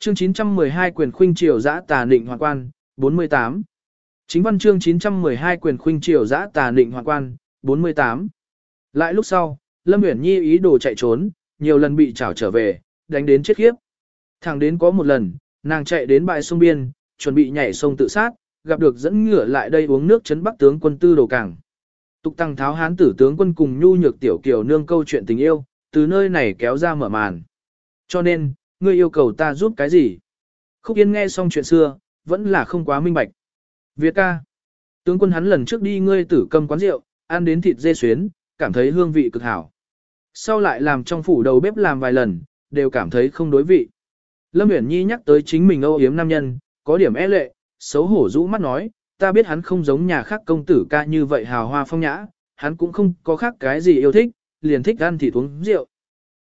Chương 912 quyền khuynh triều giã tà nịnh hoàng quan, 48. Chính văn chương 912 quyền khuynh triều giã tà nịnh hoàng quan, 48. Lại lúc sau, Lâm Uyển Nhi ý đồ chạy trốn, nhiều lần bị trảo trở về, đánh đến chết khiếp. Thẳng đến có một lần, nàng chạy đến bãi sông biên, chuẩn bị nhảy sông tự sát, gặp được dẫn ngựa lại đây uống nước chấn bắc tướng quân tư đồ cảng. Tục tăng tháo hán tử tướng quân cùng nhu nhược tiểu kiều nương câu chuyện tình yêu, từ nơi này kéo ra mở màn. Cho nên, ngươi yêu cầu ta giúp cái gì? Khúc Yên nghe xong chuyện xưa, vẫn là không quá minh bạch. Việt ca. Tướng quân hắn lần trước đi ngươi tử cầm quán rượu, ăn đến thịt dê xuyến, cảm thấy hương vị cực hảo. Sau lại làm trong phủ đầu bếp làm vài lần, đều cảm thấy không đối vị. Lâm Uyển Nhi nhắc tới chính mình âu yếm nam nhân, có điểm e lệ, xấu hổ rũ mắt nói, ta biết hắn không giống nhà khác công tử ca như vậy hào hoa phong nhã, hắn cũng không có khác cái gì yêu thích, liền thích ăn thịt uống rượu.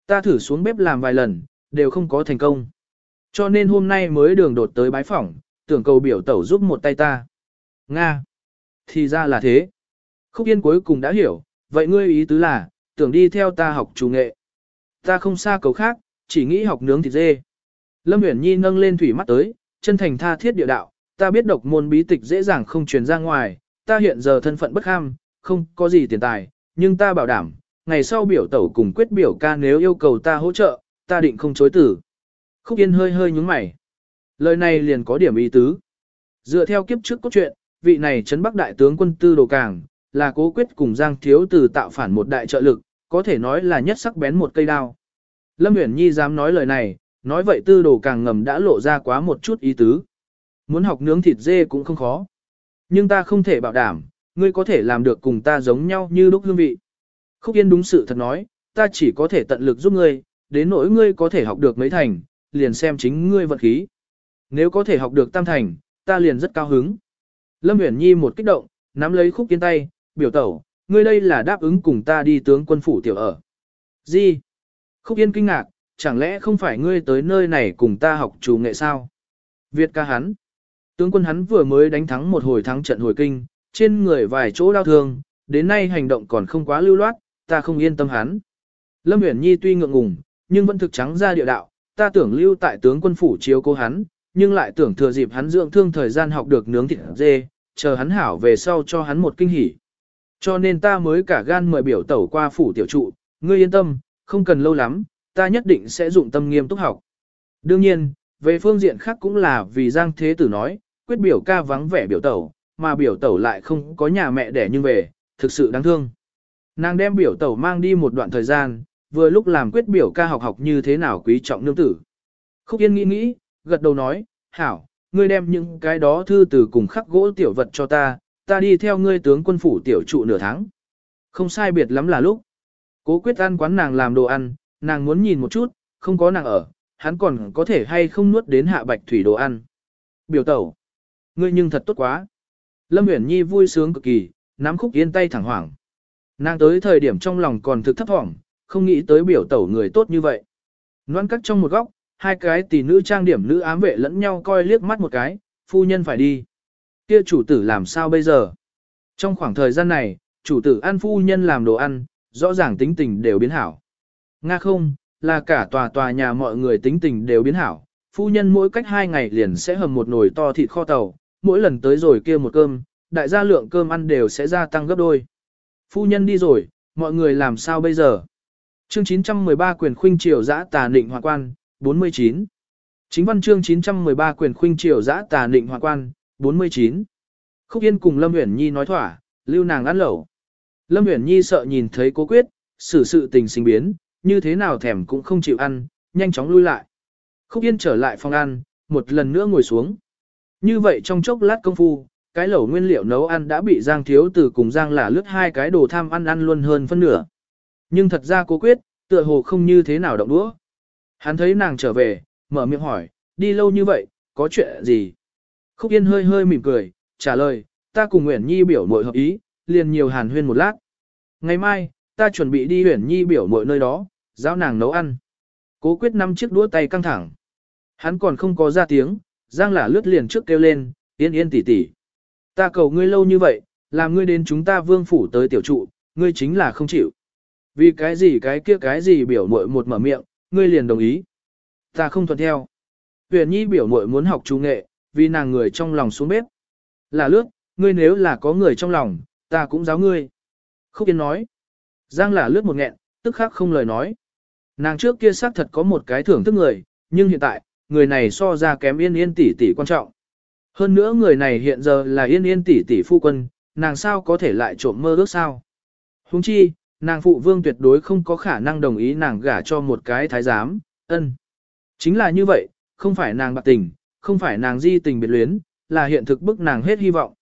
Ta thử xuống bếp làm vài lần, đều không có thành công. Cho nên hôm nay mới đường đột tới bái phỏng, tưởng cầu biểu tẩu giúp một tay ta. Nga. Thì ra là thế. Khúc Yên cuối cùng đã hiểu, vậy ngươi ý tứ là, tưởng đi theo ta học chủ nghệ. Ta không xa cầu khác, chỉ nghĩ học nướng thịt dê. Lâm Uyển Nhi nâng lên thủy mắt tới, chân thành tha thiết địa đạo, ta biết độc môn bí tịch dễ dàng không truyền ra ngoài, ta hiện giờ thân phận bất ham, không có gì tiền tài, nhưng ta bảo đảm, ngày sau biểu tẩu cùng quyết biểu ca nếu yêu cầu ta hỗ trợ, ta định không chối tử. Khúc Yên hơi hơi nhúng mày. Lời này liền có điểm ý tứ. Dựa theo kiếp trước cốt truyện, vị này trấn Bắc đại tướng quân tư đồ càng, là cố quyết cùng Giang Thiếu tử tạo phản một đại trợ lực, có thể nói là nhất sắc bén một cây đao. Lâm Uyển Nhi dám nói lời này, nói vậy tư đồ càng ngầm đã lộ ra quá một chút ý tứ. Muốn học nướng thịt dê cũng không khó. Nhưng ta không thể bảo đảm, ngươi có thể làm được cùng ta giống nhau như đúc hương vị. Khúc Yên đúng sự thật nói, ta chỉ có thể tận lực giúp ngươi, đến nỗi ngươi có thể học được mấy thành, liền xem chính ngươi vận khí. Nếu có thể học được tam thành, ta liền rất cao hứng. Lâm Uyển Nhi một kích động, nắm lấy Khúc Yên tay, biểu tẩu, ngươi đây là đáp ứng cùng ta đi tướng quân phủ tiểu ở. Gì? Khúc Yên kinh ngạc, chẳng lẽ không phải ngươi tới nơi này cùng ta học chủ nghệ sao? Việt ca hắn. Tướng quân hắn vừa mới đánh thắng một hồi thắng trận hồi kinh, trên người vài chỗ đau thương, đến nay hành động còn không quá lưu loát, ta không yên tâm hắn. Lâm Uyển Nhi tuy ngượng ngùng, nhưng vẫn thực trắng ra địa đạo, ta tưởng lưu tại tướng quân phủ chiếu cố hắn, nhưng lại tưởng thừa dịp hắn dưỡng thương thời gian học được nướng thịt dê, chờ hắn hảo về sau cho hắn một kinh hỉ. Cho nên ta mới cả gan mời biểu tẩu qua phủ tiểu trụ, ngươi yên tâm, không cần lâu lắm, ta nhất định sẽ dụng tâm nghiêm túc học. Đương nhiên, về phương diện khác cũng là vì Giang Thế Tử nói, quyết biểu ca vắng vẻ biểu tẩu, mà biểu tẩu lại không có nhà mẹ đẻ nhưng về, thực sự đáng thương. Nàng đem biểu tẩu mang đi một đoạn thời gian, vừa lúc làm quyết biểu ca học học như thế nào quý trọng nương tử. Khúc Yên nghĩ nghĩ, gật đầu nói, hảo, ngươi đem những cái đó thư từ cùng khắc gỗ tiểu vật cho ta, ta đi theo ngươi tướng quân phủ tiểu trụ nửa tháng. Không sai biệt lắm là lúc. Cố quyết ăn quán nàng làm đồ ăn, nàng muốn nhìn một chút, không có nàng ở, hắn còn có thể hay không nuốt đến hạ bạch thủy đồ ăn. Biểu tẩu. Ngươi nhưng thật tốt quá. Lâm Uyển Nhi vui sướng cực kỳ, nắm khúc yên tay thẳng hoảng. Nàng tới thời điểm trong lòng còn thực thấp thỏm, không nghĩ tới biểu tẩu người tốt như vậy. Noan cắt trong một góc, hai cái tỷ nữ trang điểm nữ ám vệ lẫn nhau coi liếc mắt một cái, phu nhân phải đi. Kia chủ tử làm sao bây giờ? Trong khoảng thời gian này, chủ tử ăn phu nhân làm đồ ăn, rõ ràng tính tình đều biến hảo. Nga không, là cả tòa tòa nhà mọi người tính tình đều biến hảo. Phu nhân mỗi cách hai ngày liền sẽ hầm một nồi to thịt kho tàu, mỗi lần tới rồi kia một cơm, đại gia lượng cơm ăn đều sẽ gia tăng gấp đôi. Phu nhân đi rồi, mọi người làm sao bây giờ? Chương 913 quyền khuynh triều giã tà nịnh hoàng quan, 49. Chính văn chương 913 quyền khuynh triều giã tà nịnh hoàng quan, 49. Khúc Yên cùng Lâm Uyển Nhi nói thỏa, lưu nàng ăn lẩu. Lâm Uyển Nhi sợ nhìn thấy cố quyết, xử sự tình sinh biến, như thế nào thèm cũng không chịu ăn, nhanh chóng lui lại. Khúc Yên trở lại phòng ăn, một lần nữa ngồi xuống. Như vậy trong chốc lát công phu, cái lẩu nguyên liệu nấu ăn đã bị Giang Thiếu Tử cùng Giang là lướt hai cái đồ tham ăn ăn luôn hơn phân nửa. Nhưng thật ra cố quyết, tựa hồ không như thế nào động đũa. Hắn thấy nàng trở về, mở miệng hỏi, đi lâu như vậy, có chuyện gì? Khúc Yên hơi hơi mỉm cười, trả lời, ta cùng Nguyễn Nhi biểu mội hợp ý, liền nhiều hàn huyên một lát. Ngày mai, ta chuẩn bị đi Nguyễn Nhi biểu mội nơi đó, giáo nàng nấu ăn. Cố quyết năm chiếc đũa tay căng thẳng. Hắn còn không có ra tiếng, Giang là lướt liền trước kêu lên, yên yên tỉ tỉ. Ta cầu ngươi lâu như vậy, làm ngươi đến chúng ta vương phủ tới tiểu trụ, ngươi chính là không chịu. Vì cái gì cái kia cái gì biểu mội một mở miệng, ngươi liền đồng ý. Ta không thuận theo. Huyền Nhi biểu muội muốn học trung nghệ, vì nàng người trong lòng xuống bếp. Là lướt, ngươi nếu là có người trong lòng, ta cũng giáo ngươi. Khúc Yên nói. Giang là lướt một nghẹn, tức khắc không lời nói. Nàng trước kia xác thật có một cái thưởng thức người, nhưng hiện tại, người này so ra kém yên yên tỷ tỷ quan trọng. Hơn nữa người này hiện giờ là yên yên tỷ tỷ phu quân, nàng sao có thể lại trộm mơ ước sao. Huống chi, nàng phụ vương tuyệt đối không có khả năng đồng ý nàng gả cho một cái thái giám, ân. Chính là như vậy, không phải nàng bạc tình, không phải nàng di tình biệt luyến, là hiện thực bức nàng hết hy vọng.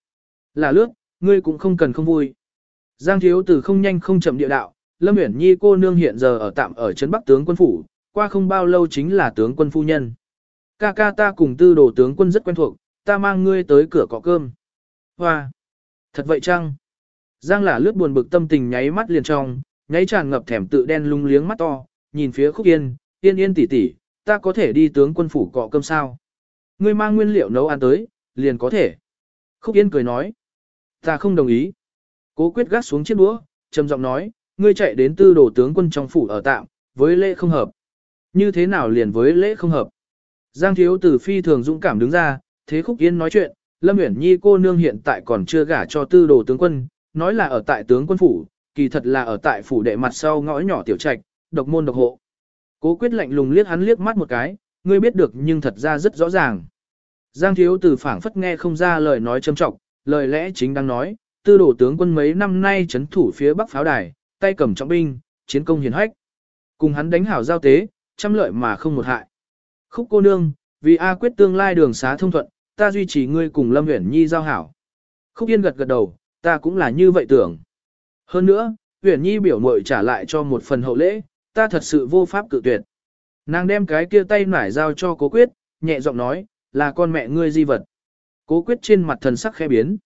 Là lướt, ngươi cũng không cần không vui. Giang thiếu tử không nhanh không chậm địa đạo, Lâm Uyển Nhi cô nương hiện giờ ở tạm ở trấn Bắc tướng quân phủ, qua không bao lâu chính là tướng quân phu nhân. Ca ca ta cùng tư đồ tướng quân rất quen thuộc, ta mang ngươi tới cửa cọ cơm. Hoa! Thật vậy chăng? Giang là lướt buồn bực tâm tình nháy mắt liền trong, nháy tràn ngập thèm tự đen lung liếng mắt to, nhìn phía khúc yên, yên yên tỉ tỉ ta có thể đi tướng quân phủ cọ cơm sao? Ngươi mang nguyên liệu nấu ăn tới, liền có thể. Khúc yên cười nói. Ta không đồng ý. Cố quyết gác xuống chiếc đũa, trầm giọng nói, ngươi chạy đến tư đồ tướng quân trong phủ ở tạm, với lễ không hợp. Như thế nào liền với lễ không hợp? Giang thiếu tử phi thường dũng cảm đứng ra, thế khúc yên nói chuyện, Lâm Uyển Nhi cô nương hiện tại còn chưa gả cho tư đồ tướng quân, nói là ở tại tướng quân phủ, kỳ thật là ở tại phủ đệ mặt sau ngõ nhỏ tiểu trạch, độc môn độc hộ. Cố quyết lạnh lùng liếc hắn liếc mắt một cái, ngươi biết được nhưng thật ra rất rõ ràng. Giang thiếu tử phảng phất nghe không ra lời nói châm trọng, lời lẽ chính đang nói, tư đổ tướng quân mấy năm nay chấn thủ phía bắc pháo đài, tay cầm trọng binh, chiến công hiển hách. Cùng hắn đánh hảo giao tế, trăm lợi mà không một hại. Khúc cô nương, vì A quyết tương lai đường xá thông thuận, ta duy trì ngươi cùng Lâm Uyển Nhi giao hảo. Khúc Yên gật gật đầu, ta cũng là như vậy tưởng. Hơn nữa, Uyển Nhi biểu muội trả lại cho một phần hậu lễ, ta thật sự vô pháp cự tuyệt. Nàng đem cái kia tay nải giao cho Cố Quyết, nhẹ giọng nói, là con mẹ ngươi di vật. Cố Quyết trên mặt thần sắc khẽ biến.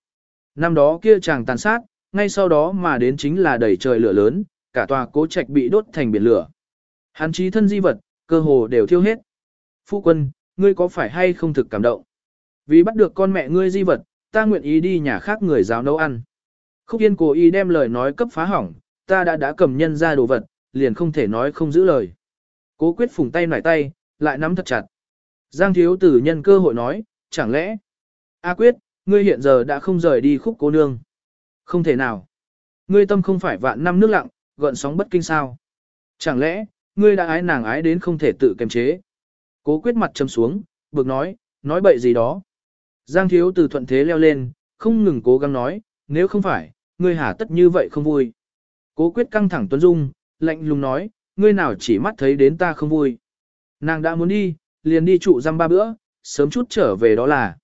Năm đó kia chàng tàn sát, ngay sau đó mà đến chính là đẩy trời lửa lớn, cả tòa cố trạch bị đốt thành biển lửa. Hắn chí thân di vật, cơ hồ đều thiêu hết. Phu quân, ngươi có phải hay không thực cảm động? Vì bắt được con mẹ ngươi di vật, ta nguyện ý đi nhà khác người giáo nấu ăn. Khúc Yên cố ý đem lời nói cấp phá hỏng, ta đã đã cầm nhân ra đồ vật, liền không thể nói không giữ lời. Cố quyết phùng tay nải tay, lại nắm thật chặt. Giang thiếu tử nhân cơ hội nói, chẳng lẽ, A quyết, ngươi hiện giờ đã không rời đi khúc cô nương. Không thể nào. Ngươi tâm không phải vạn năm nước lặng, gợn sóng bất kinh sao. Chẳng lẽ, ngươi đã ái nàng ái đến không thể tự kiềm chế. Cố quyết mặt châm xuống, bực nói, nói bậy gì đó. Giang thiếu từ thuận thế leo lên, không ngừng cố gắng nói, nếu không phải, ngươi hả tất như vậy không vui. Cố quyết căng thẳng tuấn dung, lạnh lùng nói, ngươi nào chỉ mắt thấy đến ta không vui. Nàng đã muốn đi, liền đi trụ răm ba bữa, sớm chút trở về đó là.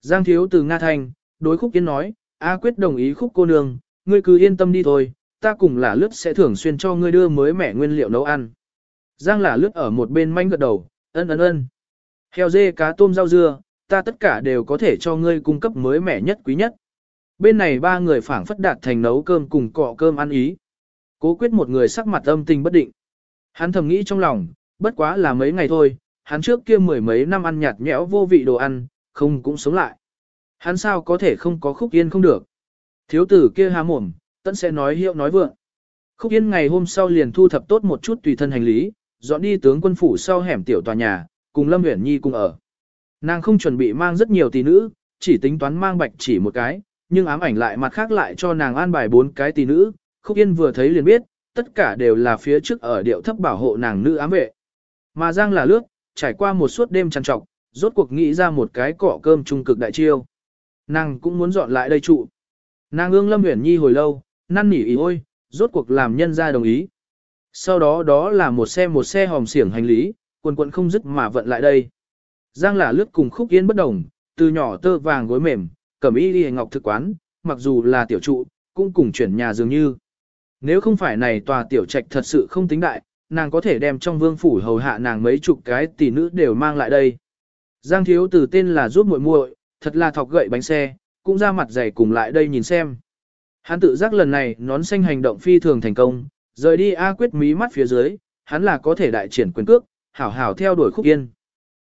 Giang thiếu từ Nga thành đối khúc kiến nói, A quyết đồng ý khúc cô nương, ngươi cứ yên tâm đi thôi, ta cùng là lướt sẽ thường xuyên cho ngươi đưa mới mẻ nguyên liệu nấu ăn. Giang là lướt ở một bên manh gật đầu, ân ân ân. Heo dê cá tôm rau dưa, ta tất cả đều có thể cho ngươi cung cấp mới mẻ nhất quý nhất. Bên này ba người phảng phất đạt thành nấu cơm cùng cọ cơm ăn ý. Cố quyết một người sắc mặt âm tình bất định. Hắn thầm nghĩ trong lòng, bất quá là mấy ngày thôi, hắn trước kia mười mấy năm ăn nhạt nhẽo vô vị đồ ăn, không cũng sống lại. Hắn sao có thể không có khúc yên không được. Thiếu tử kia há mồm, tận sẽ nói hiệu nói vượng. Khúc yên ngày hôm sau liền thu thập tốt một chút tùy thân hành lý, dọn đi tướng quân phủ sau hẻm tiểu tòa nhà, cùng Lâm Uyển Nhi cùng ở. Nàng không chuẩn bị mang rất nhiều tỷ nữ, chỉ tính toán mang bạch chỉ một cái, nhưng ám ảnh lại mặt khác lại cho nàng an bài bốn cái tỷ nữ, Khúc Yên vừa thấy liền biết, tất cả đều là phía trước ở điệu thấp bảo hộ nàng nữ ám vệ. Mà Giang là lướt, trải qua một suốt đêm trằn trọc, rốt cuộc nghĩ ra một cái cỏ cơm trung cực đại chiêu. Nàng cũng muốn dọn lại đây trụ. Nàng ương Lâm Uyển Nhi hồi lâu, năn nỉ ý ôi, rốt cuộc làm nhân ra đồng ý. Sau đó đó là một xe một xe hòm xiển hành lý, quần quần không dứt mà vận lại đây. Giang là lướt cùng khúc yên bất đồng, từ nhỏ tơ vàng gối mềm, cẩm y đi ngọc thực quán, mặc dù là tiểu trụ, cũng cùng chuyển nhà dường như. Nếu không phải này tòa tiểu trạch thật sự không tính đại, nàng có thể đem trong vương phủ hầu hạ nàng mấy chục cái tỷ nữ đều mang lại đây. Giang thiếu từ tên là rút muội muội, thật là thọc gậy bánh xe, cũng ra mặt dày cùng lại đây nhìn xem. Hắn tự giác lần này nón xanh hành động phi thường thành công, rời đi A quyết mí mắt phía dưới, hắn là có thể đại triển quyền cước, hảo hảo theo đuổi khúc yên.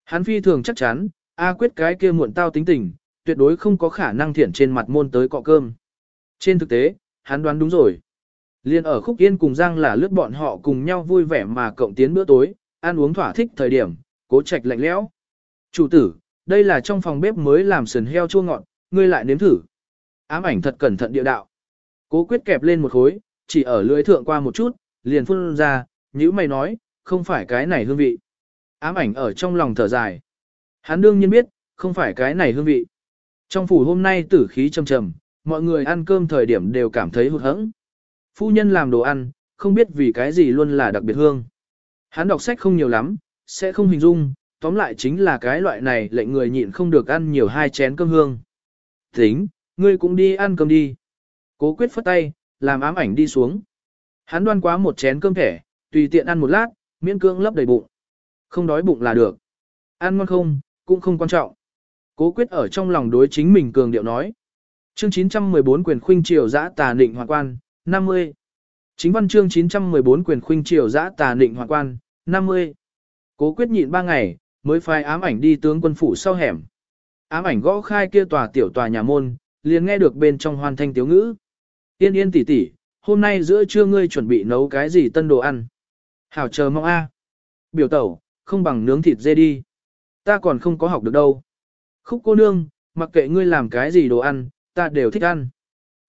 Hắn phi thường chắc chắn, A quyết cái kia muộn tao tính tình, tuyệt đối không có khả năng thiển trên mặt môn tới cọ cơm. Trên thực tế, hắn đoán đúng rồi. Liên ở khúc yên cùng Giang là lướt bọn họ cùng nhau vui vẻ mà cộng tiến bữa tối, ăn uống thỏa thích thời điểm, cố trạch lạnh lẽo. Chủ tử, đây là trong phòng bếp mới làm sườn heo chua ngọt, ngươi lại nếm thử. Ám ảnh thật cẩn thận địa đạo. Cố quyết kẹp lên một khối, chỉ ở lưỡi thượng qua một chút, liền phun ra, như mày nói, không phải cái này hương vị. Ám ảnh ở trong lòng thở dài. Hắn đương nhiên biết, không phải cái này hương vị. Trong phủ hôm nay tử khí trầm trầm, mọi người ăn cơm thời điểm đều cảm thấy hụt hẫng. Phu nhân làm đồ ăn, không biết vì cái gì luôn là đặc biệt hương. Hắn đọc sách không nhiều lắm, sẽ không hình dung, tóm lại chính là cái loại này lệnh người nhịn không được ăn nhiều hai chén cơm hương. Tính, ngươi cũng đi ăn cơm đi. Cố quyết phất tay, làm ám ảnh đi xuống. Hắn đoan quá một chén cơm thẻ, tùy tiện ăn một lát, miễn cưỡng lấp đầy bụng. Không đói bụng là được. Ăn ngon không, cũng không quan trọng. Cố quyết ở trong lòng đối chính mình cường điệu nói. Chương 914 quyền khuynh triều giã tà định hoàng quan, 50. Chính văn chương 914 quyền khuynh triều giã tà định hoàng quan, 50. Cố quyết nhịn ba ngày, mới phai ám ảnh đi tướng quân phủ sau hẻm. Ám ảnh gõ khai kia tòa tiểu tòa nhà môn, liền nghe được bên trong hoàn thanh tiếu ngữ. Yên yên tỷ tỷ, hôm nay giữa trưa ngươi chuẩn bị nấu cái gì tân đồ ăn? Hảo chờ mong a. Biểu tẩu, không bằng nướng thịt dê đi. Ta còn không có học được đâu. Khúc cô nương, mặc kệ ngươi làm cái gì đồ ăn, ta đều thích ăn.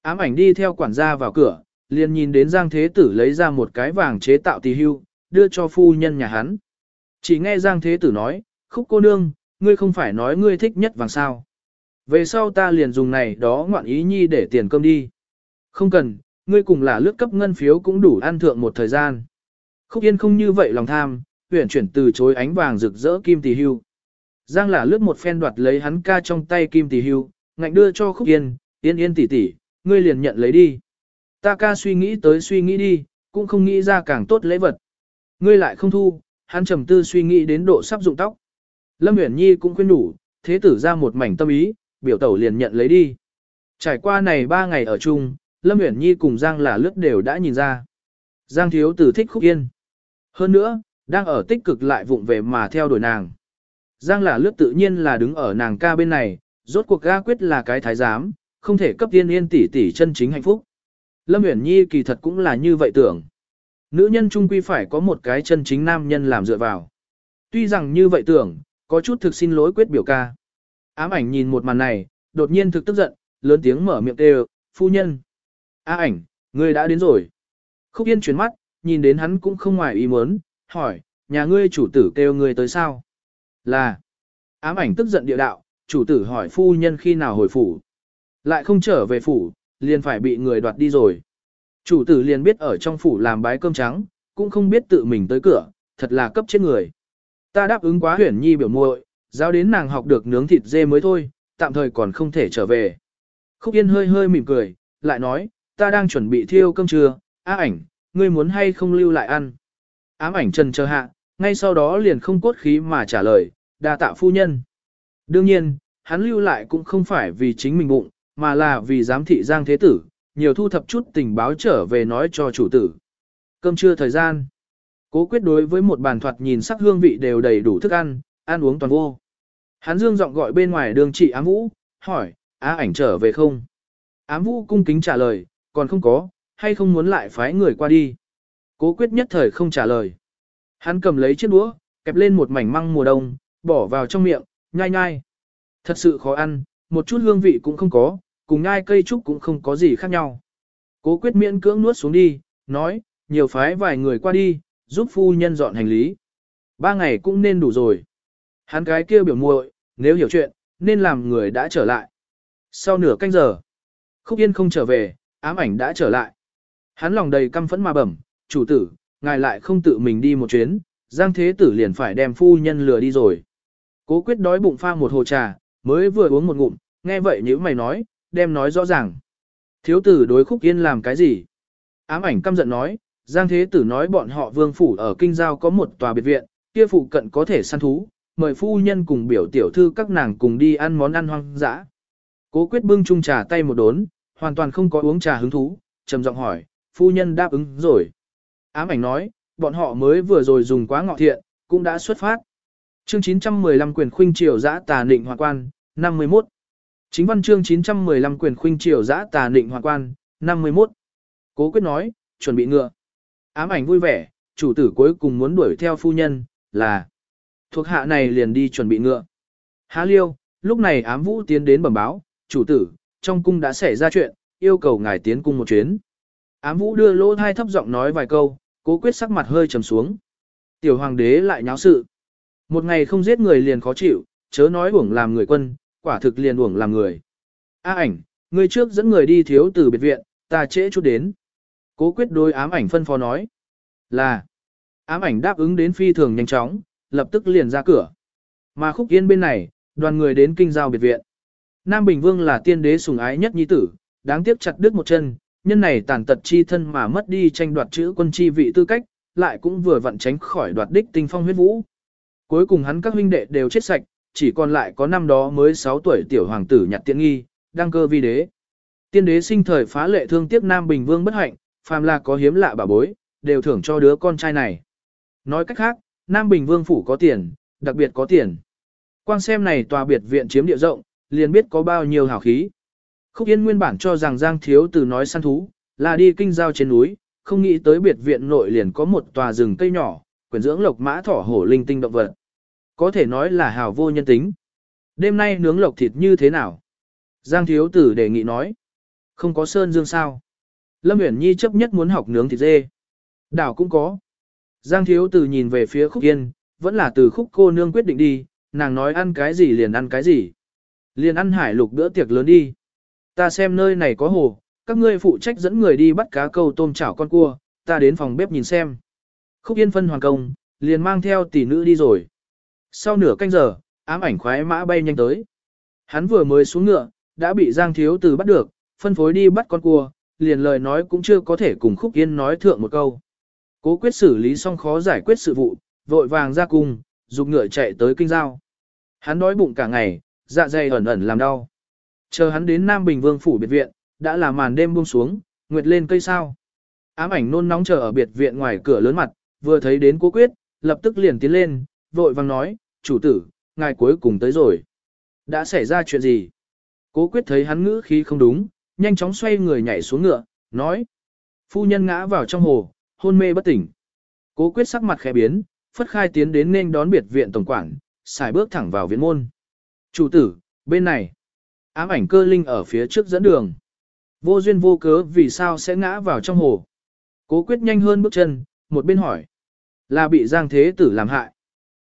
Ám ảnh đi theo quản gia vào cửa, liền nhìn đến Giang Thế Tử lấy ra một cái vàng chế tạo tỳ hưu, đưa cho phu nhân nhà hắn. Chỉ nghe Giang Thế Tử nói, khúc cô nương, ngươi không phải nói ngươi thích nhất vàng sao. Về sau ta liền dùng này đó ngoạn ý nhi để tiền cơm đi. Không cần, ngươi cùng là lướt cấp ngân phiếu cũng đủ ăn thượng một thời gian. Khúc Yên không như vậy lòng tham, uyển chuyển từ chối ánh vàng rực rỡ kim tỷ hưu. Giang là lướt một phen đoạt lấy hắn ca trong tay kim tỷ hưu, ngạnh đưa cho Khúc Yên, yên yên tỷ tỷ, ngươi liền nhận lấy đi. Ta ca suy nghĩ tới suy nghĩ đi, cũng không nghĩ ra càng tốt lễ vật. Ngươi lại không thu, hắn trầm tư suy nghĩ đến độ sắp dụng tóc. Lâm Uyển Nhi cũng khuyên đủ, thế tử ra một mảnh tâm ý, biểu tẩu liền nhận lấy đi. Trải qua này ba ngày ở chung, Lâm Uyển Nhi cùng Giang là lướt đều đã nhìn ra. Giang thiếu tử thích khúc yên. Hơn nữa, đang ở tích cực lại vụng về mà theo đuổi nàng. Giang là lướt tự nhiên là đứng ở nàng ca bên này, rốt cuộc ga quyết là cái thái giám, không thể cấp tiên yên tỷ tỷ chân chính hạnh phúc. Lâm Uyển Nhi kỳ thật cũng là như vậy tưởng. Nữ nhân trung quy phải có một cái chân chính nam nhân làm dựa vào. Tuy rằng như vậy tưởng, có chút thực xin lỗi quyết biểu ca. Ám ảnh nhìn một màn này, đột nhiên thực tức giận, lớn tiếng mở miệng kêu, phu nhân. A ảnh, ngươi đã đến rồi. Khúc Yên chuyển mắt, nhìn đến hắn cũng không ngoài ý muốn, hỏi, nhà ngươi chủ tử kêu ngươi tới sao? Là. Ám ảnh tức giận địa đạo, chủ tử hỏi phu nhân khi nào hồi phủ. Lại không trở về phủ, liền phải bị người đoạt đi rồi. Chủ tử liền biết ở trong phủ làm bái cơm trắng, cũng không biết tự mình tới cửa, thật là cấp chết người. Ta đáp ứng quá huyển nhi biểu muội, giao đến nàng học được nướng thịt dê mới thôi, tạm thời còn không thể trở về. Khúc Yên hơi hơi mỉm cười, lại nói, ta đang chuẩn bị thiêu cơm trưa, á ảnh, ngươi muốn hay không lưu lại ăn. Ám ảnh trần chờ hạ, ngay sau đó liền không cốt khí mà trả lời, đa tạ phu nhân. Đương nhiên, hắn lưu lại cũng không phải vì chính mình bụng, mà là vì giám thị giang thế tử, nhiều thu thập chút tình báo trở về nói cho chủ tử. Cơm trưa thời gian. Cố quyết đối với một bàn thoạt nhìn sắc hương vị đều đầy đủ thức ăn, ăn uống toàn vô. Hắn dương giọng gọi bên ngoài đường trị ám vũ, hỏi, á ảnh trở về không? Ám vũ cung kính trả lời, còn không có, hay không muốn lại phái người qua đi? Cố quyết nhất thời không trả lời. Hắn cầm lấy chiếc đũa, kẹp lên một mảnh măng mùa đông, bỏ vào trong miệng, nhai nhai. Thật sự khó ăn, một chút hương vị cũng không có, cùng nhai cây trúc cũng không có gì khác nhau. Cố quyết miễn cưỡng nuốt xuống đi, nói, nhiều phái vài người qua đi, giúp phu nhân dọn hành lý. Ba ngày cũng nên đủ rồi. Hắn cái kia biểu muội, nếu hiểu chuyện, nên làm người đã trở lại. Sau nửa canh giờ, Khúc Yên không trở về, ám ảnh đã trở lại. Hắn lòng đầy căm phẫn mà bẩm, chủ tử, ngài lại không tự mình đi một chuyến, giang thế tử liền phải đem phu nhân lừa đi rồi. Cố quyết đói bụng pha một hồ trà, mới vừa uống một ngụm, nghe vậy nếu mày nói, đem nói rõ ràng. Thiếu tử đối khúc yên làm cái gì? Ám ảnh căm giận nói, Giang Thế Tử nói bọn họ vương phủ ở Kinh Giao có một tòa biệt viện, kia phụ cận có thể săn thú, mời phu nhân cùng biểu tiểu thư các nàng cùng đi ăn món ăn hoang dã. Cố quyết bưng chung trà tay một đốn, hoàn toàn không có uống trà hứng thú, trầm giọng hỏi, phu nhân đáp ứng rồi. Ám ảnh nói, bọn họ mới vừa rồi dùng quá ngọ thiện, cũng đã xuất phát. Chương 915 quyền khuynh triều giã tà nịnh hoàng quan, 51. Chính văn chương 915 quyền khuynh triều giã tà nịnh hoàng quan, 51. Cố quyết nói, chuẩn bị ngựa. Ám ảnh vui vẻ, chủ tử cuối cùng muốn đuổi theo phu nhân, là thuộc hạ này liền đi chuẩn bị ngựa. Há liêu, lúc này ám vũ tiến đến bẩm báo, chủ tử, trong cung đã xảy ra chuyện, yêu cầu ngài tiến cung một chuyến. Ám vũ đưa lỗ thai thấp giọng nói vài câu, cố quyết sắc mặt hơi trầm xuống. Tiểu hoàng đế lại nháo sự. Một ngày không giết người liền khó chịu, chớ nói uổng làm người quân, quả thực liền uổng làm người. A ảnh, người trước dẫn người đi thiếu từ biệt viện, ta trễ chút đến. Cố quyết đối ám ảnh phân phó nói. Là. Ám ảnh đáp ứng đến phi thường nhanh chóng, lập tức liền ra cửa. Mà khúc yên bên này, đoàn người đến kinh giao biệt viện. Nam Bình Vương là tiên đế sùng ái nhất nhi tử, đáng tiếc chặt đứt một chân, nhân này tàn tật chi thân mà mất đi tranh đoạt chữ quân chi vị tư cách, lại cũng vừa vặn tránh khỏi đoạt đích tinh phong huyết vũ. Cuối cùng hắn các huynh đệ đều chết sạch, chỉ còn lại có năm đó mới 6 tuổi tiểu hoàng tử nhặt tiện nghi, đăng cơ vi đế. Tiên đế sinh thời phá lệ thương tiếc Nam Bình Vương bất hạnh, phàm là có hiếm lạ bà bối, đều thưởng cho đứa con trai này. Nói cách khác, Nam Bình Vương phủ có tiền, đặc biệt có tiền. Quang xem này tòa biệt viện chiếm địa rộng, liền biết có bao nhiêu hào khí. Khúc Yên nguyên bản cho rằng Giang Thiếu Tử nói săn thú, là đi kinh giao trên núi, không nghĩ tới biệt viện nội liền có một tòa rừng cây nhỏ, quyển dưỡng lộc mã thỏ hổ linh tinh động vật. Có thể nói là hào vô nhân tính. Đêm nay nướng lộc thịt như thế nào? Giang Thiếu Tử đề nghị nói. Không có sơn dương sao? Lâm Uyển Nhi chấp nhất muốn học nướng thịt dê. Đảo cũng có. Giang Thiếu Tử nhìn về phía Khúc Yên, vẫn là từ Khúc cô nương quyết định đi, nàng nói ăn cái gì liền ăn cái gì. Liền ăn hải lục bữa tiệc lớn đi. Ta xem nơi này có hồ, các ngươi phụ trách dẫn người đi bắt cá câu tôm chảo con cua, ta đến phòng bếp nhìn xem. Khúc Yên phân hoàn công, liền mang theo tỷ nữ đi rồi. Sau nửa canh giờ, ám ảnh khoái mã bay nhanh tới. Hắn vừa mới xuống ngựa, đã bị Giang Thiếu Từ bắt được, phân phối đi bắt con cua, liền lời nói cũng chưa có thể cùng Khúc Yên nói thượng một câu. Cố quyết xử lý xong khó giải quyết sự vụ, vội vàng ra cung, dục ngựa chạy tới kinh giao. Hắn đói bụng cả ngày, dạ dày ẩn ẩn làm đau. Chờ hắn đến Nam Bình Vương phủ biệt viện, đã là màn đêm buông xuống, nguyệt lên cây sao. Ám ảnh nôn nóng chờ ở biệt viện ngoài cửa lớn mặt, vừa thấy đến cố quyết, lập tức liền tiến lên, vội vàng nói, chủ tử, ngài cuối cùng tới rồi. Đã xảy ra chuyện gì? Cố quyết thấy hắn ngữ khí không đúng, nhanh chóng xoay người nhảy xuống ngựa, nói. Phu nhân ngã vào trong hồ, hôn mê bất tỉnh. Cố quyết sắc mặt khẽ biến, phất khai tiến đến nên đón biệt viện tổng quản, xài bước thẳng vào viện môn. Chủ tử, bên này. Ám ảnh cơ linh ở phía trước dẫn đường. Vô duyên vô cớ vì sao sẽ ngã vào trong hồ. Cố quyết nhanh hơn bước chân, một bên hỏi. Là bị Giang Thế Tử làm hại.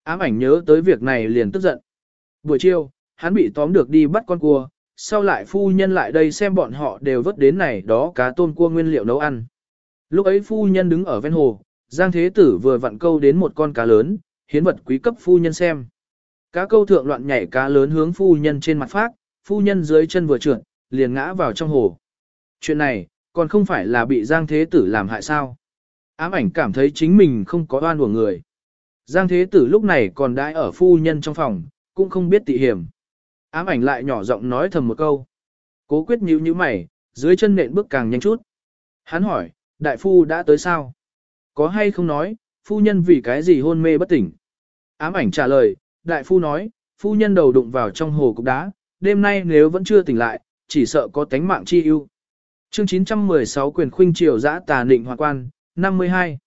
Ám ảnh nhớ tới việc này liền tức giận. Buổi chiều, hắn bị tóm được đi bắt con cua, sau lại phu nhân lại đây xem bọn họ đều vớt đến này đó cá tôm cua nguyên liệu nấu ăn. Lúc ấy phu nhân đứng ở ven hồ, Giang Thế Tử vừa vặn câu đến một con cá lớn, hiến vật quý cấp phu nhân xem. Cá câu thượng loạn nhảy cá lớn hướng phu nhân trên mặt phát, phu nhân dưới chân vừa trượt, liền ngã vào trong hồ. Chuyện này, còn không phải là bị Giang Thế Tử làm hại sao. Ám ảnh cảm thấy chính mình không có oan của người. Giang Thế Tử lúc này còn đãi ở phu nhân trong phòng, cũng không biết tị hiểm. Ám ảnh lại nhỏ giọng nói thầm một câu. Cố quyết nhíu như mày, dưới chân nện bước càng nhanh chút. Hắn hỏi, đại phu đã tới sao? Có hay không nói, phu nhân vì cái gì hôn mê bất tỉnh? Ám ảnh trả lời, đại phu nói, phu nhân đầu đụng vào trong hồ cục đá, đêm nay nếu vẫn chưa tỉnh lại, chỉ sợ có tánh mạng chi ưu. Chương 916 quyền khuynh triều giã tà nịnh hoàng quan, 52.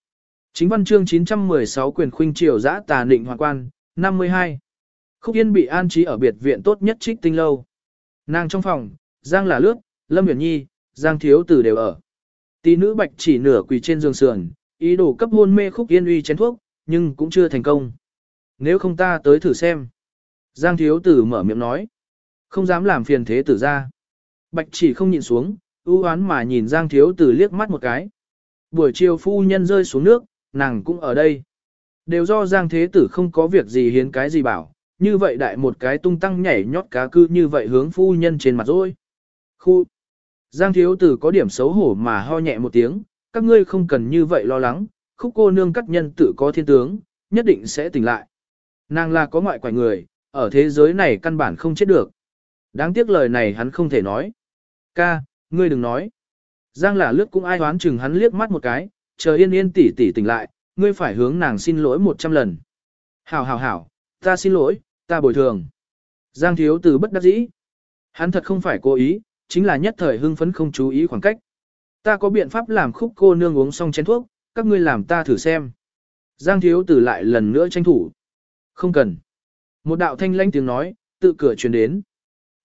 Chính văn chương 916 quyền khuynh triều giã tà nịnh hoàng quan, 52. Khúc Yên bị an trí ở biệt viện tốt nhất trích tinh lâu. Nàng trong phòng, Giang là lướt, Lâm Huyền Nhi, Giang Thiếu Tử đều ở. Tỷ nữ bạch chỉ nửa quỳ trên giường sườn, ý đồ cấp hôn mê Khúc Yên uy chén thuốc, nhưng cũng chưa thành công. Nếu không ta tới thử xem. Giang Thiếu Tử mở miệng nói. Không dám làm phiền thế tử ra. Bạch chỉ không nhìn xuống, ưu oán mà nhìn Giang Thiếu Tử liếc mắt một cái. Buổi chiều phu nhân rơi xuống nước, nàng cũng ở đây. Đều do Giang Thế Tử không có việc gì hiến cái gì bảo, như vậy đại một cái tung tăng nhảy nhót cá cư như vậy hướng phu nhân trên mặt rồi. Khu! Giang Thiếu Tử có điểm xấu hổ mà ho nhẹ một tiếng, các ngươi không cần như vậy lo lắng, khúc cô nương cắt nhân tự có thiên tướng, nhất định sẽ tỉnh lại. Nàng là có ngoại quải người, ở thế giới này căn bản không chết được. Đáng tiếc lời này hắn không thể nói. Ca, ngươi đừng nói. Giang là lướt cũng ai hoán chừng hắn liếc mắt một cái, chờ yên yên tỉ tỉ tỉnh lại, ngươi phải hướng nàng xin lỗi một trăm lần. Hảo hảo hảo, ta xin lỗi, ta bồi thường. Giang thiếu từ bất đắc dĩ. Hắn thật không phải cố ý, chính là nhất thời hưng phấn không chú ý khoảng cách. Ta có biện pháp làm khúc cô nương uống xong chén thuốc, các ngươi làm ta thử xem. Giang thiếu tử lại lần nữa tranh thủ. Không cần. Một đạo thanh lãnh tiếng nói, tự cửa truyền đến.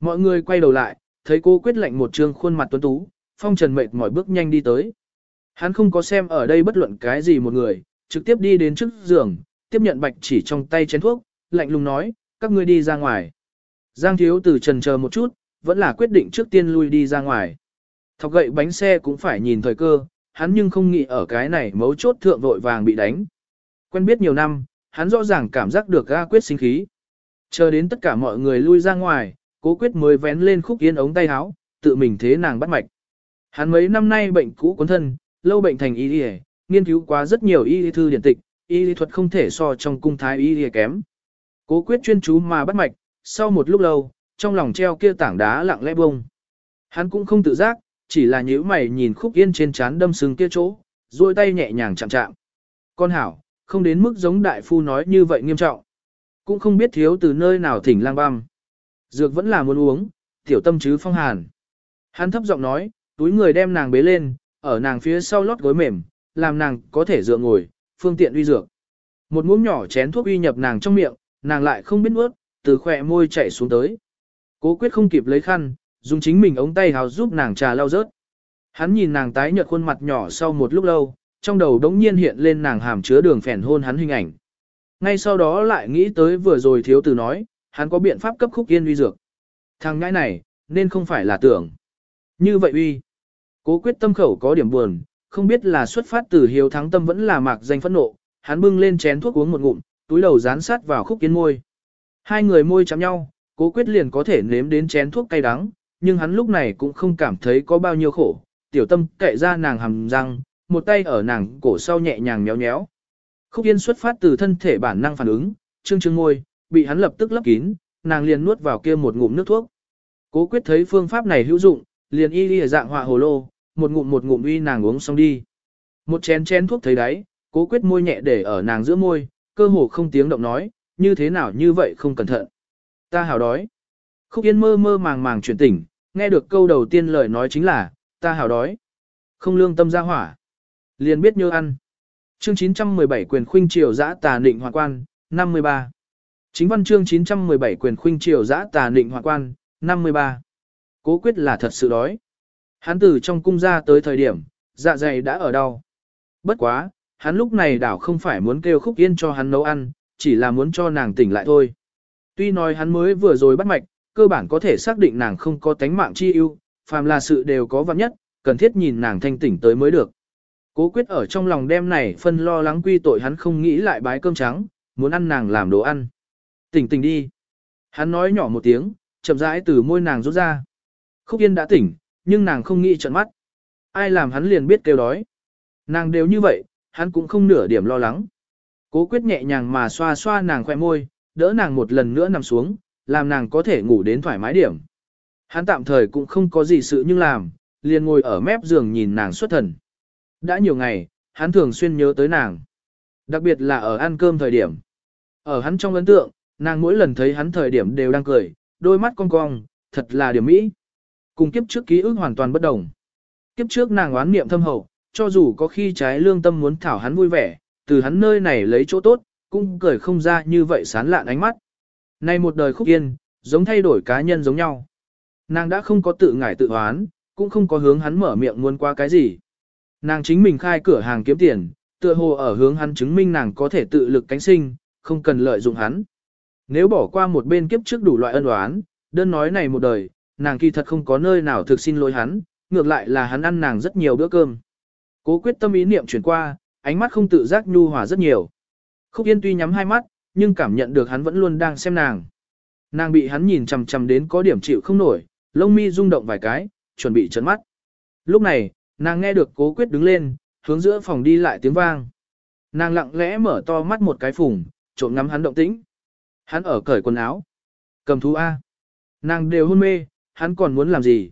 Mọi người quay đầu lại, thấy cô quyết lệnh một trương khuôn mặt tuấn tú, phong trần mệt mỏi bước nhanh đi tới. Hắn không có xem ở đây bất luận cái gì một người, trực tiếp đi đến trước giường, tiếp nhận bạch chỉ trong tay chén thuốc, lạnh lùng nói, các ngươi đi ra ngoài. Giang thiếu từ trần chờ một chút, vẫn là quyết định trước tiên lui đi ra ngoài. Thọc gậy bánh xe cũng phải nhìn thời cơ, hắn nhưng không nghĩ ở cái này mấu chốt thượng vội vàng bị đánh. Quen biết nhiều năm, hắn rõ ràng cảm giác được ga quyết sinh khí. Chờ đến tất cả mọi người lui ra ngoài, cố quyết mới vén lên khúc yên ống tay áo, tự mình thế nàng bắt mạch. Hắn mấy năm nay bệnh cũ cuốn thân, lâu bệnh thành y y, nghiên cứu quá rất nhiều y thư điển tịch, y lý thuật không thể so trong cung thái y y kém. Cố quyết chuyên chú mà bắt mạch, sau một lúc lâu, trong lòng treo kia tảng đá lặng lẽ bông. Hắn cũng không tự giác, chỉ là nhíu mày nhìn khúc yên trên trán đâm sừng kia chỗ, duỗi tay nhẹ nhàng chạm chạm. Con hảo, không đến mức giống đại phu nói như vậy nghiêm trọng. Cũng không biết thiếu từ nơi nào thỉnh lang băm. Dược vẫn là muốn uống, tiểu tâm chứ phong hàn. Hắn thấp giọng nói, túi người đem nàng bế lên, ở nàng phía sau lót gối mềm, làm nàng có thể dựa ngồi, phương tiện uy dược. Một muỗng nhỏ chén thuốc uy nhập nàng trong miệng, nàng lại không biết nuốt, từ khỏe môi chảy xuống tới. Cố quyết không kịp lấy khăn, dùng chính mình ống tay hào giúp nàng trà lau rớt. Hắn nhìn nàng tái nhợt khuôn mặt nhỏ sau một lúc lâu, trong đầu đống nhiên hiện lên nàng hàm chứa đường phèn hôn hắn hình ảnh. Ngay sau đó lại nghĩ tới vừa rồi thiếu từ nói, hắn có biện pháp cấp khúc yên uy dược. Thằng ngãi này, nên không phải là tưởng. Như vậy uy. Cố quyết tâm khẩu có điểm buồn, không biết là xuất phát từ hiếu thắng tâm vẫn là mạc danh phẫn nộ, hắn bưng lên chén thuốc uống một ngụm, túi đầu dán sát vào khúc yên môi. Hai người môi chạm nhau, cố quyết liền có thể nếm đến chén thuốc cay đắng, nhưng hắn lúc này cũng không cảm thấy có bao nhiêu khổ, tiểu tâm kệ ra nàng hầm răng, một tay ở nàng cổ sau nhẹ nhàng nhéo nhéo. Khúc yên xuất phát từ thân thể bản năng phản ứng, trương trương môi, bị hắn lập tức lấp kín, nàng liền nuốt vào kia một ngụm nước thuốc. Cố quyết thấy phương pháp này hữu dụng, liền y y dạng họa hồ lô, một ngụm một ngụm uy nàng uống xong đi. Một chén chén thuốc thấy đấy, cố quyết môi nhẹ để ở nàng giữa môi, cơ hồ không tiếng động nói, như thế nào như vậy không cẩn thận. Ta hào đói. Khúc Yên mơ mơ màng màng chuyển tỉnh, nghe được câu đầu tiên lời nói chính là, ta hào đói. Không lương tâm ra hỏa. Liền biết nhớ ăn. Chương 917 quyền khuynh triều giã tà nịnh hoàng quan, 53. Chính văn chương 917 quyền khuynh triều giã tà nịnh hoạn quan, 53. Cố quyết là thật sự đói. Hắn từ trong cung ra tới thời điểm, dạ dày đã ở đâu. Bất quá, hắn lúc này đảo không phải muốn kêu khúc yên cho hắn nấu ăn, chỉ là muốn cho nàng tỉnh lại thôi. Tuy nói hắn mới vừa rồi bắt mạch, cơ bản có thể xác định nàng không có tánh mạng chi ưu, phàm là sự đều có vạn nhất, cần thiết nhìn nàng thanh tỉnh tới mới được. Cố quyết ở trong lòng đêm này phân lo lắng quy tội hắn không nghĩ lại bái cơm trắng, muốn ăn nàng làm đồ ăn. Tỉnh tỉnh đi. Hắn nói nhỏ một tiếng, chậm rãi từ môi nàng rút ra. Khúc Yên đã tỉnh, nhưng nàng không nghĩ trận mắt. Ai làm hắn liền biết kêu đói. Nàng đều như vậy, hắn cũng không nửa điểm lo lắng. Cố quyết nhẹ nhàng mà xoa xoa nàng khoe môi, đỡ nàng một lần nữa nằm xuống, làm nàng có thể ngủ đến thoải mái điểm. Hắn tạm thời cũng không có gì sự nhưng làm, liền ngồi ở mép giường nhìn nàng xuất thần. Đã nhiều ngày, hắn thường xuyên nhớ tới nàng. Đặc biệt là ở ăn cơm thời điểm. Ở hắn trong ấn tượng, nàng mỗi lần thấy hắn thời điểm đều đang cười, đôi mắt cong cong, thật là điểm mỹ. Cùng kiếp trước ký ức hoàn toàn bất đồng. Kiếp trước nàng oán niệm thâm hậu, cho dù có khi trái lương tâm muốn thảo hắn vui vẻ, từ hắn nơi này lấy chỗ tốt, cũng cười không ra như vậy sán lạn ánh mắt. Nay một đời khúc yên, giống thay đổi cá nhân giống nhau. Nàng đã không có tự ngải tự hoán, cũng không có hướng hắn mở miệng muốn qua cái gì. Nàng chính mình khai cửa hàng kiếm tiền, tựa hồ ở hướng hắn chứng minh nàng có thể tự lực cánh sinh, không cần lợi dụng hắn. Nếu bỏ qua một bên kiếp trước đủ loại ân oán, đơn nói này một đời, nàng kỳ thật không có nơi nào thực xin lỗi hắn, ngược lại là hắn ăn nàng rất nhiều bữa cơm. Cố quyết tâm ý niệm chuyển qua, ánh mắt không tự giác nhu hòa rất nhiều. Khúc Yên tuy nhắm hai mắt, nhưng cảm nhận được hắn vẫn luôn đang xem nàng. Nàng bị hắn nhìn chằm chằm đến có điểm chịu không nổi, lông mi rung động vài cái, chuẩn bị chấn mắt. Lúc này, nàng nghe được cố quyết đứng lên, hướng giữa phòng đi lại tiếng vang. Nàng lặng lẽ mở to mắt một cái phủng, trộm ngắm hắn động tĩnh. Hắn ở cởi quần áo. Cầm thú A. Nàng đều hôn mê, hắn còn muốn làm gì?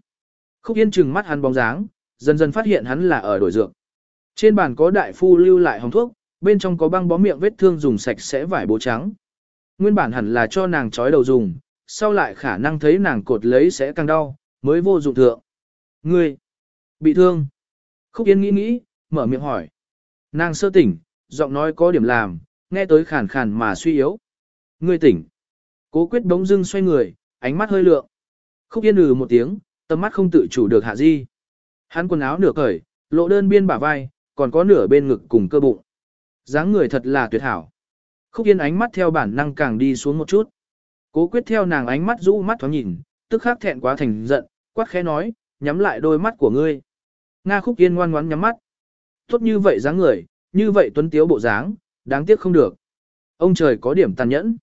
Khúc Yên trừng mắt hắn bóng dáng, dần dần phát hiện hắn là ở đổi dược. Trên bàn có đại phu lưu lại hồng thuốc, bên trong có băng bó miệng vết thương dùng sạch sẽ vải bố trắng. Nguyên bản hẳn là cho nàng trói đầu dùng, sau lại khả năng thấy nàng cột lấy sẽ càng đau, mới vô dụng thượng. Ngươi, bị thương. Khúc Yên nghĩ nghĩ, mở miệng hỏi. Nàng sơ tỉnh, giọng nói có điểm làm, nghe tới khàn khàn mà suy yếu. Ngươi tỉnh. Cố quyết bỗng dưng xoay người, ánh mắt hơi lượng. Khúc yên ừ một tiếng, tầm mắt không tự chủ được hạ di. Hắn quần áo nửa cởi, lộ đơn biên bả vai, còn có nửa bên ngực cùng cơ bụng. dáng người thật là tuyệt hảo. Khúc yên ánh mắt theo bản năng càng đi xuống một chút. Cố quyết theo nàng ánh mắt rũ mắt thoáng nhìn, tức khắc thẹn quá thành giận, quát khẽ nói, nhắm lại đôi mắt của ngươi. Nga khúc yên ngoan ngoãn nhắm mắt. Tốt như vậy dáng người, như vậy tuấn tiếu bộ dáng, đáng tiếc không được. Ông trời có điểm tàn nhẫn.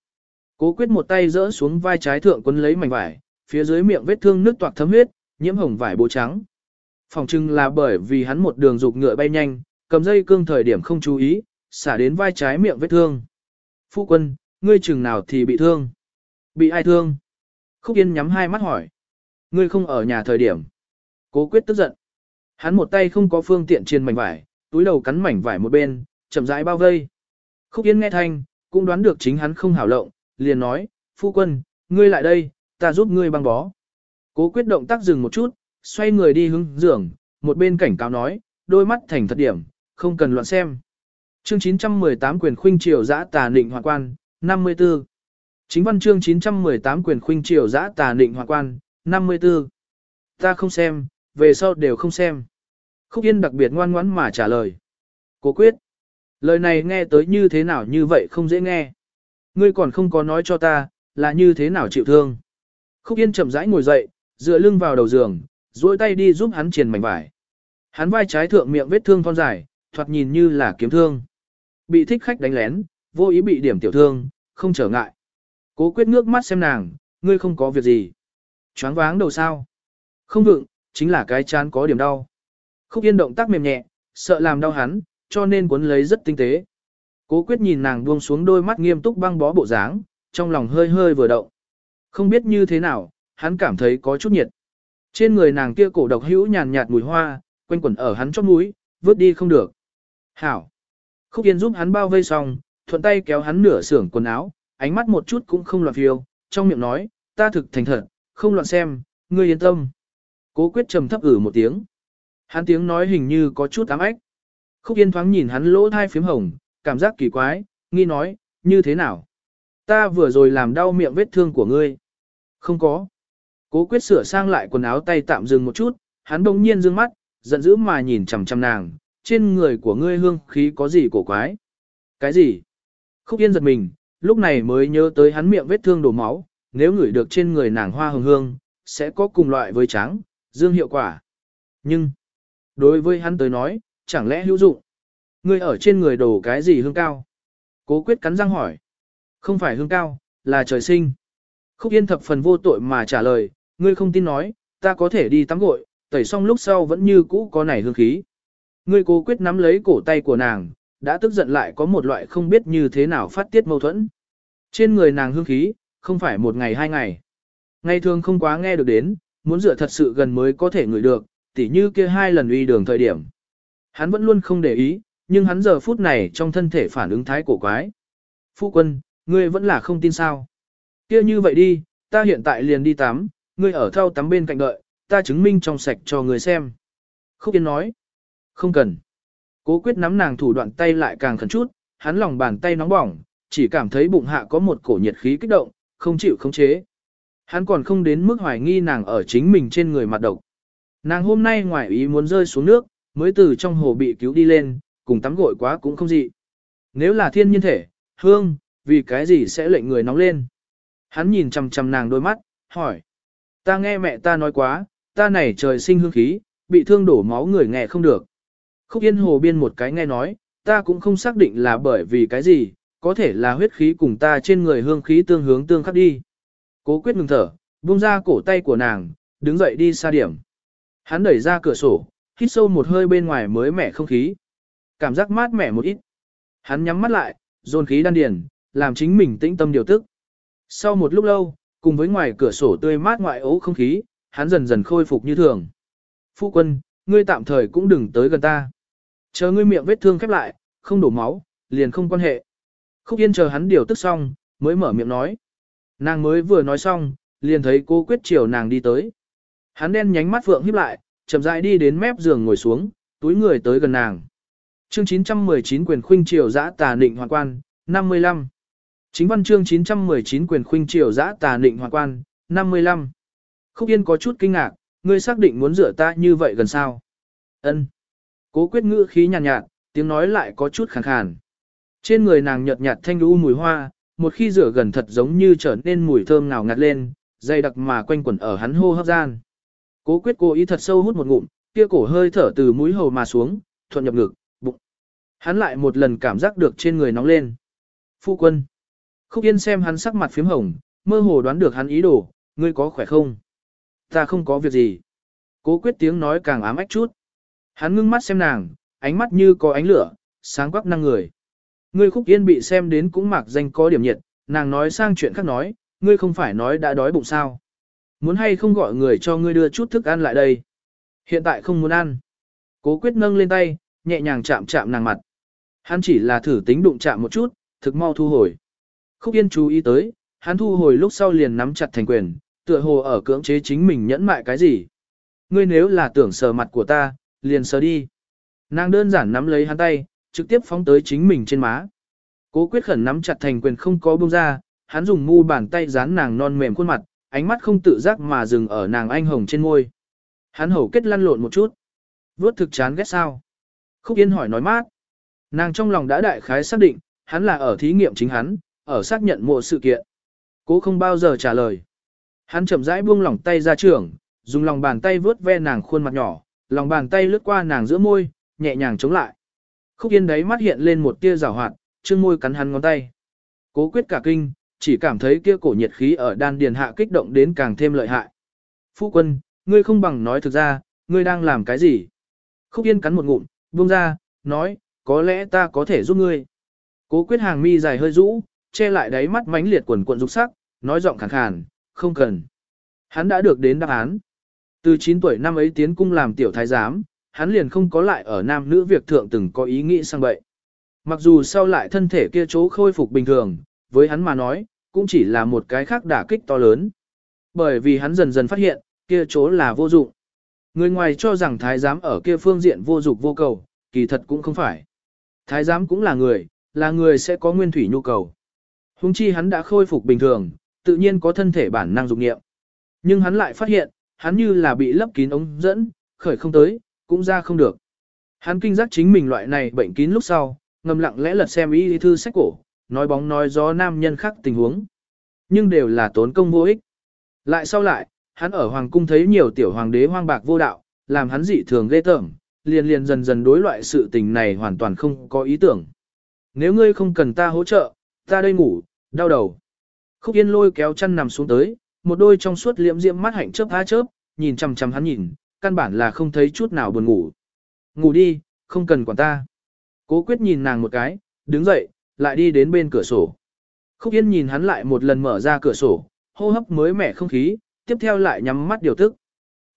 Cố quyết một tay rỡ xuống vai trái thượng quân lấy mảnh vải, phía dưới miệng vết thương nước toạc thấm huyết, nhiễm hồng vải bố trắng. Phòng trưng là bởi vì hắn một đường dục ngựa bay nhanh, cầm dây cương thời điểm không chú ý, xả đến vai trái miệng vết thương. Phu quân, ngươi chừng nào thì bị thương? Bị ai thương? Khúc Yên nhắm hai mắt hỏi. Ngươi không ở nhà thời điểm. Cố quyết tức giận. Hắn một tay không có phương tiện trên mảnh vải, túi đầu cắn mảnh vải một bên, chậm rãi bao vây. Khúc Yên nghe thanh, cũng đoán được chính hắn không hảo lộng, liền nói, phu quân, ngươi lại đây, ta giúp ngươi băng bó. Cố quyết động tác dừng một chút, xoay người đi hướng giường, một bên cảnh cáo nói, đôi mắt thành thật điểm, không cần loạn xem. Chương 918 quyền khuynh triều giã tà nịnh hoàng quan, 54. Chính văn chương 918 quyền khuynh triều giã tà nịnh hoàng quan, 54. Ta không xem, về sau đều không xem. Khúc Yên đặc biệt ngoan ngoãn mà trả lời. Cố quyết. Lời này nghe tới như thế nào như vậy không dễ nghe. Ngươi còn không có nói cho ta, là như thế nào chịu thương. Khúc Yên chậm rãi ngồi dậy, dựa lưng vào đầu giường, duỗi tay đi giúp hắn triền mảnh vải. Hắn vai trái thượng miệng vết thương thon dài, thoạt nhìn như là kiếm thương. Bị thích khách đánh lén, vô ý bị điểm tiểu thương, không trở ngại. Cố quyết ngước mắt xem nàng, ngươi không có việc gì. Choáng váng đầu sao. Không vựng, chính là cái chán có điểm đau. Khúc yên động tác mềm nhẹ, sợ làm đau hắn, cho nên cuốn lấy rất tinh tế. Cố quyết nhìn nàng buông xuống đôi mắt nghiêm túc băng bó bộ dáng, trong lòng hơi hơi vừa động. Không biết như thế nào, hắn cảm thấy có chút nhiệt. Trên người nàng kia cổ độc hữu nhàn nhạt mùi hoa, quanh quẩn ở hắn chóp mũi, vứt đi không được. Hảo. Khúc Yên giúp hắn bao vây xong, thuận tay kéo hắn nửa xưởng quần áo, ánh mắt một chút cũng không loạn phiêu, trong miệng nói, ta thực thành thật, không loạn xem, ngươi yên tâm. Cố quyết trầm thấp ử một tiếng. Hắn tiếng nói hình như có chút ám ách. Khúc Yên thoáng nhìn hắn lỗ thai phím hồng, cảm giác kỳ quái, nghi nói, như thế nào? Ta vừa rồi làm đau miệng vết thương của ngươi. Không có. Cố quyết sửa sang lại quần áo tay tạm dừng một chút, hắn đông nhiên dương mắt, giận dữ mà nhìn chằm chằm nàng, trên người của ngươi hương khí có gì cổ quái? Cái gì? Khúc Yên giật mình, lúc này mới nhớ tới hắn miệng vết thương đổ máu, nếu ngửi được trên người nàng hoa hồng hương, sẽ có cùng loại với trắng, dương hiệu quả. Nhưng, đối với hắn tới nói, chẳng lẽ hữu dụng? Ngươi ở trên người đổ cái gì hương cao? Cố quyết cắn răng hỏi. Không phải hương cao, là trời sinh. Khúc Yên thập phần vô tội mà trả lời, ngươi không tin nói, ta có thể đi tắm gội, tẩy xong lúc sau vẫn như cũ có nảy hương khí. Ngươi cố quyết nắm lấy cổ tay của nàng, đã tức giận lại có một loại không biết như thế nào phát tiết mâu thuẫn. Trên người nàng hương khí, không phải một ngày hai ngày. Ngày thường không quá nghe được đến, muốn dựa thật sự gần mới có thể ngửi được, tỉ như kia hai lần uy đường thời điểm. Hắn vẫn luôn không để ý, nhưng hắn giờ phút này trong thân thể phản ứng thái cổ quái. Phu quân, ngươi vẫn là không tin sao. kia như vậy đi, ta hiện tại liền đi tắm, ngươi ở thau tắm bên cạnh đợi, ta chứng minh trong sạch cho ngươi xem. Khúc Yên nói, không cần. Cố quyết nắm nàng thủ đoạn tay lại càng khẩn chút, hắn lòng bàn tay nóng bỏng, chỉ cảm thấy bụng hạ có một cổ nhiệt khí kích động, không chịu khống chế. Hắn còn không đến mức hoài nghi nàng ở chính mình trên người mặt độc. Nàng hôm nay ngoài ý muốn rơi xuống nước, mới từ trong hồ bị cứu đi lên, cùng tắm gội quá cũng không dị. Nếu là thiên nhiên thể, hương, vì cái gì sẽ lệnh người nóng lên? Hắn nhìn chằm chằm nàng đôi mắt, hỏi. Ta nghe mẹ ta nói quá, ta này trời sinh hương khí, bị thương đổ máu người nghe không được. Khúc Yên Hồ biên một cái nghe nói, ta cũng không xác định là bởi vì cái gì, có thể là huyết khí cùng ta trên người hương khí tương hướng tương khắc đi. Cố quyết ngừng thở, buông ra cổ tay của nàng, đứng dậy đi xa điểm. Hắn đẩy ra cửa sổ, hít sâu một hơi bên ngoài mới mẻ không khí. Cảm giác mát mẻ một ít. Hắn nhắm mắt lại, dồn khí đan điền, làm chính mình tĩnh tâm điều tức. Sau một lúc lâu, cùng với ngoài cửa sổ tươi mát ngoại ố không khí, hắn dần dần khôi phục như thường. Phu quân, ngươi tạm thời cũng đừng tới gần ta. Chờ ngươi miệng vết thương khép lại, không đổ máu, liền không quan hệ. Khúc Yên chờ hắn điều tức xong, mới mở miệng nói. Nàng mới vừa nói xong, liền thấy cô quyết chiều nàng đi tới. Hắn đen nhánh mắt vượng híp lại, chậm rãi đi đến mép giường ngồi xuống, túi người tới gần nàng. Chương 919 quyền khuynh triều giã tà nịnh hoàng quan, 55. Chính văn chương 919 quyền khuynh triều giã tà nịnh hoàng quan, 55. Khúc Yên có chút kinh ngạc, ngươi xác định muốn rửa ta như vậy gần sao? ân Cố quyết ngữ khí nhàn nhạt, nhạt, tiếng nói lại có chút khàn khàn. Trên người nàng nhợt nhạt thanh đu mùi hoa, một khi rửa gần thật giống như trở nên mùi thơm ngào ngạt lên, dày đặc mà quanh quẩn ở hắn hô hấp gian. Cố quyết cố ý thật sâu hút một ngụm, kia cổ hơi thở từ mũi hầu mà xuống, thuận nhập ngực. Hắn lại một lần cảm giác được trên người nóng lên. Phu quân. Khúc Yên xem hắn sắc mặt phím hồng, mơ hồ đoán được hắn ý đồ, ngươi có khỏe không? Ta không có việc gì. Cố quyết tiếng nói càng ám ách chút. Hắn ngưng mắt xem nàng, ánh mắt như có ánh lửa, sáng quắc năng người. Ngươi khúc yên bị xem đến cũng mặc danh có điểm nhiệt, nàng nói sang chuyện khác nói, ngươi không phải nói đã đói bụng sao. Muốn hay không gọi người cho ngươi đưa chút thức ăn lại đây. Hiện tại không muốn ăn. Cố quyết nâng lên tay, nhẹ nhàng chạm chạm nàng mặt. Hắn chỉ là thử tính đụng chạm một chút, thực mau thu hồi. Khúc Yên chú ý tới, hắn thu hồi lúc sau liền nắm chặt thành quyền, tựa hồ ở cưỡng chế chính mình nhẫn mại cái gì. Ngươi nếu là tưởng sờ mặt của ta, liền sờ đi. Nàng đơn giản nắm lấy hắn tay, trực tiếp phóng tới chính mình trên má. Cố quyết khẩn nắm chặt thành quyền không có buông ra, hắn dùng mu bàn tay dán nàng non mềm khuôn mặt, ánh mắt không tự giác mà dừng ở nàng anh hồng trên môi. Hắn hầu kết lăn lộn một chút. Vốt thực chán ghét sao? Khúc Yên hỏi nói mát. Nàng trong lòng đã đại khái xác định, hắn là ở thí nghiệm chính hắn, ở xác nhận mộ sự kiện. Cố không bao giờ trả lời. Hắn chậm rãi buông lỏng tay ra trưởng, dùng lòng bàn tay vướt ve nàng khuôn mặt nhỏ, lòng bàn tay lướt qua nàng giữa môi, nhẹ nhàng chống lại. Khúc Yên đấy mắt hiện lên một tia rào hoạt, chương môi cắn hắn ngón tay. Cố quyết cả kinh, chỉ cảm thấy kia cổ nhiệt khí ở đan điền hạ kích động đến càng thêm lợi hại. Phu quân, ngươi không bằng nói thực ra, ngươi đang làm cái gì? Khúc Yên cắn một ngụm, buông ra, nói, có lẽ ta có thể giúp ngươi. Cố quyết hàng mi dài hơi rũ, che lại đáy mắt mánh liệt quần cuộn rục sắc, nói giọng khàn khàn, không cần. Hắn đã được đến đáp án. Từ 9 tuổi năm ấy tiến cung làm tiểu thái giám, hắn liền không có lại ở nam nữ việc thượng từng có ý nghĩ sang bậy. Mặc dù sau lại thân thể kia chỗ khôi phục bình thường, với hắn mà nói, cũng chỉ là một cái khác đả kích to lớn. Bởi vì hắn dần dần phát hiện, kia chỗ là vô dụng. Người ngoài cho rằng thái giám ở kia phương diện vô dụng vô cầu, kỳ thật cũng không phải. Thái giám cũng là người, là người sẽ có nguyên thủy nhu cầu. Hùng chi hắn đã khôi phục bình thường, tự nhiên có thân thể bản năng dục nghiệm. Nhưng hắn lại phát hiện, hắn như là bị lấp kín ống dẫn, khởi không tới, cũng ra không được. Hắn kinh giác chính mình loại này bệnh kín lúc sau, ngầm lặng lẽ lật xem y thư sách cổ, nói bóng nói gió nam nhân khác tình huống. Nhưng đều là tốn công vô ích. Lại sau lại, hắn ở hoàng cung thấy nhiều tiểu hoàng đế hoang bạc vô đạo, làm hắn dị thường ghê tởm, liền liền dần dần đối loại sự tình này hoàn toàn không có ý tưởng. Nếu ngươi không cần ta hỗ trợ, ta đây ngủ, đau đầu. Khúc Yên lôi kéo chân nằm xuống tới, một đôi trong suốt liễm diễm mắt hạnh chớp há chớp, nhìn chằm chằm hắn nhìn, căn bản là không thấy chút nào buồn ngủ. Ngủ đi, không cần quản ta. Cố quyết nhìn nàng một cái, đứng dậy, lại đi đến bên cửa sổ. Khúc Yên nhìn hắn lại một lần mở ra cửa sổ, hô hấp mới mẻ không khí, tiếp theo lại nhắm mắt điều tức.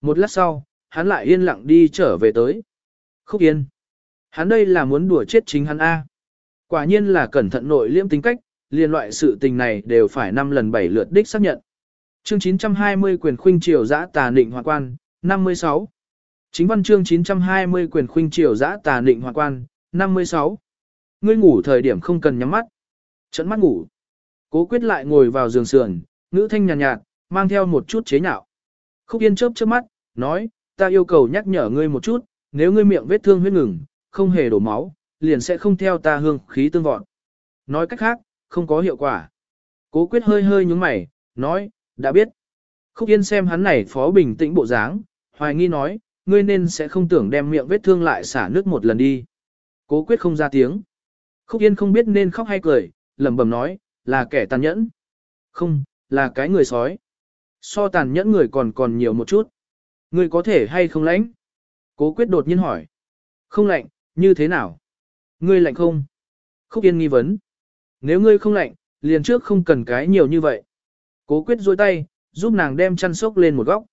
Một lát sau, hắn lại yên lặng đi trở về tới. Khúc Yên. Hắn đây là muốn đùa chết chính hắn A. Quả nhiên là cẩn thận nội liễm tính cách, liên loại sự tình này đều phải năm lần bảy lượt đích xác nhận. Chương 920 quyền khuynh triều giã tà định hòa quan, 56. Chính văn chương 920 quyền khuynh triều giã tà định hòa quan, 56. Ngươi ngủ thời điểm không cần nhắm mắt. Trận mắt ngủ. Cố quyết lại ngồi vào giường sườn, ngữ thanh nhàn nhạt, nhạt, mang theo một chút chế nhạo. Khúc yên chớp chớp mắt, nói, ta yêu cầu nhắc nhở ngươi một chút, nếu ngươi miệng vết thương huyết ngừng, không hề đổ máu, liền sẽ không theo ta hương khí tương vọt. Nói cách khác, không có hiệu quả. Cố quyết hơi hơi nhúng mày, nói, đã biết. Khúc Yên xem hắn này phó bình tĩnh bộ dáng, hoài nghi nói, ngươi nên sẽ không tưởng đem miệng vết thương lại xả nước một lần đi. Cố quyết không ra tiếng. Khúc Yên không biết nên khóc hay cười, lẩm bẩm nói, là kẻ tàn nhẫn. Không, là cái người sói. So tàn nhẫn người còn còn nhiều một chút. Ngươi có thể hay không lãnh? Cố quyết đột nhiên hỏi. Không lạnh, như thế nào? Ngươi lạnh không? Khúc Yên nghi vấn. Nếu ngươi không lạnh, liền trước không cần cái nhiều như vậy. Cố quyết dôi tay, giúp nàng đem chăn sốc lên một góc.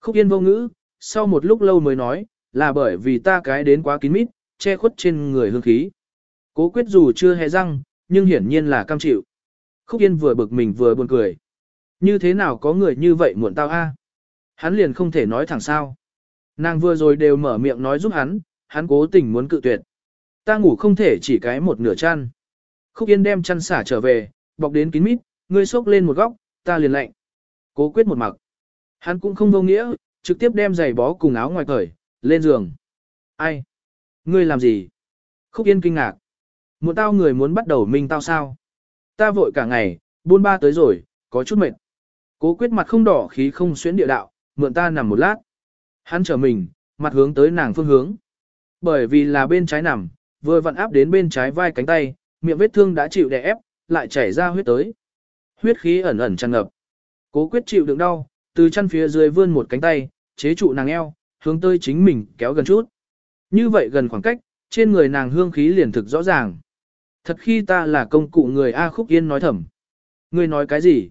Khúc Yên vô ngữ, sau một lúc lâu mới nói, là bởi vì ta cái đến quá kín mít, che khuất trên người hương khí. Cố quyết dù chưa hề răng, nhưng hiển nhiên là cam chịu. Khúc Yên vừa bực mình vừa buồn cười. Như thế nào có người như vậy muộn tao a Hắn liền không thể nói thẳng sao. Nàng vừa rồi đều mở miệng nói giúp hắn, hắn cố tình muốn cự tuyệt. Ta ngủ không thể chỉ cái một nửa chăn. Khúc Yên đem chăn xả trở về, bọc đến kín mít, ngươi xốc lên một góc, ta liền lạnh. Cố quyết một mặc. Hắn cũng không vô nghĩa, trực tiếp đem giày bó cùng áo ngoài cởi, lên giường. Ai? Ngươi làm gì? Khúc Yên kinh ngạc. Một tao người muốn bắt đầu minh tao sao? Ta vội cả ngày, buôn ba tới rồi, có chút mệt. Cố quyết mặt không đỏ khí không xuyến địa đạo, mượn ta nằm một lát. Hắn trở mình, mặt hướng tới nàng phương hướng. Bởi vì là bên trái nằm, vừa vặn áp đến bên trái vai cánh tay, miệng vết thương đã chịu đè ép, lại chảy ra huyết tới. Huyết khí ẩn ẩn tràn ngập. Cố quyết chịu đựng đau, từ chân phía dưới vươn một cánh tay, chế trụ nàng eo, hướng tới chính mình kéo gần chút. Như vậy gần khoảng cách, trên người nàng hương khí liền thực rõ ràng. Thật khi ta là công cụ người A Khúc Yên nói thầm. Ngươi nói cái gì?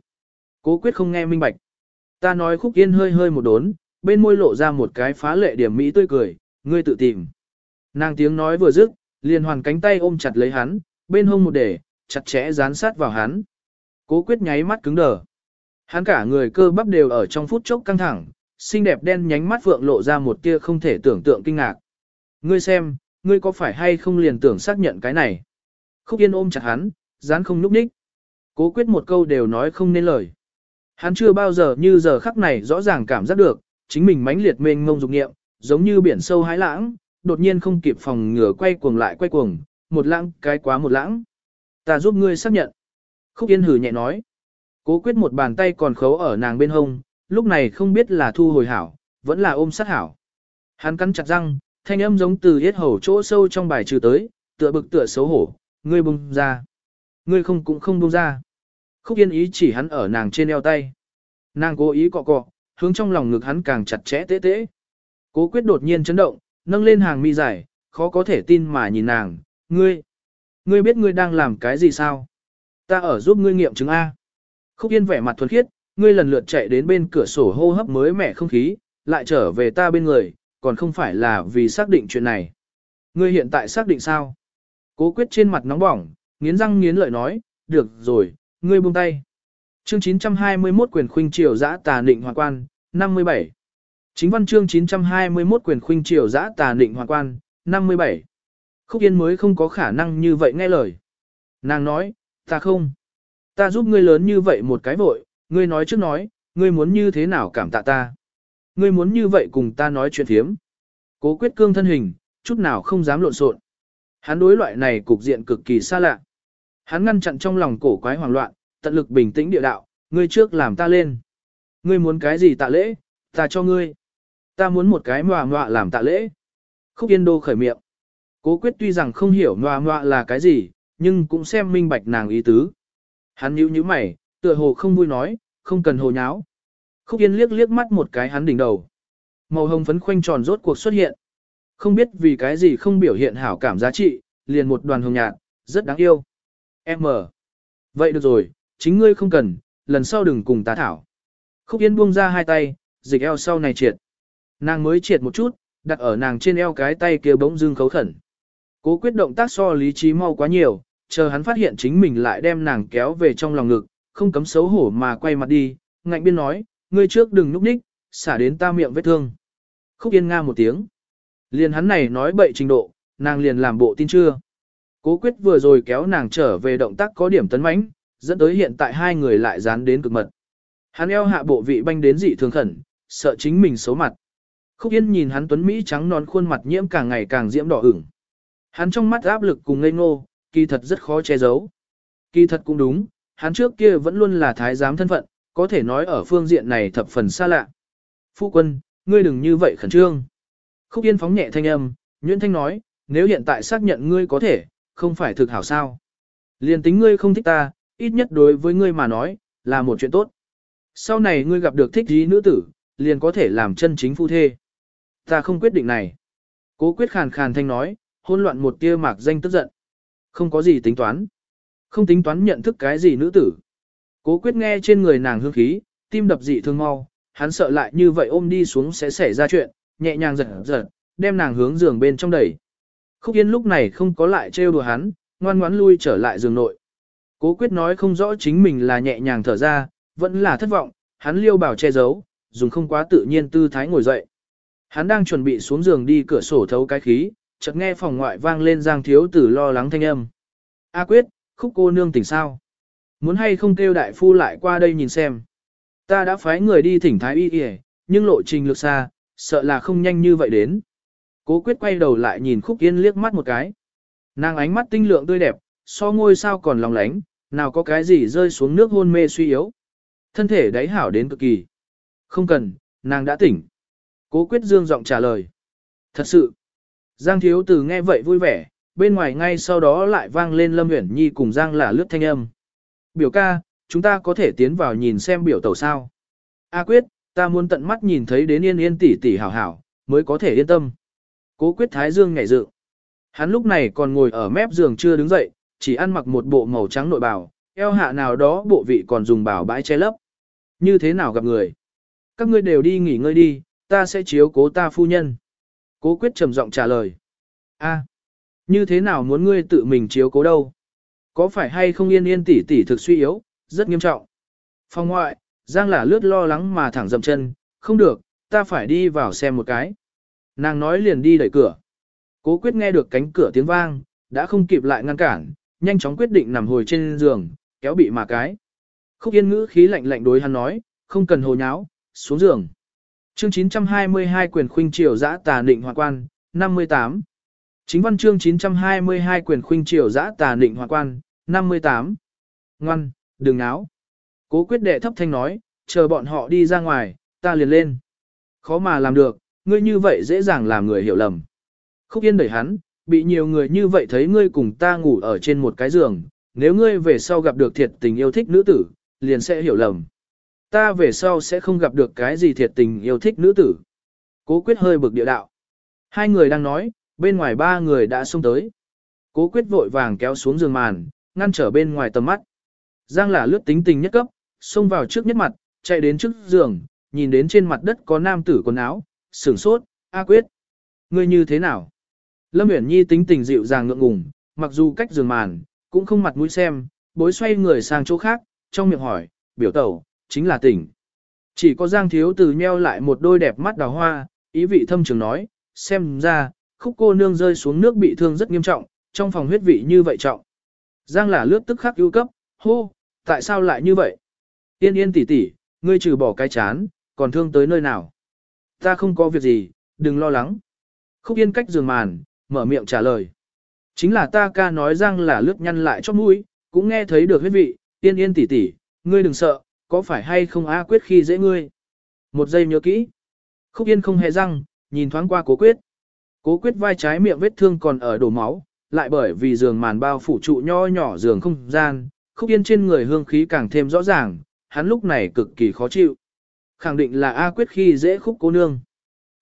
Cố quyết không nghe minh bạch. Ta nói Khúc Yên hơi hơi một đốn, bên môi lộ ra một cái phá lệ điểm mỹ tươi cười, ngươi tự tìm. Nàng tiếng nói vừa dứt, liền hoàn cánh tay ôm chặt lấy hắn, bên hông một để, chặt chẽ dán sát vào hắn. Cố quyết nháy mắt cứng đờ. Hắn cả người cơ bắp đều ở trong phút chốc căng thẳng, xinh đẹp đen nhánh mắt vượng lộ ra một tia không thể tưởng tượng kinh ngạc. Ngươi xem, ngươi có phải hay không liền tưởng xác nhận cái này? Khúc Yên ôm chặt hắn, dán không núp ních. Cố quyết một câu đều nói không nên lời. Hắn chưa bao giờ như giờ khắc này rõ ràng cảm giác được, chính mình mãnh liệt mênh mông dục nghiệm, giống như biển sâu hái lãng, đột nhiên không kịp phòng ngừa quay cuồng lại quay cuồng, một lãng, cái quá một lãng. Ta giúp ngươi xác nhận. Khúc Yên hử nhẹ nói. Cố quyết một bàn tay còn khấu ở nàng bên hông, lúc này không biết là thu hồi hảo, vẫn là ôm sát hảo. Hắn cắn chặt răng, thanh âm giống từ hết hầu chỗ sâu trong bài trừ tới, tựa bực tựa xấu hổ, ngươi bung ra. Ngươi không cũng không bung ra. Khúc yên ý chỉ hắn ở nàng trên eo tay. Nàng cố ý cọ cọ, hướng trong lòng ngực hắn càng chặt chẽ tế tế. Cố quyết đột nhiên chấn động, nâng lên hàng mi dài, khó có thể tin mà nhìn nàng, ngươi. Ngươi biết ngươi đang làm cái gì sao? Ta ở giúp ngươi nghiệm chứng A. Khúc yên vẻ mặt thuần khiết, ngươi lần lượt chạy đến bên cửa sổ hô hấp mới mẻ không khí, lại trở về ta bên người, còn không phải là vì xác định chuyện này. Ngươi hiện tại xác định sao? Cố quyết trên mặt nóng bỏng, nghiến răng nghiến lợi nói, được rồi, ngươi buông tay. Chương 921 quyền khuynh triều giã tà định hoàng quan, 57. Chính văn chương 921 quyền khuynh triều giã tà định hoàng quan, 57. Khúc Yên mới không có khả năng như vậy nghe lời. Nàng nói, ta không. Ta giúp ngươi lớn như vậy một cái vội, ngươi nói trước nói, ngươi muốn như thế nào cảm tạ ta. Ngươi muốn như vậy cùng ta nói chuyện thiếm. Cố quyết cương thân hình, chút nào không dám lộn xộn. Hắn đối loại này cục diện cực kỳ xa lạ. Hắn ngăn chặn trong lòng cổ quái hoảng loạn, tận lực bình tĩnh địa đạo, ngươi trước làm ta lên. Ngươi muốn cái gì tạ lễ, ta cho ngươi. Ta muốn một cái mòa mọa làm tạ lễ. Khúc Yên Đô khởi miệng. Cố quyết tuy rằng không hiểu mòa mọa là cái gì, nhưng cũng xem minh bạch nàng ý tứ. Hắn nhíu nhíu mày, tựa hồ không vui nói, không cần hồ nháo. Khúc Yên liếc liếc mắt một cái hắn đỉnh đầu. Màu hồng phấn khoanh tròn rốt cuộc xuất hiện. Không biết vì cái gì không biểu hiện hảo cảm giá trị, liền một đoàn hồng nhạt, rất đáng yêu. M. Vậy được rồi, chính ngươi không cần, lần sau đừng cùng ta thảo. Khúc Yên buông ra hai tay, dịch eo sau này triệt. Nàng mới triệt một chút, đặt ở nàng trên eo cái tay kia bỗng dưng khấu khẩn. Cố quyết động tác so lý trí mau quá nhiều, chờ hắn phát hiện chính mình lại đem nàng kéo về trong lòng ngực, không cấm xấu hổ mà quay mặt đi, ngạnh biên nói, ngươi trước đừng núp ních, xả đến ta miệng vết thương. Khúc Yên nga một tiếng. Liền hắn này nói bậy trình độ, nàng liền làm bộ tin chưa. Cố quyết vừa rồi kéo nàng trở về động tác có điểm tấn mãnh, dẫn tới hiện tại hai người lại dán đến cực mật. Hắn eo hạ bộ vị banh đến dị thường khẩn, sợ chính mình xấu mặt. Khúc Yên nhìn hắn tuấn Mỹ trắng non khuôn mặt nhiễm càng ngày càng diễm đỏ ửng. Hắn trong mắt áp lực cùng ngây ngô, kỳ thật rất khó che giấu. Kỳ thật cũng đúng, hắn trước kia vẫn luôn là thái giám thân phận, có thể nói ở phương diện này thập phần xa lạ. Phu quân, ngươi đừng như vậy khẩn trương. Khúc Yên phóng nhẹ thanh âm, Nguyễn Thanh nói, nếu hiện tại xác nhận ngươi có thể, không phải thực hảo sao. Liền tính ngươi không thích ta, ít nhất đối với ngươi mà nói, là một chuyện tốt. Sau này ngươi gặp được thích gì nữ tử, liền có thể làm chân chính phu thê. Ta không quyết định này. Cố quyết khàn khàn thanh nói, hôn loạn một tia mạc danh tức giận. Không có gì tính toán. Không tính toán nhận thức cái gì nữ tử. Cố quyết nghe trên người nàng hương khí, tim đập dị thương mau, hắn sợ lại như vậy ôm đi xuống sẽ xảy ra chuyện, nhẹ nhàng giật giật, đem nàng hướng giường bên trong đẩy. Khúc Yên lúc này không có lại trêu đùa hắn, ngoan ngoãn lui trở lại giường nội. Cố quyết nói không rõ chính mình là nhẹ nhàng thở ra, vẫn là thất vọng, hắn liêu bảo che giấu, dùng không quá tự nhiên tư thái ngồi dậy. Hắn đang chuẩn bị xuống giường đi cửa sổ thấu cái khí, chợt nghe phòng ngoại vang lên giang thiếu tử lo lắng thanh âm. A quyết, khúc cô nương tỉnh sao? Muốn hay không kêu đại phu lại qua đây nhìn xem. Ta đã phái người đi thỉnh thái y y, nhưng lộ trình lược xa, sợ là không nhanh như vậy đến. Cố quyết quay đầu lại nhìn khúc yên liếc mắt một cái. Nàng ánh mắt tinh lượng tươi đẹp, so ngôi sao còn lòng lánh, nào có cái gì rơi xuống nước hôn mê suy yếu. Thân thể đáy hảo đến cực kỳ. Không cần, nàng đã tỉnh. Cố quyết dương giọng trả lời. Thật sự. Giang thiếu tử nghe vậy vui vẻ, bên ngoài ngay sau đó lại vang lên Lâm Uyển Nhi cùng Giang là lướt thanh âm. Biểu ca, chúng ta có thể tiến vào nhìn xem biểu tàu sao. A quyết, ta muốn tận mắt nhìn thấy đến yên yên tỷ tỷ hảo hảo, mới có thể yên tâm. Cố quyết thái dương nhảy dựng. Hắn lúc này còn ngồi ở mép giường chưa đứng dậy, chỉ ăn mặc một bộ màu trắng nội bào, eo hạ nào đó bộ vị còn dùng bảo bãi che lấp. Như thế nào gặp người? Các ngươi đều đi nghỉ ngơi đi, ta sẽ chiếu cố ta phu nhân. Cố quyết trầm giọng trả lời. A, như thế nào muốn ngươi tự mình chiếu cố đâu? Có phải hay không yên yên tỷ tỷ thực suy yếu, rất nghiêm trọng. Phòng ngoại, Giang là lướt lo lắng mà thẳng dậm chân, không được, ta phải đi vào xem một cái. Nàng nói liền đi đẩy cửa. Cố quyết nghe được cánh cửa tiếng vang, đã không kịp lại ngăn cản, nhanh chóng quyết định nằm hồi trên giường, kéo bị mà cái. Khúc yên ngữ khí lạnh lạnh đối hắn nói, không cần hồ nháo, xuống giường. Chương 922 quyền khuynh triều giã tà định hòa quan, 58. Chính văn chương 922 quyền khuynh triều giã tà định hòa quan, 58. Ngoan, đừng náo. Cố quyết đệ thấp thanh nói, chờ bọn họ đi ra ngoài, ta liền lên. Khó mà làm được, ngươi như vậy dễ dàng làm người hiểu lầm. Khúc yên đẩy hắn, bị nhiều người như vậy thấy ngươi cùng ta ngủ ở trên một cái giường, nếu ngươi về sau gặp được thiệt tình yêu thích nữ tử, liền sẽ hiểu lầm. Ta về sau sẽ không gặp được cái gì thiệt tình yêu thích nữ tử. Cố quyết hơi bực địa đạo. Hai người đang nói, bên ngoài ba người đã xông tới. Cố quyết vội vàng kéo xuống giường màn, ngăn trở bên ngoài tầm mắt. Giang là lướt tính tình nhất cấp, xông vào trước nhất mặt, chạy đến trước giường, nhìn đến trên mặt đất có nam tử quần áo, sửng sốt, A quyết. Ngươi như thế nào? Lâm Uyển Nhi tính tình dịu dàng ngượng ngùng, mặc dù cách giường màn, cũng không mặt mũi xem, bối xoay người sang chỗ khác, trong miệng hỏi, biểu tẩu, chính là tỉnh. Chỉ có Giang Thiếu Từ nheo lại một đôi đẹp mắt đào hoa, ý vị thâm trường nói, xem ra, khúc cô nương rơi xuống nước bị thương rất nghiêm trọng, trong phòng huyết vị như vậy trọng. Giang là lướt tức khắc ưu cấp, hô, tại sao lại như vậy? Yên yên tỷ tỷ, ngươi trừ bỏ cái chán, còn thương tới nơi nào? Ta không có việc gì, đừng lo lắng. Khúc yên cách giường màn, mở miệng trả lời. Chính là ta ca nói rằng là lướt nhăn lại chót mũi, cũng nghe thấy được huyết vị, yên yên tỷ tỷ, ngươi đừng sợ, có phải hay không A quyết khi dễ ngươi. Một giây nhớ kỹ. Khúc yên không hề răng, nhìn thoáng qua cố quyết. Cố quyết vai trái miệng vết thương còn ở đổ máu, lại bởi vì giường màn bao phủ trụ nho nhỏ giường không gian, khúc yên trên người hương khí càng thêm rõ ràng, hắn lúc này cực kỳ khó chịu. Khẳng định là A quyết khi dễ khúc cô nương.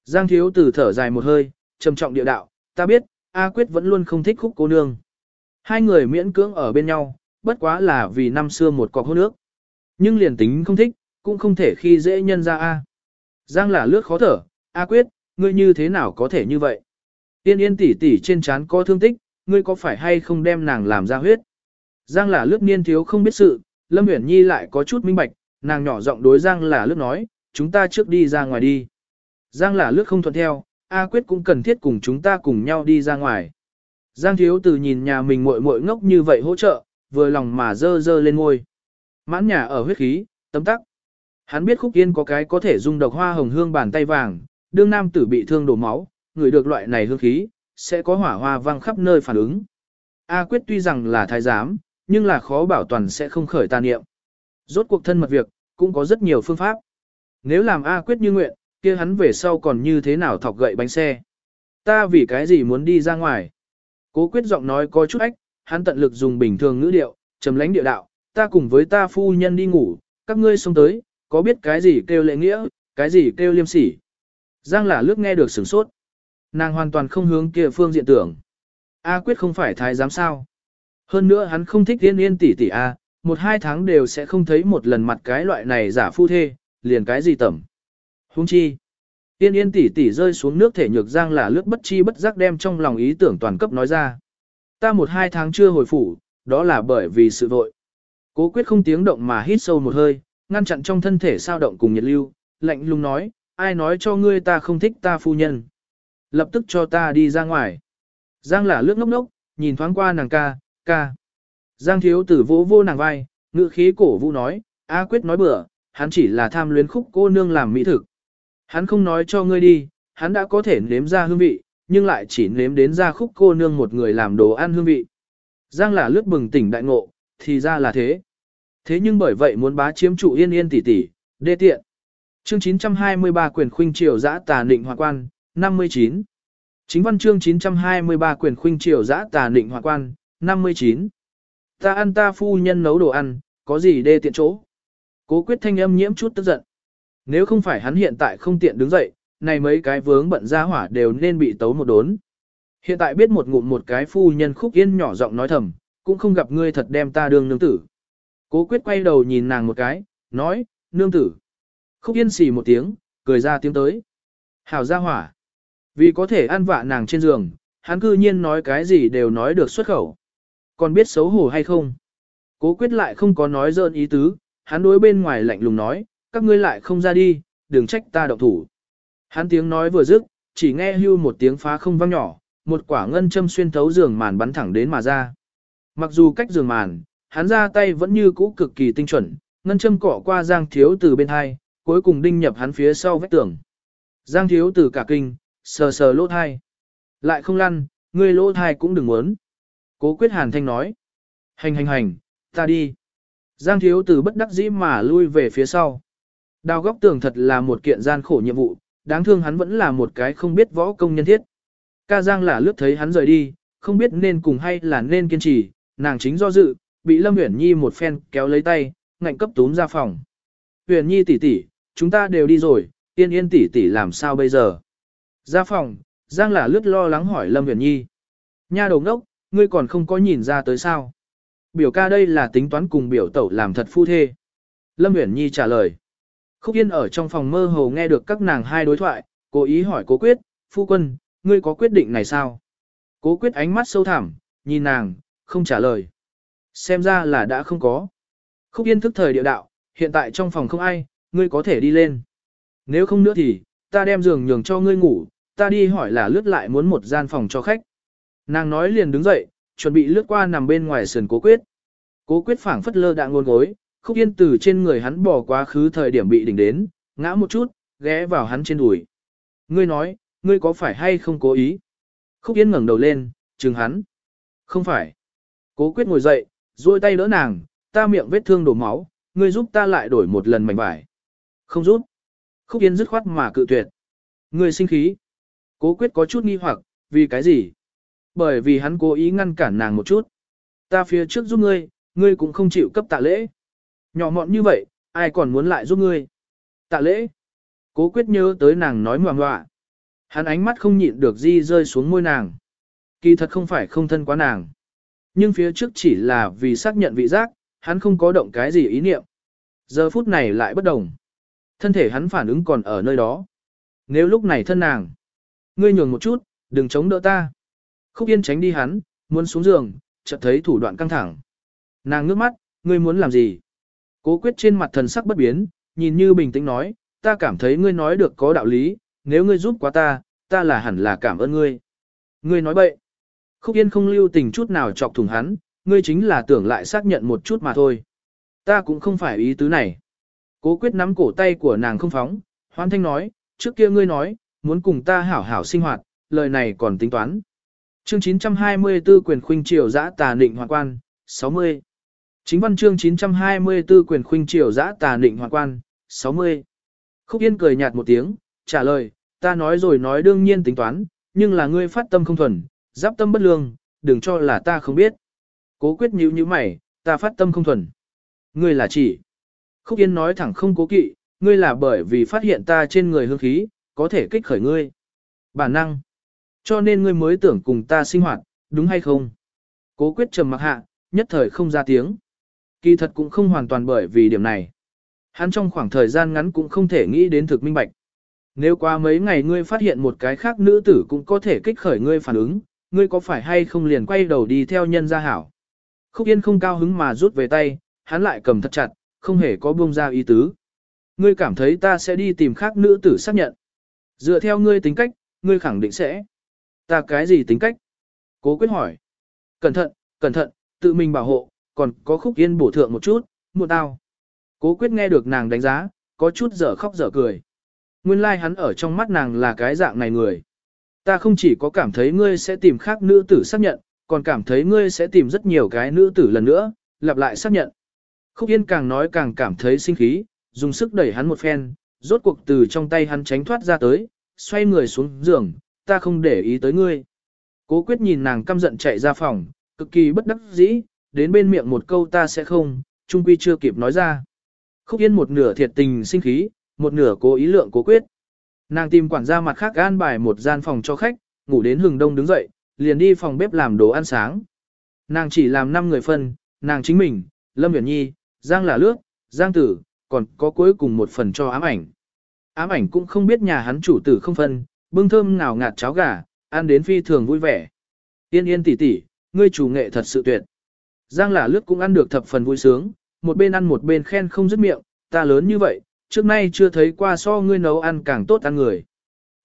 Giang thiếu tử thở dài một hơi, trầm trọng địa đạo, ta biết, A Quyết vẫn luôn không thích khúc cô nương. Hai người miễn cưỡng ở bên nhau, bất quá là vì năm xưa một cọc hôn nước. Nhưng liền tính không thích, cũng không thể khi dễ nhân ra A. Giang là lướt khó thở, A Quyết, ngươi như thế nào có thể như vậy? Tiên yên tỷ tỷ trên trán có thương tích, ngươi có phải hay không đem nàng làm ra huyết? Giang là lướt niên thiếu không biết sự, Lâm Uyển Nhi lại có chút minh bạch, nàng nhỏ giọng đối Giang là lướt nói, chúng ta trước đi ra ngoài đi. Giang là lướt không thuận theo, A Quyết cũng cần thiết cùng chúng ta cùng nhau đi ra ngoài. Giang thiếu từ nhìn nhà mình muội muội ngốc như vậy hỗ trợ, vừa lòng mà dơ dơ lên ngôi. Mãn nhà ở huyết khí, tấm tắc. Hắn biết khúc yên có cái có thể dung độc hoa hồng hương bàn tay vàng, đương nam tử bị thương đổ máu, người được loại này hương khí, sẽ có hỏa hoa vang khắp nơi phản ứng. A Quyết tuy rằng là thái giám, nhưng là khó bảo toàn sẽ không khởi tà niệm. Rốt cuộc thân mật việc, cũng có rất nhiều phương pháp. Nếu làm A Quyết như nguyện, kia hắn về sau còn như thế nào thọc gậy bánh xe. Ta vì cái gì muốn đi ra ngoài? Cố quyết giọng nói có chút ách, hắn tận lực dùng bình thường ngữ điệu, trầm lánh địa đạo, ta cùng với ta phu nhân đi ngủ, các ngươi xông tới, có biết cái gì kêu lệ nghĩa, cái gì kêu liêm sỉ. Giang là lướt nghe được sửng sốt. Nàng hoàn toàn không hướng kia phương diện tưởng. A quyết không phải thái giám sao. Hơn nữa hắn không thích tiên yên tỷ tỷ A, một hai tháng đều sẽ không thấy một lần mặt cái loại này giả phu thê, liền cái gì tẩm. Hung chi. Tiên yên tỷ tỷ rơi xuống nước thể nhược giang là lướt bất chi bất giác đem trong lòng ý tưởng toàn cấp nói ra. Ta một hai tháng chưa hồi phủ, đó là bởi vì sự vội. Cố quyết không tiếng động mà hít sâu một hơi, ngăn chặn trong thân thể sao động cùng nhiệt lưu, lạnh lùng nói, ai nói cho ngươi ta không thích ta phu nhân. Lập tức cho ta đi ra ngoài. Giang là lướt ngốc ngốc, nhìn thoáng qua nàng ca, ca. Giang thiếu tử vỗ vô nàng vai, Ngự khí cổ vũ nói, A Quyết nói bừa, hắn chỉ là tham luyến khúc cô nương làm mỹ thực. Hắn không nói cho ngươi đi, hắn đã có thể nếm ra hương vị, nhưng lại chỉ nếm đến ra khúc cô nương một người làm đồ ăn hương vị. Giang là lướt bừng tỉnh đại ngộ, thì ra là thế. Thế nhưng bởi vậy muốn bá chiếm trụ yên yên tỷ tỷ, đê tiện. Chương 923 quyền khuynh triều giã tà nịnh hoàng quan, 59. Chính văn chương 923 quyền khuynh triều giã tà nịnh hoàng quan, 59. Ta ăn ta phu nhân nấu đồ ăn, có gì đê tiện chỗ. Cố quyết thanh âm nhiễm chút tức giận. Nếu không phải hắn hiện tại không tiện đứng dậy, này mấy cái vướng bận ra hỏa đều nên bị tấu một đốn. Hiện tại biết một ngụm một cái phu nhân khúc yên nhỏ giọng nói thầm, cũng không gặp ngươi thật đem ta đương nương tử. Cố quyết quay đầu nhìn nàng một cái, nói, nương tử. Khúc yên xì một tiếng, cười ra tiếng tới. Hảo ra hỏa. Vì có thể ăn vạ nàng trên giường, hắn cư nhiên nói cái gì đều nói được xuất khẩu. Còn biết xấu hổ hay không? Cố quyết lại không có nói dơn ý tứ, hắn đối bên ngoài lạnh lùng nói, các ngươi lại không ra đi, đừng trách ta động thủ. Hắn tiếng nói vừa dứt, chỉ nghe hưu một tiếng phá không vang nhỏ, một quả ngân châm xuyên thấu giường màn bắn thẳng đến mà ra. Mặc dù cách giường màn, hắn ra tay vẫn như cũ cực kỳ tinh chuẩn, ngân châm cỏ qua Giang Thiếu từ bên hai, cuối cùng đinh nhập hắn phía sau vách tường. Giang Thiếu từ cả kinh, sờ sờ lỗ thai. Lại không lăn, ngươi lỗ thai cũng đừng muốn. Cố quyết hàn thanh nói. Hành hành hành, ta đi. Giang Thiếu từ bất đắc dĩ mà lui về phía sau. Đào góc tường thật là một kiện gian khổ nhiệm vụ, đáng thương hắn vẫn là một cái không biết võ công nhân thiết. Ca Giang là lướt thấy hắn rời đi, không biết nên cùng hay là nên kiên trì, nàng chính do dự, bị Lâm Uyển Nhi một phen kéo lấy tay, ngạnh cấp túm ra phòng. Uyển Nhi tỷ tỷ, chúng ta đều đi rồi, Yên Yên tỷ tỷ làm sao bây giờ? Ra phòng, Giang là lướt lo lắng hỏi Lâm Uyển Nhi. Nha đầu ngốc, ngươi còn không có nhìn ra tới sao? Biểu ca đây là tính toán cùng biểu tẩu làm thật phu thê. Lâm Uyển Nhi trả lời. Khúc Yên ở trong phòng mơ hồ nghe được các nàng hai đối thoại, cố ý hỏi cố quyết, phu quân, ngươi có quyết định này sao? Cố quyết ánh mắt sâu thẳm, nhìn nàng, không trả lời. Xem ra là đã không có. Khúc Yên thức thời địa đạo, hiện tại trong phòng không ai, ngươi có thể đi lên. Nếu không nữa thì, ta đem giường nhường cho ngươi ngủ, ta đi hỏi là lướt lại muốn một gian phòng cho khách. Nàng nói liền đứng dậy, chuẩn bị lướt qua nằm bên ngoài sườn cố quyết. Cố quyết phảng phất lơ đạng ngôn gối, khúc yên từ trên người hắn bỏ quá khứ thời điểm bị đỉnh đến, ngã một chút, ghé vào hắn trên đùi. Ngươi nói, ngươi có phải hay không cố ý? Khúc yên ngẩng đầu lên, chừng hắn. Không phải. Cố quyết ngồi dậy, duỗi tay đỡ nàng, ta miệng vết thương đổ máu, ngươi giúp ta lại đổi một lần mảnh vải. Không giúp. Khúc yên dứt khoát mà cự tuyệt. Ngươi sinh khí. Cố quyết có chút nghi hoặc, vì cái gì? Bởi vì hắn cố ý ngăn cản nàng một chút. Ta phía trước giúp ngươi, ngươi cũng không chịu cấp tạ lễ. Nhỏ mọn như vậy, ai còn muốn lại giúp ngươi? Tạ lễ. Cố quyết nhớ tới nàng nói ngoà ngoạ. Hắn ánh mắt không nhịn được di rơi xuống môi nàng. Kỳ thật không phải không thân quá nàng. Nhưng phía trước chỉ là vì xác nhận vị giác, hắn không có động cái gì ý niệm. Giờ phút này lại bất đồng. Thân thể hắn phản ứng còn ở nơi đó. Nếu lúc này thân nàng, ngươi nhường một chút, đừng chống đỡ ta. Khúc Yên tránh đi hắn, muốn xuống giường, chợt thấy thủ đoạn căng thẳng. Nàng ngước mắt, ngươi muốn làm gì? Cố quyết trên mặt thần sắc bất biến, nhìn như bình tĩnh nói, ta cảm thấy ngươi nói được có đạo lý, nếu ngươi giúp quá ta, ta là hẳn là cảm ơn ngươi. Ngươi nói bậy. Khúc Yên không lưu tình chút nào chọc thủng hắn, ngươi chính là tưởng lại xác nhận một chút mà thôi. Ta cũng không phải ý tứ này. Cố quyết nắm cổ tay của nàng không phóng, hoan thanh nói, trước kia ngươi nói, muốn cùng ta hảo hảo sinh hoạt, lời này còn tính toán. Chương 924 quyền khuynh triều giã tà định hoàng quan, 60. Chính văn chương 924 quyền khuynh triều giã tà định hoàng quan, 60. Khúc Yên cười nhạt một tiếng, trả lời, ta nói rồi nói đương nhiên tính toán, nhưng là ngươi phát tâm không thuần, giáp tâm bất lương, đừng cho là ta không biết. Cố quyết nhíu như mày, ta phát tâm không thuần. Ngươi là chỉ. Khúc Yên nói thẳng không cố kỵ, ngươi là bởi vì phát hiện ta trên người hương khí, có thể kích khởi ngươi. Bản năng. Cho nên ngươi mới tưởng cùng ta sinh hoạt, đúng hay không? Cố quyết trầm mặc hạ, nhất thời không ra tiếng. Kỳ thật cũng không hoàn toàn bởi vì điểm này. Hắn trong khoảng thời gian ngắn cũng không thể nghĩ đến thực minh bạch. Nếu qua mấy ngày ngươi phát hiện một cái khác nữ tử cũng có thể kích khởi ngươi phản ứng, ngươi có phải hay không liền quay đầu đi theo nhân gia hảo. Khúc Yên không cao hứng mà rút về tay, hắn lại cầm thật chặt, không hề có buông ra ý tứ. Ngươi cảm thấy ta sẽ đi tìm khác nữ tử xác nhận. Dựa theo ngươi tính cách, ngươi khẳng định sẽ. Ta cái gì tính cách? Cố quyết hỏi. Cẩn thận, cẩn thận, tự mình bảo hộ, còn có khúc yên bổ thượng một chút, một tao. Cố quyết nghe được nàng đánh giá, có chút dở khóc dở cười. Nguyên lai like hắn ở trong mắt nàng là cái dạng này người. Ta không chỉ có cảm thấy ngươi sẽ tìm khác nữ tử xác nhận, còn cảm thấy ngươi sẽ tìm rất nhiều cái nữ tử lần nữa, lặp lại xác nhận. Khúc Yên càng nói càng cảm thấy sinh khí, dùng sức đẩy hắn một phen, rốt cuộc từ trong tay hắn tránh thoát ra tới, xoay người xuống giường, ta không để ý tới ngươi. Cố quyết nhìn nàng căm giận chạy ra phòng, cực kỳ bất đắc dĩ, đến bên miệng một câu ta sẽ không, trung quy chưa kịp nói ra. Khúc Yên một nửa thiệt tình sinh khí, một nửa cố ý lượng cố quyết. Nàng tìm quản gia mặt khác an bài một gian phòng cho khách, ngủ đến hừng đông đứng dậy, liền đi phòng bếp làm đồ ăn sáng. Nàng chỉ làm 5 người phân, nàng chính mình, Lâm uyển Nhi, Giang là lước, Giang tử, còn có cuối cùng một phần cho ám ảnh. Ám ảnh cũng không biết nhà hắn chủ tử không phân, bưng thơm nào ngạt cháo gà, ăn đến phi thường vui vẻ. Yên yên tỉ tỉ, ngươi chủ nghệ thật sự tuyệt. Giang là lướt cũng ăn được thập phần vui sướng, một bên ăn một bên khen không dứt miệng, ta lớn như vậy, trước nay chưa thấy qua so ngươi nấu ăn càng tốt ăn người.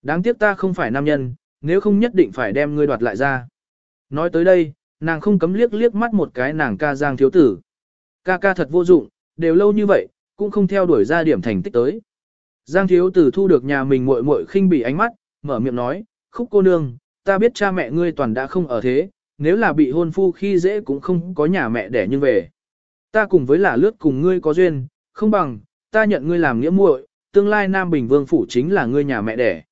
Đáng tiếc ta không phải nam nhân, nếu không nhất định phải đem ngươi đoạt lại ra. Nói tới đây, nàng không cấm liếc liếc mắt một cái nàng ca giang thiếu tử. Ca ca thật vô dụng, đều lâu như vậy, cũng không theo đuổi ra điểm thành tích tới. Giang thiếu tử thu được nhà mình muội muội khinh bỉ ánh mắt, mở miệng nói, khúc cô nương, ta biết cha mẹ ngươi toàn đã không ở thế, nếu là bị hôn phu khi dễ cũng không có nhà mẹ đẻ nhưng về. Ta cùng với là lướt cùng ngươi có duyên, không bằng, ta nhận ngươi làm nghĩa muội, tương lai Nam Bình Vương phủ chính là ngươi nhà mẹ đẻ.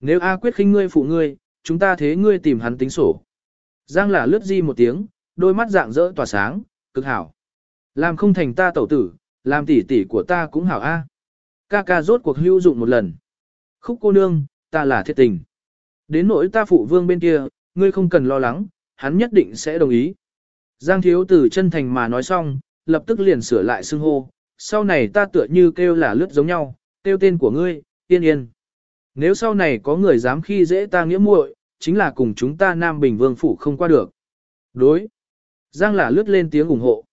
Nếu A quyết khinh ngươi phụ ngươi, chúng ta thế ngươi tìm hắn tính sổ. Giang là lướt di một tiếng, đôi mắt dạng dỡ tỏa sáng, cực hảo. Làm không thành ta tẩu tử, làm tỷ tỷ của ta cũng hảo A. Ca ca rốt cuộc hữu dụng một lần. Khúc cô nương, ta là thiệt tình. Đến nỗi ta phụ vương bên kia, ngươi không cần lo lắng, hắn nhất định sẽ đồng ý. Giang thiếu tử chân thành mà nói xong, lập tức liền sửa lại xưng hô, sau này ta tựa như kêu là lướt giống nhau, kêu tên của ngươi, tiên yên. Nếu sau này có người dám khi dễ ta nghĩa muội, chính là cùng chúng ta Nam Bình Vương Phủ không qua được. Đối. Giang là lướt lên tiếng ủng hộ.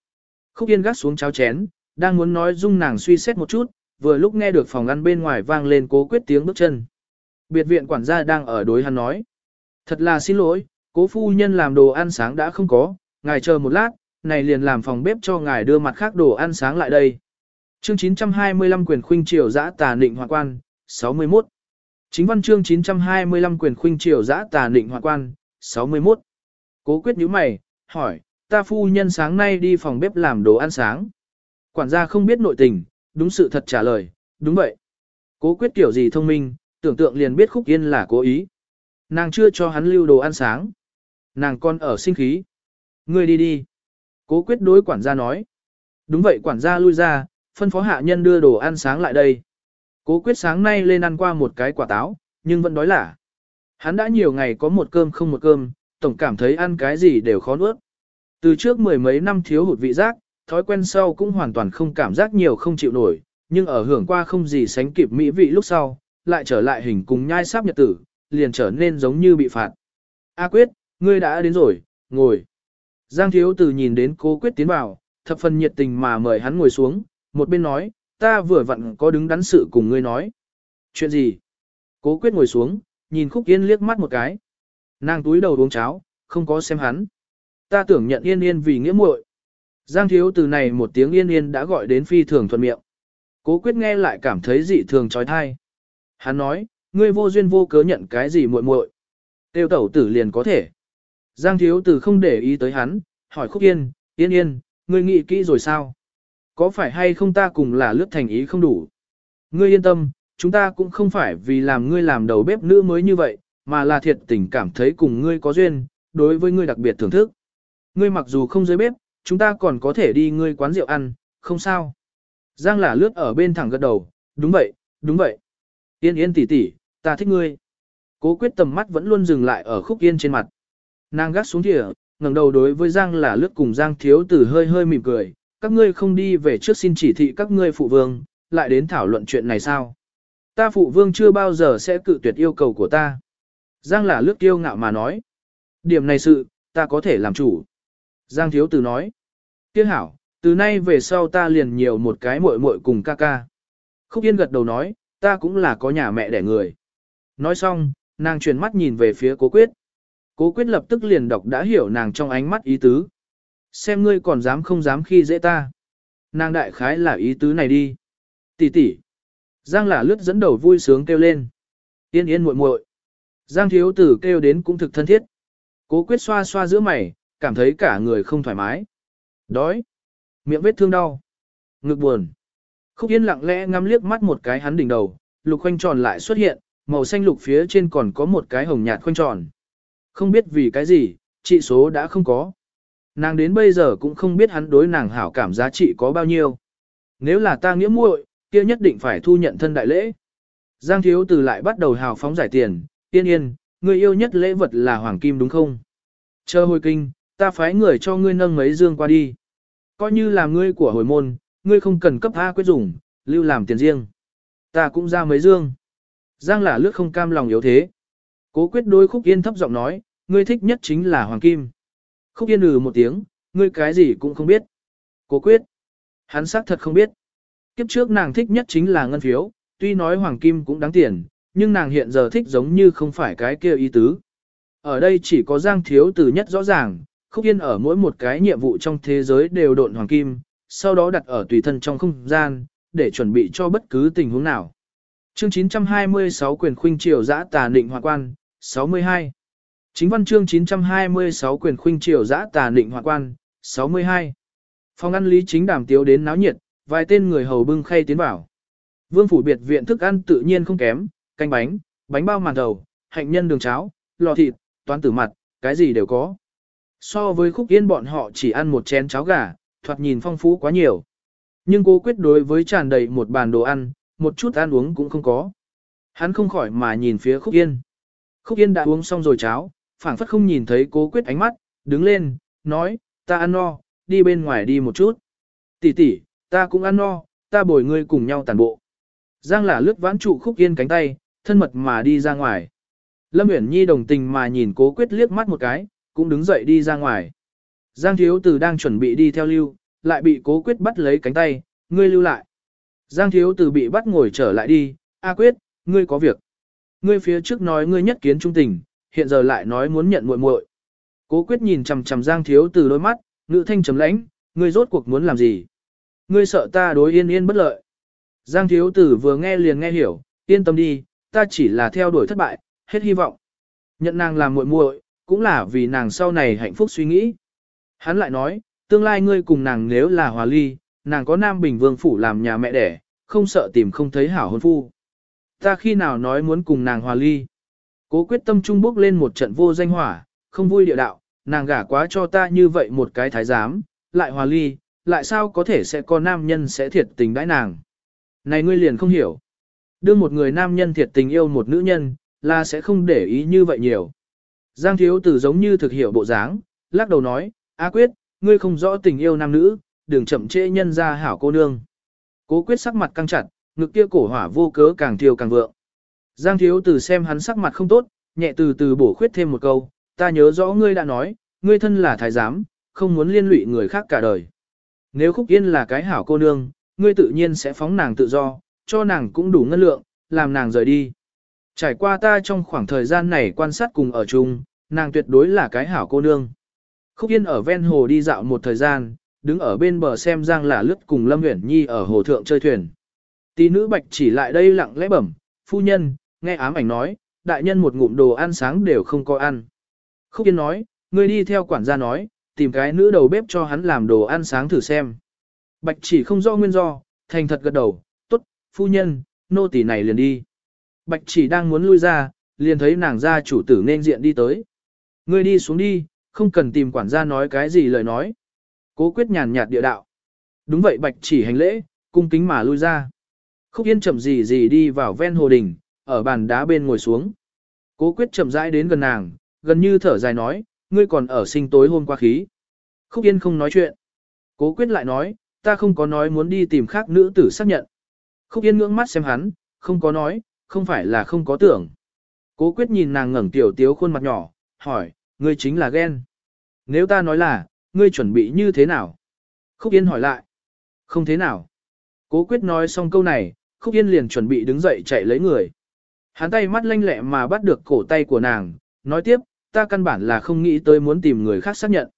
Khúc yên gắt xuống cháo chén, đang muốn nói dung nàng suy xét một chút, vừa lúc nghe được phòng ăn bên ngoài vang lên cố quyết tiếng bước chân. Biệt viện quản gia đang ở đối hắn nói. Thật là xin lỗi, cố phu nhân làm đồ ăn sáng đã không có, ngài chờ một lát, này liền làm phòng bếp cho ngài đưa mặt khác đồ ăn sáng lại đây. Chương 925 quyền khuynh triều giã tà nịnh hoạn quan, 61. Chính văn chương 925 quyền khuynh triều giã tà nịnh hoạn quan, 61. Cố quyết nhíu mày, hỏi, ta phu nhân sáng nay đi phòng bếp làm đồ ăn sáng. Quản gia không biết nội tình, đúng sự thật trả lời, đúng vậy. Cố quyết kiểu gì thông minh, tưởng tượng liền biết khúc yên là cố ý. Nàng chưa cho hắn lưu đồ ăn sáng. Nàng con ở sinh khí. Ngươi đi đi. Cố quyết đối quản gia nói. Đúng vậy quản gia lui ra, phân phó hạ nhân đưa đồ ăn sáng lại đây. Cố quyết sáng nay lên ăn qua một cái quả táo, nhưng vẫn đói lả. Hắn đã nhiều ngày có một cơm không một cơm, tổng cảm thấy ăn cái gì đều khó nuốt. Từ trước mười mấy năm thiếu hụt vị giác, thói quen sau cũng hoàn toàn không cảm giác nhiều không chịu nổi, nhưng ở hưởng qua không gì sánh kịp mỹ vị lúc sau, lại trở lại hình cùng nhai sáp nhật tử, liền trở nên giống như bị phạt. A quyết, ngươi đã đến rồi, ngồi. Giang thiếu tử nhìn đến cố quyết tiến vào, thập phần nhiệt tình mà mời hắn ngồi xuống, một bên nói, ta vừa vặn có đứng đắn sự cùng ngươi nói. Chuyện gì? Cố quyết ngồi xuống, nhìn khúc yên liếc mắt một cái. Nàng túi đầu uống cháo, không có xem hắn. Ta tưởng nhận yên yên vì nghĩa muội. Giang thiếu từ này một tiếng yên yên đã gọi đến phi thường thuận miệng. Cố quyết nghe lại cảm thấy dị thường trói thai. Hắn nói, ngươi vô duyên vô cớ nhận cái gì muội muội, Tiêu tẩu tử liền có thể. Giang thiếu tử không để ý tới hắn, hỏi khúc yên, yên yên, ngươi nghĩ kỹ rồi sao? Có phải hay không ta cùng là lướt thành ý không đủ? Ngươi yên tâm, chúng ta cũng không phải vì làm ngươi làm đầu bếp nữ mới như vậy, mà là thiệt tình cảm thấy cùng ngươi có duyên, đối với ngươi đặc biệt thưởng thức. Ngươi mặc dù không dưới bếp, chúng ta còn có thể đi ngươi quán rượu ăn, không sao. Giang là lướt ở bên thẳng gật đầu, đúng vậy, đúng vậy. Yên yên tỷ tỷ, ta thích ngươi. Cố quyết tầm mắt vẫn luôn dừng lại ở khúc yên trên mặt. Nàng gắt xuống thìa, ngẩng đầu đối với Giang là lướt cùng Giang thiếu tử hơi hơi mỉm cười. Các ngươi không đi về trước xin chỉ thị các ngươi phụ vương, lại đến thảo luận chuyện này sao? Ta phụ vương chưa bao giờ sẽ cự tuyệt yêu cầu của ta. Giang là lướt kiêu ngạo mà nói. Điểm này sự, ta có thể làm chủ. Giang thiếu tử nói. Tiếc hảo, từ nay về sau ta liền nhiều một cái muội muội cùng ca ca. Khúc Yên gật đầu nói, ta cũng là có nhà mẹ đẻ người. Nói xong, nàng chuyển mắt nhìn về phía cố quyết. Cố quyết lập tức liền đọc đã hiểu nàng trong ánh mắt ý tứ. Xem ngươi còn dám không dám khi dễ ta. nàng đại khái là ý tứ này đi. Tỷ tỷ. Giang là lướt dẫn đầu vui sướng kêu lên. Yên yên muội muội. Giang thiếu tử kêu đến cũng thực thân thiết. Cố quyết xoa xoa giữa mày, cảm thấy cả người không thoải mái. Đói. Miệng vết thương đau. Ngực buồn. Khúc yên lặng lẽ ngắm liếc mắt một cái hắn đỉnh đầu, lục khoanh tròn lại xuất hiện, màu xanh lục phía trên còn có một cái hồng nhạt khoanh tròn. Không biết vì cái gì, trị số đã không có. Nàng đến bây giờ cũng không biết hắn đối nàng hảo cảm giá trị có bao nhiêu. Nếu là ta nghĩa muội, kia nhất định phải thu nhận thân đại lễ. Giang thiếu từ lại bắt đầu hào phóng giải tiền, tiên yên, người yêu nhất lễ vật là hoàng kim đúng không? Chờ hồi kinh, ta phái người cho ngươi nâng mấy dương qua đi. Coi như là ngươi của hồi môn, ngươi không cần cấp A quyết dùng, lưu làm tiền riêng. Ta cũng ra mấy dương. Giang là lướt không cam lòng yếu thế. Cố quyết đôi khúc yên thấp giọng nói, ngươi thích nhất chính là hoàng kim. Khúc yên ừ một tiếng, ngươi cái gì cũng không biết. Cố quyết. Hắn xác thật không biết. Kiếp trước nàng thích nhất chính là ngân phiếu, tuy nói hoàng kim cũng đáng tiền, nhưng nàng hiện giờ thích giống như không phải cái kia ý tứ. Ở đây chỉ có Giang Thiếu Từ nhất rõ ràng, Khúc Yên ở mỗi một cái nhiệm vụ trong thế giới đều độn hoàng kim, sau đó đặt ở tùy thân trong không gian, để chuẩn bị cho bất cứ tình huống nào. Chương 926 quyền khuynh triều giã tà định hoàng quan, 62. Chính văn chương 926 quyền khuynh triều giã tà định hoạn quan, 62. Phòng ăn lý chính đàm tiếu đến náo nhiệt, vài tên người hầu bưng khay tiến vào. Vương phủ biệt viện thức ăn tự nhiên không kém, canh bánh, bánh bao màn đầu, hạnh nhân đường cháo, lò thịt, toán tử mặt, cái gì đều có. So với khúc yên bọn họ chỉ ăn một chén cháo gà, thoạt nhìn phong phú quá nhiều. Nhưng cô quyết đối với tràn đầy một bàn đồ ăn, một chút ăn uống cũng không có. Hắn không khỏi mà nhìn phía khúc yên. Khúc yên đã uống xong rồi cháo, phảng phất không nhìn thấy cố quyết ánh mắt, đứng lên, nói, ta ăn no, đi bên ngoài đi một chút. Tỷ tỷ, ta cũng ăn no, ta bồi ngươi cùng nhau tàn bộ. Giang là lướt vãn trụ khúc yên cánh tay, thân mật mà đi ra ngoài. Lâm Uyển Nhi đồng tình mà nhìn cố quyết liếc mắt một cái, cũng đứng dậy đi ra ngoài. Giang thiếu tử đang chuẩn bị đi theo lưu, lại bị cố quyết bắt lấy cánh tay, ngươi lưu lại. Giang thiếu tử bị bắt ngồi trở lại đi, A quyết, ngươi có việc. Ngươi phía trước nói ngươi nhất kiến trung tình, hiện giờ lại nói muốn nhận muội muội. Cố quyết nhìn chằm chằm Giang thiếu tử đôi mắt, ngữ thanh trầm lãnh, ngươi rốt cuộc muốn làm gì? Ngươi sợ ta đối yên yên bất lợi. Giang thiếu tử vừa nghe liền nghe hiểu, yên tâm đi, ta chỉ là theo đuổi thất bại, hết hy vọng. Nhận nàng làm muội muội, cũng là vì nàng sau này hạnh phúc suy nghĩ. Hắn lại nói, tương lai ngươi cùng nàng nếu là hòa ly, nàng có Nam Bình Vương phủ làm nhà mẹ đẻ, không sợ tìm không thấy hảo hôn phu. Ta khi nào nói muốn cùng nàng hòa ly? Cố quyết tâm trung bước lên một trận vô danh hỏa, không vui địa đạo, nàng gả quá cho ta như vậy một cái thái giám, lại hòa ly, lại sao có thể sẽ có nam nhân sẽ thiệt tình đãi nàng. Này ngươi liền không hiểu. Đưa một người nam nhân thiệt tình yêu một nữ nhân, là sẽ không để ý như vậy nhiều. Giang thiếu tử giống như thực hiểu bộ dáng, lắc đầu nói, A quyết, ngươi không rõ tình yêu nam nữ, đừng chậm trễ nhân ra hảo cô nương. Cố quyết sắc mặt căng chặt, ngực kia cổ hỏa vô cớ càng thiêu càng vượng. Giang thiếu tử xem hắn sắc mặt không tốt, nhẹ từ từ bổ khuyết thêm một câu, ta nhớ rõ ngươi đã nói, ngươi thân là thái giám, không muốn liên lụy người khác cả đời. Nếu khúc yên là cái hảo cô nương, ngươi tự nhiên sẽ phóng nàng tự do, cho nàng cũng đủ ngân lượng, làm nàng rời đi. Trải qua ta trong khoảng thời gian này quan sát cùng ở chung, nàng tuyệt đối là cái hảo cô nương. Khúc Yên ở ven hồ đi dạo một thời gian, đứng ở bên bờ xem Giang là lướt cùng Lâm Uyển Nhi ở hồ thượng chơi thuyền. Tỷ nữ Bạch chỉ lại đây lặng lẽ bẩm, phu nhân, nghe ám ảnh nói, đại nhân một ngụm đồ ăn sáng đều không có ăn. Khúc Yên nói, người đi theo quản gia nói, tìm cái nữ đầu bếp cho hắn làm đồ ăn sáng thử xem. Bạch chỉ không rõ nguyên do, thành thật gật đầu, tốt, phu nhân, nô tỳ này liền đi. Bạch chỉ đang muốn lui ra, liền thấy nàng gia chủ tử nên diện đi tới. Ngươi đi xuống đi, không cần tìm quản gia nói cái gì lời nói. Cố quyết nhàn nhạt địa đạo. Đúng vậy bạch chỉ hành lễ, cung kính mà lui ra. Khúc yên chậm gì gì đi vào ven hồ đình, ở bàn đá bên ngồi xuống. Cố quyết chậm rãi đến gần nàng, gần như thở dài nói, ngươi còn ở sinh tối hôm qua khí. Khúc yên không nói chuyện. Cố quyết lại nói, ta không có nói muốn đi tìm khác nữ tử xác nhận. Khúc yên ngưỡng mắt xem hắn, không có nói, không phải là không có tưởng. Cố quyết nhìn nàng ngẩng tiểu tiếu khuôn mặt nhỏ, hỏi, ngươi chính là ghen. Nếu ta nói là, ngươi chuẩn bị như thế nào? Khúc Yên hỏi lại. Không thế nào. Cố quyết nói xong câu này, Khúc Yên liền chuẩn bị đứng dậy chạy lấy người. Hắn tay mắt lanh lẹ mà bắt được cổ tay của nàng, nói tiếp, ta căn bản là không nghĩ tới muốn tìm người khác xác nhận.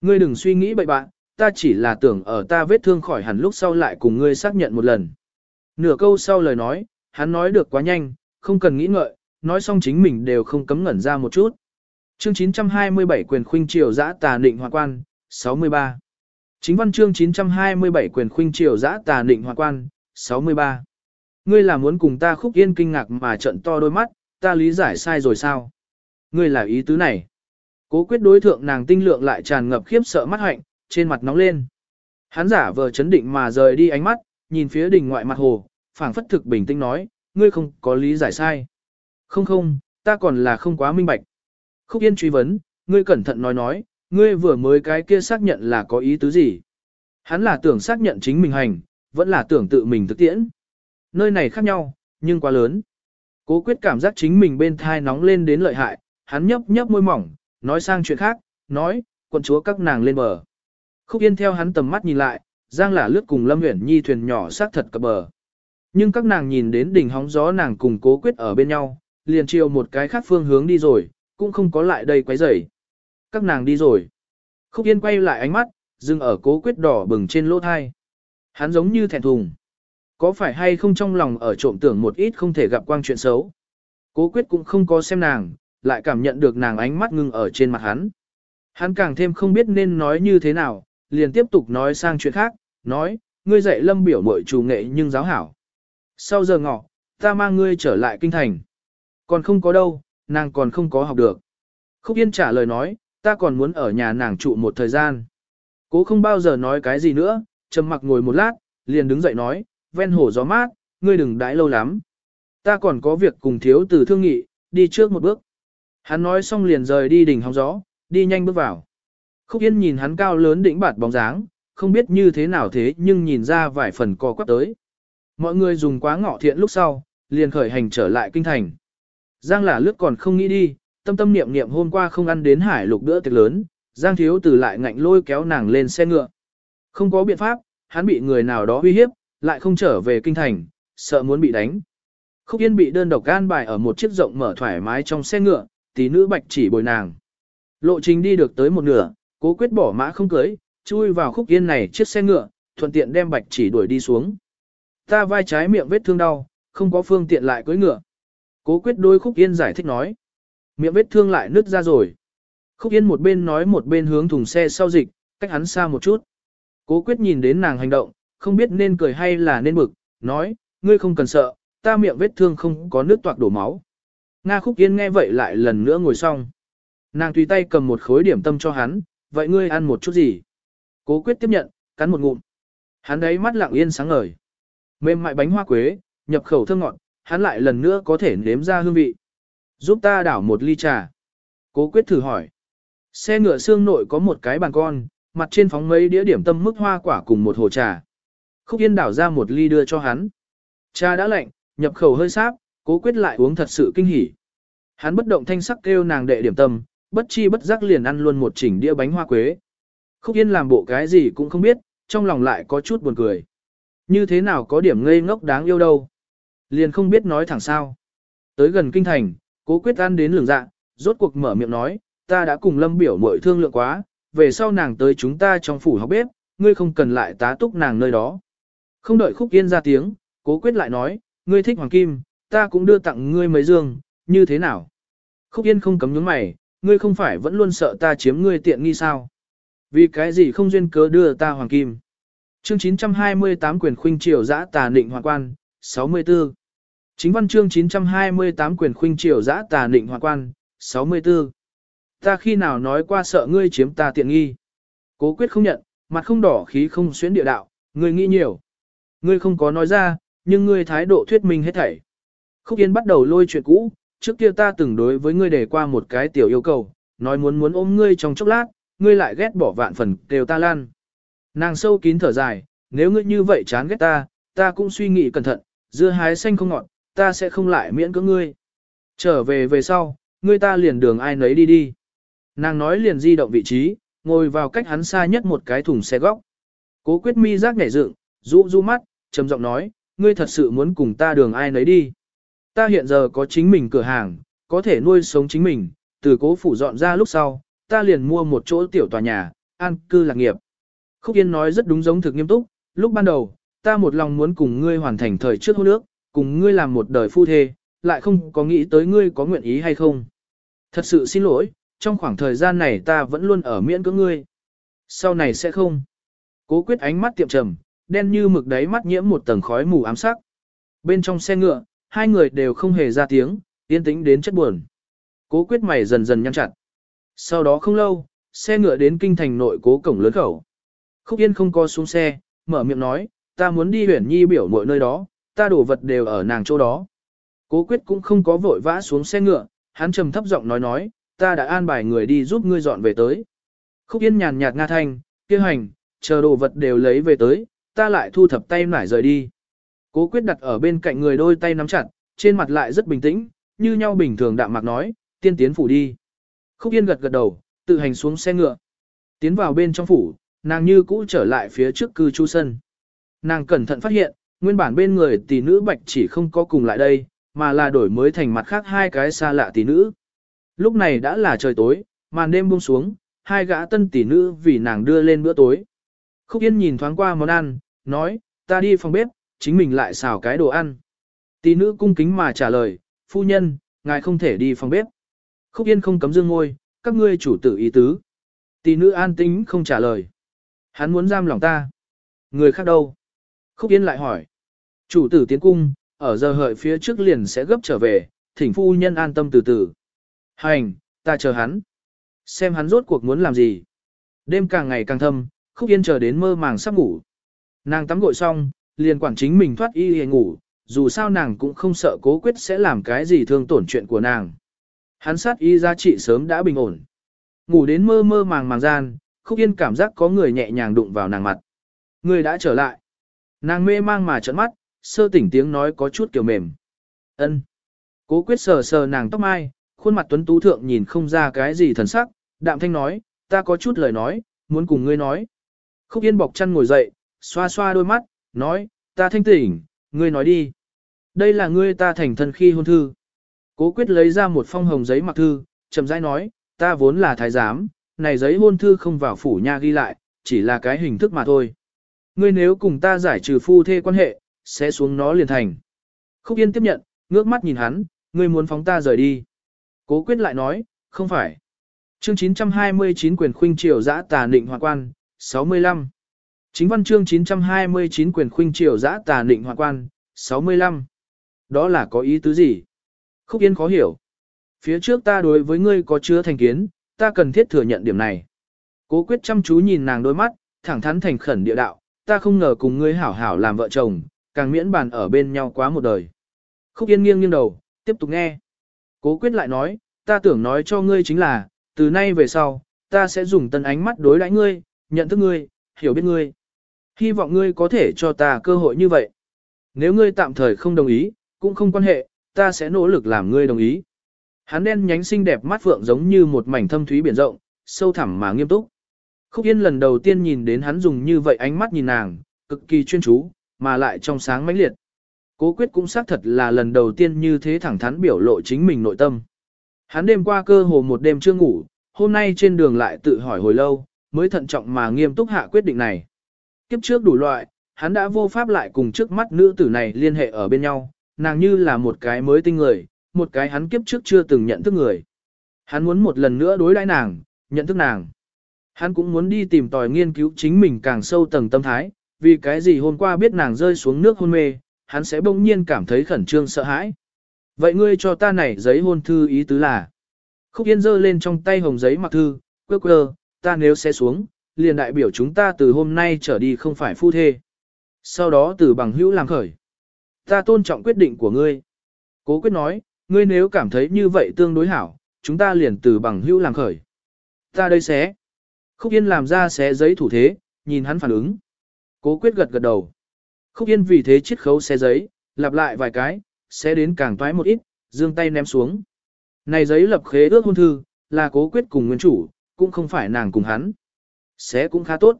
Ngươi đừng suy nghĩ bậy bạn, ta chỉ là tưởng ở ta vết thương khỏi hẳn lúc sau lại cùng ngươi xác nhận một lần. Nửa câu sau lời nói, hắn nói được quá nhanh, không cần nghĩ ngợi, nói xong chính mình đều không cấm ngẩn ra một chút. Chương 927 quyền khuynh triều giã tà định hoàng quan, 63. Chính văn chương 927 quyền khuynh triều giã tà định hoàng quan, 63. Ngươi là muốn cùng ta khúc yên kinh ngạc mà trận to đôi mắt, ta lý giải sai rồi sao? Ngươi là ý tứ này. Cố quyết đối thượng nàng tinh lượng lại tràn ngập khiếp sợ mắt hạnh, trên mặt nóng lên. Hắn giả vờ chấn định mà rời đi ánh mắt, nhìn phía đỉnh ngoại mặt hồ, phảng phất thực bình tĩnh nói, ngươi không có lý giải sai. Không không, ta còn là không quá minh bạch. Khúc Yên truy vấn, ngươi cẩn thận nói nói, ngươi vừa mới cái kia xác nhận là có ý tứ gì? Hắn là tưởng xác nhận chính mình hành, vẫn là tưởng tự mình thực tiễn. Nơi này khác nhau, nhưng quá lớn. Cố quyết cảm giác chính mình bên thai nóng lên đến lợi hại, hắn nhấp nhấp môi mỏng, nói sang chuyện khác, nói, quận chúa các nàng lên bờ. Khúc Yên theo hắn tầm mắt nhìn lại, Giang là lướt cùng Lâm Uyển Nhi thuyền nhỏ sát thật cập bờ. Nhưng các nàng nhìn đến đỉnh hóng gió nàng cùng cố quyết ở bên nhau, liền chiều một cái khác phương hướng đi rồi, cũng không có lại đây quấy rầy. Các nàng đi rồi. Khúc Yên quay lại ánh mắt, dừng ở cố quyết đỏ bừng trên lỗ thai. Hắn giống như thẹn thùng. Có phải hay không trong lòng ở trộm tưởng một ít không thể gặp quang chuyện xấu. Cố quyết cũng không có xem nàng, lại cảm nhận được nàng ánh mắt ngưng ở trên mặt hắn. Hắn càng thêm không biết nên nói như thế nào, liền tiếp tục nói sang chuyện khác, nói, ngươi dạy lâm biểu mội chủ nghệ nhưng giáo hảo. Sau giờ ngọ, ta mang ngươi trở lại kinh thành. Còn không có đâu, nàng còn không có học được. Khúc Yên trả lời nói, ta còn muốn ở nhà nàng trụ một thời gian. Cố không bao giờ nói cái gì nữa, trầm mặc ngồi một lát, liền đứng dậy nói, ven hồ gió mát, ngươi đừng đãi lâu lắm. Ta còn có việc cùng thiếu từ thương nghị, đi trước một bước. Hắn nói xong liền rời đi đỉnh hóng gió, đi nhanh bước vào. Khúc Yên nhìn hắn cao lớn đỉnh bạt bóng dáng, không biết như thế nào thế nhưng nhìn ra vài phần co quắp tới. Mọi người dùng quá ngọ thiện lúc sau, liền khởi hành trở lại kinh thành. Giang là lướt còn không nghĩ đi, tâm tâm niệm niệm hôm qua không ăn đến hải lục bữa tiệc lớn, Giang thiếu từ lại ngạnh lôi kéo nàng lên xe ngựa. Không có biện pháp, hắn bị người nào đó uy hiếp, lại không trở về kinh thành, sợ muốn bị đánh. Khúc Yên bị đơn độc gan bài ở một chiếc rộng mở thoải mái trong xe ngựa, tí nữ bạch chỉ bồi nàng. Lộ trình đi được tới một nửa, cố quyết bỏ mã không cưới, chui vào Khúc Yên này chiếc xe ngựa, thuận tiện đem bạch chỉ đuổi đi xuống. Ta vai trái miệng vết thương đau, không có phương tiện lại cưới ngựa. Cố quyết đôi Khúc Yên giải thích nói. Miệng vết thương lại nứt ra rồi. Khúc Yên một bên nói một bên hướng thùng xe sau dịch, cách hắn xa một chút. Cố quyết nhìn đến nàng hành động, không biết nên cười hay là nên bực, nói, ngươi không cần sợ, ta miệng vết thương không có nước toạc đổ máu. Nga Khúc Yên nghe vậy lại lần nữa ngồi xong. Nàng tùy tay cầm một khối điểm tâm cho hắn, vậy ngươi ăn một chút gì? Cố quyết tiếp nhận, cắn một ngụm. Hắn đấy mắt lặng yên sáng ngời. Mềm mại bánh hoa quế, nhập khẩu thơm ngọt, hắn lại lần nữa có thể nếm ra hương vị. Giúp ta đảo một ly trà. Cố quyết thử hỏi. Xe ngựa xương nội có một cái bàn con, mặt trên phóng mấy đĩa điểm tâm mức hoa quả cùng một hồ trà. Khúc Yên đảo ra một ly đưa cho hắn. Cha đã lạnh, nhập khẩu hơi sáp, cố quyết lại uống thật sự kinh hỉ. Hắn bất động thanh sắc kêu nàng đệ điểm tâm, bất chi bất giác liền ăn luôn một chỉnh đĩa bánh hoa quế. Khúc Yên làm bộ cái gì cũng không biết, trong lòng lại có chút buồn cười. Như thế nào có điểm ngây ngốc đáng yêu đâu. Liền không biết nói thẳng sao. Tới gần kinh thành, cố quyết ăn đến lường dạ, rốt cuộc mở miệng nói, ta đã cùng lâm biểu mội thương lượng quá, về sau nàng tới chúng ta trong phủ học bếp, ngươi không cần lại tá túc nàng nơi đó. Không đợi khúc yên ra tiếng, cố quyết lại nói, ngươi thích hoàng kim, ta cũng đưa tặng ngươi mấy dương, như thế nào? Khúc yên không cấm nhướng mày, ngươi không phải vẫn luôn sợ ta chiếm ngươi tiện nghi sao? Vì cái gì không duyên cớ đưa ta hoàng kim? Chương 928 quyền khuynh triều giã tà nịnh hoàng quan, 64. Chính văn chương 928 quyền khuynh triều giã tà nịnh hoàng quan, 64. Ta khi nào nói qua sợ ngươi chiếm ta tiện nghi? Cố quyết không nhận, mặt không đỏ khí không xuyến địa đạo, ngươi nghĩ nhiều. Ngươi không có nói ra, nhưng ngươi thái độ thuyết minh hết thảy. Khúc Yên bắt đầu lôi chuyện cũ, trước kia ta từng đối với ngươi để qua một cái tiểu yêu cầu, nói muốn muốn ôm ngươi trong chốc lát, ngươi lại ghét bỏ vạn phần đều ta lan. Nàng sâu kín thở dài, nếu ngươi như vậy chán ghét ta, ta cũng suy nghĩ cẩn thận, dưa hái xanh không ngọt, ta sẽ không lại miễn cưỡng ngươi. Trở về về sau, ngươi ta liền đường ai nấy đi đi. Nàng nói liền di động vị trí, ngồi vào cách hắn xa nhất một cái thùng xe góc. Cố quyết mi giác nhảy dựng, rũ rũ mắt, trầm giọng nói, ngươi thật sự muốn cùng ta đường ai nấy đi. Ta hiện giờ có chính mình cửa hàng, có thể nuôi sống chính mình, từ cố phủ dọn ra lúc sau, ta liền mua một chỗ tiểu tòa nhà, an cư lạc nghiệp. Khúc Yên nói rất đúng giống thực nghiêm túc, lúc ban đầu, ta một lòng muốn cùng ngươi hoàn thành thời trước hôn ước, cùng ngươi làm một đời phu thê, lại không có nghĩ tới ngươi có nguyện ý hay không. Thật sự xin lỗi, trong khoảng thời gian này ta vẫn luôn ở miễn cưỡng ngươi. Sau này sẽ không. Cố quyết ánh mắt tiệm trầm, đen như mực đáy mắt nhiễm một tầng khói mù ám sắc. Bên trong xe ngựa, hai người đều không hề ra tiếng, yên tĩnh đến chất buồn. Cố quyết mày dần dần nhăn chặt. Sau đó không lâu, xe ngựa đến kinh thành nội cố cổng lớn khẩu. Khúc Yên không có xuống xe, mở miệng nói, ta muốn đi huyển nhi biểu mọi nơi đó, ta đổ vật đều ở nàng chỗ đó. Cố quyết cũng không có vội vã xuống xe ngựa, hắn trầm thấp giọng nói nói, ta đã an bài người đi giúp ngươi dọn về tới. Khúc Yên nhàn nhạt nga thanh, kêu hành, chờ đồ vật đều lấy về tới, ta lại thu thập tay nải rời đi. Cố quyết đặt ở bên cạnh người đôi tay nắm chặt, trên mặt lại rất bình tĩnh, như nhau bình thường đạm mạc nói, tiên tiến phủ đi. Khúc Yên gật gật đầu, tự hành xuống xe ngựa. Tiến vào bên trong phủ, nàng như cũ trở lại phía trước cư trú sân. Nàng cẩn thận phát hiện, nguyên bản bên người tỷ nữ bạch chỉ không có cùng lại đây, mà là đổi mới thành mặt khác hai cái xa lạ tỷ nữ. Lúc này đã là trời tối, màn đêm buông xuống, hai gã tân tỷ nữ vì nàng đưa lên bữa tối. Khúc Yên nhìn thoáng qua món ăn, nói, ta đi phòng bếp, chính mình lại xào cái đồ ăn. Tỷ nữ cung kính mà trả lời, phu nhân, ngài không thể đi phòng bếp. Khúc Yên không cấm dương ngôi, các ngươi chủ tử ý tứ. Tỷ nữ an tính không trả lời. Hắn muốn giam lòng ta. Người khác đâu? Khúc Yên lại hỏi. Chủ tử tiến cung, ở giờ hợi phía trước liền sẽ gấp trở về, thỉnh phu nhân an tâm từ từ. Hành, ta chờ hắn. Xem hắn rốt cuộc muốn làm gì. Đêm càng ngày càng thâm, Khúc Yên chờ đến mơ màng sắp ngủ. Nàng tắm gội xong, liền quản chính mình thoát y hề ngủ, dù sao nàng cũng không sợ cố quyết sẽ làm cái gì thương tổn chuyện của nàng. Hắn sát y giá trị sớm đã bình ổn. Ngủ đến mơ mơ màng màng gian, Khúc Yên cảm giác có người nhẹ nhàng đụng vào nàng mặt. Người đã trở lại. Nàng mê mang mà trợn mắt, sơ tỉnh tiếng nói có chút kiểu mềm. ân Cố quyết sờ sờ nàng tóc mai, khuôn mặt tuấn tú thượng nhìn không ra cái gì thần sắc, đạm thanh nói, ta có chút lời nói, muốn cùng ngươi nói. Khúc Yên bọc chăn ngồi dậy, xoa xoa đôi mắt, nói, ta thanh tỉnh, ngươi nói đi. Đây là ngươi ta thành thân khi hôn thư. Cố quyết lấy ra một phong hồng giấy mặc thư, chậm rãi nói, ta vốn là thái giám, này giấy hôn thư không vào phủ nha ghi lại, chỉ là cái hình thức mà thôi. Ngươi nếu cùng ta giải trừ phu thê quan hệ, sẽ xuống nó liền thành. Khúc Yên tiếp nhận, ngước mắt nhìn hắn, ngươi muốn phóng ta rời đi. Cố quyết lại nói, không phải. Chương 929 quyền khuynh triều giã tà định hoàng quan, 65. Chính văn chương 929 quyền khuynh triều giã tà định hoạn quan, 65. Đó là có ý tứ gì? Khúc Yên khó hiểu. Phía trước ta đối với ngươi có chứa thành kiến, ta cần thiết thừa nhận điểm này. Cố quyết chăm chú nhìn nàng đôi mắt, thẳng thắn thành khẩn địa đạo, ta không ngờ cùng ngươi hảo hảo làm vợ chồng, càng miễn bàn ở bên nhau quá một đời. Khúc Yên nghiêng nghiêng đầu, tiếp tục nghe. Cố quyết lại nói, ta tưởng nói cho ngươi chính là, từ nay về sau, ta sẽ dùng tân ánh mắt đối đãi ngươi, nhận thức ngươi, hiểu biết ngươi. Hy vọng ngươi có thể cho ta cơ hội như vậy. Nếu ngươi tạm thời không đồng ý, cũng không quan hệ, ta sẽ nỗ lực làm ngươi đồng ý. Hắn đen nhánh xinh đẹp mắt phượng giống như một mảnh thâm thúy biển rộng, sâu thẳm mà nghiêm túc. Khúc Yên lần đầu tiên nhìn đến hắn dùng như vậy ánh mắt nhìn nàng, cực kỳ chuyên chú, mà lại trong sáng mãnh liệt. Cố quyết cũng xác thật là lần đầu tiên như thế thẳng thắn biểu lộ chính mình nội tâm. Hắn đêm qua cơ hồ một đêm chưa ngủ, hôm nay trên đường lại tự hỏi hồi lâu, mới thận trọng mà nghiêm túc hạ quyết định này. Kiếp trước đủ loại, hắn đã vô pháp lại cùng trước mắt nữ tử này liên hệ ở bên nhau, nàng như là một cái mới tinh người, một cái hắn kiếp trước chưa từng nhận thức người. Hắn muốn một lần nữa đối đãi nàng, nhận thức nàng. Hắn cũng muốn đi tìm tòi nghiên cứu chính mình càng sâu tầng tâm thái, vì cái gì hôm qua biết nàng rơi xuống nước hôn mê, hắn sẽ bỗng nhiên cảm thấy khẩn trương sợ hãi. Vậy ngươi cho ta này giấy hôn thư ý tứ là. Khúc Yên giơ lên trong tay hồng giấy mặc thư, quơ quơ, ta nếu sẽ xuống, liền đại biểu chúng ta từ hôm nay trở đi không phải phu thê. Sau đó từ bằng hữu làm khởi. Ta tôn trọng quyết định của ngươi. Cố quyết nói, ngươi nếu cảm thấy như vậy tương đối hảo, chúng ta liền từ bằng hữu làm khởi. Ta đây xé. Khúc Yên làm ra xé giấy thủ thế, nhìn hắn phản ứng. Cố quyết gật gật đầu. Khúc Yên vì thế chiết khấu xé giấy, lặp lại vài cái, xé đến càng toái một ít, dương tay ném xuống. Này giấy lập khế ước hôn thư, là cố quyết cùng nguyên chủ, cũng không phải nàng cùng hắn sẽ cũng khá tốt.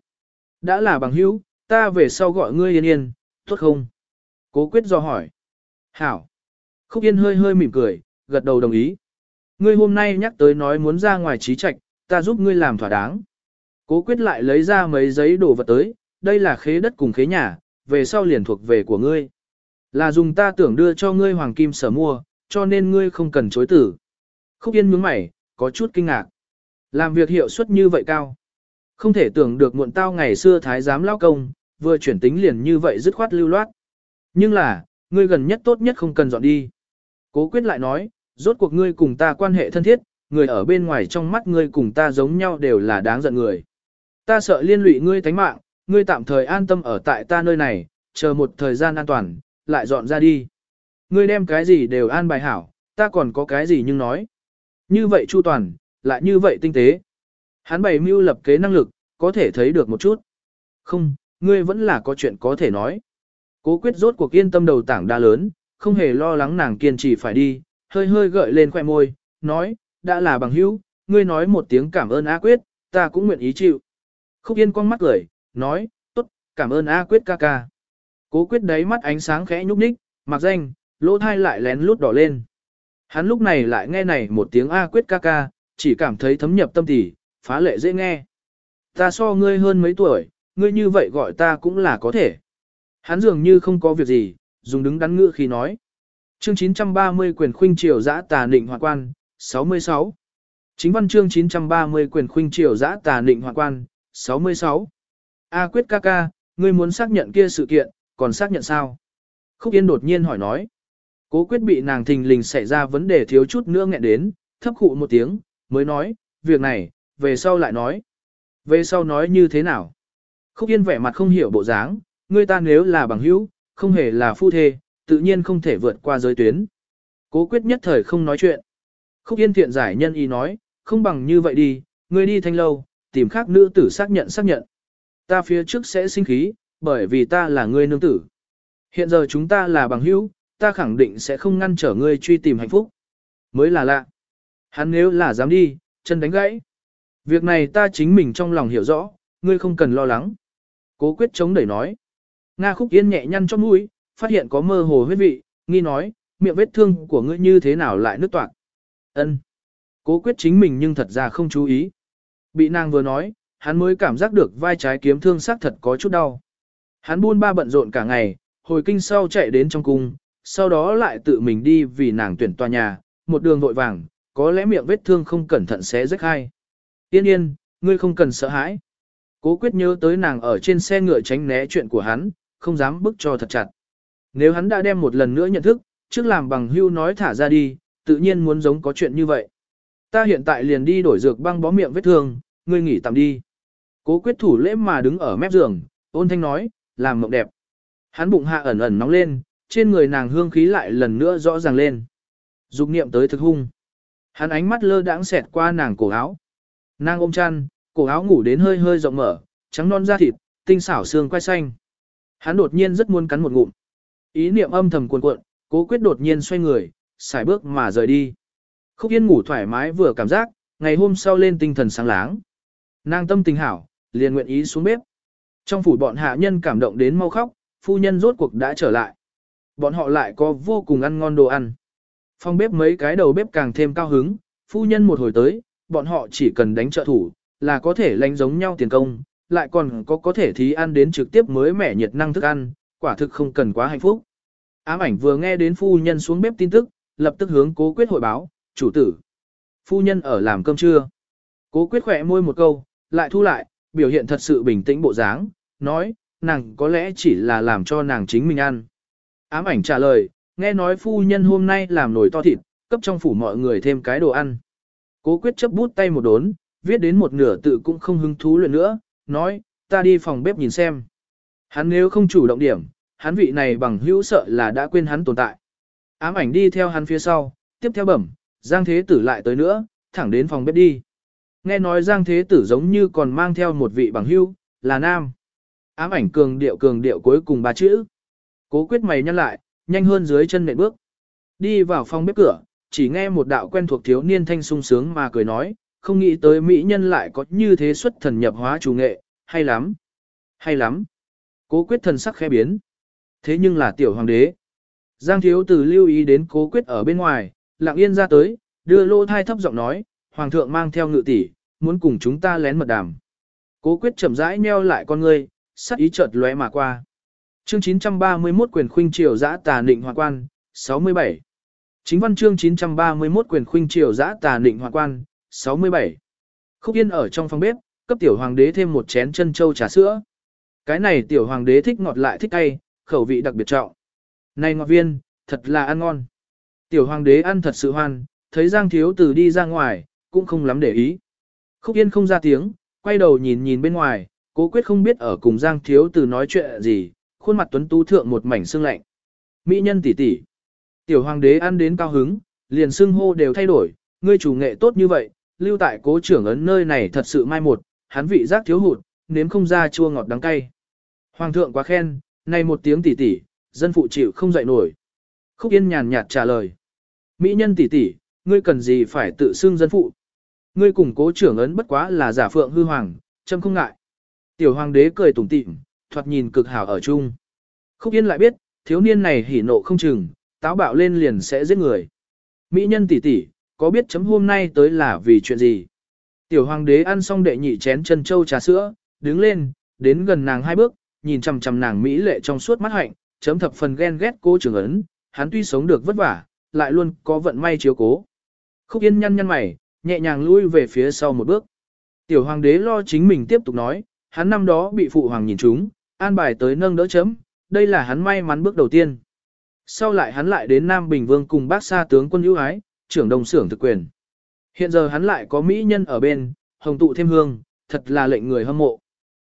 Đã là bằng hữu, ta về sau gọi ngươi yên yên, tốt không? Cố quyết do hỏi. Hảo. Khúc Yên hơi hơi mỉm cười, gật đầu đồng ý. Ngươi hôm nay nhắc tới nói muốn ra ngoài trí trạch, ta giúp ngươi làm thỏa đáng. Cố quyết lại lấy ra mấy giấy đồ vật tới, đây là khế đất cùng khế nhà, về sau liền thuộc về của ngươi. Là dùng ta tưởng đưa cho ngươi hoàng kim sở mua, cho nên ngươi không cần chối tử. Khúc Yên nhướng mày, có chút kinh ngạc. Làm việc hiệu suất như vậy cao. Không thể tưởng được muộn tao ngày xưa thái giám lao công, vừa chuyển tính liền như vậy dứt khoát lưu loát. Nhưng là, ngươi gần nhất tốt nhất không cần dọn đi. Cố quyết lại nói, rốt cuộc ngươi cùng ta quan hệ thân thiết, người ở bên ngoài trong mắt ngươi cùng ta giống nhau đều là đáng giận người. Ta sợ liên lụy ngươi tánh mạng, ngươi tạm thời an tâm ở tại ta nơi này, chờ một thời gian an toàn, lại dọn ra đi. Ngươi đem cái gì đều an bài hảo, ta còn có cái gì nhưng nói. Như vậy chu toàn, lại như vậy tinh tế. Hắn bày mưu lập kế năng lực, có thể thấy được một chút. Không, ngươi vẫn là có chuyện có thể nói. Cố quyết rốt cuộc yên tâm đầu tảng đa lớn, không hề lo lắng nàng kiên trì phải đi, hơi hơi gợi lên khoẻ môi, nói, đã là bằng hữu, ngươi nói một tiếng cảm ơn A Quyết, ta cũng nguyện ý chịu. Khúc Yên quăng mắt cười, nói, tốt, cảm ơn A Quyết ca ca. Cố Quyết đáy mắt ánh sáng khẽ nhúc nhích, mặc danh, lỗ thai lại lén lút đỏ lên. Hắn lúc này lại nghe này một tiếng A Quyết ca ca, chỉ cảm thấy thấm nhập tâm tỉ, phá lệ dễ nghe. Ta so ngươi hơn mấy tuổi, ngươi như vậy gọi ta cũng là có thể. Hắn dường như không có việc gì, dùng đứng đắn ngữ khi nói. Chương 930 quyền khuynh triều giã tà nịnh hoạt quan, 66. Chính văn chương 930 quyền khuynh triều giã tà nịnh hoạt quan, 66. A quyết ca ca, ngươi muốn xác nhận kia sự kiện, còn xác nhận sao? Khúc Yên đột nhiên hỏi nói. Cố quyết bị nàng thình lình xảy ra vấn đề thiếu chút nữa nghẹn đến, thấp khụ một tiếng, mới nói, việc này, về sau lại nói. Về sau nói như thế nào? Khúc Yên vẻ mặt không hiểu bộ dáng, người ta nếu là bằng hữu, không hề là phu thê, tự nhiên không thể vượt qua giới tuyến. Cố quyết nhất thời không nói chuyện. Khúc Yên thiện giải nhân ý nói, không bằng như vậy đi, ngươi đi thanh lâu, tìm khác nữ tử xác nhận xác nhận. Ta phía trước sẽ sinh khí, bởi vì ta là ngươi nương tử. Hiện giờ chúng ta là bằng hữu, ta khẳng định sẽ không ngăn trở ngươi truy tìm hạnh phúc. Mới là lạ. Hắn nếu là dám đi, chân đánh gãy. Việc này ta chính mình trong lòng hiểu rõ, ngươi không cần lo lắng. Cố quyết chống đẩy nói. Nga khúc yên nhẹ nhăn trong mũi, phát hiện có mơ hồ huyết vị, nghi nói, miệng vết thương của ngươi như thế nào lại nứt toạc. Ân. Cố quyết chính mình nhưng thật ra không chú ý. Bị nàng vừa nói, hắn mới cảm giác được vai trái kiếm thương sắc thật có chút đau. Hắn buôn ba bận rộn cả ngày, hồi kinh sau chạy đến trong cung, sau đó lại tự mình đi vì nàng tuyển tòa nhà, một đường vội vàng, có lẽ miệng vết thương không cẩn thận sẽ rách hai. Yên yên, ngươi không cần sợ hãi. Cố quyết nhớ tới nàng ở trên xe ngựa tránh né chuyện của hắn, không dám bức cho thật chặt. Nếu hắn đã đem một lần nữa nhận thức, trước làm bằng hưu nói thả ra đi, tự nhiên muốn giống có chuyện như vậy. Ta hiện tại liền đi đổi dược băng bó miệng vết thương, ngươi nghỉ tạm đi. Cố quyết thủ lễ mà đứng ở mép giường, ôn thanh nói, làm mộng đẹp. Hắn bụng hạ ẩn ẩn nóng lên, trên người nàng hương khí lại lần nữa rõ ràng lên. Dục niệm tới thực hung. Hắn ánh mắt lơ đãng xẹt qua nàng cổ áo. Nàng ôm chăn, cổ áo ngủ đến hơi hơi rộng mở, trắng non da thịt, tinh xảo xương quai xanh. Hắn đột nhiên rất muốn cắn một ngụm. Ý niệm âm thầm cuồn cuộn, cố quyết đột nhiên xoay người, xài bước mà rời đi. Khúc Yên ngủ thoải mái vừa cảm giác, ngày hôm sau lên tinh thần sáng láng. Nàng tâm tình hảo, liền nguyện ý xuống bếp. Trong phủ bọn hạ nhân cảm động đến mau khóc, phu nhân rốt cuộc đã trở lại. Bọn họ lại có vô cùng ăn ngon đồ ăn. Phòng bếp mấy cái đầu bếp càng thêm cao hứng, phu nhân một hồi tới, bọn họ chỉ cần đánh trợ thủ, là có thể lánh giống nhau tiền công, lại còn có có thể thí ăn đến trực tiếp mới mẻ nhiệt năng thức ăn, quả thực không cần quá hạnh phúc. Ám ảnh vừa nghe đến phu nhân xuống bếp tin tức, lập tức hướng cố quyết hội báo, chủ tử. Phu nhân ở làm cơm trưa. Cố quyết khỏe môi một câu, lại thu lại, biểu hiện thật sự bình tĩnh bộ dáng, nói, nàng có lẽ chỉ là làm cho nàng chính mình ăn. Ám ảnh trả lời, nghe nói phu nhân hôm nay làm nồi to thịt, cấp trong phủ mọi người thêm cái đồ ăn. Cố quyết chấp bút tay một đốn, viết đến một nửa tự cũng không hứng thú luyện nữa, nói, ta đi phòng bếp nhìn xem. Hắn nếu không chủ động điểm, hắn vị này bằng hữu sợ là đã quên hắn tồn tại. Ám ảnh đi theo hắn phía sau, tiếp theo bẩm, Giang Thế Tử lại tới nữa, thẳng đến phòng bếp đi. Nghe nói Giang Thế Tử giống như còn mang theo một vị bằng hữu, là nam. Ám ảnh cường điệu cường điệu cuối cùng ba chữ. Cố quyết mày nhăn lại, nhanh hơn dưới chân nệm bước. Đi vào phòng bếp cửa, chỉ nghe một đạo quen thuộc thiếu niên thanh sung sướng mà cười nói, không nghĩ tới mỹ nhân lại có như thế xuất thần nhập hóa chủ nghệ, hay lắm, hay lắm. Cố quyết thần sắc khẽ biến. Thế nhưng là tiểu hoàng đế. Giang thiếu tử lưu ý đến cố quyết ở bên ngoài, lặng yên ra tới, đưa lô thai thấp giọng nói, hoàng thượng mang theo ngự tỷ, muốn cùng chúng ta lén mật đàm. Cố quyết chậm rãi nheo lại con ngươi, sắc ý chợt lóe mà qua. Chương 931 quyền khuynh triều giã tà định hoàng quan, 67. Chính văn chương 931 quyền khuynh triều giã tà định hoàng quan, 67. Khúc Yên ở trong phòng bếp, cấp tiểu hoàng đế thêm một chén chân châu trà sữa. Cái này tiểu hoàng đế thích ngọt lại thích cay, khẩu vị đặc biệt trọng. Này ngọt viên, thật là ăn ngon. Tiểu hoàng đế ăn thật sự hoan, thấy Giang thiếu tử đi ra ngoài, cũng không lắm để ý. Khúc Yên không ra tiếng, quay đầu nhìn nhìn bên ngoài, cố quyết không biết ở cùng Giang thiếu tử nói chuyện gì, khuôn mặt tuấn tú thượng một mảnh xương lạnh. Mỹ nhân tỷ tỷ. Tiểu hoàng đế ăn đến cao hứng, liền xưng hô đều thay đổi, ngươi chủ nghệ tốt như vậy, lưu tại cố trưởng ấn nơi này thật sự mai một, hắn vị giác thiếu hụt, nếm không ra chua ngọt đắng cay. Hoàng thượng quá khen, này một tiếng tỷ tỷ, dân phụ chịu không dậy nổi. Khúc Yên nhàn nhạt trả lời. Mỹ nhân tỷ tỷ, ngươi cần gì phải tự xưng dân phụ? Ngươi cùng cố trưởng ấn bất quá là giả phượng hư hoàng, châm không ngại. Tiểu hoàng đế cười tủm tỉm, thoạt nhìn cực hảo ở chung. Khúc Yên lại biết, thiếu niên này hỉ nộ không chừng, táo bạo lên liền sẽ giết người. Mỹ nhân tỷ tỷ, có biết chấm hôm nay tới là vì chuyện gì? Tiểu hoàng đế ăn xong đệ nhị chén chân châu trà sữa, đứng lên, đến gần nàng hai bước, nhìn chằm chằm nàng mỹ lệ trong suốt mắt hạnh, chấm thập phần ghen ghét cô trưởng ấn, hắn tuy sống được vất vả, lại luôn có vận may chiếu cố. Khúc Yên nhăn nhăn mày, nhẹ nhàng lui về phía sau một bước. Tiểu hoàng đế lo chính mình tiếp tục nói, hắn năm đó bị phụ hoàng nhìn trúng, an bài tới nâng đỡ chấm, đây là hắn may mắn bước đầu tiên. Sau lại hắn lại đến Nam Bình Vương cùng bác sa tướng quân ưu ái, trưởng đồng xưởng thực quyền. Hiện giờ hắn lại có mỹ nhân ở bên, hồng tụ thêm hương, thật là lệnh người hâm mộ.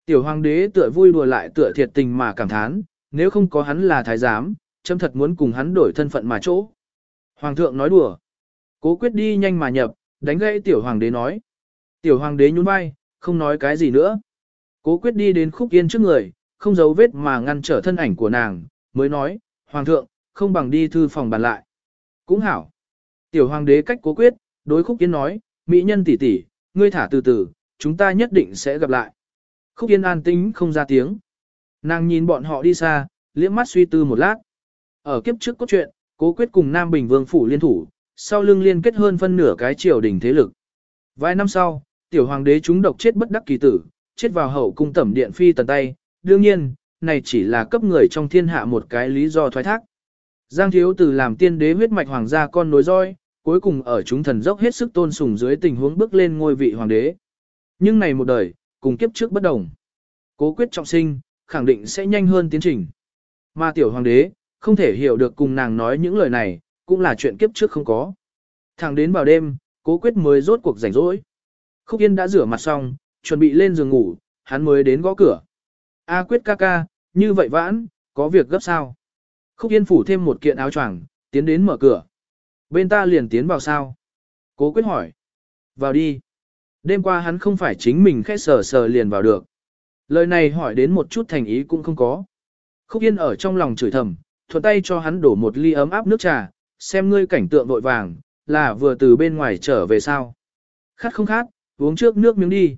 Tiểu hoàng đế tựa vui đùa lại tựa thiệt tình mà cảm thán, nếu không có hắn là thái giám, chấm thật muốn cùng hắn đổi thân phận mà chỗ. Hoàng thượng nói đùa. Cố quyết đi nhanh mà nhập, đánh gãy tiểu hoàng đế nói. Tiểu hoàng đế nhún vai, không nói cái gì nữa. Cố quyết đi đến khúc yên trước người, không giấu vết mà ngăn trở thân ảnh của nàng, mới nói, Hoàng thượng, không bằng đi thư phòng bàn lại. Cũng hảo. Tiểu hoàng đế cách cố quyết, đối khúc yên nói, Mỹ nhân tỷ tỷ, ngươi thả từ từ, chúng ta nhất định sẽ gặp lại. Khúc yên an tính không ra tiếng. Nàng nhìn bọn họ đi xa, liễm mắt suy tư một lát. Ở kiếp trước có chuyện, cố quyết cùng Nam Bình Vương Phủ liên thủ, sau lưng liên kết hơn phân nửa cái triều đình thế lực. Vài năm sau, tiểu hoàng đế chúng độc chết bất đắc kỳ tử, chết vào hậu cung tẩm điện phi tần tay, đương nhiên, này chỉ là cấp người trong thiên hạ một cái lý do thoái thác. Giang thiếu tử làm tiên đế huyết mạch hoàng gia con nối roi, cuối cùng ở chúng thần dốc hết sức tôn sùng dưới tình huống bước lên ngôi vị hoàng đế. Nhưng này một đời, cùng kiếp trước bất đồng. Cố quyết trọng sinh, khẳng định sẽ nhanh hơn tiến trình. Mà tiểu hoàng đế, không thể hiểu được cùng nàng nói những lời này, cũng là chuyện kiếp trước không có. Thẳng đến vào đêm, cố quyết mới rốt cuộc rảnh rỗi. Khúc Yên đã rửa mặt xong, chuẩn bị lên giường ngủ, hắn mới đến gõ cửa. A quyết ca ca, như vậy vãn, có việc gấp sao? Khúc Yên phủ thêm một kiện áo choàng, tiến đến mở cửa. Bên ta liền tiến vào sao? Cố quyết hỏi. Vào đi. Đêm qua hắn không phải chính mình khẽ sờ sờ liền vào được. Lời này hỏi đến một chút thành ý cũng không có. Khúc Yên ở trong lòng chửi thầm, thuận tay cho hắn đổ một ly ấm áp nước trà, xem ngươi cảnh tượng vội vàng, là vừa từ bên ngoài trở về sao. Khát không khát, uống trước nước miếng đi.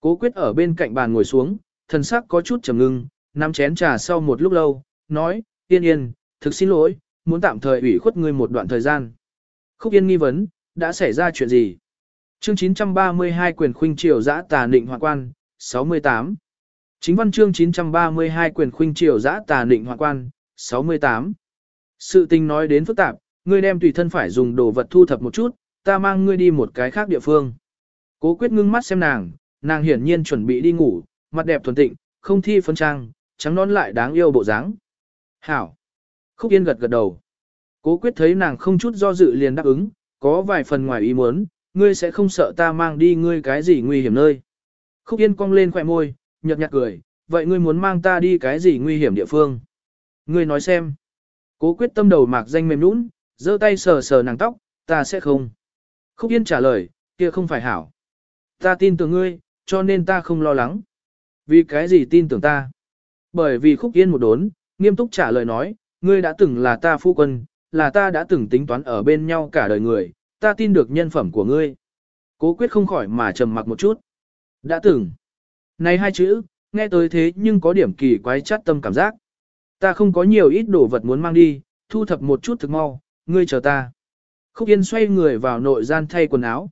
Cố quyết ở bên cạnh bàn ngồi xuống, thần sắc có chút trầm ngưng, nắm chén trà sau một lúc lâu, nói, yên yên, thực xin lỗi, muốn tạm thời ủy khuất ngươi một đoạn thời gian. Khúc yên nghi vấn, đã xảy ra chuyện gì? Chương 932 quyền khuynh triều giã tà nịnh hoàng quan, 68. Chính văn chương 932 quyền khuynh triều giã tà nịnh hoàng quan, 68. Sự tình nói đến phức tạp, ngươi đem tùy thân phải dùng đồ vật thu thập một chút, ta mang ngươi đi một cái khác địa phương. Cố quyết ngưng mắt xem nàng, nàng hiển nhiên chuẩn bị đi ngủ, mặt đẹp thuần tịnh, không thi phấn trang, trắng non lại đáng yêu bộ dáng. Hảo. Khúc Yên gật gật đầu. Cố quyết thấy nàng không chút do dự liền đáp ứng, có vài phần ngoài ý muốn, ngươi sẽ không sợ ta mang đi ngươi cái gì nguy hiểm nơi. Khúc Yên cong lên khỏe môi, nhật nhạt cười, vậy ngươi muốn mang ta đi cái gì nguy hiểm địa phương? Ngươi nói xem. Cố quyết tâm đầu mạc danh mềm nũng, giơ tay sờ sờ nàng tóc, ta sẽ không. Khúc Yên trả lời, kia không phải hảo. Ta tin tưởng ngươi, cho nên ta không lo lắng. Vì cái gì tin tưởng ta? Bởi vì khúc yên một đốn, nghiêm túc trả lời nói, ngươi đã từng là ta phu quân, là ta đã từng tính toán ở bên nhau cả đời người, ta tin được nhân phẩm của ngươi. Cố quyết không khỏi mà trầm mặc một chút. Đã từng. Này hai chữ, nghe tới thế nhưng có điểm kỳ quái chát tâm cảm giác. Ta không có nhiều ít đồ vật muốn mang đi, thu thập một chút thực mau, ngươi chờ ta. Khúc Yên xoay người vào nội gian thay quần áo.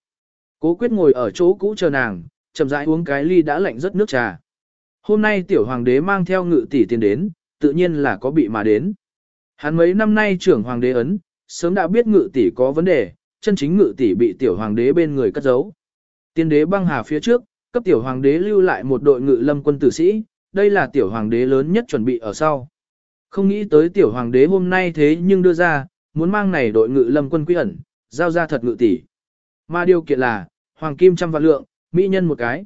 Cố quyết ngồi ở chỗ cũ chờ nàng, chậm rãi uống cái ly đã lạnh rất nước trà. Hôm nay tiểu hoàng đế mang theo ngự tỷ tiền đến, tự nhiên là có bị mà đến. Hắn mấy năm nay trưởng hoàng đế ấn, sớm đã biết ngự tỷ có vấn đề, chân chính ngự tỷ bị tiểu hoàng đế bên người cất giấu. Tiên đế băng hà phía trước, cấp tiểu hoàng đế lưu lại một đội ngự lâm quân tử sĩ, đây là tiểu hoàng đế lớn nhất chuẩn bị ở sau. Không nghĩ tới tiểu hoàng đế hôm nay thế nhưng đưa ra, muốn mang này đội ngự lâm quân quy ẩn, giao ra thật ngự tỷ. Mà điều kiện là, hoàng kim trăm vạn lượng, mỹ nhân một cái.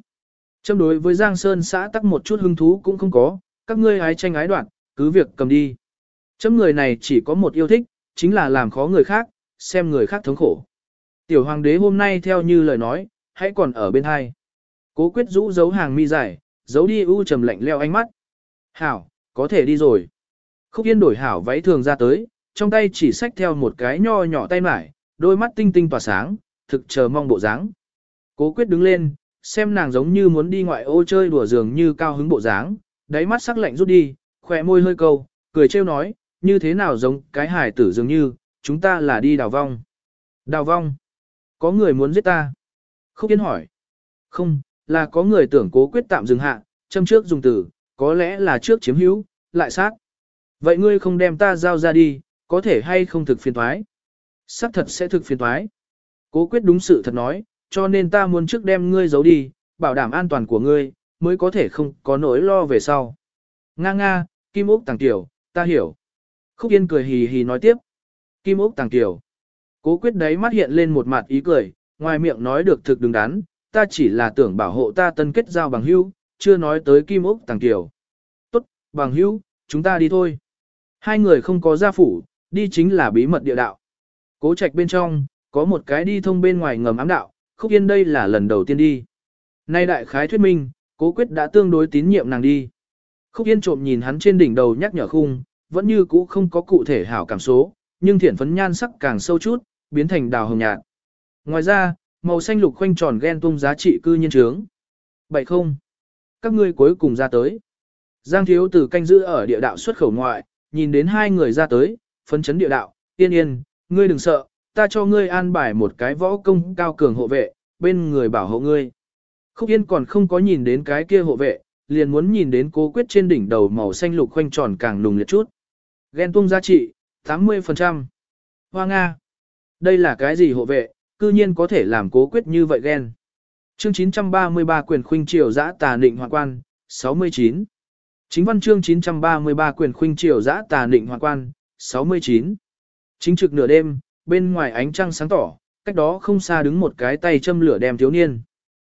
Châm đối với Giang Sơn xã tắc một chút hứng thú cũng không có, các ngươi ái tranh ái đoạn, cứ việc cầm đi. Chấm người này chỉ có một yêu thích, chính là làm khó người khác, xem người khác thống khổ. Tiểu hoàng đế hôm nay theo như lời nói, hãy còn ở bên hai. Cố quyết rũ giấu hàng mi dài, giấu đi u trầm lạnh leo ánh mắt. Hảo, có thể đi rồi. Khúc yên đổi hảo váy thường ra tới, trong tay chỉ xách theo một cái nho nhỏ tay mải, đôi mắt tinh tinh tỏa sáng, thực chờ mong bộ dáng. Cố quyết đứng lên, xem nàng giống như muốn đi ngoại ô chơi đùa giường như cao hứng bộ dáng, đáy mắt sắc lạnh rút đi, khỏe môi hơi câu, cười trêu nói, như thế nào giống cái hải tử dường như, chúng ta là đi đào vong. Đào vong? Có người muốn giết ta? Khúc Yên hỏi. Không, là có người tưởng cố quyết tạm dừng hạ, châm trước dùng từ, có lẽ là trước chiếm hữu, lại sát. Vậy ngươi không đem ta giao ra đi, có thể hay không thực phiền thoái? Sắc thật sẽ thực phiền thoái. Cố quyết đúng sự thật nói, cho nên ta muốn trước đem ngươi giấu đi, bảo đảm an toàn của ngươi, mới có thể không có nỗi lo về sau. Nga nga, Kim Úc Tàng Tiểu, ta hiểu. Khúc Yên cười hì hì nói tiếp. Kim Úc Tàng Tiểu. Cố quyết đấy mắt hiện lên một mặt ý cười, ngoài miệng nói được thực đứng đắn, ta chỉ là tưởng bảo hộ ta tân kết giao bằng hữu, chưa nói tới Kim Úc Tàng Tiểu. Tốt, bằng hữu, chúng ta đi thôi. Hai người không có gia phủ, đi chính là bí mật địa đạo. Cố trạch bên trong, có một cái đi thông bên ngoài ngầm ám đạo, khúc yên đây là lần đầu tiên đi. Nay đại khái thuyết minh, cố quyết đã tương đối tín nhiệm nàng đi. Khúc yên trộm nhìn hắn trên đỉnh đầu nhắc nhở khung, vẫn như cũ không có cụ thể hảo cảm số, nhưng thiển phấn nhan sắc càng sâu chút, biến thành đào hồng nhạt. Ngoài ra, màu xanh lục khoanh tròn ghen tung giá trị cư nhiên trướng. Bảy không. Các ngươi cuối cùng ra tới. Giang thiếu tử canh giữ ở địa đạo xuất khẩu ngoại, nhìn đến hai người ra tới, phấn chấn địa đạo, yên yên, ngươi đừng sợ, ta cho ngươi an bài một cái võ công cao cường hộ vệ, bên người bảo hộ ngươi. Khúc Yên còn không có nhìn đến cái kia hộ vệ, liền muốn nhìn đến cố quyết trên đỉnh đầu màu xanh lục khoanh tròn càng nùng liệt chút. Ghen tung giá trị, 80%. Hoa Nga. Đây là cái gì hộ vệ, cư nhiên có thể làm cố quyết như vậy ghen. Chương 933 quyền khuynh triều giã tà định hoàng quan, 69. Chính văn chương 933 quyền khuynh triều giã tà định hoàng quan, 69. Chính trực nửa đêm, bên ngoài ánh trăng sáng tỏ, cách đó không xa đứng một cái tay châm lửa đem thiếu niên.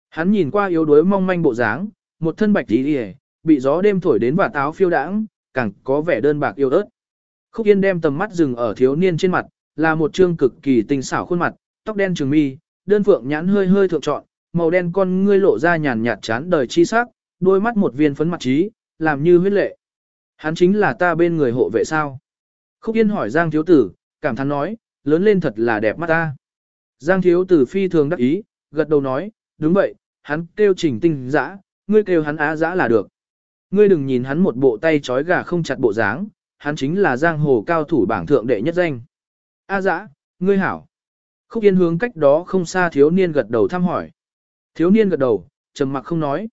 Hắn nhìn qua yếu đuối mong manh bộ dáng, một thân bạch tí đi bị gió đêm thổi đến và táo phiêu đãng, càng có vẻ đơn bạc yêu ớt. Khúc Yên đem tầm mắt dừng ở thiếu niên trên mặt, là một trương cực kỳ tinh xảo khuôn mặt, tóc đen trường mi, đơn phượng nhãn hơi hơi thượng trọn, màu đen con ngươi lộ ra nhàn nhạt chán đời chi sắc, đôi mắt một viên phấn mặt trí, làm như huyết lệ. Hắn chính là ta bên người hộ vệ sao? Khúc Yên hỏi Giang thiếu tử, cảm thán nói, lớn lên thật là đẹp mắt ta. Giang thiếu tử phi thường đắc ý, gật đầu nói, đúng vậy, hắn kêu trình tinh dã, ngươi kêu hắn á dã là được. Ngươi đừng nhìn hắn một bộ tay trói gà không chặt bộ dáng, hắn chính là giang hồ cao thủ bảng thượng đệ nhất danh. A dã, ngươi hảo. Khúc yên hướng cách đó không xa thiếu niên gật đầu thăm hỏi. Thiếu niên gật đầu, trầm mặc không nói.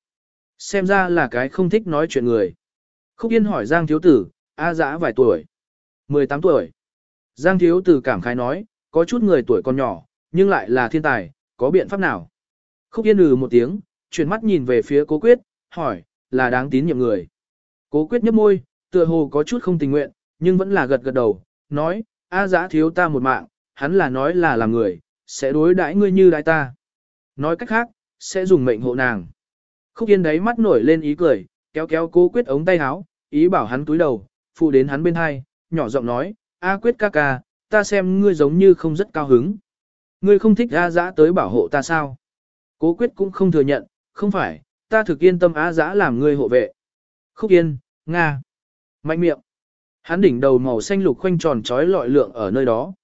Xem ra là cái không thích nói chuyện người. Khúc yên hỏi giang thiếu tử, A dã vài tuổi. 18 tuổi. Giang thiếu tử cảm khái nói, có chút người tuổi còn nhỏ, nhưng lại là thiên tài, có biện pháp nào? Khúc yên ừ một tiếng, chuyển mắt nhìn về phía cố quyết, hỏi, là đáng tín nhiệm người. Cố quyết nhấp môi, tựa hồ có chút không tình nguyện, nhưng vẫn là gật gật đầu, nói, A giã thiếu ta một mạng, hắn là nói là làm người, sẽ đối đãi ngươi như đại ta. Nói cách khác, sẽ dùng mệnh hộ nàng. Khúc yên đấy mắt nổi lên ý cười, kéo kéo cố quyết ống tay áo, ý bảo hắn túi đầu, phụ đến hắn bên hai, nhỏ giọng nói, A quyết ca ca, ta xem ngươi giống như không rất cao hứng. Ngươi không thích A giã tới bảo hộ ta sao? Cố quyết cũng không thừa nhận, không phải, ta thực yên tâm á giã làm ngươi hộ vệ. Khúc yên, Nga. Mạnh miệng. Hắn đỉnh đầu màu xanh lục khoanh tròn trói lọi lượng ở nơi đó.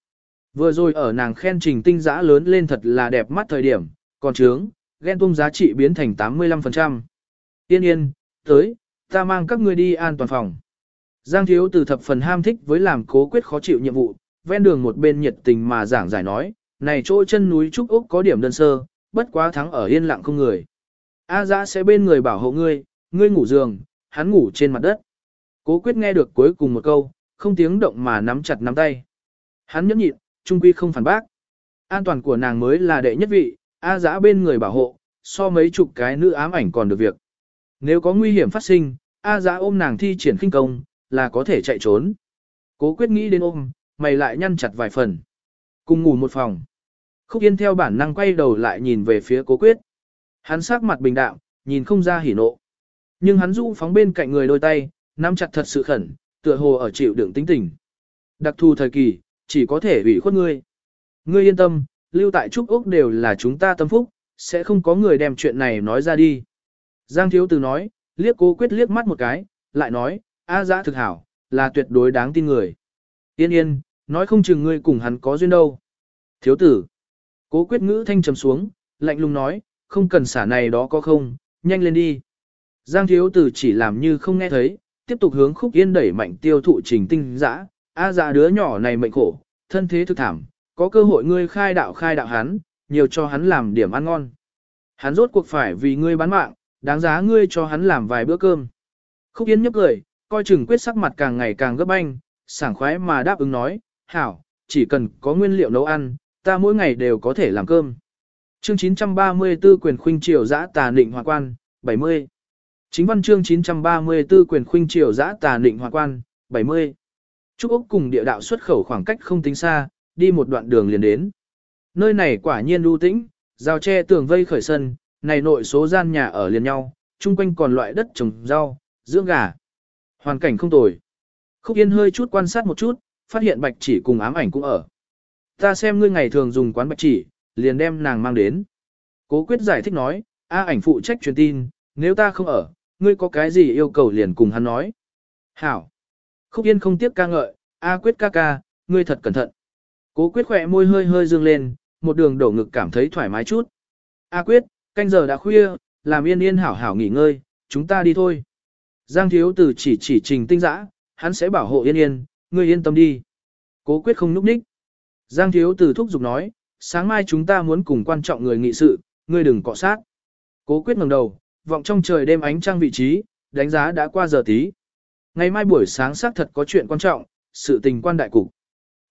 Vừa rồi ở nàng khen trình tinh giã lớn lên thật là đẹp mắt thời điểm, còn trướng, ghen tung giá trị biến thành 85%. Yên yên, tới, ta mang các ngươi đi an toàn phòng. Giang thiếu từ thập phần ham thích với làm cố quyết khó chịu nhiệm vụ, ven đường một bên nhiệt tình mà giảng giải nói, này chỗ chân núi Trúc Úc có điểm đơn sơ, bất quá thắng ở yên lặng không người. A dã sẽ bên người bảo hộ ngươi, ngươi ngủ giường, hắn ngủ trên mặt đất. Cố quyết nghe được cuối cùng một câu, không tiếng động mà nắm chặt nắm tay. Hắn nhẫn nhịn, trung quy không phản bác. An toàn của nàng mới là đệ nhất vị, A dã bên người bảo hộ, so mấy chục cái nữ ám ảnh còn được việc. Nếu có nguy hiểm phát sinh, A dã ôm nàng thi triển khinh công, là có thể chạy trốn. Cố quyết nghĩ đến ôm, mày lại nhăn chặt vài phần. Cùng ngủ một phòng. Khúc Yên theo bản năng quay đầu lại nhìn về phía cố quyết. Hắn sắc mặt bình đạm, nhìn không ra hỉ nộ. Nhưng hắn du phóng bên cạnh người đôi tay, nắm chặt thật sự khẩn, tựa hồ ở chịu đựng tính tình. Đặc thù thời kỳ, chỉ có thể ủy khuất ngươi. Ngươi yên tâm, lưu tại Trúc Úc đều là chúng ta tâm phúc, sẽ không có người đem chuyện này nói ra đi. Giang Thiếu Từ nói, liếc cố quyết liếc mắt một cái, lại nói, A dã thực hảo, là tuyệt đối đáng tin người. Yên yên, nói không chừng ngươi cùng hắn có duyên đâu. Thiếu tử. Cố quyết ngữ thanh trầm xuống, lạnh lùng nói, không cần xả này đó có không, nhanh lên đi. Giang thiếu tử chỉ làm như không nghe thấy, tiếp tục hướng khúc yên đẩy mạnh tiêu thụ trình tinh dã A dạ đứa nhỏ này mệnh khổ, thân thế thực thảm, có cơ hội ngươi khai đạo khai đạo hắn, nhiều cho hắn làm điểm ăn ngon. Hắn rốt cuộc phải vì ngươi bán mạng, đáng giá ngươi cho hắn làm vài bữa cơm. Khúc Yên nhấp cười, coi chừng quyết sắc mặt càng ngày càng gấp anh, sảng khoái mà đáp ứng nói, hảo, chỉ cần có nguyên liệu nấu ăn, ta mỗi ngày đều có thể làm cơm. Chương 934 quyền khuynh triều giã tà nịnh hòa quan, 70. Chính văn chương 934 quyền khuynh triều giã tà nịnh hòa quan, 70. Trúc Úc cùng địa đạo xuất khẩu khoảng cách không tính xa, đi một đoạn đường liền đến. Nơi này quả nhiên lưu tĩnh, rào tre tường vây khởi sân, này nội số gian nhà ở liền nhau, chung quanh còn loại đất trồng rau, dưỡng gà. Hoàn cảnh không tồi. Khúc Yên hơi chút quan sát một chút, phát hiện bạch chỉ cùng ám ảnh cũng ở. Ta xem ngươi ngày thường dùng quán bạch chỉ, liền đem nàng mang đến. Cố quyết giải thích nói, A ảnh phụ trách truyền tin, nếu ta không ở, ngươi có cái gì yêu cầu liền cùng hắn nói. Hảo. Khúc Yên không tiếp ca ngợi, A quyết ca ca, ngươi thật cẩn thận. Cố quyết khỏe môi hơi hơi dương lên, một đường đổ ngực cảm thấy thoải mái chút. A quyết, canh giờ đã khuya, làm yên yên hảo hảo nghỉ ngơi, chúng ta đi thôi. Giang thiếu tử chỉ chỉ trình tinh dã, hắn sẽ bảo hộ yên yên, ngươi yên tâm đi. Cố quyết không núp ních. Giang thiếu tử thúc giục nói, sáng mai chúng ta muốn cùng quan trọng người nghị sự, ngươi đừng cọ sát. Cố quyết ngẩng đầu, vọng trong trời đêm ánh trăng vị trí, đánh giá đã qua giờ tí. Ngày mai buổi sáng xác thật có chuyện quan trọng, sự tình quan đại cục.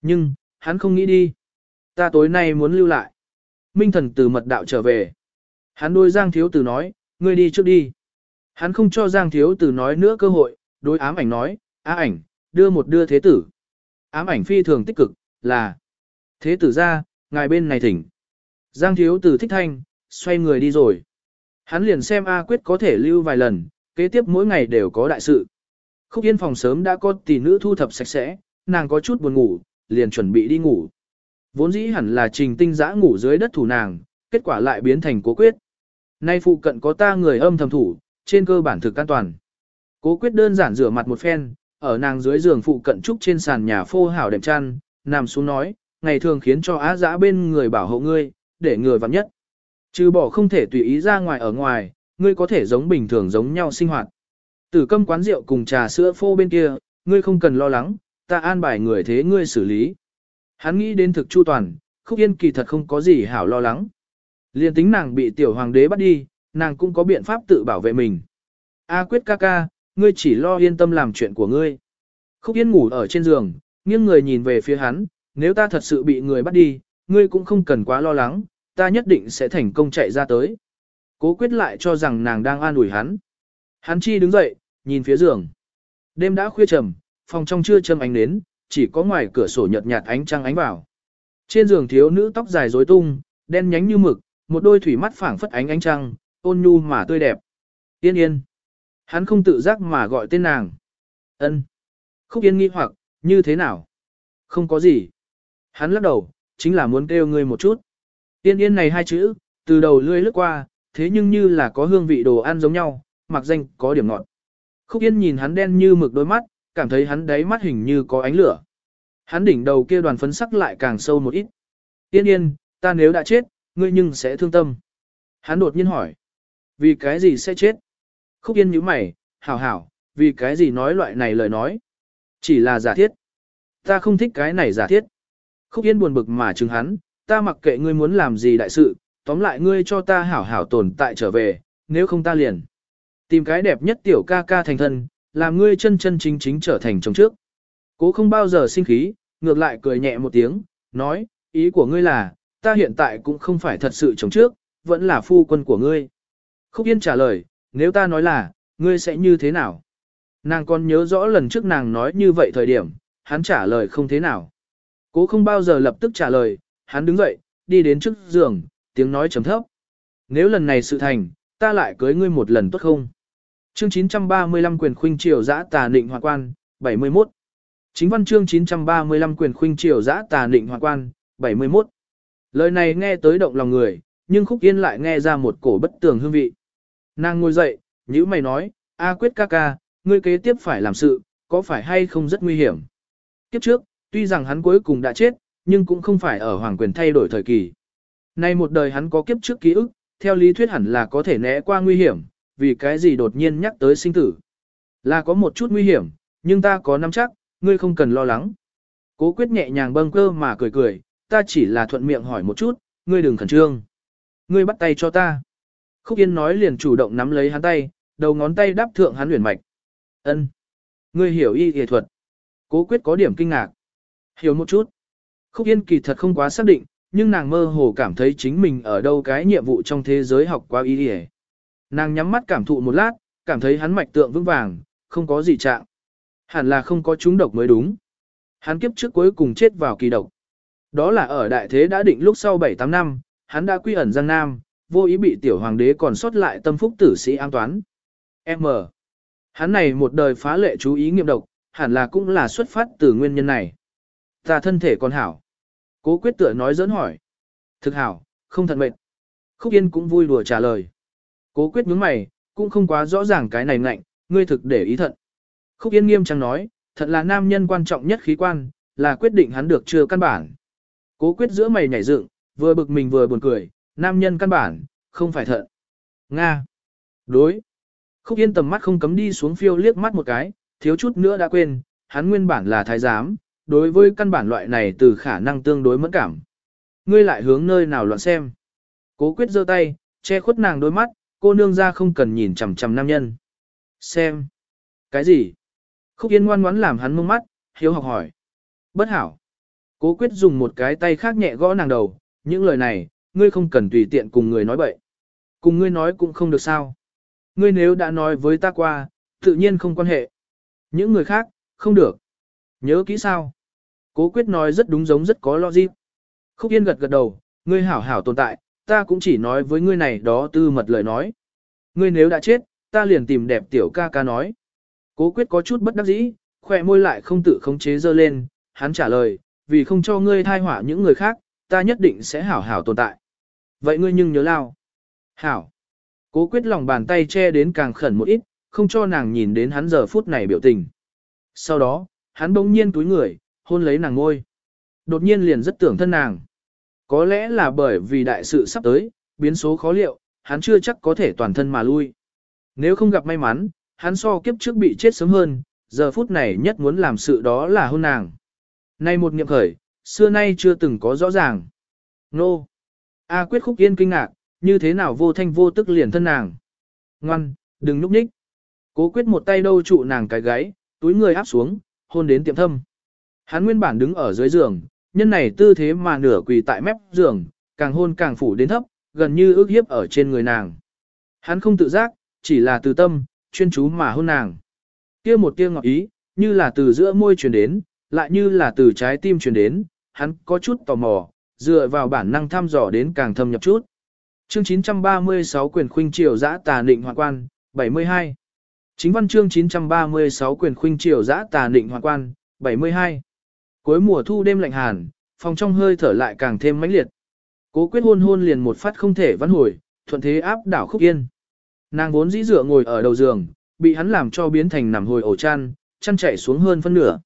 Nhưng, hắn không nghĩ đi. Ta tối nay muốn lưu lại. Minh thần từ mật đạo trở về. Hắn đôi Giang thiếu tử nói, ngươi đi trước đi. Hắn không cho Giang thiếu tử nói nữa cơ hội, đối ám ảnh nói, á ảnh, đưa một đưa thế tử. Ám ảnh phi thường tích cực, là thế tử ra, ngài bên này thỉnh. Giang thiếu tử thích thanh, xoay người đi rồi. Hắn liền xem A quyết có thể lưu vài lần, kế tiếp mỗi ngày đều có đại sự. Khúc yên phòng sớm đã có tỷ nữ thu thập sạch sẽ, nàng có chút buồn ngủ, liền chuẩn bị đi ngủ. Vốn dĩ hẳn là trình tinh giã ngủ dưới đất thủ nàng, kết quả lại biến thành cố quyết. Nay phụ cận có ta người âm thầm thủ, trên cơ bản thực an toàn. Cố quyết đơn giản rửa mặt một phen, ở nàng dưới giường phụ cận trúc trên sàn nhà phô hảo đệm chăn, nằm xuống nói, ngày thường khiến cho á dã bên người bảo hộ ngươi, để người vặn nhất. Trừ bỏ không thể tùy ý ra ngoài ở ngoài, ngươi có thể giống bình thường giống nhau sinh hoạt. Tử câm quán rượu cùng trà sữa phô bên kia, ngươi không cần lo lắng, ta an bài người thế ngươi xử lý. Hắn nghĩ đến thực chu toàn, khúc yên kỳ thật không có gì hảo lo lắng. Liên tính nàng bị tiểu hoàng đế bắt đi, nàng cũng có biện pháp tự bảo vệ mình. A quyết ca ca, ngươi chỉ lo yên tâm làm chuyện của ngươi. Khúc yên ngủ ở trên giường, nghiêng người nhìn về phía hắn, nếu ta thật sự bị người bắt đi, ngươi cũng không cần quá lo lắng, ta nhất định sẽ thành công chạy ra tới. Cố quyết lại cho rằng nàng đang an ủi hắn. Hắn chi đứng dậy, nhìn phía giường. Đêm đã khuya trầm, phòng trong chưa châm ánh nến, chỉ có ngoài cửa sổ nhợt nhạt ánh trăng ánh vào. Trên giường thiếu nữ tóc dài rối tung, đen nhánh như mực, một đôi thủy mắt phảng phất ánh ánh trăng, ôn nhu mà tươi đẹp. Yên yên. Hắn không tự giác mà gọi tên nàng. ân Khúc yên nghi hoặc, như thế nào? Không có gì. Hắn lắc đầu, chính là muốn kêu ngươi một chút. Yên yên này hai chữ, từ đầu lươi lướt qua, thế nhưng như là có hương vị đồ ăn giống nhau, mặc danh có điểm ngọt. Khúc yên nhìn hắn đen như mực đôi mắt, cảm thấy hắn đáy mắt hình như có ánh lửa. Hắn đỉnh đầu kia đoàn phấn sắc lại càng sâu một ít. Yên yên, ta nếu đã chết, ngươi nhưng sẽ thương tâm. Hắn đột nhiên hỏi. Vì cái gì sẽ chết? Khúc yên như mày, hảo hảo, vì cái gì nói loại này lời nói? Chỉ là giả thiết. Ta không thích cái này giả thiết. Khúc yên buồn bực mà chừng hắn, ta mặc kệ ngươi muốn làm gì đại sự, tóm lại ngươi cho ta hảo hảo tồn tại trở về, nếu không ta liền. Tìm cái đẹp nhất tiểu ca ca thành thân, làm ngươi chân chân chính chính trở thành chồng trước. Cố không bao giờ sinh khí, ngược lại cười nhẹ một tiếng, nói, ý của ngươi là, ta hiện tại cũng không phải thật sự chồng trước, vẫn là phu quân của ngươi. Khúc Yên trả lời, nếu ta nói là, ngươi sẽ như thế nào? Nàng còn nhớ rõ lần trước nàng nói như vậy thời điểm, hắn trả lời không thế nào. Cố không bao giờ lập tức trả lời, hắn đứng dậy, đi đến trước giường, tiếng nói chấm thấp. Nếu lần này sự thành, ta lại cưới ngươi một lần tốt không? Chương 935 quyền khuynh triều giã tà nịnh hoàng quan, 71. Chính văn chương 935 quyền khuynh triều giã tà nịnh hoàng quan, 71. Lời này nghe tới động lòng người, nhưng khúc yên lại nghe ra một cổ bất tường hương vị. Nàng ngồi dậy, nhữ mày nói, A quyết ca ca, ngươi kế tiếp phải làm sự, có phải hay không rất nguy hiểm? Kiếp trước, tuy rằng hắn cuối cùng đã chết, nhưng cũng không phải ở hoàng quyền thay đổi thời kỳ. Nay một đời hắn có kiếp trước ký ức, theo lý thuyết hẳn là có thể né qua nguy hiểm, vì cái gì đột nhiên nhắc tới sinh tử. Là có một chút nguy hiểm, nhưng ta có nắm chắc, ngươi không cần lo lắng. Cố quyết nhẹ nhàng bâng cơ mà cười cười, ta chỉ là thuận miệng hỏi một chút, ngươi đừng khẩn trương. Ngươi bắt tay cho ta. Khúc Yên nói liền chủ động nắm lấy hắn tay, đầu ngón tay đáp thượng hắn huyền mạch. ân Ngươi hiểu y y thuật. Cố quyết có điểm kinh ngạc. Hiểu một chút. Khúc Yên kỳ thật không quá xác định, nhưng nàng mơ hồ cảm thấy chính mình ở đâu cái nhiệm vụ trong thế giới học qua ý y Nàng nhắm mắt cảm thụ một lát, cảm thấy hắn mạch tượng vững vàng, không có gì trạng. Hẳn là không có trúng độc mới đúng. Hắn kiếp trước cuối cùng chết vào kỳ độc. Đó là ở đại thế đã định lúc sau 7-8 năm, hắn đã quy ẩn Giang Nam, vô ý bị tiểu hoàng đế còn sót lại tâm phúc tử sĩ an toán. M. Hắn này một đời phá lệ chú ý nghiệm độc, hẳn là cũng là xuất phát từ nguyên nhân này. Ta thân thể còn hảo. Cố quyết tựa nói dẫn hỏi. Thực hảo, không thật mệt. Khúc Yên cũng vui đùa trả lời. Cố quyết nhướng mày, cũng không quá rõ ràng cái này ngạnh, ngươi thực để ý thận. Khúc Yên nghiêm trang nói, thật là nam nhân quan trọng nhất khí quan, là quyết định hắn được chưa căn bản. Cố quyết giữa mày nhảy dựng, vừa bực mình vừa buồn cười, nam nhân căn bản, không phải thận. Nga. Đối. Khúc Yên tầm mắt không cấm đi xuống phiêu liếc mắt một cái, thiếu chút nữa đã quên, hắn nguyên bản là thái giám, đối với căn bản loại này từ khả năng tương đối mẫn cảm. Ngươi lại hướng nơi nào loạn xem. Cố quyết giơ tay, che khuất nàng đôi mắt, cô nương ra không cần nhìn chằm chằm nam nhân. Xem. Cái gì? Khúc Yên ngoan ngoãn làm hắn mông mắt, hiếu học hỏi. Bất hảo. Cố quyết dùng một cái tay khác nhẹ gõ nàng đầu, những lời này, ngươi không cần tùy tiện cùng người nói bậy. Cùng ngươi nói cũng không được sao. Ngươi nếu đã nói với ta qua, tự nhiên không quan hệ. Những người khác, không được. Nhớ kỹ sao? Cố quyết nói rất đúng giống rất có logic. Khúc Yên gật gật đầu, ngươi hảo hảo tồn tại, ta cũng chỉ nói với ngươi này đó tư mật lời nói. Ngươi nếu đã chết, ta liền tìm đẹp tiểu ca ca nói. Cố quyết có chút bất đắc dĩ, khỏe môi lại không tự khống chế dơ lên, hắn trả lời, vì không cho ngươi thai hỏa những người khác, ta nhất định sẽ hảo hảo tồn tại. Vậy ngươi nhưng nhớ lao. Hảo. Cố quyết lòng bàn tay che đến càng khẩn một ít, không cho nàng nhìn đến hắn giờ phút này biểu tình. Sau đó, hắn bỗng nhiên túi người, hôn lấy nàng ngôi. Đột nhiên liền rất tưởng thân nàng. Có lẽ là bởi vì đại sự sắp tới, biến số khó liệu, hắn chưa chắc có thể toàn thân mà lui. Nếu không gặp may mắn, hắn so kiếp trước bị chết sớm hơn, giờ phút này nhất muốn làm sự đó là hôn nàng. Nay một niệm khởi, xưa nay chưa từng có rõ ràng. Nô! A quyết khúc yên kinh ngạc, như thế nào vô thanh vô tức liền thân nàng. Ngoan, đừng núp ních. Cố quyết một tay đâu trụ nàng cái gáy, túi người áp xuống, hôn đến tiệm thâm. Hắn nguyên bản đứng ở dưới giường, nhân này tư thế mà nửa quỳ tại mép giường, càng hôn càng phủ đến thấp, gần như ước hiếp ở trên người nàng. Hắn không tự giác, chỉ là từ tâm, chuyên chú mà hôn nàng. Kia một tia ngọt ý, như là từ giữa môi truyền đến, lại như là từ trái tim truyền đến, hắn có chút tò mò, dựa vào bản năng thăm dò đến càng thâm nhập chút. Chương 936 quyền khuynh triều giã tà định hoàng quan, 72. Chính văn chương 936 quyền khuynh triều giã tà định hoàng quan, 72. Cuối mùa thu đêm lạnh hàn, phòng trong hơi thở lại càng thêm mãnh liệt. Cố quyết hôn hôn liền một phát không thể vãn hồi, thuận thế áp đảo khúc yên. Nàng vốn dĩ dựa ngồi ở đầu giường, bị hắn làm cho biến thành nằm hồi ổ chăn, chăn chạy xuống hơn phân nửa.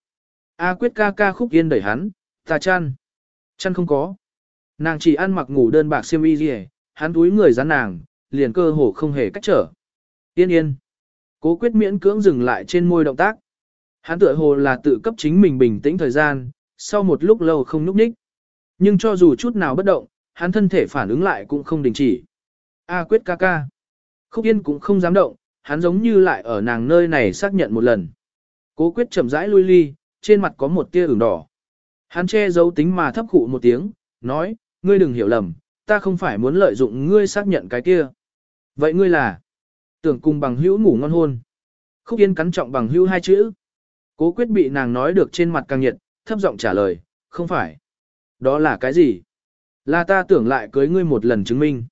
A quyết ca ca khúc yên đẩy hắn, ta chăn. Chăn không có. Nàng chỉ ăn mặc ngủ đơn bạc xiêm y gì, hắn túi người rắn nàng, liền cơ hồ không hề cách trở. Yên yên. Cố quyết miễn cưỡng dừng lại trên môi động tác. Hắn tựa hồ là tự cấp chính mình bình tĩnh thời gian, sau một lúc lâu không núp ních. Nhưng cho dù chút nào bất động, hắn thân thể phản ứng lại cũng không đình chỉ. A quyết ca ca. Khúc Yên cũng không dám động, hắn giống như lại ở nàng nơi này xác nhận một lần. Cố quyết chậm rãi lui ly, trên mặt có một tia ửng đỏ. Hắn che giấu tính mà thấp khụ một tiếng, nói, ngươi đừng hiểu lầm, ta không phải muốn lợi dụng ngươi xác nhận cái kia. Vậy ngươi là? Tưởng cùng bằng hữu ngủ ngon hôn. Khúc Yên cắn trọng bằng hữu hai chữ. Cố quyết bị nàng nói được trên mặt càng nhiệt, thấp giọng trả lời, không phải. Đó là cái gì? Là ta tưởng lại cưới ngươi một lần chứng minh.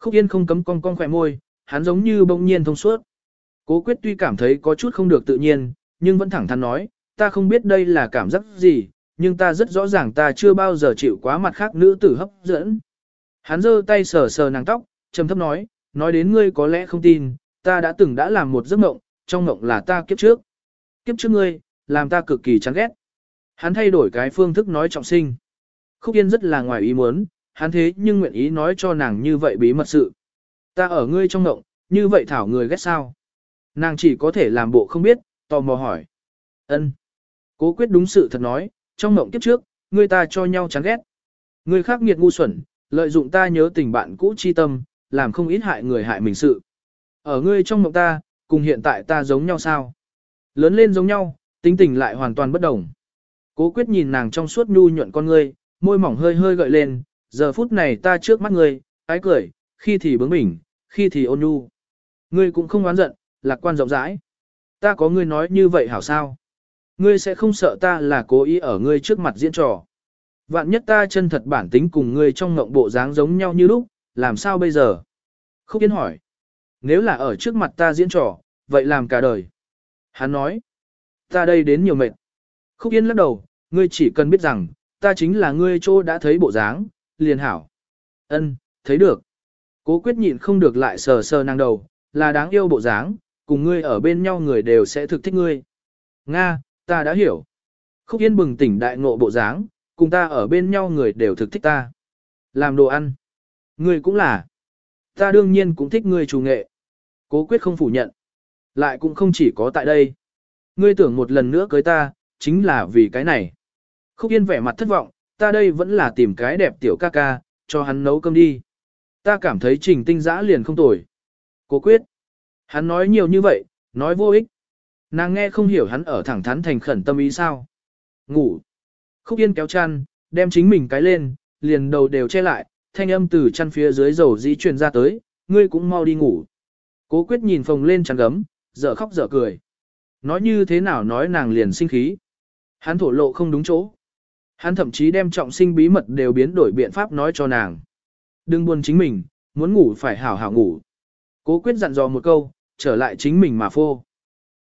Khúc Yên không cấm cong cong khỏe môi, hắn giống như bỗng nhiên thông suốt. Cố quyết tuy cảm thấy có chút không được tự nhiên, nhưng vẫn thẳng thắn nói, ta không biết đây là cảm giác gì, nhưng ta rất rõ ràng ta chưa bao giờ chịu quá mặt khác nữ tử hấp dẫn. Hắn giơ tay sờ sờ nàng tóc, trầm thấp nói, nói đến ngươi có lẽ không tin, ta đã từng đã làm một giấc mộng, trong mộng là ta kiếp trước. Kiếp trước ngươi, làm ta cực kỳ chán ghét. Hắn thay đổi cái phương thức nói trọng sinh. Khúc Yên rất là ngoài ý muốn, hắn thế nhưng nguyện ý nói cho nàng như vậy bí mật sự. Ta ở ngươi trong ngộng như vậy thảo người ghét sao? Nàng chỉ có thể làm bộ không biết, tò mò hỏi. ân Cố quyết đúng sự thật nói, trong ngộng kiếp trước, ngươi ta cho nhau chán ghét. Ngươi khác nghiệt ngu xuẩn, lợi dụng ta nhớ tình bạn cũ chi tâm, làm không ít hại người hại mình sự. Ở ngươi trong mộng ta, cùng hiện tại ta giống nhau sao? Lớn lên giống nhau, tính tình lại hoàn toàn bất đồng. Cố quyết nhìn nàng trong suốt nhu nhuận con ngươi, môi mỏng hơi hơi gợi lên, giờ phút này ta trước mắt ngươi, ái cười, khi thì bướng bỉnh, khi thì ôn nhu. Ngươi cũng không oán giận, lạc quan rộng rãi. Ta có ngươi nói như vậy hảo sao? Ngươi sẽ không sợ ta là cố ý ở ngươi trước mặt diễn trò. Vạn nhất ta chân thật bản tính cùng ngươi trong ngộng bộ dáng giống nhau như lúc, làm sao bây giờ? Khúc Yên hỏi. Nếu là ở trước mặt ta diễn trò, vậy làm cả đời. Hắn nói. Ta đây đến nhiều mệt. Khúc Yên lắc đầu, ngươi chỉ cần biết rằng, ta chính là ngươi chỗ đã thấy bộ dáng, liền hảo. ân thấy được. Cố quyết nhịn không được lại sờ sờ nàng đầu, là đáng yêu bộ dáng, cùng ngươi ở bên nhau người đều sẽ thực thích ngươi. Nga, ta đã hiểu. Khúc Yên bừng tỉnh đại ngộ bộ dáng, cùng ta ở bên nhau người đều thực thích ta. Làm đồ ăn. Ngươi cũng là. Ta đương nhiên cũng thích ngươi chủ nghệ. Cố quyết không phủ nhận. Lại cũng không chỉ có tại đây. Ngươi tưởng một lần nữa cưới ta, chính là vì cái này. Khúc Yên vẻ mặt thất vọng, ta đây vẫn là tìm cái đẹp tiểu ca ca, cho hắn nấu cơm đi. Ta cảm thấy trình tinh giã liền không tồi. Cố quyết. Hắn nói nhiều như vậy, nói vô ích. Nàng nghe không hiểu hắn ở thẳng thắn thành khẩn tâm ý sao. Ngủ. Khúc Yên kéo chăn, đem chính mình cái lên, liền đầu đều che lại, thanh âm từ chăn phía dưới dầu dĩ truyền ra tới, ngươi cũng mau đi ngủ. Cố quyết nhìn phòng lên chăn gấm, dở khóc dở cười. Nói như thế nào nói nàng liền sinh khí. Hắn thổ lộ không đúng chỗ. Hắn thậm chí đem trọng sinh bí mật đều biến đổi biện pháp nói cho nàng. Đừng buồn chính mình, muốn ngủ phải hảo hảo ngủ. Cố quyết dặn dò một câu, trở lại chính mình mà phô.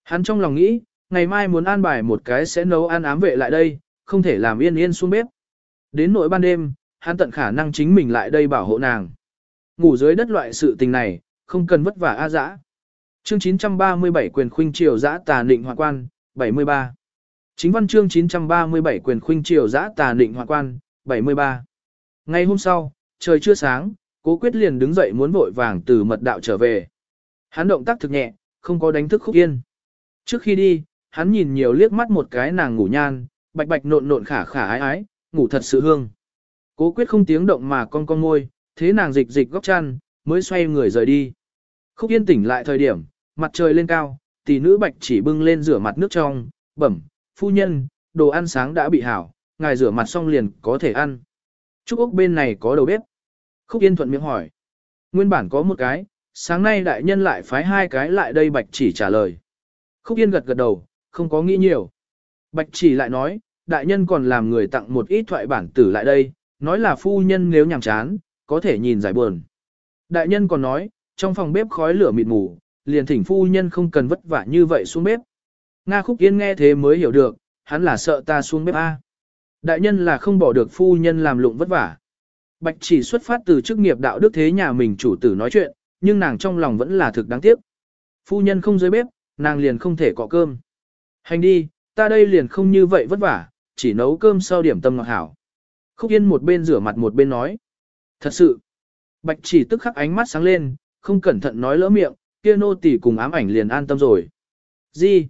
Hắn trong lòng nghĩ, ngày mai muốn an bài một cái sẽ nấu ăn ám vệ lại đây, không thể làm yên yên xuống bếp. Đến nỗi ban đêm, hắn tận khả năng chính mình lại đây bảo hộ nàng. Ngủ dưới đất loại sự tình này, không cần vất vả a dã. Chương 937 quyền khuynh triều giã tà định hoạn quan, 73. Chính văn chương 937 quyền khuynh triều giã tà định hoạn quan, 73. Ngày hôm sau, trời chưa sáng, cố quyết liền đứng dậy muốn vội vàng từ mật đạo trở về. Hắn động tác thực nhẹ, không có đánh thức khúc yên. Trước khi đi, hắn nhìn nhiều liếc mắt một cái nàng ngủ nhan, bạch bạch nộn nộn khả khả ái ái, ngủ thật sự hương. Cố quyết không tiếng động mà con con môi, thế nàng dịch dịch góc chăn, mới xoay người rời đi. Khúc yên tỉnh lại thời điểm, mặt trời lên cao, tỷ nữ bạch chỉ bưng lên rửa mặt nước trong, bẩm, phu nhân, đồ ăn sáng đã bị hảo, ngài rửa mặt xong liền có thể ăn. Trúc Úc bên này có đầu bếp. Khúc Yên thuận miệng hỏi. Nguyên bản có một cái, sáng nay đại nhân lại phái hai cái lại đây bạch chỉ trả lời. Khúc Yên gật gật đầu, không có nghĩ nhiều. Bạch chỉ lại nói, đại nhân còn làm người tặng một ít thoại bản tử lại đây, nói là phu nhân nếu nhàm chán, có thể nhìn giải buồn. Đại nhân còn nói, trong phòng bếp khói lửa mịt mù, liền thỉnh phu nhân không cần vất vả như vậy xuống bếp. Nga Khúc Yên nghe thế mới hiểu được, hắn là sợ ta xuống bếp A. Đại nhân là không bỏ được phu nhân làm lụng vất vả. Bạch chỉ xuất phát từ chức nghiệp đạo đức thế nhà mình chủ tử nói chuyện, nhưng nàng trong lòng vẫn là thực đáng tiếc. Phu nhân không dưới bếp, nàng liền không thể cọ cơm. Hành đi, ta đây liền không như vậy vất vả, chỉ nấu cơm sau điểm tâm ngọt hảo. Khúc Yên một bên rửa mặt một bên nói. Thật sự, Bạch chỉ tức khắc ánh mắt sáng lên, không cẩn thận nói lỡ miệng, kia nô tỷ cùng ám ảnh liền an tâm rồi. Gì?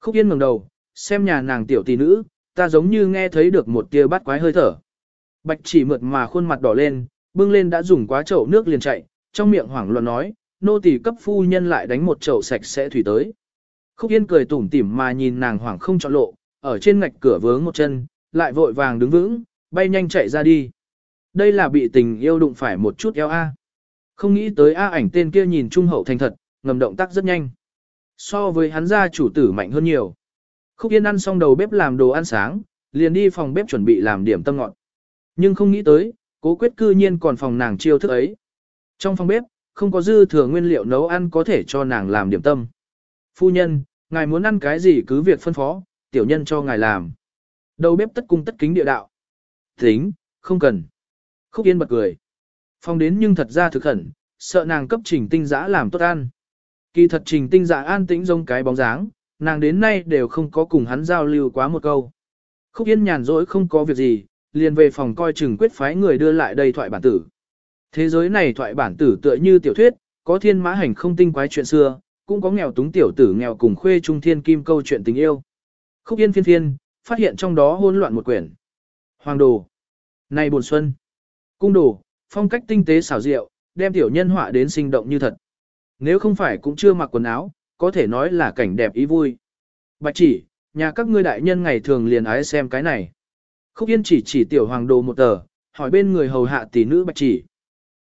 Khúc Yên ngẩng đầu, xem nhà nàng tiểu tỷ nữ, ta giống như nghe thấy được một tia bắt quái hơi thở. Bạch chỉ mượt mà khuôn mặt đỏ lên, bưng lên đã dùng quá chậu nước liền chạy, trong miệng hoảng loạn nói, nô tỷ cấp phu nhân lại đánh một chậu sạch sẽ thủy tới. Khúc Yên cười tủm tỉm mà nhìn nàng hoảng không chọn lộ, ở trên ngạch cửa vướng một chân, lại vội vàng đứng vững, bay nhanh chạy ra đi. Đây là bị tình yêu đụng phải một chút eo A. Không nghĩ tới A ảnh tên kia nhìn trung hậu thành thật, ngầm động tác rất nhanh. So với hắn gia chủ tử mạnh hơn nhiều. Khúc Yên ăn xong đầu bếp làm đồ ăn sáng, liền đi phòng bếp chuẩn bị làm điểm tâm ngọt. Nhưng không nghĩ tới, cố quyết cư nhiên còn phòng nàng chiêu thức ấy. Trong phòng bếp, không có dư thừa nguyên liệu nấu ăn có thể cho nàng làm điểm tâm. Phu nhân, ngài muốn ăn cái gì cứ việc phân phó, tiểu nhân cho ngài làm. Đầu bếp tất cung tất kính địa đạo. Tính, không cần. Khúc Yên bật cười. Phong đến nhưng thật ra thực khẩn, sợ nàng cấp trình tinh giã làm tốt ăn. Kỳ thật trình tinh dạ an tĩnh giống cái bóng dáng, nàng đến nay đều không có cùng hắn giao lưu quá một câu. Khúc Yên nhàn rỗi không có việc gì, liền về phòng coi chừng quyết phái người đưa lại đây thoại bản tử. Thế giới này thoại bản tử tựa như tiểu thuyết, có thiên mã hành không tinh quái chuyện xưa, cũng có nghèo túng tiểu tử nghèo cùng khuê trung thiên kim câu chuyện tình yêu. Khúc Yên phiên phiên, phát hiện trong đó hỗn loạn một quyển. Hoàng đồ. Này buồn xuân. Cung đồ, phong cách tinh tế xảo diệu, đem tiểu nhân họa đến sinh động như thật. Nếu không phải cũng chưa mặc quần áo, có thể nói là cảnh đẹp ý vui. Bạch chỉ, nhà các ngươi đại nhân ngày thường liền ái xem cái này. Khúc Yên chỉ chỉ tiểu hoàng đồ một tờ, hỏi bên người hầu hạ tỷ nữ bạch chỉ.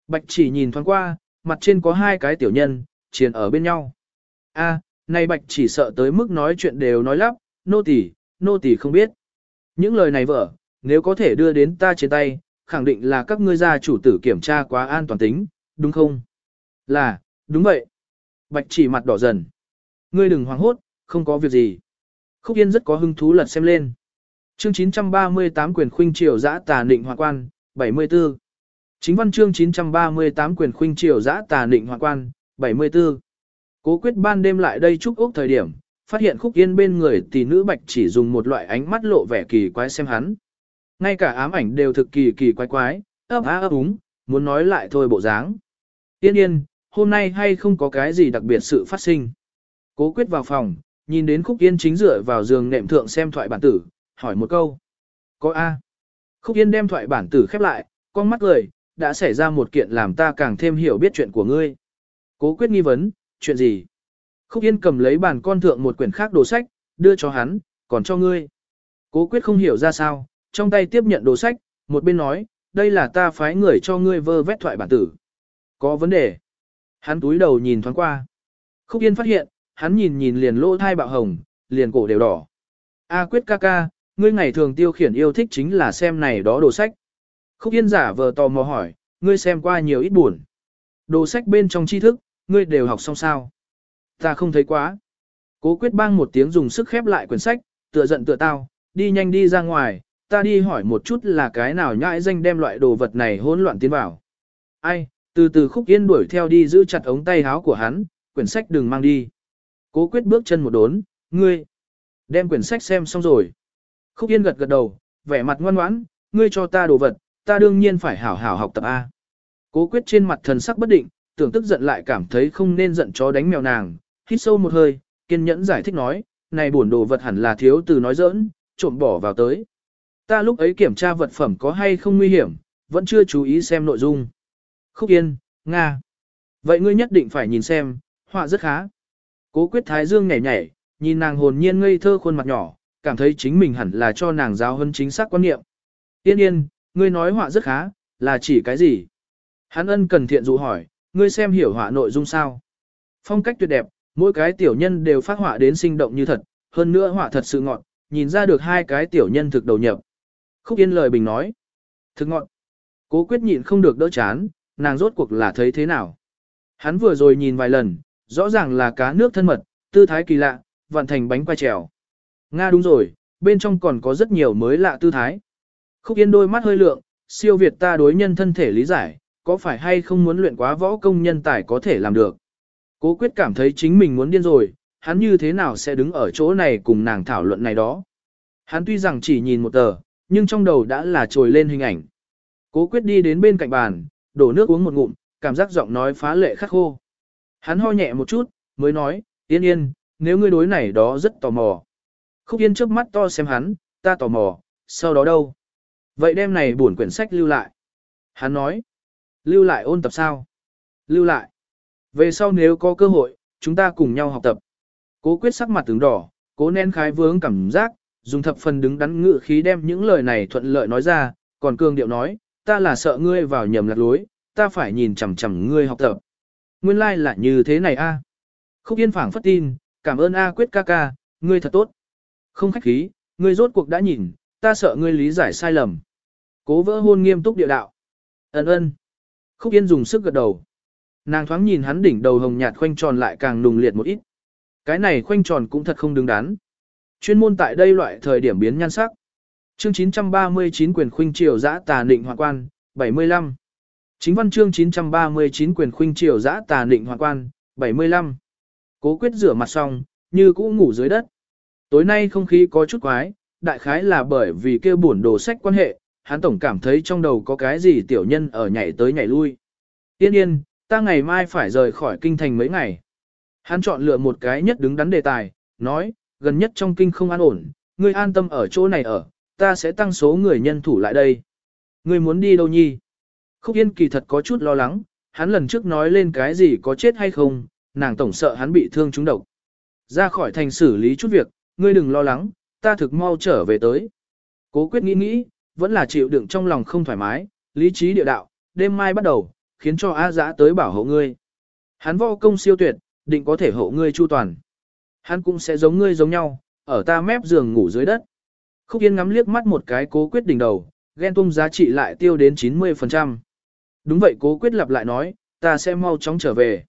Bạch chỉ nhìn thoáng qua, mặt trên có hai cái tiểu nhân, chiến ở bên nhau. a này bạch chỉ sợ tới mức nói chuyện đều nói lắp, nô tỳ, nô tỳ không biết. Những lời này vợ, nếu có thể đưa đến ta trên tay, khẳng định là các ngươi gia chủ tử kiểm tra quá an toàn tính, đúng không? Là, đúng vậy. Bạch chỉ mặt đỏ dần. Ngươi đừng hoảng hốt, không có việc gì. Khúc Yên rất có hứng thú lật xem lên. Chương 938 quyền khuynh triều giã tà nịnh hoàng quan, 74. Chính văn chương 938 quyền khuynh triều giã tà nịnh hoàng quan, 74. Cố quyết ban đêm lại đây chúc ốc thời điểm, phát hiện khúc yên bên người tỷ nữ bạch chỉ dùng một loại ánh mắt lộ vẻ kỳ quái xem hắn. Ngay cả ám ảnh đều thực kỳ kỳ quái quái, ấp á ấp úng, muốn nói lại thôi bộ dáng. Yên yên, hôm nay hay không có cái gì đặc biệt sự phát sinh. Cố quyết vào phòng, nhìn đến khúc yên chính dựa vào giường nệm thượng xem thoại bản tử, hỏi một câu. Có A. Khúc yên đem thoại bản tử khép lại, con mắt cười, đã xảy ra một kiện làm ta càng thêm hiểu biết chuyện của ngươi. Cố quyết nghi vấn, chuyện gì? Khúc yên cầm lấy bản con thượng một quyển khác đồ sách, đưa cho hắn, còn cho ngươi. Cố quyết không hiểu ra sao, trong tay tiếp nhận đồ sách, một bên nói, đây là ta phái người cho ngươi vơ vét thoại bản tử. Có vấn đề. Hắn túi đầu nhìn thoáng qua. Khúc Yên phát hiện, hắn nhìn nhìn liền lỗ thai bạo hồng, liền cổ đều đỏ. A quyết ca ca, ngươi ngày thường tiêu khiển yêu thích chính là xem này đó đồ sách. Khúc Yên giả vờ tò mò hỏi, ngươi xem qua nhiều ít buồn. Đồ sách bên trong tri thức, ngươi đều học xong sao? Ta không thấy quá. Cố quyết bang một tiếng dùng sức khép lại quyển sách, tựa giận tựa tao, đi nhanh đi ra ngoài, ta đi hỏi một chút là cái nào nhãi danh đem loại đồ vật này hỗn loạn tiến vào. Ai, từ từ khúc yên đuổi theo đi giữ chặt ống tay háo của hắn, quyển sách đừng mang đi. Cố quyết bước chân một đốn, ngươi, đem quyển sách xem xong rồi. Khúc yên gật gật đầu, vẻ mặt ngoan ngoãn, ngươi cho ta đồ vật, ta đương nhiên phải hảo hảo học tập A. Cố quyết trên mặt thần sắc bất định, tưởng tức giận lại cảm thấy không nên giận chó đánh mèo nàng, hít sâu một hơi, kiên nhẫn giải thích nói, này buồn đồ vật hẳn là thiếu từ nói giỡn, trộm bỏ vào tới. Ta lúc ấy kiểm tra vật phẩm có hay không nguy hiểm, vẫn chưa chú ý xem nội dung. Khúc Yên, Nga. Vậy ngươi nhất định phải nhìn xem, họa rất khá. Cố quyết thái dương nhảy nhảy, nhìn nàng hồn nhiên ngây thơ khuôn mặt nhỏ, cảm thấy chính mình hẳn là cho nàng giáo hơn chính xác quan niệm. Yên yên, ngươi nói họa rất khá, là chỉ cái gì? Hắn ân cần thiện dụ hỏi, ngươi xem hiểu họa nội dung sao? Phong cách tuyệt đẹp, mỗi cái tiểu nhân đều phát họa đến sinh động như thật, hơn nữa họa thật sự ngọt, nhìn ra được hai cái tiểu nhân thực đầu nhập. Khúc Yên lời bình nói. Thực ngọn. Cố quyết nhịn không được đỡ chán, nàng rốt cuộc là thấy thế nào. Hắn vừa rồi nhìn vài lần, rõ ràng là cá nước thân mật, tư thái kỳ lạ, vặn thành bánh quay trèo. Nga đúng rồi, bên trong còn có rất nhiều mới lạ tư thái. Khúc Yên đôi mắt hơi lượng, siêu việt ta đối nhân thân thể lý giải, có phải hay không muốn luyện quá võ công nhân tài có thể làm được. Cố quyết cảm thấy chính mình muốn điên rồi, hắn như thế nào sẽ đứng ở chỗ này cùng nàng thảo luận này đó. Hắn tuy rằng chỉ nhìn một tờ, nhưng trong đầu đã là trồi lên hình ảnh. Cố quyết đi đến bên cạnh bàn, đổ nước uống một ngụm, cảm giác giọng nói phá lệ khắc khô. Hắn ho nhẹ một chút, mới nói, yên yên, nếu ngươi đối này đó rất tò mò. Khúc yên trước mắt to xem hắn, ta tò mò, sau đó đâu? Vậy đêm này buồn quyển sách lưu lại. Hắn nói, lưu lại ôn tập sao? Lưu lại. Về sau nếu có cơ hội, chúng ta cùng nhau học tập. Cố quyết sắc mặt tướng đỏ, cố nén khái vướng cảm giác, dùng thập phần đứng đắn ngự khí đem những lời này thuận lợi nói ra, còn cường điệu nói, ta là sợ ngươi vào nhầm lạc lối, ta phải nhìn chằm chằm ngươi học tập. Nguyên lai like là như thế này a. Khúc Yên phảng phất tin, cảm ơn A Quyết ca ca, ngươi thật tốt. Không khách khí, ngươi rốt cuộc đã nhìn, ta sợ ngươi lý giải sai lầm. Cố vỡ hôn nghiêm túc địa đạo. Ấn ơn. Khúc Yên dùng sức gật đầu. Nàng thoáng nhìn hắn đỉnh đầu hồng nhạt khoanh tròn lại càng nùng liệt một ít. Cái này khoanh tròn cũng thật không đứng đắn. Chuyên môn tại đây loại thời điểm biến nhan sắc. Chương 939 quyền khuynh triều giã tà định hoàng quan, 75. Chính văn chương 939 quyền khuynh triều giã tà định hoàng quan, 75. Cố quyết rửa mặt xong, như cũ ngủ dưới đất. Tối nay không khí có chút quái, đại khái là bởi vì kêu buồn đồ sách quan hệ, hắn tổng cảm thấy trong đầu có cái gì tiểu nhân ở nhảy tới nhảy lui. Tiên yên, ta ngày mai phải rời khỏi kinh thành mấy ngày. Hắn chọn lựa một cái nhất đứng đắn đề tài, nói, gần nhất trong kinh không an ổn, ngươi an tâm ở chỗ này ở, ta sẽ tăng số người nhân thủ lại đây. Ngươi muốn đi đâu nhi? Khúc Yên kỳ thật có chút lo lắng, hắn lần trước nói lên cái gì có chết hay không, nàng tổng sợ hắn bị thương trúng độc. Ra khỏi thành xử lý chút việc, ngươi đừng lo lắng, ta thực mau trở về tới. Cố quyết nghĩ nghĩ, vẫn là chịu đựng trong lòng không thoải mái, lý trí địa đạo, đêm mai bắt đầu, khiến cho A dã tới bảo hộ ngươi. Hắn vô công siêu tuyệt, định có thể hộ ngươi chu toàn. Hắn cũng sẽ giống ngươi giống nhau, ở ta mép giường ngủ dưới đất. Khúc Yên ngắm liếc mắt một cái cố quyết đỉnh đầu, ghen tung giá trị lại tiêu đến 90%. Đúng vậy cố quyết lặp lại nói, ta sẽ mau chóng trở về.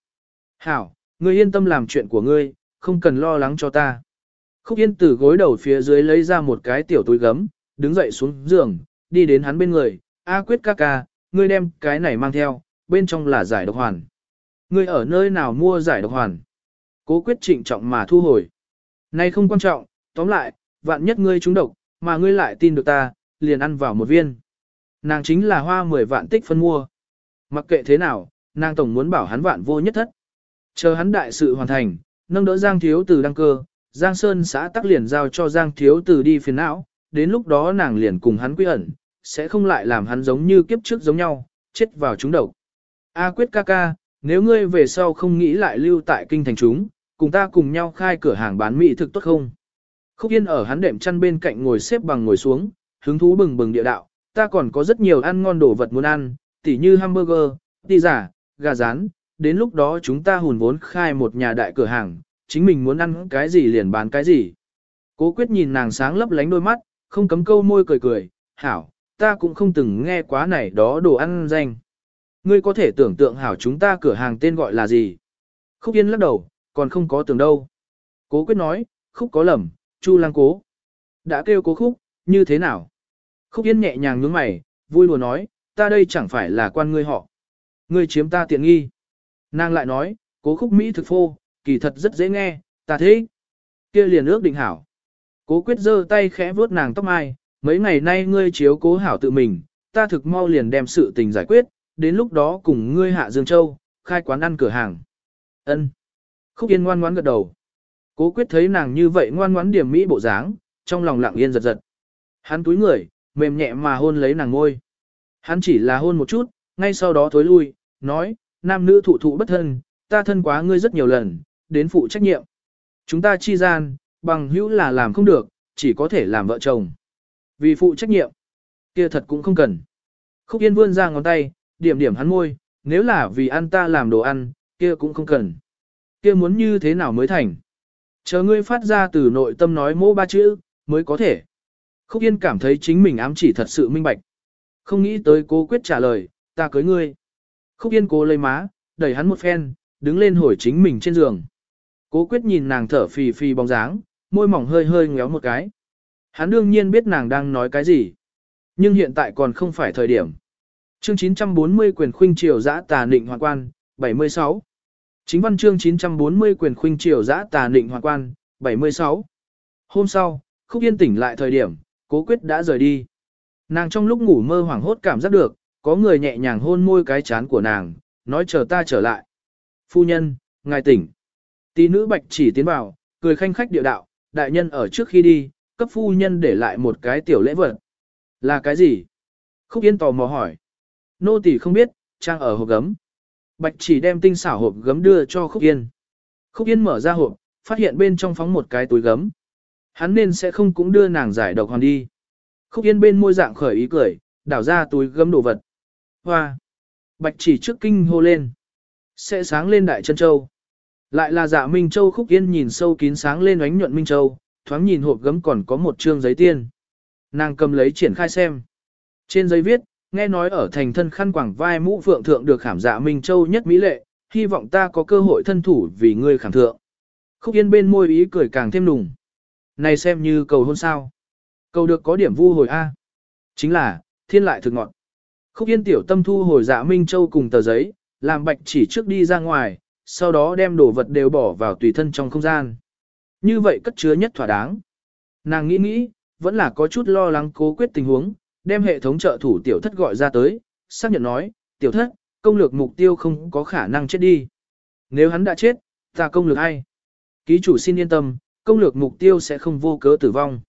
Hảo, ngươi yên tâm làm chuyện của ngươi, không cần lo lắng cho ta. Khúc Yên từ gối đầu phía dưới lấy ra một cái tiểu túi gấm, đứng dậy xuống giường, đi đến hắn bên người, A quyết ca ca, ngươi đem cái này mang theo, bên trong là giải độc hoàn. Ngươi ở nơi nào mua giải độc hoàn? Cố quyết trịnh trọng mà thu hồi. Này không quan trọng, tóm lại, vạn nhất ngươi trúng độc, mà ngươi lại tin được ta, liền ăn vào một viên. Nàng chính là hoa 10 vạn tích phân mua. Mặc kệ thế nào, nàng tổng muốn bảo hắn vạn vô nhất thất. Chờ hắn đại sự hoàn thành, nâng đỡ Giang Thiếu Tử đăng cơ, Giang Sơn xã tắc liền giao cho Giang Thiếu Tử đi phiền não, đến lúc đó nàng liền cùng hắn quy ẩn, sẽ không lại làm hắn giống như kiếp trước giống nhau, chết vào chúng độc. A quyết ca ca, nếu ngươi về sau không nghĩ lại lưu tại kinh thành chúng, cùng ta cùng nhau khai cửa hàng bán mỹ thực tốt không? Khúc Yên ở hắn đệm chăn bên cạnh ngồi xếp bằng ngồi xuống, hứng thú bừng bừng địa đạo, ta còn có rất nhiều ăn ngon đồ vật muốn ăn, tỉ như hamburger, tì giả, gà rán, đến lúc đó chúng ta hùn vốn khai một nhà đại cửa hàng, chính mình muốn ăn cái gì liền bán cái gì. Cố quyết nhìn nàng sáng lấp lánh đôi mắt, không cấm câu môi cười cười, hảo, ta cũng không từng nghe quá này đó đồ ăn danh. Ngươi có thể tưởng tượng hảo chúng ta cửa hàng tên gọi là gì? Khúc Yên lắc đầu, còn không có tưởng đâu. Cố quyết nói, khúc có lầm, chu lang cố. Đã kêu cố khúc, như thế nào? Khúc Yên nhẹ nhàng nhướng mày, vui lùa nói, ta đây chẳng phải là quan ngươi họ. Ngươi chiếm ta tiện nghi. Nàng lại nói, cố khúc Mỹ thực phô, kỳ thật rất dễ nghe, ta thế. kia liền ước định hảo. Cố quyết giơ tay khẽ vuốt nàng tóc mai, mấy ngày nay ngươi chiếu cố hảo tự mình, ta thực mau liền đem sự tình giải quyết, đến lúc đó cùng ngươi hạ Dương Châu, khai quán ăn cửa hàng. ân Khúc Yên ngoan ngoãn gật đầu. Cố quyết thấy nàng như vậy ngoan ngoãn điểm mỹ bộ dáng, trong lòng lặng yên giật giật. Hắn túi người, mềm nhẹ mà hôn lấy nàng ngôi. Hắn chỉ là hôn một chút, ngay sau đó thối lui, nói, nam nữ thụ thụ bất thân, ta thân quá ngươi rất nhiều lần, đến phụ trách nhiệm. Chúng ta chi gian, bằng hữu là làm không được, chỉ có thể làm vợ chồng. Vì phụ trách nhiệm, kia thật cũng không cần. Khúc Yên vươn ra ngón tay, điểm điểm hắn môi, nếu là vì ăn ta làm đồ ăn, kia cũng không cần. Kia muốn như thế nào mới thành? Chờ ngươi phát ra từ nội tâm nói mô ba chữ, mới có thể. Khúc Yên cảm thấy chính mình ám chỉ thật sự minh bạch. Không nghĩ tới cố quyết trả lời, ta cưới ngươi. Khúc Yên cố lấy má, đẩy hắn một phen, đứng lên hồi chính mình trên giường. Cố quyết nhìn nàng thở phì phì bóng dáng, môi mỏng hơi hơi ngéo một cái. Hắn đương nhiên biết nàng đang nói cái gì. Nhưng hiện tại còn không phải thời điểm. Chương 940 quyền khuynh triều giã tà nịnh hoàng quan, 76. Chính văn chương 940 quyền khuynh triều giã tà nịnh hoàng quan, 76. Hôm sau, Khúc Yên tỉnh lại thời điểm, cố quyết đã rời đi. Nàng trong lúc ngủ mơ hoảng hốt cảm giác được, có người nhẹ nhàng hôn môi cái chán của nàng, nói chờ ta trở lại. Phu nhân, ngài tỉnh. Tí nữ bạch chỉ tiến vào, cười khanh khách địa đạo, đại nhân ở trước khi đi, cấp phu nhân để lại một cái tiểu lễ vật. Là cái gì? Khúc Yên tò mò hỏi. Nô tỷ không biết, trang ở hộp gấm. Bạch chỉ đem tinh xảo hộp gấm đưa cho Khúc Yên. Khúc Yên mở ra hộp, phát hiện bên trong phóng một cái túi gấm. Hắn nên sẽ không cũng đưa nàng giải độc hoàn đi. Khúc Yên bên môi dạng khởi ý cười, đảo ra túi gấm đồ vật. Hoa! Bạch chỉ trước kinh hô lên. Sẽ sáng lên đại chân châu. Lại là dạ Minh Châu Khúc Yên nhìn sâu kín sáng lên ánh nhuận Minh Châu, thoáng nhìn hộp gấm còn có một trương giấy tiên. Nàng cầm lấy triển khai xem. Trên giấy viết, nghe nói ở thành thân khăn quảng vai mũ phượng thượng được khảm dạ Minh Châu nhất mỹ lệ, hy vọng ta có cơ hội thân thủ vì ngươi khảm thượng. Khúc Yên bên môi ý cười càng thêm nùng. Này xem như cầu hôn sao. Cầu được có điểm vu hồi A. Chính là, thiên lại thực ngọn. Khúc Yên tiểu tâm thu hồi dạ Minh Châu cùng tờ giấy, làm bạch chỉ trước đi ra ngoài, sau đó đem đồ vật đều bỏ vào tùy thân trong không gian. Như vậy cất chứa nhất thỏa đáng. Nàng nghĩ nghĩ, vẫn là có chút lo lắng cố quyết tình huống, đem hệ thống trợ thủ tiểu thất gọi ra tới, xác nhận nói, tiểu thất, công lược mục tiêu không có khả năng chết đi. Nếu hắn đã chết, ta công lược ai? Ký chủ xin yên tâm, công lược mục tiêu sẽ không vô cớ tử vong.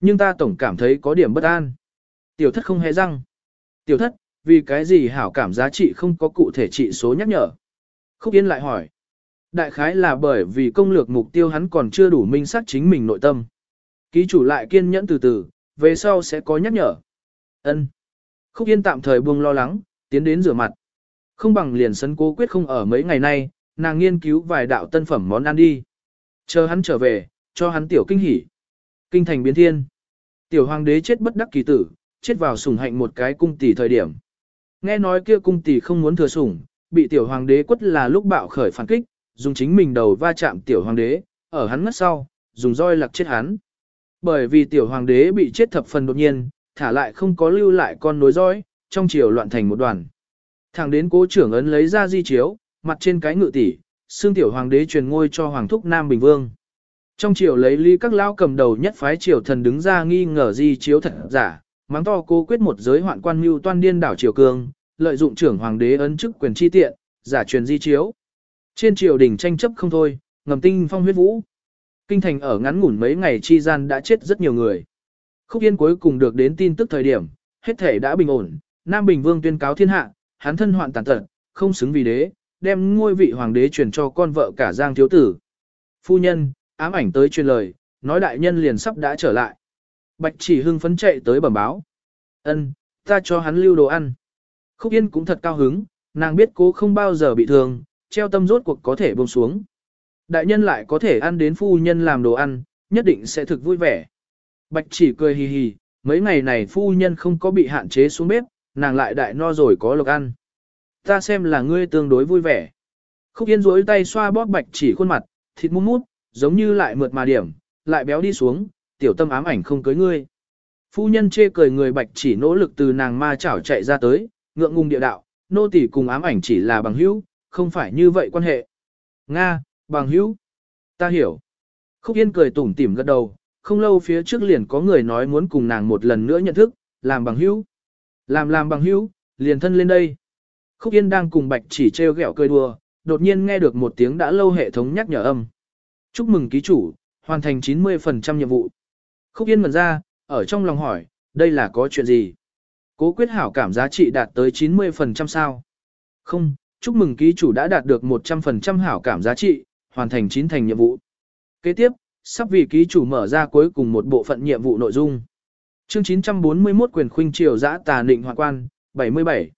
Nhưng ta tổng cảm thấy có điểm bất an. Tiểu thất không hề răng. Tiểu thất, vì cái gì hảo cảm giá trị không có cụ thể trị số nhắc nhở? Khúc Yên lại hỏi. Đại khái là bởi vì công lược mục tiêu hắn còn chưa đủ minh xác chính mình nội tâm. Ký chủ lại kiên nhẫn từ từ, về sau sẽ có nhắc nhở ân Khúc Yên tạm thời buông lo lắng, tiến đến rửa mặt. Không bằng liền sân cố quyết không ở mấy ngày nay, nàng nghiên cứu vài đạo tân phẩm món ăn đi. Chờ hắn trở về, cho hắn tiểu kinh hỉ. Kinh thành biến thiên. Tiểu hoàng đế chết bất đắc kỳ tử, chết vào sủng hạnh một cái cung tỷ thời điểm. Nghe nói kia cung tỷ không muốn thừa sủng, bị tiểu hoàng đế quất là lúc bạo khởi phản kích, dùng chính mình đầu va chạm tiểu hoàng đế, ở hắn ngất sau, dùng roi lạc chết hắn. Bởi vì tiểu hoàng đế bị chết thập phần đột nhiên, thả lại không có lưu lại con nối dõi, trong triều loạn thành một đoàn. Thẳng đến cố trưởng ấn lấy ra di chiếu, mặt trên cái ngự tỷ, xương tiểu hoàng đế truyền ngôi cho hoàng thúc Nam Bình Vương. Trong triều lấy ly các lao cầm đầu nhất phái triều thần đứng ra nghi ngờ di chiếu thật giả, mắng to cô quyết một giới hoạn quan mưu toan điên đảo triều cương, lợi dụng trưởng hoàng đế ấn chức quyền chi tiện, giả truyền di chiếu. Trên triều đình tranh chấp không thôi, ngầm tinh phong huyết vũ. Kinh thành ở ngắn ngủn mấy ngày chi gian đã chết rất nhiều người. Khúc Yên cuối cùng được đến tin tức thời điểm, hết thể đã bình ổn, Nam Bình Vương tuyên cáo thiên hạ, hắn thân hoạn tàn tật, không xứng vì đế, đem ngôi vị hoàng đế truyền cho con vợ cả Giang thiếu tử. Phu nhân, ám ảnh tới truyền lời, nói đại nhân liền sắp đã trở lại. Bạch chỉ hưng phấn chạy tới bẩm báo. ân ta cho hắn lưu đồ ăn. Khúc Yên cũng thật cao hứng, nàng biết cố không bao giờ bị thương, treo tâm rốt cuộc có thể buông xuống. Đại nhân lại có thể ăn đến phu nhân làm đồ ăn, nhất định sẽ thực vui vẻ. Bạch chỉ cười hì hì, mấy ngày này phu nhân không có bị hạn chế xuống bếp, nàng lại đại no rồi có lộc ăn. Ta xem là ngươi tương đối vui vẻ. Khúc Yên rối tay xoa bóp bạch chỉ khuôn mặt, thịt mút mút, giống như lại mượt mà điểm, lại béo đi xuống, tiểu tâm ám ảnh không cưới ngươi. Phu nhân chê cười người bạch chỉ nỗ lực từ nàng ma chảo chạy ra tới, ngượng ngùng địa đạo, nô tỳ cùng ám ảnh chỉ là bằng hữu, không phải như vậy quan hệ. Nga, bằng hữu. Ta hiểu. Khúc Yên cười tủm tỉm gật đầu, không lâu phía trước liền có người nói muốn cùng nàng một lần nữa nhận thức, làm bằng hữu. Làm làm bằng hữu, liền thân lên đây. Khúc Yên đang cùng Bạch chỉ treo gẹo cười đùa, đột nhiên nghe được một tiếng đã lâu hệ thống nhắc nhở âm. Chúc mừng ký chủ, hoàn thành 90% nhiệm vụ. Khúc Yên mần ra, ở trong lòng hỏi, đây là có chuyện gì? Cố quyết hảo cảm giá trị đạt tới 90% sao? Không, chúc mừng ký chủ đã đạt được 100% hảo cảm giá trị, hoàn thành 9 thành nhiệm vụ. Kế tiếp, sắp vì ký chủ mở ra cuối cùng một bộ phận nhiệm vụ nội dung. Chương 941 quyền khuynh triều giã tà định hoàng quan, 77.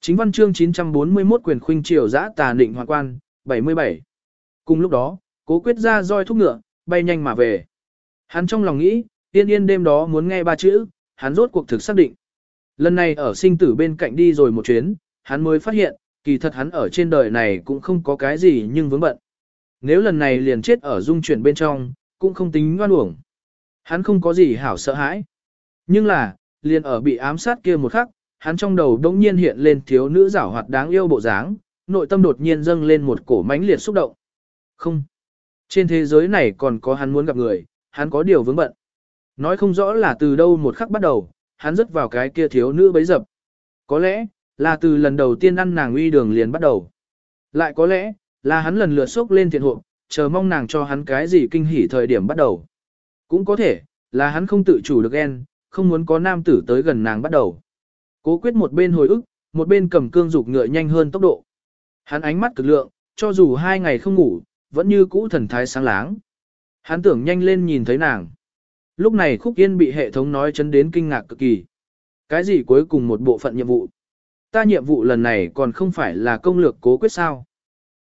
Chính văn chương 941 quyền khuynh triều giã tà định hoàng quan, 77. Cùng lúc đó, cố quyết ra roi thúc ngựa, bay nhanh mà về. Hắn trong lòng nghĩ, yên yên đêm đó muốn nghe ba chữ, hắn rốt cuộc thực xác định. Lần này ở sinh tử bên cạnh đi rồi một chuyến, hắn mới phát hiện, kỳ thật hắn ở trên đời này cũng không có cái gì nhưng vướng bận. Nếu lần này liền chết ở dung chuyển bên trong, cũng không tính ngoan uổng. Hắn không có gì hảo sợ hãi. Nhưng là, liền ở bị ám sát kia một khắc, hắn trong đầu đống nhiên hiện lên thiếu nữ giảo hoạt đáng yêu bộ dáng, nội tâm đột nhiên dâng lên một cổ mãnh liệt xúc động. Không. Trên thế giới này còn có hắn muốn gặp người, hắn có điều vướng bận. Nói không rõ là từ đâu một khắc bắt đầu, hắn rớt vào cái kia thiếu nữ bấy dập. Có lẽ, là từ lần đầu tiên ăn nàng uy đường liền bắt đầu. Lại có lẽ, là hắn lần lượt sốc lên thiện hộ, chờ mong nàng cho hắn cái gì kinh hỉ thời điểm bắt đầu. Cũng có thể, là hắn không tự chủ được ghen, không muốn có nam tử tới gần nàng bắt đầu. Cố quyết một bên hồi ức, một bên cầm cương dục ngựa nhanh hơn tốc độ. Hắn ánh mắt cực lượng, cho dù hai ngày không ngủ, vẫn như cũ thần thái sáng láng. Hắn tưởng nhanh lên nhìn thấy nàng. Lúc này Khúc Yên bị hệ thống nói chấn đến kinh ngạc cực kỳ. Cái gì cuối cùng một bộ phận nhiệm vụ? Ta nhiệm vụ lần này còn không phải là công lược cố quyết sao?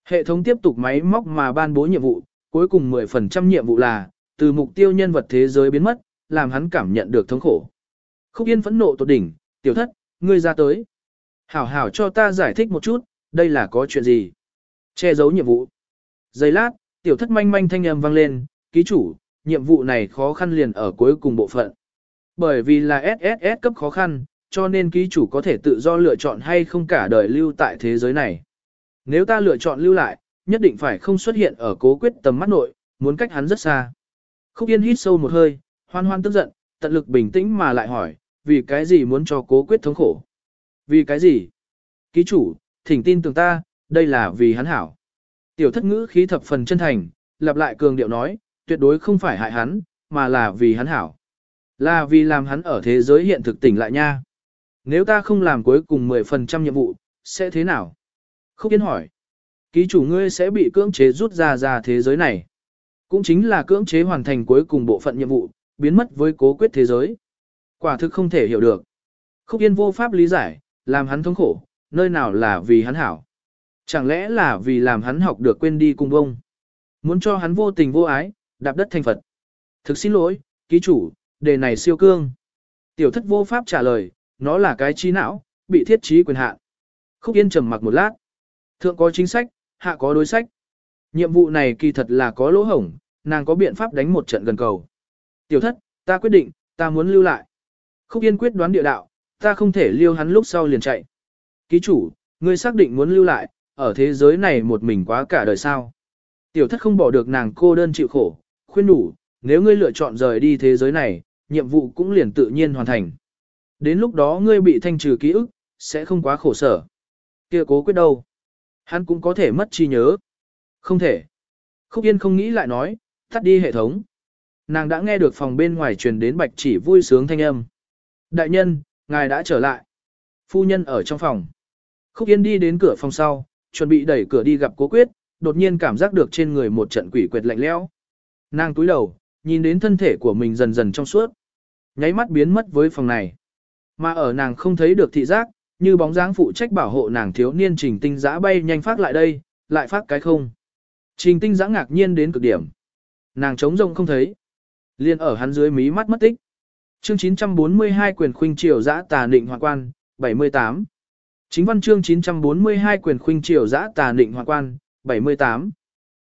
Hệ thống tiếp tục máy móc mà ban bố nhiệm vụ, cuối cùng 10% nhiệm vụ là, từ mục tiêu nhân vật thế giới biến mất, làm hắn cảm nhận được thống khổ. Khúc Yên phẫn nộ tột đỉnh, tiểu thất, ngươi ra tới. Hảo hảo cho ta giải thích một chút, đây là có chuyện gì? Che giấu nhiệm vụ. Giây lát, tiểu thất manh manh thanh âm vang lên, ký chủ, nhiệm vụ này khó khăn liền ở cuối cùng bộ phận. Bởi vì là SSS cấp khó khăn, cho nên ký chủ có thể tự do lựa chọn hay không cả đời lưu tại thế giới này. Nếu ta lựa chọn lưu lại, nhất định phải không xuất hiện ở cố quyết tầm mắt nội, muốn cách hắn rất xa. Khúc Yên hít sâu một hơi, hoan hoan tức giận, tận lực bình tĩnh mà lại hỏi, vì cái gì muốn cho cố quyết thống khổ? Vì cái gì? Ký chủ, thỉnh tin tưởng ta, đây là vì hắn hảo. Tiểu thất ngữ khí thập phần chân thành, lặp lại cường điệu nói, tuyệt đối không phải hại hắn, mà là vì hắn hảo. Là vì làm hắn ở thế giới hiện thực tỉnh lại nha. Nếu ta không làm cuối cùng 10% nhiệm vụ, sẽ thế nào? Khúc Yên hỏi. Ký chủ ngươi sẽ bị cưỡng chế rút ra ra thế giới này. Cũng chính là cưỡng chế hoàn thành cuối cùng bộ phận nhiệm vụ, biến mất với cố quyết thế giới. Quả thực không thể hiểu được. Khúc Yên vô pháp lý giải, làm hắn thống khổ, nơi nào là vì hắn hảo. Chẳng lẽ là vì làm hắn học được quên đi cùng bông. Muốn cho hắn vô tình vô ái, đạp đất thành Phật. Thực xin lỗi, ký chủ, đề này siêu cương. Tiểu thất vô pháp trả lời, nó là cái trí não, bị thiết trí quyền hạn. Khúc Yên trầm mặc một lát. Thượng có chính sách, hạ có đối sách. Nhiệm vụ này kỳ thật là có lỗ hổng, nàng có biện pháp đánh một trận gần cầu. Tiểu thất, ta quyết định, ta muốn lưu lại. Khúc Yên quyết đoán địa đạo, ta không thể lưu hắn lúc sau liền chạy. Ký chủ, ngươi xác định muốn lưu lại, ở thế giới này một mình quá cả đời sao. Tiểu thất không bỏ được nàng cô đơn chịu khổ, khuyên đủ, nếu ngươi lựa chọn rời đi thế giới này, nhiệm vụ cũng liền tự nhiên hoàn thành. Đến lúc đó ngươi bị thanh trừ ký ức, sẽ không quá khổ sở. kia cố quyết đâu? Hắn cũng có thể mất trí nhớ. Không thể. Khúc Yên không nghĩ lại nói, tắt đi hệ thống. Nàng đã nghe được phòng bên ngoài truyền đến bạch chỉ vui sướng thanh âm. Đại nhân, ngài đã trở lại. Phu nhân ở trong phòng. Khúc Yên đi đến cửa phòng sau, chuẩn bị đẩy cửa đi gặp cố quyết, đột nhiên cảm giác được trên người một trận quỷ quyệt lạnh lẽo. Nàng túi đầu, nhìn đến thân thể của mình dần dần trong suốt. Nháy mắt biến mất với phòng này. Mà ở nàng không thấy được thị giác, như bóng dáng phụ trách bảo hộ nàng thiếu niên trình tinh giã bay nhanh phát lại đây, lại phát cái không. Trình tinh giã ngạc nhiên đến cực điểm. Nàng trống rông không thấy. Liên ở hắn dưới mí mắt mất tích. Chương 942 quyền khuynh triều giã tà định hoàng quan, 78. Chính văn chương 942 quyền khuynh triều giã tà định hoàng quan, 78.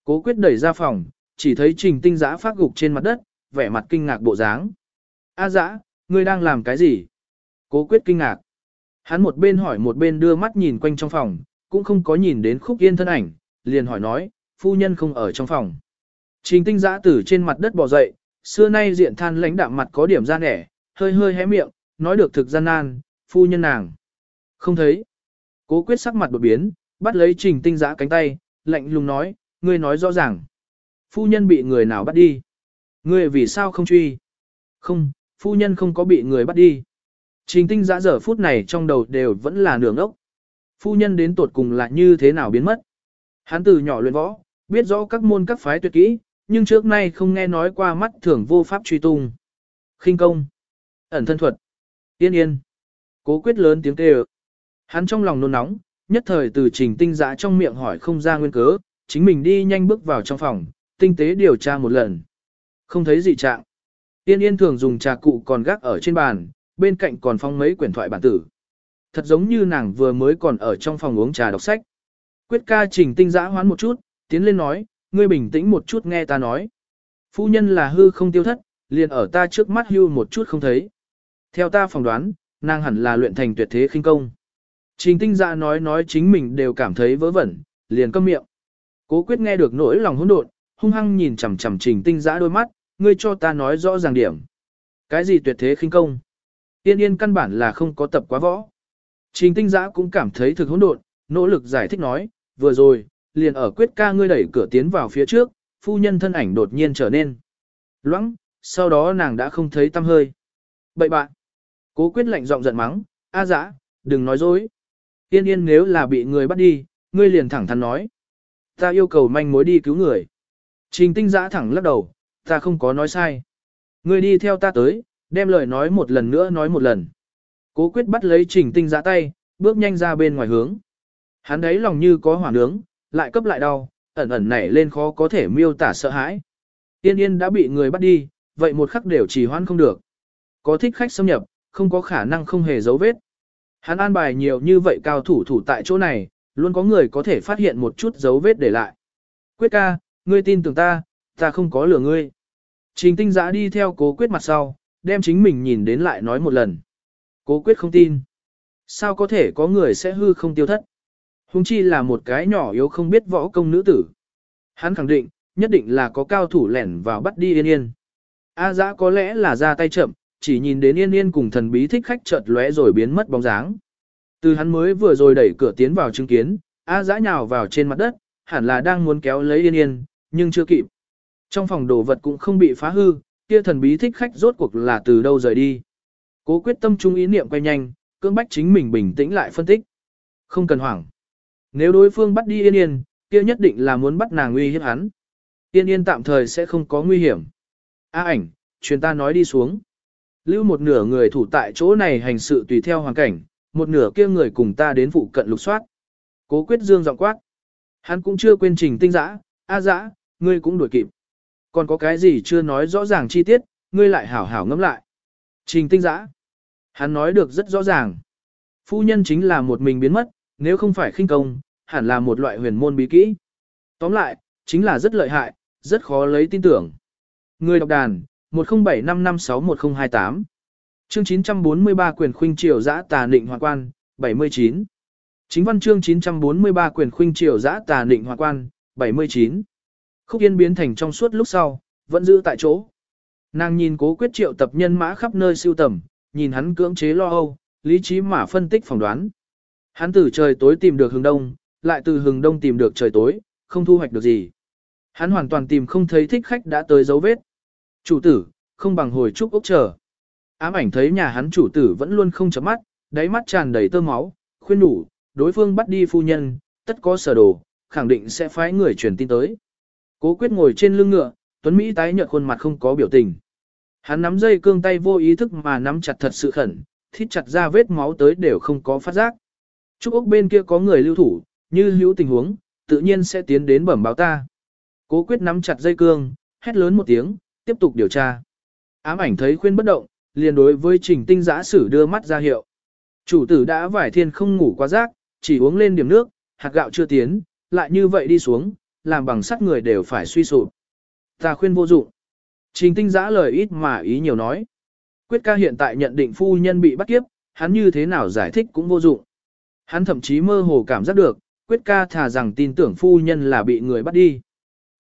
Cố quyết đẩy ra phòng, chỉ thấy trình tinh giã phát gục trên mặt đất, vẻ mặt kinh ngạc bộ dáng. A giã, ngươi đang làm cái gì? Cố quyết kinh ngạc. Hắn một bên hỏi một bên đưa mắt nhìn quanh trong phòng, cũng không có nhìn đến khúc yên thân ảnh, liền hỏi nói, phu nhân không ở trong phòng. Trình tinh giã Tử trên mặt đất bò dậy, xưa nay diện than lãnh đạm mặt có điểm ra nẻ, hơi hơi hé miệng, nói được thực gian nan, phu nhân nàng. Không thấy. Cố quyết sắc mặt đột biến, bắt lấy trình tinh giã cánh tay, lạnh lùng nói, ngươi nói rõ ràng. Phu nhân bị người nào bắt đi? Ngươi vì sao không truy? Không, phu nhân không có bị người bắt đi. Trình tinh giã giờ phút này trong đầu đều vẫn là nửa ngốc. Phu nhân đến tuột cùng là như thế nào biến mất. Hắn từ nhỏ luyện võ, biết rõ các môn các phái tuyệt kỹ, nhưng trước nay không nghe nói qua mắt thường vô pháp truy tung. khinh công, ẩn thân thuật, Tiên yên. Cố quyết lớn tiếng kêu. Hắn trong lòng nôn nóng, nhất thời từ trình tinh giã trong miệng hỏi không ra nguyên cớ, chính mình đi nhanh bước vào trong phòng, tinh tế điều tra một lần. Không thấy gì trạng. Tiên yên thường dùng trà cụ còn gác ở trên bàn, bên cạnh còn phong mấy quyển thoại bản tử. Thật giống như nàng vừa mới còn ở trong phòng uống trà đọc sách. Quyết ca trình tinh giã hoán một chút, tiến lên nói, ngươi bình tĩnh một chút nghe ta nói. Phu nhân là hư không tiêu thất, liền ở ta trước mắt hưu một chút không thấy. Theo ta phỏng đoán, nàng hẳn là luyện thành tuyệt thế khinh công. Trình tinh dạ nói nói chính mình đều cảm thấy vớ vẩn, liền câm miệng. Cố quyết nghe được nỗi lòng hỗn độn, hung hăng nhìn chằm chằm trình tinh dã đôi mắt, ngươi cho ta nói rõ ràng điểm. Cái gì tuyệt thế khinh công? Tiên yên căn bản là không có tập quá võ. Trình tinh dã cũng cảm thấy thực hỗn độn, nỗ lực giải thích nói, vừa rồi, liền ở quyết ca ngươi đẩy cửa tiến vào phía trước, phu nhân thân ảnh đột nhiên trở nên loãng, sau đó nàng đã không thấy tâm hơi. Bậy bạn, cố quyết lạnh giọng giận mắng, a dã, đừng nói dối. Tiên yên nếu là bị người bắt đi, ngươi liền thẳng thắn nói. Ta yêu cầu manh mối đi cứu người. Trình tinh giã thẳng lắc đầu, ta không có nói sai. Ngươi đi theo ta tới, đem lời nói một lần nữa nói một lần. Cố quyết bắt lấy trình tinh giã tay, bước nhanh ra bên ngoài hướng. Hắn đấy lòng như có hỏa nướng, lại cấp lại đau, ẩn ẩn nảy lên khó có thể miêu tả sợ hãi. Yên yên đã bị người bắt đi, vậy một khắc đều trì hoãn không được. Có thích khách xâm nhập, không có khả năng không hề dấu vết. Hắn an bài nhiều như vậy cao thủ thủ tại chỗ này, luôn có người có thể phát hiện một chút dấu vết để lại. Quyết ca, ngươi tin tưởng ta, ta không có lừa ngươi. Trình tinh giã đi theo cố quyết mặt sau, đem chính mình nhìn đến lại nói một lần. Cố quyết không tin. Sao có thể có người sẽ hư không tiêu thất? Hùng chi là một cái nhỏ yếu không biết võ công nữ tử. Hắn khẳng định, nhất định là có cao thủ lẻn vào bắt đi yên yên. A dã có lẽ là ra tay chậm, chỉ nhìn đến yên yên cùng thần bí thích khách chợt lóe rồi biến mất bóng dáng. Từ hắn mới vừa rồi đẩy cửa tiến vào chứng kiến, A dã nhào vào trên mặt đất, hẳn là đang muốn kéo lấy yên yên, nhưng chưa kịp. Trong phòng đồ vật cũng không bị phá hư, kia thần bí thích khách rốt cuộc là từ đâu rời đi. Cố quyết tâm trung ý niệm quay nhanh, cưỡng bách chính mình bình tĩnh lại phân tích. Không cần hoảng. Nếu đối phương bắt đi yên yên, kia nhất định là muốn bắt nàng nguy hiếp hắn. Yên yên tạm thời sẽ không có nguy hiểm. A ảnh, truyền ta nói đi xuống. Lưu một nửa người thủ tại chỗ này hành sự tùy theo hoàn cảnh, một nửa kia người cùng ta đến phụ cận lục soát. Cố quyết dương giọng quát. Hắn cũng chưa quên trình tinh dã, a dã, ngươi cũng đuổi kịp. Còn có cái gì chưa nói rõ ràng chi tiết, ngươi lại hảo hảo ngẫm lại. Trình tinh dã. Hắn nói được rất rõ ràng. Phu nhân chính là một mình biến mất, nếu không phải khinh công, hẳn là một loại huyền môn bí kỹ. Tóm lại, chính là rất lợi hại, rất khó lấy tin tưởng. Người đọc đàn, 1075561028 Chương 943 quyền khuynh triều giã tà nịnh hoàng quan, 79 Chính văn chương 943 quyền khuynh triều giã tà nịnh hoàng quan, 79 Khúc yên biến thành trong suốt lúc sau, vẫn giữ tại chỗ. Nàng nhìn cố quyết triệu tập nhân mã khắp nơi siêu tầm, nhìn hắn cưỡng chế lo âu, lý trí mà phân tích phỏng đoán. Hắn từ trời tối tìm được hướng đông, lại từ hướng đông tìm được trời tối, không thu hoạch được gì. Hắn hoàn toàn tìm không thấy thích khách đã tới dấu vết. Chủ tử, không bằng hồi chúc ốc chờ. Ám ảnh thấy nhà hắn chủ tử vẫn luôn không chấm mắt, đáy mắt tràn đầy tơ máu, khuyên đủ, đối phương bắt đi phu nhân, tất có sở đồ, khẳng định sẽ phái người truyền tin tới. Cố quyết ngồi trên lưng ngựa, Tuấn Mỹ tái nhợt khuôn mặt không có biểu tình. Hắn nắm dây cương tay vô ý thức mà nắm chặt thật sự khẩn, thít chặt ra vết máu tới đều không có phát giác. Trúc ốc bên kia có người lưu thủ, như hữu tình huống, tự nhiên sẽ tiến đến bẩm báo ta. Cố quyết nắm chặt dây cương, hét lớn một tiếng, tiếp tục điều tra. Ám ảnh thấy khuyên bất động, liền đối với trình tinh giã sử đưa mắt ra hiệu. Chủ tử đã vải thiên không ngủ quá rác, chỉ uống lên điểm nước, hạt gạo chưa tiến, lại như vậy đi xuống, làm bằng sắt người đều phải suy sụp. Ta khuyên vô dụng. Trình tinh giã lời ít mà ý nhiều nói. Quyết ca hiện tại nhận định phu nhân bị bắt kiếp, hắn như thế nào giải thích cũng vô dụng. Hắn thậm chí mơ hồ cảm giác được, quyết ca thà rằng tin tưởng phu nhân là bị người bắt đi.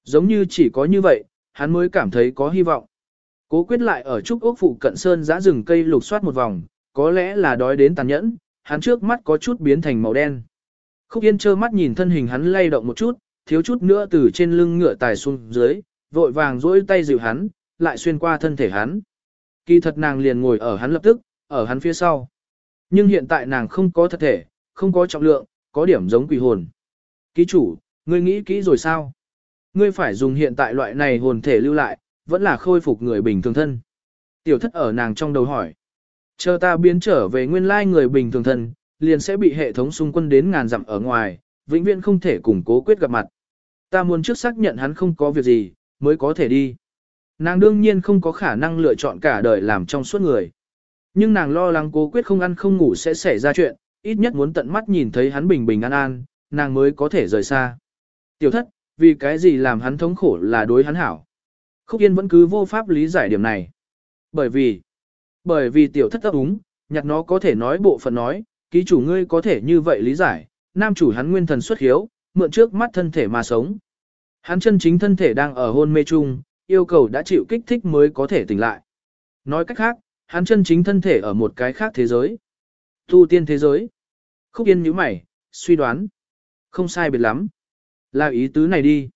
Giống như chỉ có như vậy, hắn mới cảm thấy có hy vọng. Cố quyết lại ở trúc ốc phụ cận sơn giã rừng cây lục soát một vòng, có lẽ là đói đến tàn nhẫn, hắn trước mắt có chút biến thành màu đen. Khúc Yên trơ mắt nhìn thân hình hắn lay động một chút, thiếu chút nữa từ trên lưng ngựa tài xuống dưới, vội vàng duỗi tay dịu hắn, lại xuyên qua thân thể hắn. Kỳ thật nàng liền ngồi ở hắn lập tức, ở hắn phía sau. Nhưng hiện tại nàng không có thật thể, không có trọng lượng, có điểm giống quỷ hồn. Ký chủ, ngươi nghĩ kỹ rồi sao? Ngươi phải dùng hiện tại loại này hồn thể lưu lại, vẫn là khôi phục người bình thường thân. Tiểu thất ở nàng trong đầu hỏi. Chờ ta biến trở về nguyên lai người bình thường thân, liền sẽ bị hệ thống xung quân đến ngàn dặm ở ngoài, vĩnh viễn không thể củng cố quyết gặp mặt. Ta muốn trước xác nhận hắn không có việc gì, mới có thể đi. Nàng đương nhiên không có khả năng lựa chọn cả đời làm trong suốt người. Nhưng nàng lo lắng cố quyết không ăn không ngủ sẽ xảy ra chuyện, ít nhất muốn tận mắt nhìn thấy hắn bình bình an an, nàng mới có thể rời xa. Tiểu thất, vì cái gì làm hắn thống khổ là đối hắn hảo. Khúc Yên vẫn cứ vô pháp lý giải điểm này. Bởi vì, bởi vì tiểu thất ấp úng, nhặt nó có thể nói bộ phận nói, ký chủ ngươi có thể như vậy lý giải, nam chủ hắn nguyên thần xuất hiếu, mượn trước mắt thân thể mà sống. Hắn chân chính thân thể đang ở hôn mê chung, yêu cầu đã chịu kích thích mới có thể tỉnh lại. Nói cách khác, hắn chân chính thân thể ở một cái khác thế giới. Tu tiên thế giới. Khúc Yên nhíu mày, suy đoán. Không sai biệt lắm. Là ý tứ này đi.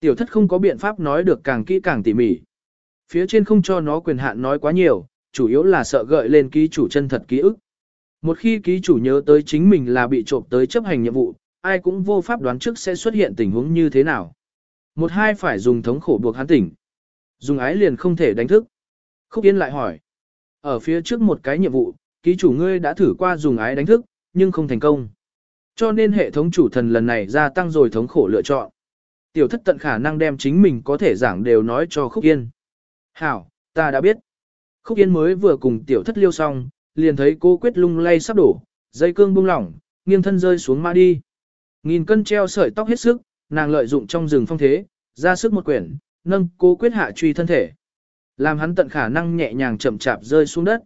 Tiểu thất không có biện pháp nói được càng kỹ càng tỉ mỉ. Phía trên không cho nó quyền hạn nói quá nhiều, chủ yếu là sợ gợi lên ký chủ chân thật ký ức. Một khi ký chủ nhớ tới chính mình là bị trộm tới chấp hành nhiệm vụ, ai cũng vô pháp đoán trước sẽ xuất hiện tình huống như thế nào. Một hai phải dùng thống khổ buộc hắn tỉnh. Dùng ái liền không thể đánh thức. Khúc Yên lại hỏi. Ở phía trước một cái nhiệm vụ, ký chủ ngươi đã thử qua dùng ái đánh thức, nhưng không thành công. Cho nên hệ thống chủ thần lần này gia tăng rồi thống khổ lựa chọn. Tiểu thất tận khả năng đem chính mình có thể giảng đều nói cho Khúc Yên. Hảo, ta đã biết. Khúc Yên mới vừa cùng tiểu thất liêu xong, liền thấy cô quyết lung lay sắp đổ, dây cương buông lỏng, nghiêng thân rơi xuống ma đi. Nghìn cân treo sợi tóc hết sức, nàng lợi dụng trong rừng phong thế, ra sức một quyển, nâng cô quyết hạ truy thân thể. Làm hắn tận khả năng nhẹ nhàng chậm chạp rơi xuống đất.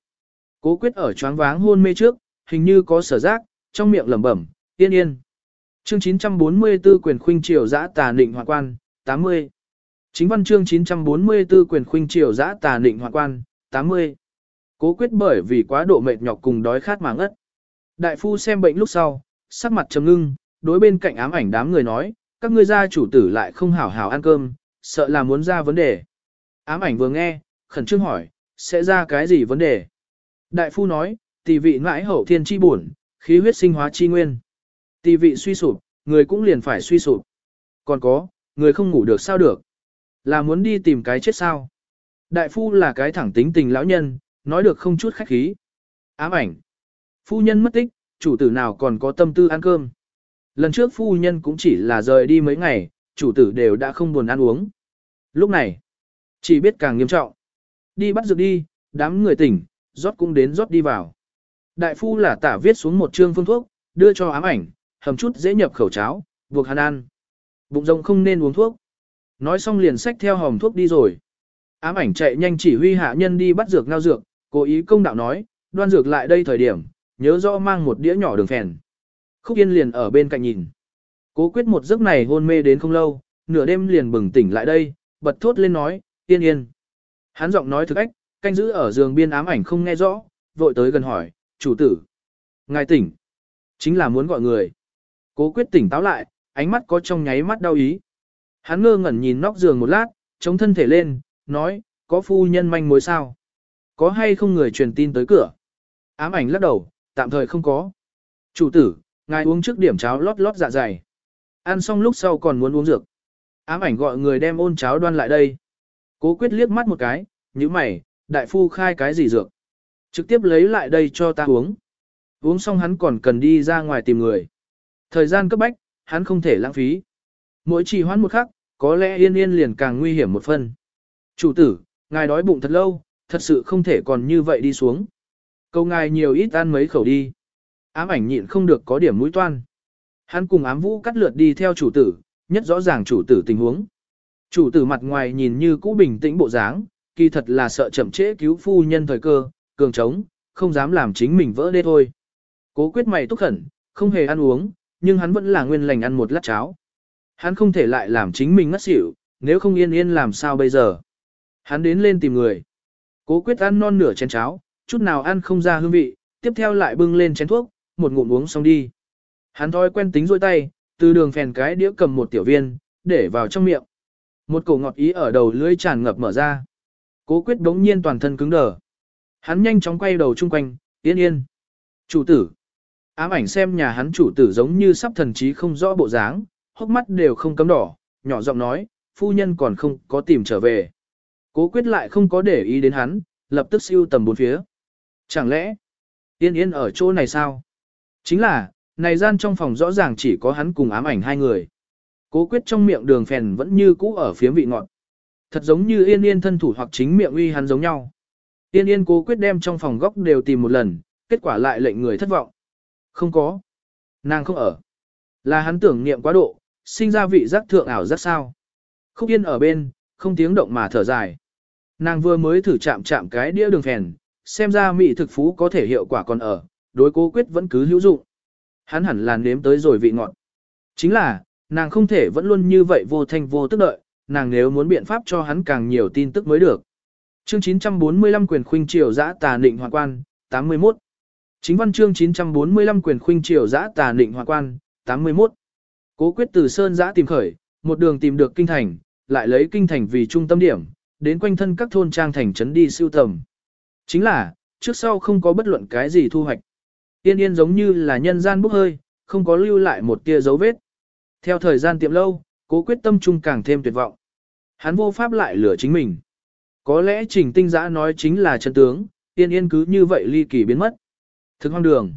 Cố quyết ở choáng váng hôn mê trước, hình như có sở giác, trong miệng lẩm bẩm, yên yên. Chương 944 quyền khuynh triều giã tà nịnh hoạn quan, 80. Chính văn chương 944 quyền khuynh triều giã tà nịnh hoạn quan, 80. Cố quyết bởi vì quá độ mệt nhọc cùng đói khát mà ngất. Đại phu xem bệnh lúc sau, sắc mặt trầm ngưng, đối bên cạnh ám ảnh đám người nói, các ngươi gia chủ tử lại không hảo hảo ăn cơm, sợ là muốn ra vấn đề. Ám ảnh vừa nghe, khẩn trương hỏi, sẽ ra cái gì vấn đề? Đại phu nói, tỷ vị mãi hậu thiên chi buồn, khí huyết sinh hóa chi nguyên. Tỷ vị suy sụp, người cũng liền phải suy sụp. Còn có, người không ngủ được sao được? Là muốn đi tìm cái chết sao? Đại phu là cái thẳng tính tình lão nhân, nói được không chút khách khí. Ám ảnh. Phu nhân mất tích, chủ tử nào còn có tâm tư ăn cơm. Lần trước phu nhân cũng chỉ là rời đi mấy ngày, chủ tử đều đã không buồn ăn uống. Lúc này, chỉ biết càng nghiêm trọng. Đi bắt dược đi, đám người tỉnh, rót cũng đến rót đi vào. Đại phu là tả viết xuống một chương phương thuốc, đưa cho ám ảnh, hầm chút dễ nhập khẩu cháo, buộc hắn ăn. Bụng rộng không nên uống thuốc. Nói xong liền xách theo hòm thuốc đi rồi. Ám ảnh chạy nhanh chỉ huy hạ nhân đi bắt dược ngao dược, cố ý công đạo nói, đoan dược lại đây thời điểm, nhớ rõ mang một đĩa nhỏ đường phèn. Khúc Yên liền ở bên cạnh nhìn. Cố quyết một giấc này hôn mê đến không lâu, nửa đêm liền bừng tỉnh lại đây, bật thốt lên nói, yên yên. Hắn giọng nói thực ách, canh giữ ở giường biên ám ảnh không nghe rõ, vội tới gần hỏi, chủ tử. Ngài tỉnh. Chính là muốn gọi người. Cố quyết tỉnh táo lại, ánh mắt có trong nháy mắt đau ý. Hắn ngơ ngẩn nhìn nóc giường một lát, chống thân thể lên, nói, có phu nhân manh mối sao? Có hay không người truyền tin tới cửa? Ám ảnh lắc đầu, tạm thời không có. Chủ tử, ngài uống trước điểm cháo lót lót dạ dày. Ăn xong lúc sau còn muốn uống dược. Ám ảnh gọi người đem ôn cháo đoan lại đây. Cố quyết liếc mắt một cái, như mày, đại phu khai cái gì dược. Trực tiếp lấy lại đây cho ta uống. Uống xong hắn còn cần đi ra ngoài tìm người. Thời gian cấp bách, hắn không thể lãng phí. Mỗi trì hoãn một khắc, có lẽ yên yên liền càng nguy hiểm một phần. Chủ tử, ngài đói bụng thật lâu, thật sự không thể còn như vậy đi xuống. Câu ngài nhiều ít ăn mấy khẩu đi. Ám ảnh nhịn không được có điểm mũi toan. Hắn cùng ám vũ cắt lượt đi theo chủ tử, nhất rõ ràng chủ tử tình huống. Chủ tử mặt ngoài nhìn như cũ bình tĩnh bộ dáng, kỳ thật là sợ chậm trễ cứu phu nhân thời cơ, cường trống, không dám làm chính mình vỡ đê thôi. Cố quyết mày túc khẩn, không hề ăn uống, nhưng hắn vẫn là nguyên lành ăn một lát cháo. Hắn không thể lại làm chính mình ngất xỉu, nếu không yên yên làm sao bây giờ. Hắn đến lên tìm người. Cố quyết ăn non nửa chén cháo, chút nào ăn không ra hương vị, tiếp theo lại bưng lên chén thuốc, một ngụm uống xong đi. Hắn thói quen tính rôi tay, từ đường phèn cái đĩa cầm một tiểu viên, để vào trong miệng. Một cổ ngọt ý ở đầu lưỡi tràn ngập mở ra. Cố quyết đống nhiên toàn thân cứng đờ. Hắn nhanh chóng quay đầu chung quanh, yên yên. Chủ tử. Ám ảnh xem nhà hắn chủ tử giống như sắp thần trí không rõ bộ dáng, hốc mắt đều không cấm đỏ, nhỏ giọng nói, phu nhân còn không có tìm trở về. Cố quyết lại không có để ý đến hắn, lập tức siêu tầm bốn phía. Chẳng lẽ, yên yên ở chỗ này sao? Chính là, này gian trong phòng rõ ràng chỉ có hắn cùng ám ảnh hai người. Cố quyết trong miệng đường phèn vẫn như cũ ở phía vị ngọt. Thật giống như yên yên thân thủ hoặc chính miệng uy hắn giống nhau. Yên yên cố quyết đem trong phòng góc đều tìm một lần, kết quả lại lệnh người thất vọng. Không có. Nàng không ở. Là hắn tưởng niệm quá độ, sinh ra vị giác thượng ảo rất sao. Khúc yên ở bên, không tiếng động mà thở dài. Nàng vừa mới thử chạm chạm cái đĩa đường phèn, xem ra mị thực phú có thể hiệu quả còn ở, đối cố quyết vẫn cứ hữu dụng. Hắn hẳn là nếm tới rồi vị ngọt. Chính là, nàng không thể vẫn luôn như vậy vô thanh vô tức đợi, nàng nếu muốn biện pháp cho hắn càng nhiều tin tức mới được. Chương 945 quyền khuynh triều giã tà định hoàng quan, 81. Chính văn chương 945 quyền khuynh triều giã tà định hoàng quan, 81. Cố quyết từ Sơn giã tìm khởi, một đường tìm được kinh thành, lại lấy kinh thành vì trung tâm điểm, đến quanh thân các thôn trang thành trấn đi siêu tầm. Chính là, trước sau không có bất luận cái gì thu hoạch. Yên yên giống như là nhân gian bốc hơi, không có lưu lại một tia dấu vết. Theo thời gian tiệm lâu, cố quyết tâm trung càng thêm tuyệt vọng. Hắn vô pháp lại lửa chính mình. Có lẽ trình tinh giã nói chính là chân tướng, yên yên cứ như vậy ly kỳ biến mất. Thực hoang đường.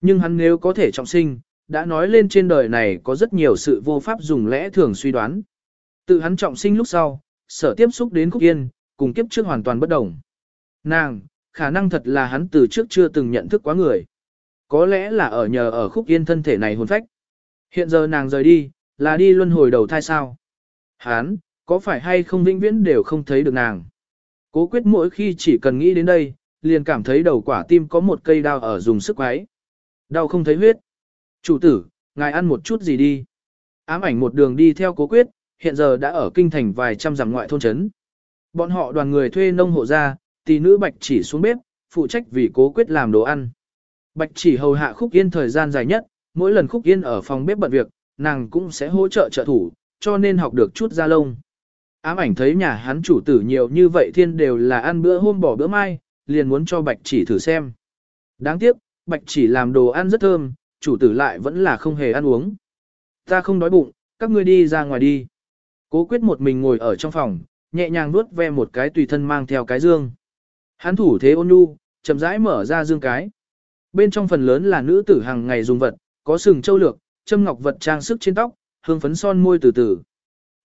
Nhưng hắn nếu có thể trọng sinh, đã nói lên trên đời này có rất nhiều sự vô pháp dùng lẽ thường suy đoán. Tự hắn trọng sinh lúc sau, sở tiếp xúc đến Khúc Yên, cùng kiếp trước hoàn toàn bất đồng. Nàng, khả năng thật là hắn từ trước chưa từng nhận thức quá người. Có lẽ là ở nhờ ở Khúc Yên thân thể này hồn phách. Hiện giờ nàng rời đi, là đi luân hồi đầu thai sao. Hắn, có phải hay không vĩnh viễn đều không thấy được nàng. Cố quyết mỗi khi chỉ cần nghĩ đến đây, liền cảm thấy đầu quả tim có một cây đao ở dùng sức quái. Đau không thấy huyết. Chủ tử, ngài ăn một chút gì đi. Ám ảnh một đường đi theo cố quyết, hiện giờ đã ở kinh thành vài trăm dặm ngoại thôn trấn. Bọn họ đoàn người thuê nông hộ ra, tỷ nữ bạch chỉ xuống bếp, phụ trách vì cố quyết làm đồ ăn. Bạch chỉ hầu hạ khúc yên thời gian dài nhất, mỗi lần khúc yên ở phòng bếp bận việc, nàng cũng sẽ hỗ trợ trợ thủ, cho nên học được chút ra lông. Ám ảnh thấy nhà hắn chủ tử nhiều như vậy thiên đều là ăn bữa hôm bỏ bữa mai, liền muốn cho bạch chỉ thử xem. Đáng tiếc, bạch chỉ làm đồ ăn rất thơm, chủ tử lại vẫn là không hề ăn uống. Ta không đói bụng, các ngươi đi ra ngoài đi. Cố quyết một mình ngồi ở trong phòng, nhẹ nhàng nuốt ve một cái tùy thân mang theo cái dương. Hắn thủ thế ôn nhu, chậm rãi mở ra dương cái. Bên trong phần lớn là nữ tử hàng ngày dùng vật, có sừng châu lược, châm ngọc vật trang sức trên tóc, hương phấn son môi từ từ.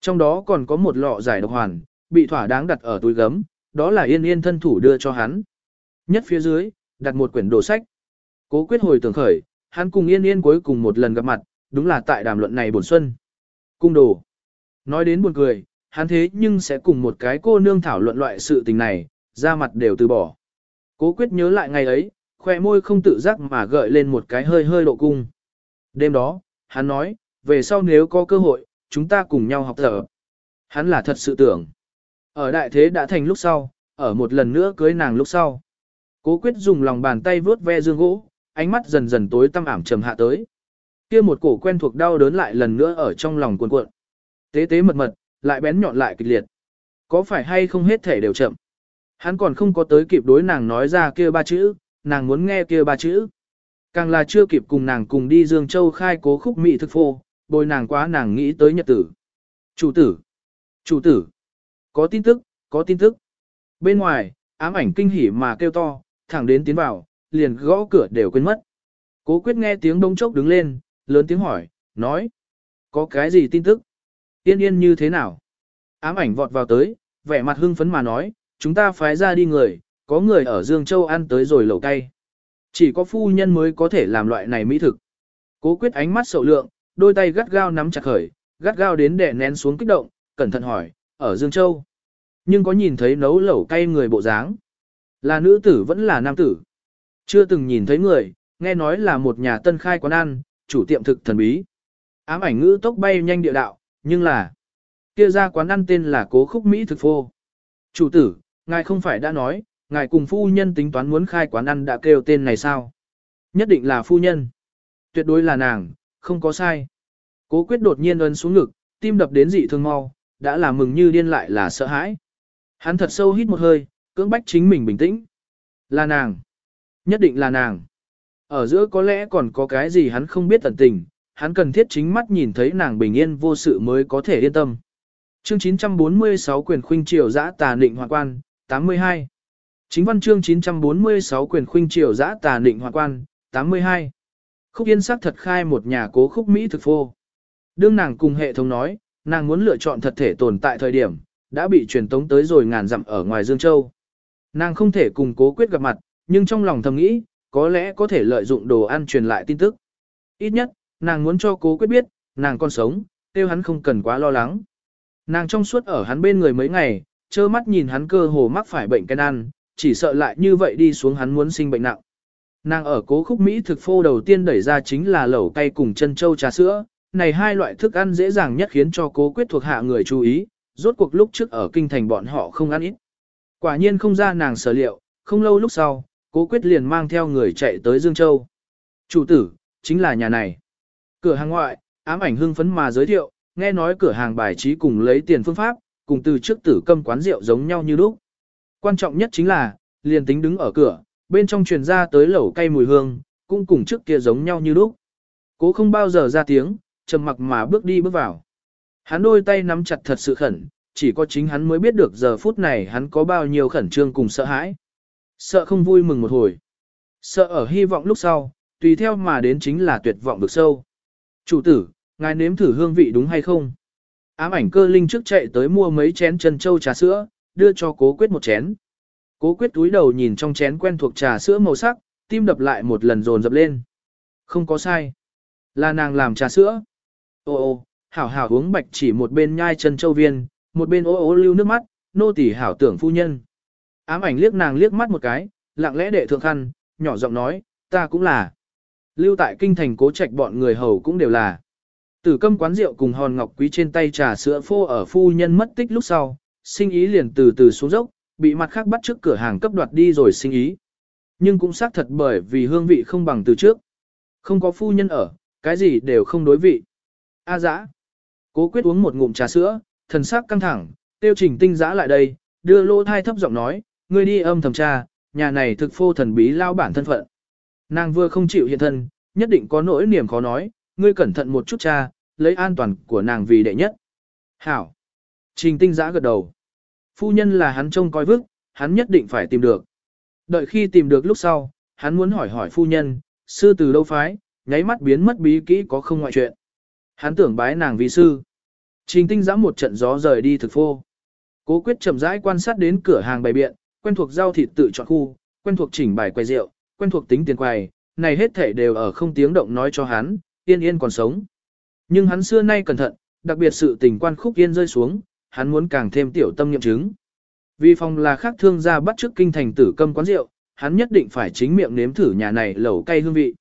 Trong đó còn có một lọ giải độc hoàn, bị thỏa đáng đặt ở túi gấm, đó là yên yên thân thủ đưa cho hắn. Nhất phía dưới, đặt một quyển đồ sách. Cố quyết hồi tưởng khởi, hắn cùng yên yên cuối cùng một lần gặp mặt, đúng là tại đàm luận này buồn xuân. Cung đồ. Nói đến buồn cười, hắn thế nhưng sẽ cùng một cái cô nương thảo luận loại sự tình này, ra mặt đều từ bỏ. Cố quyết nhớ lại ngày ấy, khoe môi không tự giác mà gợi lên một cái hơi hơi độ cung. Đêm đó, hắn nói, về sau nếu có cơ hội, chúng ta cùng nhau học tập. Hắn là thật sự tưởng. Ở đại thế đã thành lúc sau, ở một lần nữa cưới nàng lúc sau. Cố quyết dùng lòng bàn tay vướt ve dương gỗ, ánh mắt dần dần tối tăm ảm trầm hạ tới. Kia một cổ quen thuộc đau đớn lại lần nữa ở trong lòng cuộn cuộn. Tế tế mật mật, lại bén nhọn lại kịch liệt. Có phải hay không hết thể đều chậm. Hắn còn không có tới kịp đối nàng nói ra kia ba chữ, nàng muốn nghe kia ba chữ. Càng là chưa kịp cùng nàng cùng đi Dương Châu khai cố khúc mỹ thực phô, bồi nàng quá nàng nghĩ tới nhật tử. Chủ tử! Chủ tử! Có tin tức, có tin tức. Bên ngoài, ám ảnh kinh hỉ mà kêu to, thẳng đến tiến vào, liền gõ cửa đều quên mất. Cố quyết nghe tiếng đông chốc đứng lên, lớn tiếng hỏi, nói. Có cái gì tin tức? Yên yên như thế nào? Ám ảnh vọt vào tới, vẻ mặt hưng phấn mà nói, chúng ta phái ra đi người, có người ở Dương Châu ăn tới rồi lẩu cay. Chỉ có phu nhân mới có thể làm loại này mỹ thực. Cố quyết ánh mắt sầu lượng, đôi tay gắt gao nắm chặt khởi, gắt gao đến để nén xuống kích động, cẩn thận hỏi, ở Dương Châu. Nhưng có nhìn thấy nấu lẩu cay người bộ dáng. Là nữ tử vẫn là nam tử. Chưa từng nhìn thấy người, nghe nói là một nhà tân khai quán ăn, chủ tiệm thực thần bí. Ám ảnh ngữ tốc bay nhanh địa đạo, nhưng là kia ra quán ăn tên là cố khúc Mỹ thực phô. Chủ tử, ngài không phải đã nói, ngài cùng phu nhân tính toán muốn khai quán ăn đã kêu tên này sao? Nhất định là phu nhân. Tuyệt đối là nàng, không có sai. Cố quyết đột nhiên ấn xuống ngực, tim đập đến dị thương mau, đã là mừng như điên lại là sợ hãi. Hắn thật sâu hít một hơi, cưỡng bách chính mình bình tĩnh. Là nàng. Nhất định là nàng. Ở giữa có lẽ còn có cái gì hắn không biết tận tình, hắn cần thiết chính mắt nhìn thấy nàng bình yên vô sự mới có thể yên tâm. Chương 946 quyền khuynh triều giã tà định hoàng quan, 82. Chính văn chương 946 quyền khuynh triều giã tà định hoàng quan, 82. Khúc Yên sắc thật khai một nhà cố khúc Mỹ thực phô. Đương nàng cùng hệ thống nói, nàng muốn lựa chọn thật thể tồn tại thời điểm, đã bị truyền tống tới rồi ngàn dặm ở ngoài Dương Châu. Nàng không thể cùng cố quyết gặp mặt, nhưng trong lòng thầm nghĩ, có lẽ có thể lợi dụng đồ ăn truyền lại tin tức. Ít nhất, nàng muốn cho cố quyết biết, nàng còn sống, tiêu hắn không cần quá lo lắng. Nàng trong suốt ở hắn bên người mấy ngày, trơ mắt nhìn hắn cơ hồ mắc phải bệnh can ăn, chỉ sợ lại như vậy đi xuống hắn muốn sinh bệnh nặng. Nàng ở cố khúc Mỹ thực phô đầu tiên đẩy ra chính là lẩu cay cùng chân châu trà sữa, này hai loại thức ăn dễ dàng nhất khiến cho cố quyết thuộc hạ người chú ý, rốt cuộc lúc trước ở kinh thành bọn họ không ăn ít. Quả nhiên không ra nàng sở liệu, không lâu lúc sau, cố quyết liền mang theo người chạy tới Dương Châu. Chủ tử, chính là nhà này. Cửa hàng ngoại, ám ảnh hưng phấn mà giới thiệu, nghe nói cửa hàng bài trí cùng lấy tiền phương pháp, cùng từ trước tử câm quán rượu giống nhau như lúc. Quan trọng nhất chính là, liền tính đứng ở cửa, bên trong truyền ra tới lẩu cay mùi hương, cũng cùng trước kia giống nhau như lúc. Cố không bao giờ ra tiếng, trầm mặc mà bước đi bước vào. Hắn đôi tay nắm chặt thật sự khẩn, chỉ có chính hắn mới biết được giờ phút này hắn có bao nhiêu khẩn trương cùng sợ hãi. Sợ không vui mừng một hồi. Sợ ở hy vọng lúc sau, tùy theo mà đến chính là tuyệt vọng vực sâu. Chủ tử, ngài nếm thử hương vị đúng hay không? Ám ảnh cơ linh trước chạy tới mua mấy chén chân châu trà sữa, đưa cho cố quyết một chén. Cố quyết túi đầu nhìn trong chén quen thuộc trà sữa màu sắc, tim đập lại một lần dồn dập lên. Không có sai. Là nàng làm trà sữa. Ô ô, hảo hảo uống bạch chỉ một bên nhai chân châu viên, một bên ô ô lưu nước mắt, nô tỳ hảo tưởng phu nhân. Ám ảnh liếc nàng liếc mắt một cái, lặng lẽ đệ thượng khăn, nhỏ giọng nói, ta cũng là. Lưu tại kinh thành cố trạch bọn người hầu cũng đều là. Tử câm quán rượu cùng hòn ngọc quý trên tay trà sữa phô ở phu nhân mất tích lúc sau, sinh ý liền từ từ xuống dốc, bị mặt khác bắt trước cửa hàng cấp đoạt đi rồi sinh ý. Nhưng cũng xác thật bởi vì hương vị không bằng từ trước. Không có phu nhân ở, cái gì đều không đối vị. A dã. Cố quyết uống một ngụm trà sữa, thần sắc căng thẳng, tiêu trình tinh dã lại đây, đưa lô thai thấp giọng nói, ngươi đi âm thầm tra, nhà này thực phô thần bí lao bản thân phận. Nàng vừa không chịu hiện thân, nhất định có nỗi niềm khó nói, ngươi cẩn thận một chút cha, lấy an toàn của nàng vì đệ nhất. Hảo. Trình tinh giã gật đầu. Phu nhân là hắn trông coi vức, hắn nhất định phải tìm được. Đợi khi tìm được lúc sau, hắn muốn hỏi hỏi phu nhân, sư từ đâu phái, nháy mắt biến mất bí kỹ có không ngoại chuyện. Hắn tưởng bái nàng vì sư. Trình tinh giã một trận gió rời đi thực phô. Cố quyết chậm rãi quan sát đến cửa hàng bày biện, quen thuộc rau thịt tự chọn khu, quen thuộc chỉnh bài quầy rượu, quen thuộc tính tiền quầy, này hết thể đều ở không tiếng động nói cho hắn, yên yên còn sống. Nhưng hắn xưa nay cẩn thận, đặc biệt sự tình quan khúc yên rơi xuống, hắn muốn càng thêm tiểu tâm nghiệm chứng. Vì phòng là khác thương gia bắt trước kinh thành tử câm quán rượu, hắn nhất định phải chính miệng nếm thử nhà này lẩu cay hương vị.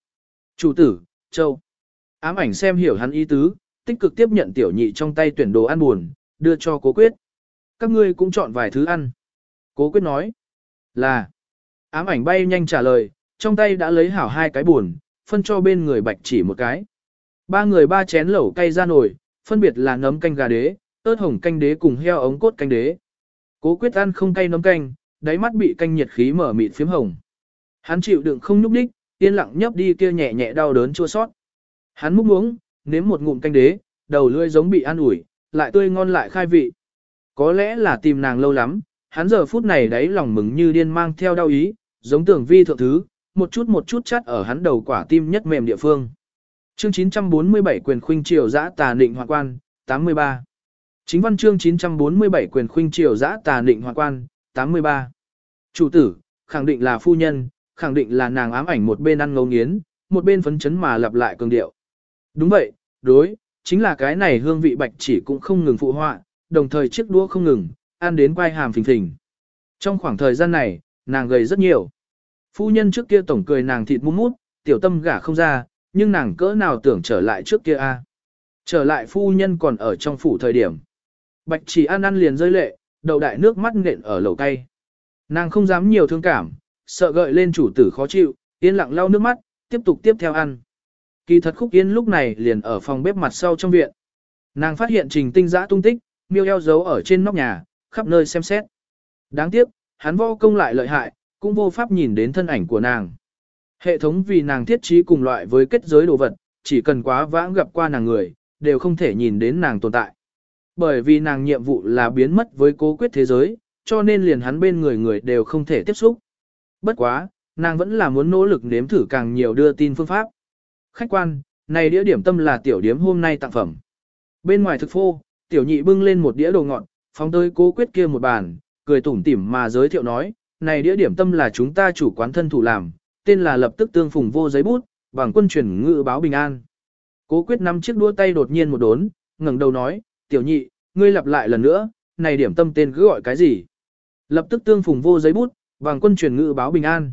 Chủ tử, Châu. Ám ảnh xem hiểu hắn ý tứ, tích cực tiếp nhận tiểu nhị trong tay tuyển đồ ăn buồn, đưa cho cố quyết. Các ngươi cũng chọn vài thứ ăn. Cố quyết nói là. Ám ảnh bay nhanh trả lời, trong tay đã lấy hảo hai cái buồn, phân cho bên người bạch chỉ một cái. Ba người ba chén lẩu cay ra nồi, phân biệt là nấm canh gà đế, ớt hồng canh đế cùng heo ống cốt canh đế. Cố quyết ăn không cay nấm canh, đáy mắt bị canh nhiệt khí mở mịt phím hồng. Hắn chịu đựng không nhúc đích, yên lặng nhấp đi kia nhẹ nhẹ đau đớn chua sót. Hắn múc uống, nếm một ngụm canh đế, đầu lưỡi giống bị ăn ủi, lại tươi ngon lại khai vị. Có lẽ là tìm nàng lâu lắm, hắn giờ phút này đáy lòng mừng như điên mang theo đau ý, giống tưởng vi thượng thứ, một chút một chút chắt ở hắn đầu quả tim nhất mềm địa phương. Chương 947 quyền khuynh triều giã tà định hoàng quan, 83. Chính văn chương 947 quyền khuynh triều giã tà định hoàng quan, 83. Chủ tử, khẳng định là phu nhân, khẳng định là nàng ám ảnh một bên ăn ngấu nghiến, một bên phấn chấn mà lặp lại cường điệu. Đúng vậy, đối, chính là cái này hương vị bạch chỉ cũng không ngừng phụ họa, đồng thời chiếc đũa không ngừng, ăn đến quai hàm phình phình. Trong khoảng thời gian này, nàng gầy rất nhiều. Phu nhân trước kia tổng cười nàng thịt mút mút, tiểu tâm gả không ra, nhưng nàng cỡ nào tưởng trở lại trước kia a? Trở lại phu nhân còn ở trong phủ thời điểm. Bạch chỉ ăn ăn liền rơi lệ, đầu đại nước mắt nện ở lầu tay. Nàng không dám nhiều thương cảm, sợ gợi lên chủ tử khó chịu, yên lặng lau nước mắt, tiếp tục tiếp theo ăn. Kỳ thật khúc yên lúc này liền ở phòng bếp mặt sau trong viện. Nàng phát hiện trình tinh giã tung tích, miêu eo giấu ở trên nóc nhà, khắp nơi xem xét. Đáng tiếc, hắn vô công lại lợi hại, cũng vô pháp nhìn đến thân ảnh của nàng. Hệ thống vì nàng thiết trí cùng loại với kết giới đồ vật, chỉ cần quá vãng gặp qua nàng người, đều không thể nhìn đến nàng tồn tại. Bởi vì nàng nhiệm vụ là biến mất với cố quyết thế giới, cho nên liền hắn bên người người đều không thể tiếp xúc. Bất quá, nàng vẫn là muốn nỗ lực nếm thử càng nhiều đưa tin phương pháp. Khách quan, này đĩa điểm tâm là tiểu điếm hôm nay tặng phẩm. Bên ngoài thực phô, tiểu nhị bưng lên một đĩa đồ ngọt, phóng tới cố quyết kia một bàn, cười tủm tỉm mà giới thiệu nói, này đĩa điểm tâm là chúng ta chủ quán thân thủ làm, tên là lập tức tương phùng vô giấy bút, bằng quân truyền ngự báo bình an. Cố quyết nắm chiếc đua tay đột nhiên một đốn, ngẩng đầu nói, tiểu nhị, ngươi lặp lại lần nữa, này điểm tâm tên cứ gọi cái gì? Lập tức tương phùng vô giấy bút, bằng quân truyền ngự báo bình an.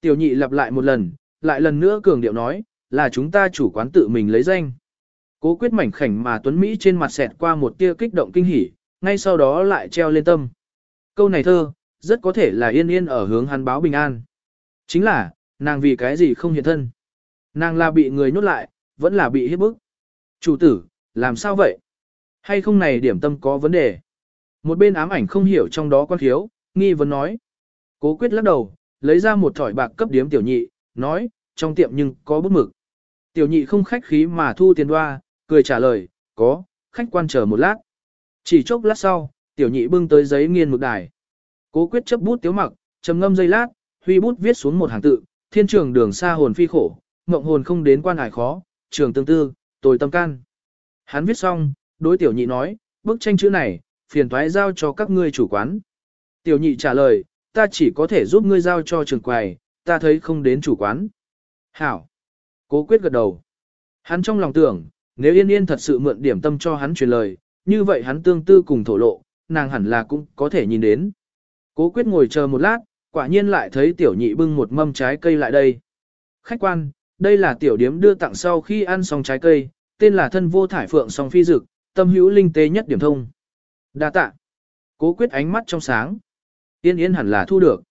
Tiểu nhị lặp lại một lần, lại lần nữa cường điệu nói, là chúng ta chủ quán tự mình lấy danh. Cố quyết mảnh khảnh mà Tuấn Mỹ trên mặt xẹt qua một tia kích động kinh hỉ, ngay sau đó lại treo lên tâm. Câu này thơ, rất có thể là yên yên ở hướng hắn báo bình an. Chính là, nàng vì cái gì không hiện thân. Nàng là bị người nhốt lại, vẫn là bị hiếp bức. Chủ tử, làm sao vậy? Hay không này điểm tâm có vấn đề? Một bên ám ảnh không hiểu trong đó quan thiếu nghi vấn nói. Cố quyết lắc đầu, lấy ra một thỏi bạc cấp điếm tiểu nhị, nói, trong tiệm nhưng có bút mực. Tiểu nhị không khách khí mà thu tiền đoa, cười trả lời, có, khách quan chờ một lát. Chỉ chốc lát sau, tiểu nhị bưng tới giấy nghiên mực đài. Cố quyết chấp bút tiếu mặc, trầm ngâm giây lát, huy bút viết xuống một hàng tự, thiên trường đường xa hồn phi khổ, mộng hồn không đến quan hải khó, trường tương tư, tồi tâm can. Hắn viết xong, đối tiểu nhị nói, bức tranh chữ này, phiền thoái giao cho các ngươi chủ quán. Tiểu nhị trả lời, ta chỉ có thể giúp ngươi giao cho trường quầy, ta thấy không đến chủ quán. Hảo. Cố quyết gật đầu. Hắn trong lòng tưởng, nếu yên yên thật sự mượn điểm tâm cho hắn truyền lời, như vậy hắn tương tư cùng thổ lộ, nàng hẳn là cũng có thể nhìn đến. Cố quyết ngồi chờ một lát, quả nhiên lại thấy tiểu nhị bưng một mâm trái cây lại đây. Khách quan, đây là tiểu điếm đưa tặng sau khi ăn xong trái cây, tên là thân vô thải phượng song phi dực, tâm hữu linh tế nhất điểm thông. Đa tạ. Cố quyết ánh mắt trong sáng. Yên yên hẳn là thu được.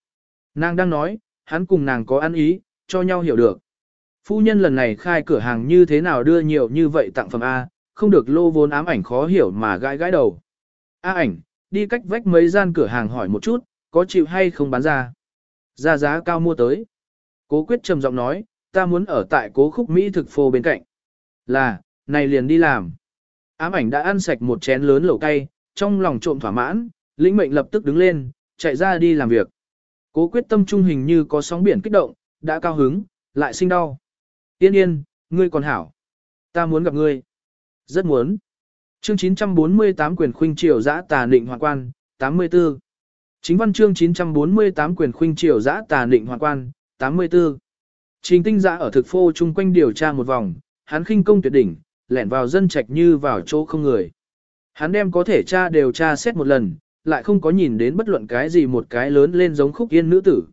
Nàng đang nói, hắn cùng nàng có ăn ý, cho nhau hiểu được. Phu nhân lần này khai cửa hàng như thế nào đưa nhiều như vậy tặng phẩm A, không được lô vốn ám ảnh khó hiểu mà gãi gãi đầu. A ảnh, đi cách vách mấy gian cửa hàng hỏi một chút, có chịu hay không bán ra. Ra giá cao mua tới. Cố quyết trầm giọng nói, ta muốn ở tại cố khúc Mỹ thực phô bên cạnh. Là, này liền đi làm. Ám ảnh đã ăn sạch một chén lớn lẩu cay, trong lòng trộm thỏa mãn, lĩnh mệnh lập tức đứng lên, chạy ra đi làm việc. Cố quyết tâm trung hình như có sóng biển kích động, đã cao hứng, lại sinh đau. Yên yên, ngươi còn hảo. Ta muốn gặp ngươi. Rất muốn. Chương 948 quyền khuynh triều giã tà nịnh hoàng quan, 84. Chính văn chương 948 quyền khuynh triều giã tà định hoàn quan, 84. Trình tinh giã ở thực phô chung quanh điều tra một vòng, hắn khinh công tuyệt đỉnh, lẻn vào dân trạch như vào chỗ không người. Hắn đem có thể tra đều tra xét một lần, lại không có nhìn đến bất luận cái gì một cái lớn lên giống khúc yên nữ tử.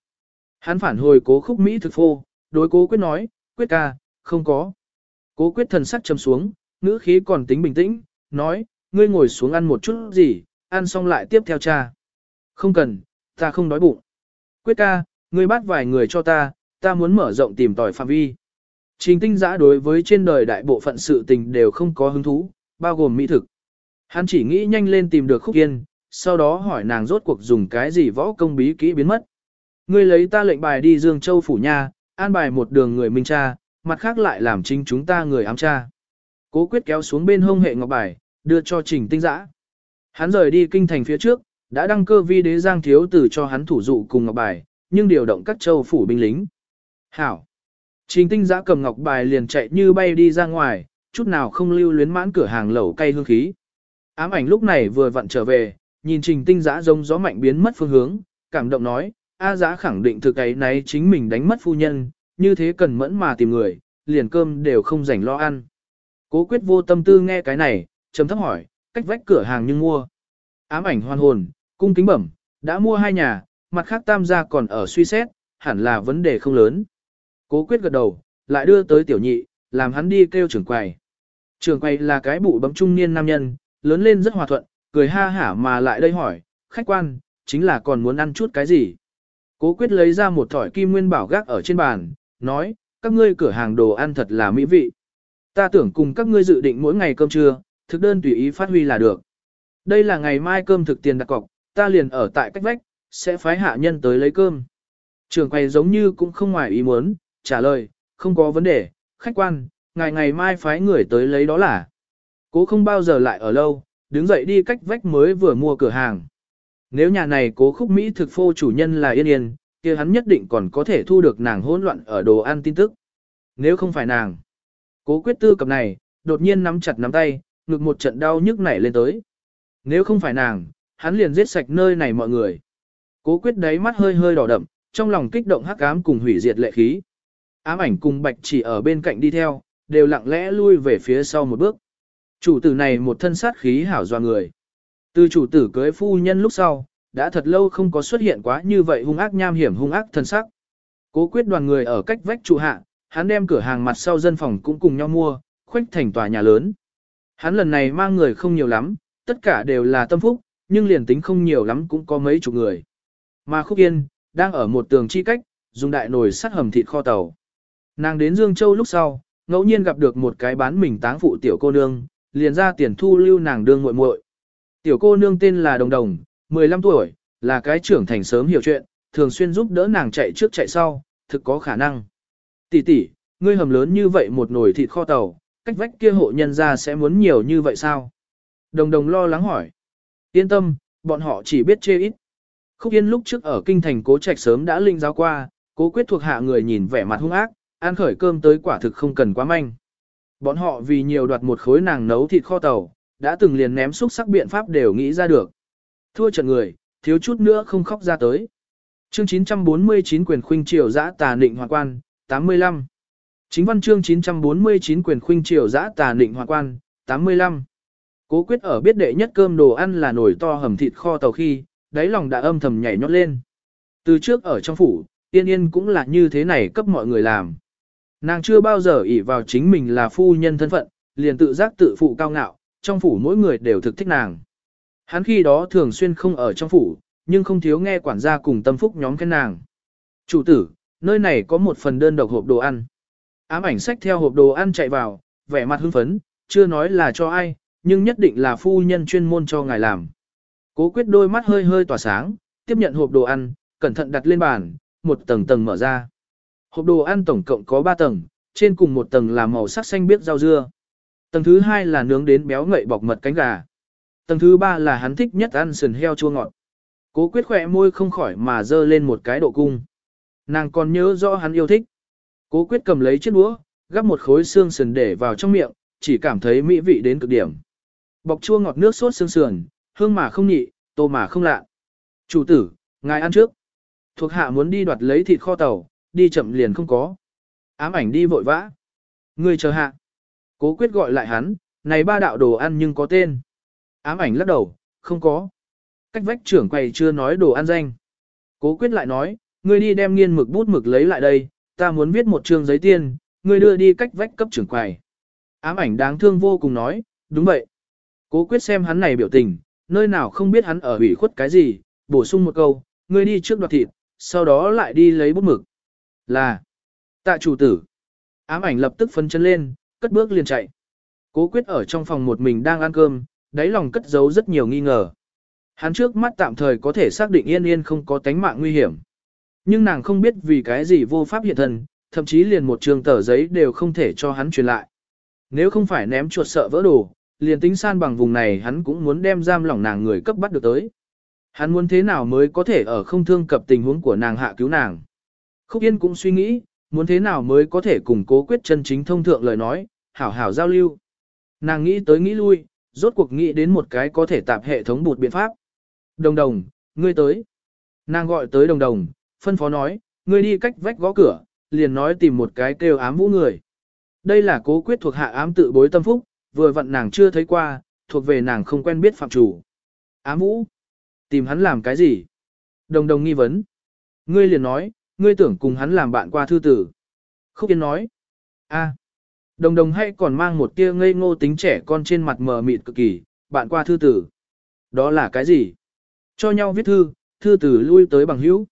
Hắn phản hồi cố khúc Mỹ thực phô, đối cố quyết nói, quyết ca, không có. Cố quyết thần sắc châm xuống, ngữ khí còn tính bình tĩnh, nói, ngươi ngồi xuống ăn một chút gì, ăn xong lại tiếp theo cha. Không cần, ta không đói bụng. Quyết ca, ngươi bắt vài người cho ta, ta muốn mở rộng tìm tòi phạm vi. Trình tinh giã đối với trên đời đại bộ phận sự tình đều không có hứng thú, bao gồm mỹ thực. Hắn chỉ nghĩ nhanh lên tìm được khúc yên, sau đó hỏi nàng rốt cuộc dùng cái gì võ công bí kỹ biến mất. Ngươi lấy ta lệnh bài đi Dương Châu Phủ Nha, an bài một đường người minh cha, mặt khác lại làm chính chúng ta người ám cha. Cố quyết kéo xuống bên hông hệ ngọc bài, đưa cho trình tinh giã. Hắn rời đi kinh thành phía trước, đã đăng cơ vi đế giang thiếu tử cho hắn thủ dụ cùng ngọc bài, nhưng điều động các châu phủ binh lính. Hảo! Trình tinh giã cầm ngọc bài liền chạy như bay đi ra ngoài, chút nào không lưu luyến mãn cửa hàng lẩu cay hương khí. Ám ảnh lúc này vừa vặn trở về, nhìn trình tinh giã giống gió mạnh biến mất phương hướng, cảm động nói, A giã khẳng định thực ấy này chính mình đánh mất phu nhân, như thế cần mẫn mà tìm người, liền cơm đều không rảnh lo ăn. Cố quyết vô tâm tư nghe cái này, chấm thấp hỏi, cách vách cửa hàng nhưng mua. Ám ảnh hoan hồn, cung kính bẩm, đã mua hai nhà, mặt khác tam gia còn ở suy xét, hẳn là vấn đề không lớn. Cố quyết gật đầu, lại đưa tới tiểu nhị, làm hắn đi kêu trưởng quầy. Trưởng quầy là cái bụ bấm trung niên nam nhân, lớn lên rất hòa thuận, cười ha hả mà lại đây hỏi, khách quan, chính là còn muốn ăn chút cái gì. Cố quyết lấy ra một thỏi kim nguyên bảo gác ở trên bàn, nói, các ngươi cửa hàng đồ ăn thật là mỹ vị. Ta tưởng cùng các ngươi dự định mỗi ngày cơm trưa, thực đơn tùy ý phát huy là được. Đây là ngày mai cơm thực tiền đặt cọc, ta liền ở tại cách vách, sẽ phái hạ nhân tới lấy cơm. Trường quay giống như cũng không ngoài ý muốn, trả lời, không có vấn đề, khách quan, ngày ngày mai phái người tới lấy đó là. Cố không bao giờ lại ở lâu, đứng dậy đi cách vách mới vừa mua cửa hàng. Nếu nhà này cố khúc Mỹ thực phô chủ nhân là yên yên, kia hắn nhất định còn có thể thu được nàng hỗn loạn ở đồ ăn tin tức. Nếu không phải nàng, cố quyết tư cập này, đột nhiên nắm chặt nắm tay, ngực một trận đau nhức nảy lên tới. Nếu không phải nàng, hắn liền giết sạch nơi này mọi người. Cố quyết đáy mắt hơi hơi đỏ đậm, trong lòng kích động hắc ám cùng hủy diệt lệ khí. Ám ảnh cùng bạch chỉ ở bên cạnh đi theo, đều lặng lẽ lui về phía sau một bước. Chủ tử này một thân sát khí hảo doa người. Từ chủ tử cưới phu nhân lúc sau, đã thật lâu không có xuất hiện quá như vậy hung ác nham hiểm hung ác thân sắc. Cố quyết đoàn người ở cách vách trụ hạ, hắn đem cửa hàng mặt sau dân phòng cũng cùng nhau mua, khoách thành tòa nhà lớn. Hắn lần này mang người không nhiều lắm, tất cả đều là tâm phúc, nhưng liền tính không nhiều lắm cũng có mấy chục người. Mà Khúc Yên, đang ở một tường chi cách, dùng đại nồi sắt hầm thịt kho tàu. Nàng đến Dương Châu lúc sau, ngẫu nhiên gặp được một cái bán mình táng phụ tiểu cô nương, liền ra tiền thu lưu nàng đương muội muội. Tiểu cô nương tên là Đồng Đồng, 15 tuổi, là cái trưởng thành sớm hiểu chuyện, thường xuyên giúp đỡ nàng chạy trước chạy sau, thực có khả năng. Tỷ tỷ, ngươi hầm lớn như vậy một nồi thịt kho tàu, cách vách kia hộ nhân ra sẽ muốn nhiều như vậy sao? Đồng đồng lo lắng hỏi. Yên tâm, bọn họ chỉ biết chê ít. Khúc Yên lúc trước ở kinh thành cố trạch sớm đã linh giáo qua, cố quyết thuộc hạ người nhìn vẻ mặt hung ác, ăn khởi cơm tới quả thực không cần quá manh. Bọn họ vì nhiều đoạt một khối nàng nấu thịt kho tàu, đã từng liền ném xúc sắc biện pháp đều nghĩ ra được. Thua trận người, thiếu chút nữa không khóc ra tới. Chương 949 quyền khuynh triều giã tà nịnh hoàng quan, 85. Chính văn chương 949 quyền khuynh triều giã tà nịnh hoàng quan, 85. Cố quyết ở biết đệ nhất cơm đồ ăn là nồi to hầm thịt kho tàu khi, đáy lòng đã âm thầm nhảy nhót lên. Từ trước ở trong phủ, tiên yên cũng là như thế này cấp mọi người làm. Nàng chưa bao giờ ỷ vào chính mình là phu nhân thân phận, liền tự giác tự phụ cao ngạo, trong phủ mỗi người đều thực thích nàng. Hắn khi đó thường xuyên không ở trong phủ, nhưng không thiếu nghe quản gia cùng tâm phúc nhóm khen nàng. Chủ tử, nơi này có một phần đơn độc hộp đồ ăn. Ám ảnh sách theo hộp đồ ăn chạy vào, vẻ mặt hưng phấn, chưa nói là cho ai, nhưng nhất định là phu nhân chuyên môn cho ngài làm. Cố quyết đôi mắt hơi hơi tỏa sáng, tiếp nhận hộp đồ ăn, cẩn thận đặt lên bàn, một tầng tầng mở ra. Hộp đồ ăn tổng cộng có 3 tầng, trên cùng một tầng là màu sắc xanh biếc rau dưa. Tầng thứ hai là nướng đến béo ngậy bọc mật cánh gà. Tầng thứ ba là hắn thích nhất ăn sườn heo chua ngọt. Cố quyết khỏe môi không khỏi mà dơ lên một cái độ cung. Nàng còn nhớ rõ hắn yêu thích. Cố quyết cầm lấy chiếc đũa, gắp một khối xương sườn để vào trong miệng, chỉ cảm thấy mỹ vị đến cực điểm. Bọc chua ngọt nước sốt xương sườn, hương mà không nhị, tô mà không lạ. Chủ tử, ngài ăn trước. Thuộc hạ muốn đi đoạt lấy thịt kho tàu, đi chậm liền không có. Ám ảnh đi vội vã. Người chờ hạ. Cố quyết gọi lại hắn, này ba đạo đồ ăn nhưng có tên. Ám ảnh lắc đầu, không có. Cách vách trưởng quầy chưa nói đồ ăn danh. Cố quyết lại nói, ngươi đi đem nghiên mực bút mực lấy lại đây, ta muốn viết một chương giấy tiên, ngươi đưa đi cách vách cấp trưởng quầy. Ám ảnh đáng thương vô cùng nói, đúng vậy. Cố quyết xem hắn này biểu tình, nơi nào không biết hắn ở ủy khuất cái gì, bổ sung một câu, ngươi đi trước đoạt thịt, sau đó lại đi lấy bút mực. Là, tạ chủ tử. Ám ảnh lập tức phấn chân lên, cất bước liền chạy. Cố quyết ở trong phòng một mình đang ăn cơm, đáy lòng cất giấu rất nhiều nghi ngờ. Hắn trước mắt tạm thời có thể xác định yên yên không có tánh mạng nguy hiểm. Nhưng nàng không biết vì cái gì vô pháp hiện thân, thậm chí liền một trường tờ giấy đều không thể cho hắn truyền lại. Nếu không phải ném chuột sợ vỡ đồ, liền tính san bằng vùng này hắn cũng muốn đem giam lỏng nàng người cấp bắt được tới. Hắn muốn thế nào mới có thể ở không thương cập tình huống của nàng hạ cứu nàng. Khúc Yên cũng suy nghĩ, muốn thế nào mới có thể củng cố quyết chân chính thông thượng lời nói, hảo hảo giao lưu. Nàng nghĩ tới nghĩ lui, rốt cuộc nghĩ đến một cái có thể tạp hệ thống bụt biện pháp. Đồng đồng, ngươi tới. Nàng gọi tới đồng đồng, phân phó nói, ngươi đi cách vách gõ cửa, liền nói tìm một cái kêu ám vũ người. Đây là cố quyết thuộc hạ ám tự bối tâm phúc, vừa vặn nàng chưa thấy qua, thuộc về nàng không quen biết phạm chủ. Ám vũ, tìm hắn làm cái gì? Đồng đồng nghi vấn. Ngươi liền nói, ngươi tưởng cùng hắn làm bạn qua thư tử. Khúc Yên nói, a đồng đồng hay còn mang một tia ngây ngô tính trẻ con trên mặt mờ mịt cực kỳ, bạn qua thư tử. Đó là cái gì? Cho nhau viết thư, thư tử lui tới bằng hữu.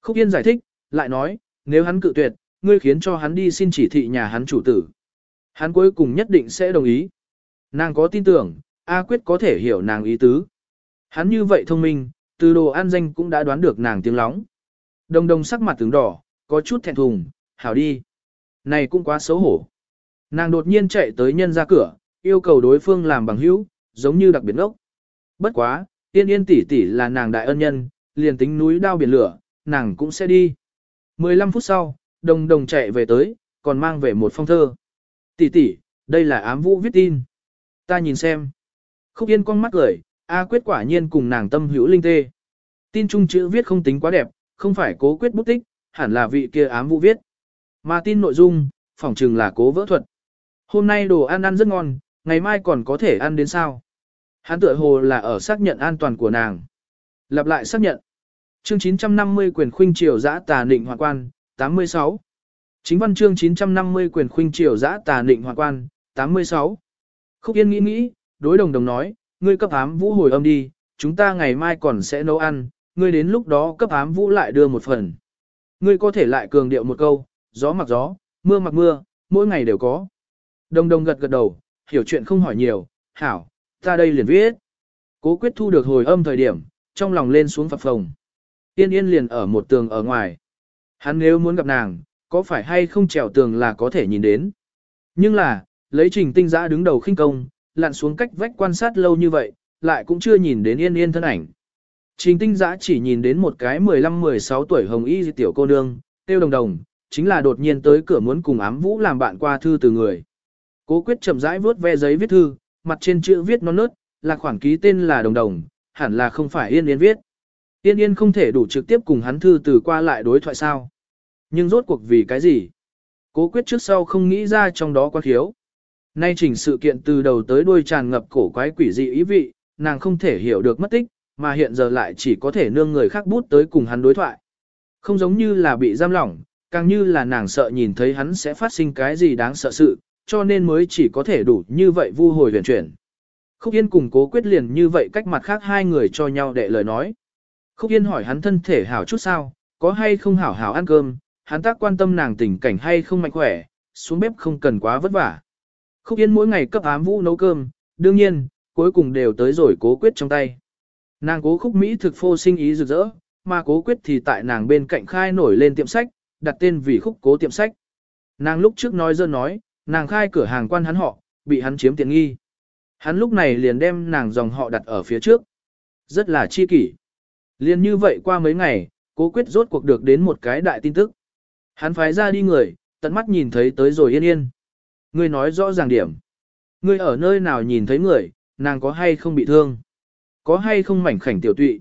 Khúc Yên giải thích, lại nói, nếu hắn cự tuyệt, ngươi khiến cho hắn đi xin chỉ thị nhà hắn chủ tử. Hắn cuối cùng nhất định sẽ đồng ý. Nàng có tin tưởng, A Quyết có thể hiểu nàng ý tứ. Hắn như vậy thông minh, từ đồ An danh cũng đã đoán được nàng tiếng lóng. Đồng đồng sắc mặt tướng đỏ, có chút thẹn thùng, hảo đi. Này cũng quá xấu hổ. Nàng đột nhiên chạy tới nhân ra cửa, yêu cầu đối phương làm bằng hữu, giống như đặc biệt ốc. Bất quá, tiên yên tỷ tỷ là nàng đại ân nhân, liền tính núi đao biển lửa, nàng cũng sẽ đi. 15 phút sau, đồng đồng chạy về tới, còn mang về một phong thơ. Tỷ tỷ, đây là ám vũ viết tin. Ta nhìn xem. Khúc yên con mắt cười, A quyết quả nhiên cùng nàng tâm hữu linh tê. Tin chung chữ viết không tính quá đẹp, không phải cố quyết bút tích, hẳn là vị kia ám vũ viết. Mà tin nội dung, phỏng chừng là cố vỡ thuật. Hôm nay đồ ăn ăn rất ngon, ngày mai còn có thể ăn đến sao. Hắn tựa hồ là ở xác nhận an toàn của nàng. Lặp lại xác nhận. Chương 950 quyền khuynh triều giã tà nịnh hoàng quan, 86. Chính văn chương 950 quyền khuynh triều giã tà định hoàng quan, 86. Khúc Yên nghĩ nghĩ, đối đồng đồng nói, ngươi cấp ám vũ hồi âm đi, chúng ta ngày mai còn sẽ nấu ăn, ngươi đến lúc đó cấp ám vũ lại đưa một phần. Ngươi có thể lại cường điệu một câu, gió mặc gió, mưa mặc mưa, mỗi ngày đều có. Đồng đồng gật gật đầu, hiểu chuyện không hỏi nhiều, hảo, ta đây liền viết. Cố quyết thu được hồi âm thời điểm, trong lòng lên xuống phập phồng. Tiên yên liền ở một tường ở ngoài. Hắn nếu muốn gặp nàng, có phải hay không trèo tường là có thể nhìn đến. Nhưng là, lấy trình tinh giã đứng đầu khinh công, lặn xuống cách vách quan sát lâu như vậy, lại cũng chưa nhìn đến yên yên thân ảnh. Trình tinh giã chỉ nhìn đến một cái 15-16 tuổi hồng y tiểu cô nương, tiêu đồng đồng, chính là đột nhiên tới cửa muốn cùng ám vũ làm bạn qua thư từ người. Cố quyết chậm rãi vớt ve giấy viết thư, mặt trên chữ viết non nớt, là khoản ký tên là đồng đồng, hẳn là không phải yên yên viết. Yên yên không thể đủ trực tiếp cùng hắn thư từ qua lại đối thoại sao. Nhưng rốt cuộc vì cái gì? Cố quyết trước sau không nghĩ ra trong đó quan khiếu. Nay chỉnh sự kiện từ đầu tới đuôi tràn ngập cổ quái quỷ dị ý vị, nàng không thể hiểu được mất tích, mà hiện giờ lại chỉ có thể nương người khác bút tới cùng hắn đối thoại. Không giống như là bị giam lỏng, càng như là nàng sợ nhìn thấy hắn sẽ phát sinh cái gì đáng sợ sự, cho nên mới chỉ có thể đủ như vậy vu hồi huyền chuyển. Khúc Yên cùng cố quyết liền như vậy cách mặt khác hai người cho nhau để lời nói. Khúc Yên hỏi hắn thân thể hảo chút sao, có hay không hảo hảo ăn cơm, hắn tác quan tâm nàng tình cảnh hay không mạnh khỏe, xuống bếp không cần quá vất vả. Khúc Yên mỗi ngày cấp ám vũ nấu cơm, đương nhiên, cuối cùng đều tới rồi cố quyết trong tay. Nàng cố khúc Mỹ thực phô sinh ý rực rỡ, mà cố quyết thì tại nàng bên cạnh khai nổi lên tiệm sách, đặt tên vì khúc cố tiệm sách. Nàng lúc trước nói dơ nói, nàng khai cửa hàng quan hắn họ, bị hắn chiếm tiện nghi. Hắn lúc này liền đem nàng dòng họ đặt ở phía trước. Rất là chi kỷ. Liền như vậy qua mấy ngày, cố quyết rốt cuộc được đến một cái đại tin tức. Hắn phái ra đi người, tận mắt nhìn thấy tới rồi yên yên. Ngươi nói rõ ràng điểm. Ngươi ở nơi nào nhìn thấy người, nàng có hay không bị thương? Có hay không mảnh khảnh tiểu tụy?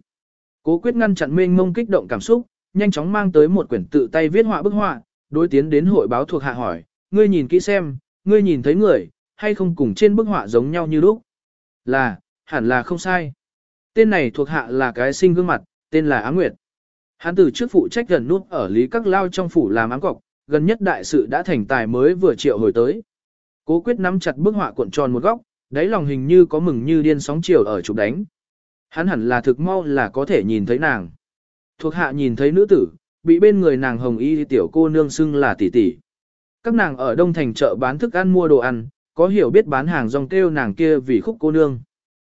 Cố quyết ngăn chặn mênh mông kích động cảm xúc, nhanh chóng mang tới một quyển tự tay viết họa bức họa, đối tiến đến hội báo thuộc hạ hỏi, ngươi nhìn kỹ xem, ngươi nhìn thấy người, hay không cùng trên bức họa giống nhau như lúc? Là, hẳn là không sai. Tên này thuộc hạ là cái sinh gương mặt, tên là Á Nguyệt. Hắn từ trước phụ trách gần nút ở Lý Các Lao trong phủ làm ám cọc, gần nhất đại sự đã thành tài mới vừa triệu hồi tới. Cố quyết nắm chặt bức họa cuộn tròn một góc, đáy lòng hình như có mừng như điên sóng chiều ở chụp đánh. Hắn hẳn là thực mau là có thể nhìn thấy nàng. Thuộc hạ nhìn thấy nữ tử, bị bên người nàng hồng y tiểu cô nương xưng là tỷ tỷ. Các nàng ở đông thành chợ bán thức ăn mua đồ ăn, có hiểu biết bán hàng rong kêu nàng kia vì khúc cô nương.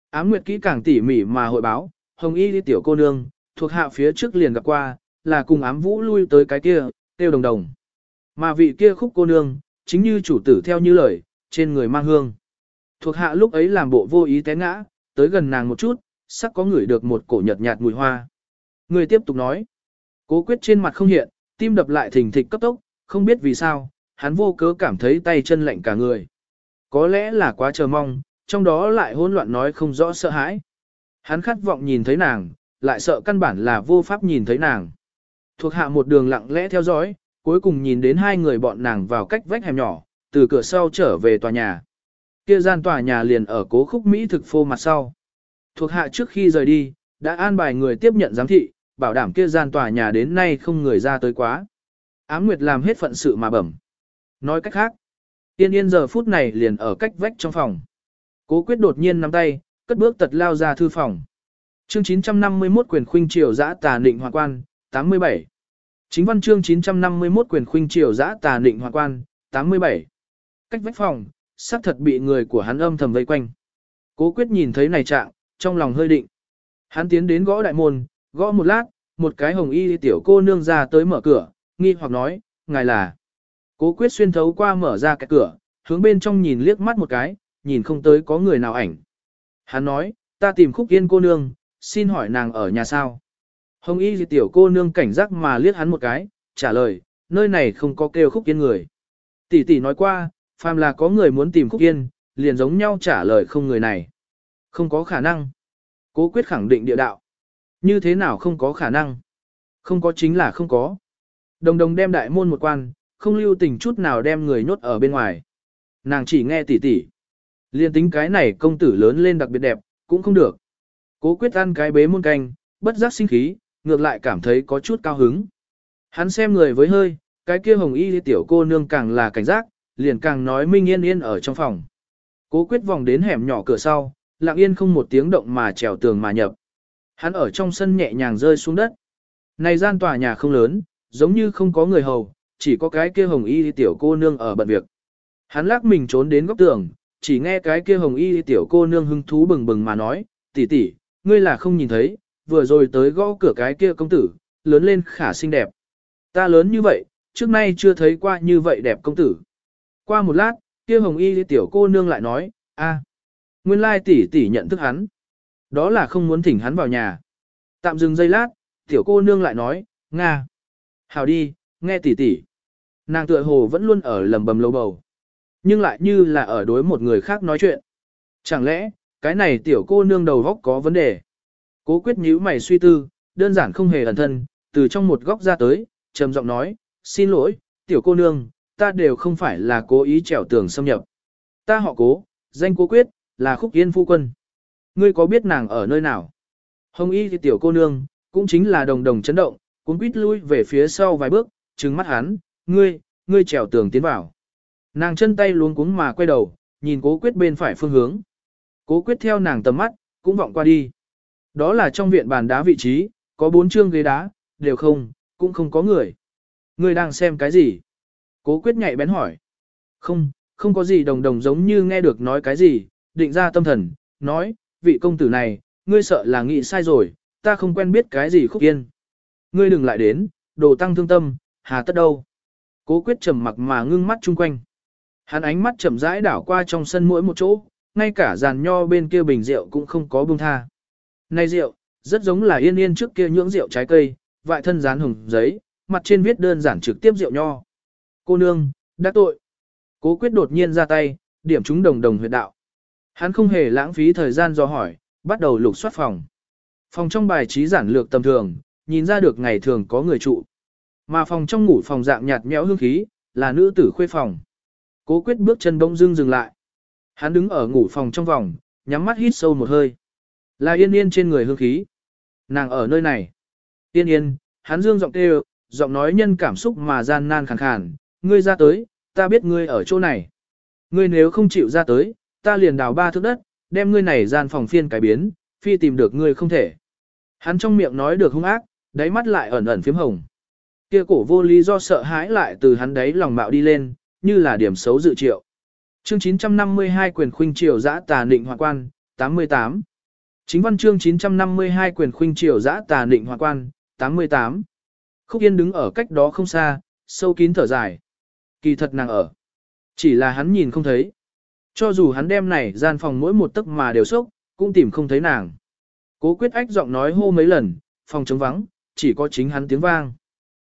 Ám Nguyệt kỹ càng tỉ mỉ mà hội báo, hồng y tiểu cô nương, thuộc hạ phía trước liền gặp qua, là cùng ám vũ lui tới cái kia, tiêu đồng đồng. Mà vị kia khúc cô nương, chính như chủ tử theo như lời, trên người mang hương. Thuộc hạ lúc ấy làm bộ vô ý té ngã, tới gần nàng một chút, sắc có ngửi được một cổ nhợt nhạt mùi hoa. Người tiếp tục nói. Cố quyết trên mặt không hiện, tim đập lại thình thịch cấp tốc, không biết vì sao, hắn vô cớ cảm thấy tay chân lạnh cả người. Có lẽ là quá chờ mong, trong đó lại hỗn loạn nói không rõ sợ hãi. Hắn khát vọng nhìn thấy nàng, lại sợ căn bản là vô pháp nhìn thấy nàng. Thuộc hạ một đường lặng lẽ theo dõi, cuối cùng nhìn đến hai người bọn nàng vào cách vách hẻm nhỏ, từ cửa sau trở về tòa nhà. Kia gian tòa nhà liền ở cố khúc Mỹ thực phô mặt sau. Thuộc hạ trước khi rời đi, đã an bài người tiếp nhận giám thị, bảo đảm kia gian tòa nhà đến nay không người ra tới quá. Ám Nguyệt làm hết phận sự mà bẩm. Nói cách khác, Tiên Yên giờ phút này liền ở cách vách trong phòng. Cố quyết đột nhiên nắm tay, cất bước tật lao ra thư phòng. Chương 951 quyền khuynh triều giã tà nịnh hoàng quan, 87. Chính văn chương 951 quyền khuynh triều giã tà nịnh hoàng quan, 87. Cách vách phòng, xác thật bị người của hắn âm thầm vây quanh. Cố quyết nhìn thấy này trạng, trong lòng hơi định. Hắn tiến đến gõ đại môn, gõ một lát, một cái hồng y tiểu cô nương ra tới mở cửa, nghi hoặc nói, ngài là. Cố quyết xuyên thấu qua mở ra cái cửa, hướng bên trong nhìn liếc mắt một cái, nhìn không tới có người nào ảnh. Hắn nói, ta tìm khúc yên cô nương, xin hỏi nàng ở nhà sao. Hồng y tiểu cô nương cảnh giác mà liếc hắn một cái, trả lời, nơi này không có kêu khúc yên người. Tỷ tỷ nói qua, phàm là có người muốn tìm khúc yên, liền giống nhau trả lời không người này. Không có khả năng. Cố quyết khẳng định địa đạo. Như thế nào không có khả năng? Không có chính là không có. Đồng đồng đem đại môn một quan, không lưu tình chút nào đem người nhốt ở bên ngoài. Nàng chỉ nghe tỉ tỉ. Liên tính cái này công tử lớn lên đặc biệt đẹp, cũng không được. Cố quyết ăn cái bế muôn canh, bất giác sinh khí, ngược lại cảm thấy có chút cao hứng. Hắn xem người với hơi, cái kia hồng y tiểu cô nương càng là cảnh giác, liền càng nói minh yên yên ở trong phòng. Cố quyết vòng đến hẻm nhỏ cửa sau, lặng yên không một tiếng động mà trèo tường mà nhập. Hắn ở trong sân nhẹ nhàng rơi xuống đất. Này gian tòa nhà không lớn, giống như không có người hầu, chỉ có cái kia hồng y tiểu cô nương ở bận việc. Hắn lắc mình trốn đến góc tường, chỉ nghe cái kia hồng y tiểu cô nương hưng thú bừng bừng mà nói, tỷ tỷ, ngươi là không nhìn thấy, vừa rồi tới gõ cửa cái kia công tử, lớn lên khả xinh đẹp. Ta lớn như vậy, trước nay chưa thấy qua như vậy đẹp công tử. Qua một lát, kia hồng y tiểu cô nương lại nói, a, nguyên lai tỷ tỷ nhận thức hắn. Đó là không muốn thỉnh hắn vào nhà. Tạm dừng giây lát, tiểu cô nương lại nói, Nga. Hào đi, nghe tỷ tỷ. Nàng tựa hồ vẫn luôn ở lầm bầm lâu bầu. Nhưng lại như là ở đối một người khác nói chuyện. Chẳng lẽ, cái này tiểu cô nương đầu góc có vấn đề. Cố quyết nhíu mày suy tư, đơn giản không hề ẩn thân, từ trong một góc ra tới, trầm giọng nói, xin lỗi, tiểu cô nương, ta đều không phải là cố ý trèo tường xâm nhập. Ta họ cố, danh cố quyết, là khúc yên phu quân. Ngươi có biết nàng ở nơi nào? Hồng y thì tiểu cô nương, cũng chính là đồng đồng chấn động, cuốn quýt lui về phía sau vài bước, trừng mắt hắn, ngươi, ngươi trèo tường tiến vào. Nàng chân tay luống cuống mà quay đầu, nhìn cố quyết bên phải phương hướng. Cố quyết theo nàng tầm mắt, cũng vọng qua đi. Đó là trong viện bàn đá vị trí, có bốn chương ghế đá, đều không, cũng không có người. Ngươi đang xem cái gì? Cố quyết nhạy bén hỏi. Không, không có gì đồng đồng giống như nghe được nói cái gì, định ra tâm thần, nói, vị công tử này, ngươi sợ là nghĩ sai rồi, ta không quen biết cái gì khúc yên. Ngươi đừng lại đến, đồ tăng thương tâm, hà tất đâu. Cố quyết trầm mặc mà ngưng mắt chung quanh. Hắn ánh mắt chậm rãi đảo qua trong sân mỗi một chỗ, ngay cả giàn nho bên kia bình rượu cũng không có buông tha. Này rượu, rất giống là yên yên trước kia nhưỡng rượu trái cây, vại thân dán hồng giấy, mặt trên viết đơn giản trực tiếp rượu nho. Cô nương, đã tội. Cố quyết đột nhiên ra tay, điểm chúng đồng đồng huyệt đạo. Hắn không hề lãng phí thời gian do hỏi, bắt đầu lục soát phòng. Phòng trong bài trí giản lược tầm thường, nhìn ra được ngày thường có người trụ. Mà phòng trong ngủ phòng dạng nhạt nhẽo hương khí, là nữ tử khuê phòng. Cố quyết bước chân bỗng dưng dừng lại. Hắn đứng ở ngủ phòng trong vòng, nhắm mắt hít sâu một hơi. Là yên yên trên người hương khí. Nàng ở nơi này. Yên yên, hắn dương giọng kêu, giọng nói nhân cảm xúc mà gian nan khàn khàn. Ngươi ra tới, ta biết ngươi ở chỗ này. Ngươi nếu không chịu ra tới, ta liền đào ba thước đất, đem ngươi này gian phòng phiên cải biến, phi tìm được ngươi không thể. Hắn trong miệng nói được hung ác, đáy mắt lại ẩn ẩn phím hồng. Kia cổ vô lý do sợ hãi lại từ hắn đấy lòng mạo đi lên, như là điểm xấu dự triệu. Chương 952 quyền khuynh triều giã tà định hoàng quan, 88. Chính văn chương 952 quyền khuynh triều giã tà định hoàng quan, 88. Khúc Yên đứng ở cách đó không xa, sâu kín thở dài. Kỳ thật nàng ở. Chỉ là hắn nhìn không thấy. Cho dù hắn đem này gian phòng mỗi một tấc mà đều sốc, cũng tìm không thấy nàng. Cố quyết ách giọng nói hô mấy lần, phòng trống vắng, chỉ có chính hắn tiếng vang.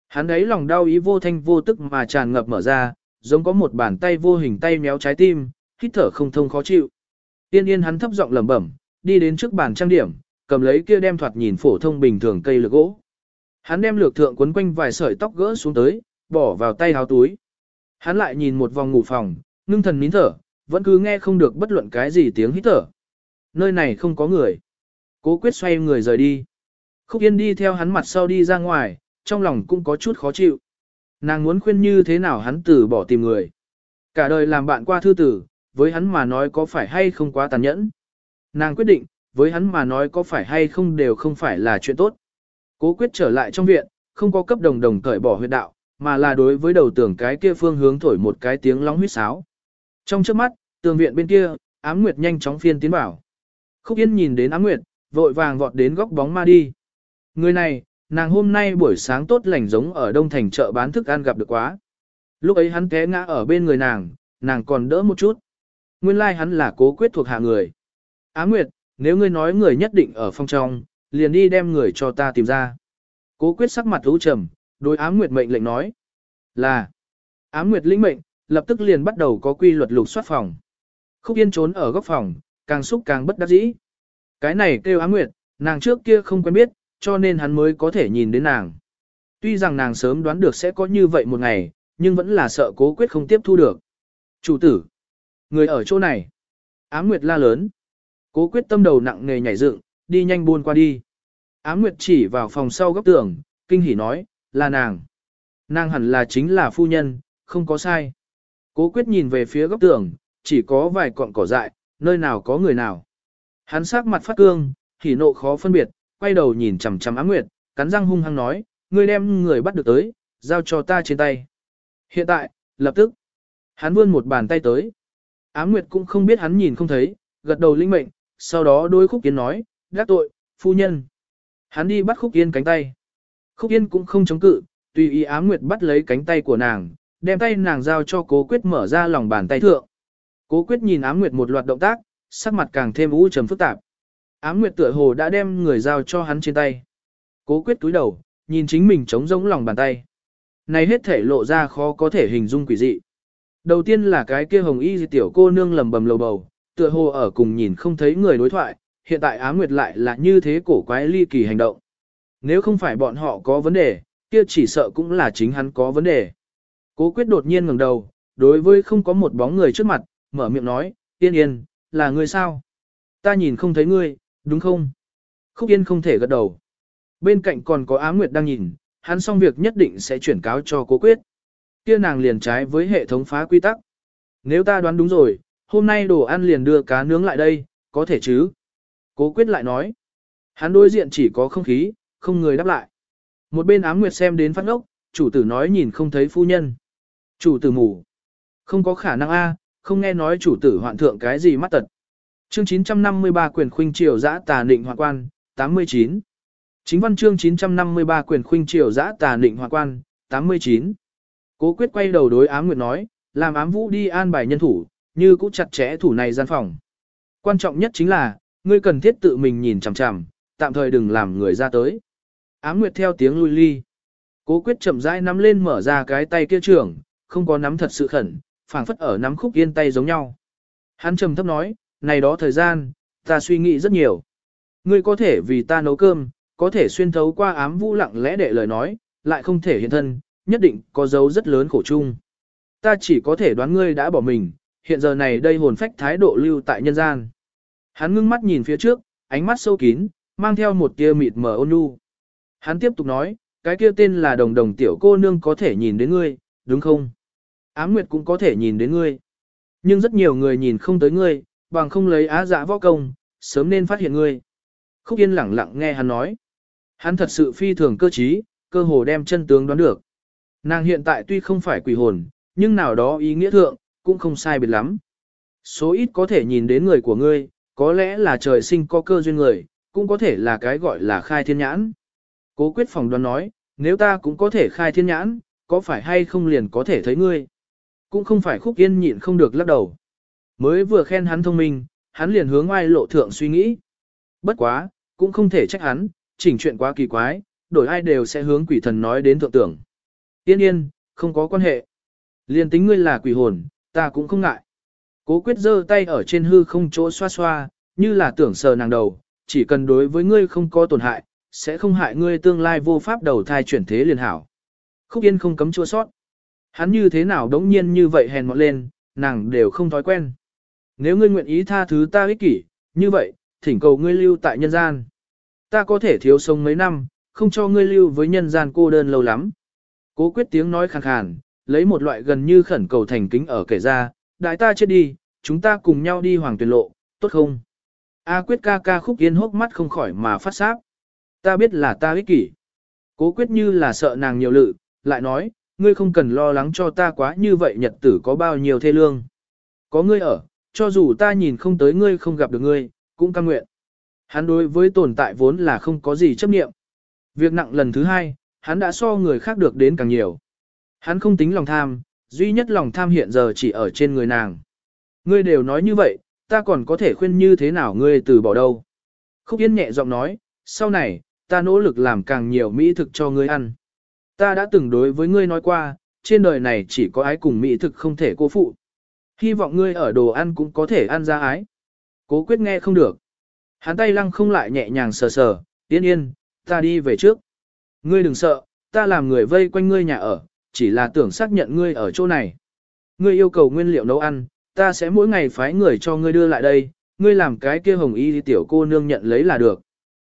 Hắn ấy lòng đau ý vô thanh vô tức mà tràn ngập mở ra, giống có một bàn tay vô hình tay méo trái tim, hít thở không thông khó chịu. Tiên yên hắn thấp giọng lẩm bẩm, đi đến trước bàn trang điểm, cầm lấy kia đem thoạt nhìn phổ thông bình thường cây lược gỗ. Hắn đem lược thượng quấn quanh vài sợi tóc gỡ xuống tới, bỏ vào tay háo túi. Hắn lại nhìn một vòng ngủ phòng, ngưng thần nín thở, vẫn cứ nghe không được bất luận cái gì tiếng hít thở. Nơi này không có người. Cố quyết xoay người rời đi. Khúc Yên đi theo hắn mặt sau đi ra ngoài, trong lòng cũng có chút khó chịu. Nàng muốn khuyên như thế nào hắn từ bỏ tìm người. Cả đời làm bạn qua thư tử, với hắn mà nói có phải hay không quá tàn nhẫn. Nàng quyết định, với hắn mà nói có phải hay không đều không phải là chuyện tốt. Cố quyết trở lại trong viện, không có cấp đồng đồng cởi bỏ huyệt đạo, mà là đối với đầu tưởng cái kia phương hướng thổi một cái tiếng lóng huyết sáo. Trong trước mắt, tường viện bên kia, ám nguyệt nhanh chóng phiên tiến vào. Khúc Yên nhìn đến ám nguyệt, vội vàng vọt đến góc bóng ma đi. Người này, nàng hôm nay buổi sáng tốt lành giống ở Đông Thành chợ bán thức ăn gặp được quá. Lúc ấy hắn té ngã ở bên người nàng, nàng còn đỡ một chút. Nguyên lai like hắn là cố quyết thuộc hạ người. Á Nguyệt, nếu ngươi nói người nhất định ở phong trong, liền đi đem người cho ta tìm ra. Cố quyết sắc mặt u trầm, đối Á Nguyệt mệnh lệnh nói. Là. Á Nguyệt lĩnh mệnh, lập tức liền bắt đầu có quy luật lục soát phòng. Khúc Yên trốn ở góc phòng, càng xúc càng bất đắc dĩ. Cái này kêu Á Nguyệt, nàng trước kia không quen biết, cho nên hắn mới có thể nhìn đến nàng. Tuy rằng nàng sớm đoán được sẽ có như vậy một ngày, nhưng vẫn là sợ cố quyết không tiếp thu được. Chủ tử, người ở chỗ này. Ám Nguyệt la lớn. Cố quyết tâm đầu nặng nề nhảy dựng, đi nhanh buôn qua đi. Ám Nguyệt chỉ vào phòng sau góc tường, kinh hỉ nói, là nàng. Nàng hẳn là chính là phu nhân, không có sai. Cố quyết nhìn về phía góc tường, chỉ có vài cọng cỏ dại, nơi nào có người nào. Hắn sắc mặt phát cương, hỉ nộ khó phân biệt, quay đầu nhìn chằm chằm Á Nguyệt, cắn răng hung hăng nói, ngươi đem người bắt được tới, giao cho ta trên tay. Hiện tại, lập tức, hắn vươn một bàn tay tới. Á Nguyệt cũng không biết hắn nhìn không thấy, gật đầu linh mệnh, sau đó đôi Khúc Yên nói, đắc tội, phu nhân. Hắn đi bắt Khúc Yên cánh tay. Khúc Yên cũng không chống cự, Tùy ý Á nguyệt bắt lấy cánh tay của nàng, đem tay nàng giao cho cố quyết mở ra lòng bàn tay thượng. Cố quyết nhìn Á nguyệt một loạt động tác, sắc mặt càng thêm u trầm phức tạp. Ám nguyệt tựa hồ đã đem người giao cho hắn trên tay. Cố quyết túi đầu, nhìn chính mình trống rỗng lòng bàn tay. Này hết thể lộ ra khó có thể hình dung quỷ dị. Đầu tiên là cái kia hồng y tiểu cô nương lầm bầm lầu bầu, tựa hồ ở cùng nhìn không thấy người đối thoại, hiện tại Ám Nguyệt lại là như thế cổ quái ly kỳ hành động. Nếu không phải bọn họ có vấn đề, kia chỉ sợ cũng là chính hắn có vấn đề. Cố quyết đột nhiên ngẩng đầu, đối với không có một bóng người trước mặt, mở miệng nói, yên yên, là người sao? Ta nhìn không thấy ngươi, đúng không? Khúc yên không thể gật đầu. Bên cạnh còn có Á Nguyệt đang nhìn, hắn xong việc nhất định sẽ chuyển cáo cho cố quyết. Kia nàng liền trái với hệ thống phá quy tắc. Nếu ta đoán đúng rồi, hôm nay đồ ăn liền đưa cá nướng lại đây, có thể chứ? Cố quyết lại nói. Hắn đối diện chỉ có không khí, không người đáp lại. Một bên ám nguyệt xem đến phát ngốc, chủ tử nói nhìn không thấy phu nhân. Chủ tử ngủ. Không có khả năng a, không nghe nói chủ tử hoạn thượng cái gì mắt tật. Chương 953 quyền khuynh triều giã tà định hoàng quan, 89. Chính văn chương 953 quyền khuynh triều giã tà định hoàng quan, 89. Cố quyết quay đầu đối ám nguyệt nói, làm ám vũ đi an bài nhân thủ, như cũng chặt chẽ thủ này gian phòng. Quan trọng nhất chính là, ngươi cần thiết tự mình nhìn chằm chằm, tạm thời đừng làm người ra tới. Ám Nguyệt theo tiếng lui ly. Cố quyết chậm rãi nắm lên mở ra cái tay kia trưởng, không có nắm thật sự khẩn, phảng phất ở nắm khúc yên tay giống nhau. Hắn trầm thấp nói, này đó thời gian, ta suy nghĩ rất nhiều. Ngươi có thể vì ta nấu cơm, có thể xuyên thấu qua ám vũ lặng lẽ để lời nói, lại không thể hiện thân, nhất định có dấu rất lớn khổ chung. Ta chỉ có thể đoán ngươi đã bỏ mình, hiện giờ này đây hồn phách thái độ lưu tại nhân gian. Hắn ngưng mắt nhìn phía trước, ánh mắt sâu kín, mang theo một tia mịt mờ ôn nhu. Hắn tiếp tục nói, cái kia tên là đồng đồng tiểu cô nương có thể nhìn đến ngươi, đúng không? Ám Nguyệt cũng có thể nhìn đến ngươi. Nhưng rất nhiều người nhìn không tới ngươi, bằng không lấy á dạ võ công, sớm nên phát hiện ngươi. Khúc Yên lặng lặng nghe hắn nói. Hắn thật sự phi thường cơ trí, cơ hồ đem chân tướng đoán được. Nàng hiện tại tuy không phải quỷ hồn, nhưng nào đó ý nghĩa thượng, cũng không sai biệt lắm. Số ít có thể nhìn đến người của ngươi, có lẽ là trời sinh có cơ duyên người, cũng có thể là cái gọi là khai thiên nhãn. Cố quyết phòng đoán nói, nếu ta cũng có thể khai thiên nhãn, có phải hay không liền có thể thấy ngươi? Cũng không phải khúc yên nhịn không được lắc đầu. Mới vừa khen hắn thông minh, hắn liền hướng ngoài lộ thượng suy nghĩ. Bất quá, cũng không thể trách hắn, chỉnh chuyện quá kỳ quái, đổi ai đều sẽ hướng quỷ thần nói đến thượng tưởng. Yên yên, không có quan hệ. Liền tính ngươi là quỷ hồn, ta cũng không ngại. Cố quyết giơ tay ở trên hư không chỗ xoa xoa, như là tưởng sờ nàng đầu, chỉ cần đối với ngươi không có tổn hại, sẽ không hại ngươi tương lai vô pháp đầu thai chuyển thế liền hảo. Khúc Yên không cấm chua sót. Hắn như thế nào đống nhiên như vậy hèn mọn lên, nàng đều không thói quen. Nếu ngươi nguyện ý tha thứ ta ích kỷ, như vậy, thỉnh cầu ngươi lưu tại nhân gian. Ta có thể thiếu sống mấy năm, không cho ngươi lưu với nhân gian cô đơn lâu lắm. Cố quyết tiếng nói khàn khàn, lấy một loại gần như khẩn cầu thành kính ở kể ra, đại ta chết đi, chúng ta cùng nhau đi hoàng tuyển lộ, tốt không? A quyết ca ca khúc yên hốc mắt không khỏi mà phát sáp. Ta biết là ta ích kỷ. Cố quyết như là sợ nàng nhiều lự, lại nói, ngươi không cần lo lắng cho ta quá như vậy nhật tử có bao nhiêu thê lương. Có ngươi ở, cho dù ta nhìn không tới ngươi không gặp được ngươi, cũng cam nguyện. Hắn đối với tồn tại vốn là không có gì chấp niệm. Việc nặng lần thứ hai, hắn đã so người khác được đến càng nhiều. Hắn không tính lòng tham, duy nhất lòng tham hiện giờ chỉ ở trên người nàng. Ngươi đều nói như vậy, ta còn có thể khuyên như thế nào ngươi từ bỏ đâu. Khúc Yên nhẹ giọng nói, sau này, ta nỗ lực làm càng nhiều mỹ thực cho ngươi ăn. Ta đã từng đối với ngươi nói qua, trên đời này chỉ có ái cùng mỹ thực không thể cô phụ. Hy vọng ngươi ở đồ ăn cũng có thể ăn ra ái. Cố quyết nghe không được. Hắn tay lăng không lại nhẹ nhàng sờ sờ, yên yên, ta đi về trước. Ngươi đừng sợ, ta làm người vây quanh ngươi nhà ở, chỉ là tưởng xác nhận ngươi ở chỗ này. Ngươi yêu cầu nguyên liệu nấu ăn, ta sẽ mỗi ngày phái người cho ngươi đưa lại đây, ngươi làm cái kia hồng y tiểu cô nương nhận lấy là được.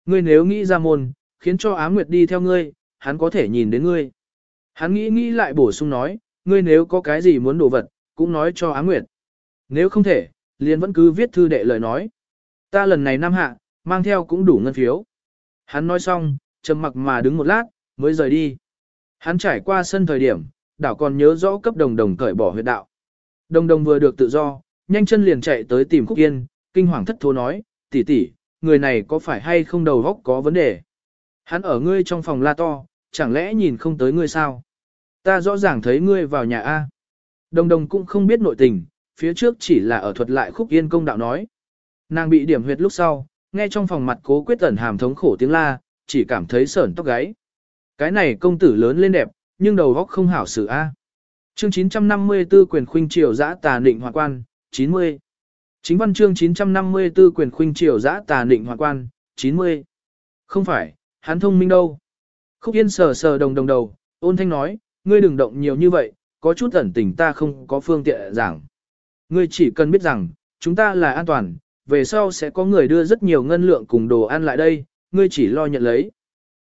Ngươi nếu nghĩ ra môn, khiến cho Á Nguyệt đi theo ngươi, hắn có thể nhìn đến ngươi. Hắn nghĩ nghĩ lại bổ sung nói, ngươi nếu có cái gì muốn đồ vật, cũng nói cho Á Nguyệt. Nếu không thể, liền vẫn cứ viết thư đệ lời nói. Ta lần này năm hạ, mang theo cũng đủ ngân phiếu. Hắn nói xong, trầm mặc mà đứng một lát, mới rời đi. Hắn trải qua sân thời điểm, đảo còn nhớ rõ cấp đồng đồng cởi bỏ huyệt đạo. Đồng đồng vừa được tự do, nhanh chân liền chạy tới tìm Khúc Yên, kinh hoàng thất thố nói, tỷ tỷ, người này có phải hay không đầu góc có vấn đề? Hắn ở ngươi trong phòng la to, chẳng lẽ nhìn không tới ngươi sao? Ta rõ ràng thấy ngươi vào nhà A. Đồng đồng cũng không biết nội tình, phía trước chỉ là ở thuật lại khúc yên công đạo nói. Nàng bị điểm huyệt lúc sau, nghe trong phòng mặt cố quyết tẩn hàm thống khổ tiếng la, chỉ cảm thấy sởn tóc gáy. Cái này công tử lớn lên đẹp, nhưng đầu góc không hảo xử A. Chương 954 quyền khuynh triều giã tà định hòa quan, 90. Chính văn chương 954 quyền khuynh triều giã tà định hòa quan, 90. Không phải, hắn thông minh đâu. Khúc Yên sờ sờ đồng đồng đầu, ôn thanh nói, ngươi đừng động nhiều như vậy, có chút ẩn tình ta không có phương tiện giảng. Ngươi chỉ cần biết rằng, chúng ta là an toàn, về sau sẽ có người đưa rất nhiều ngân lượng cùng đồ ăn lại đây, ngươi chỉ lo nhận lấy.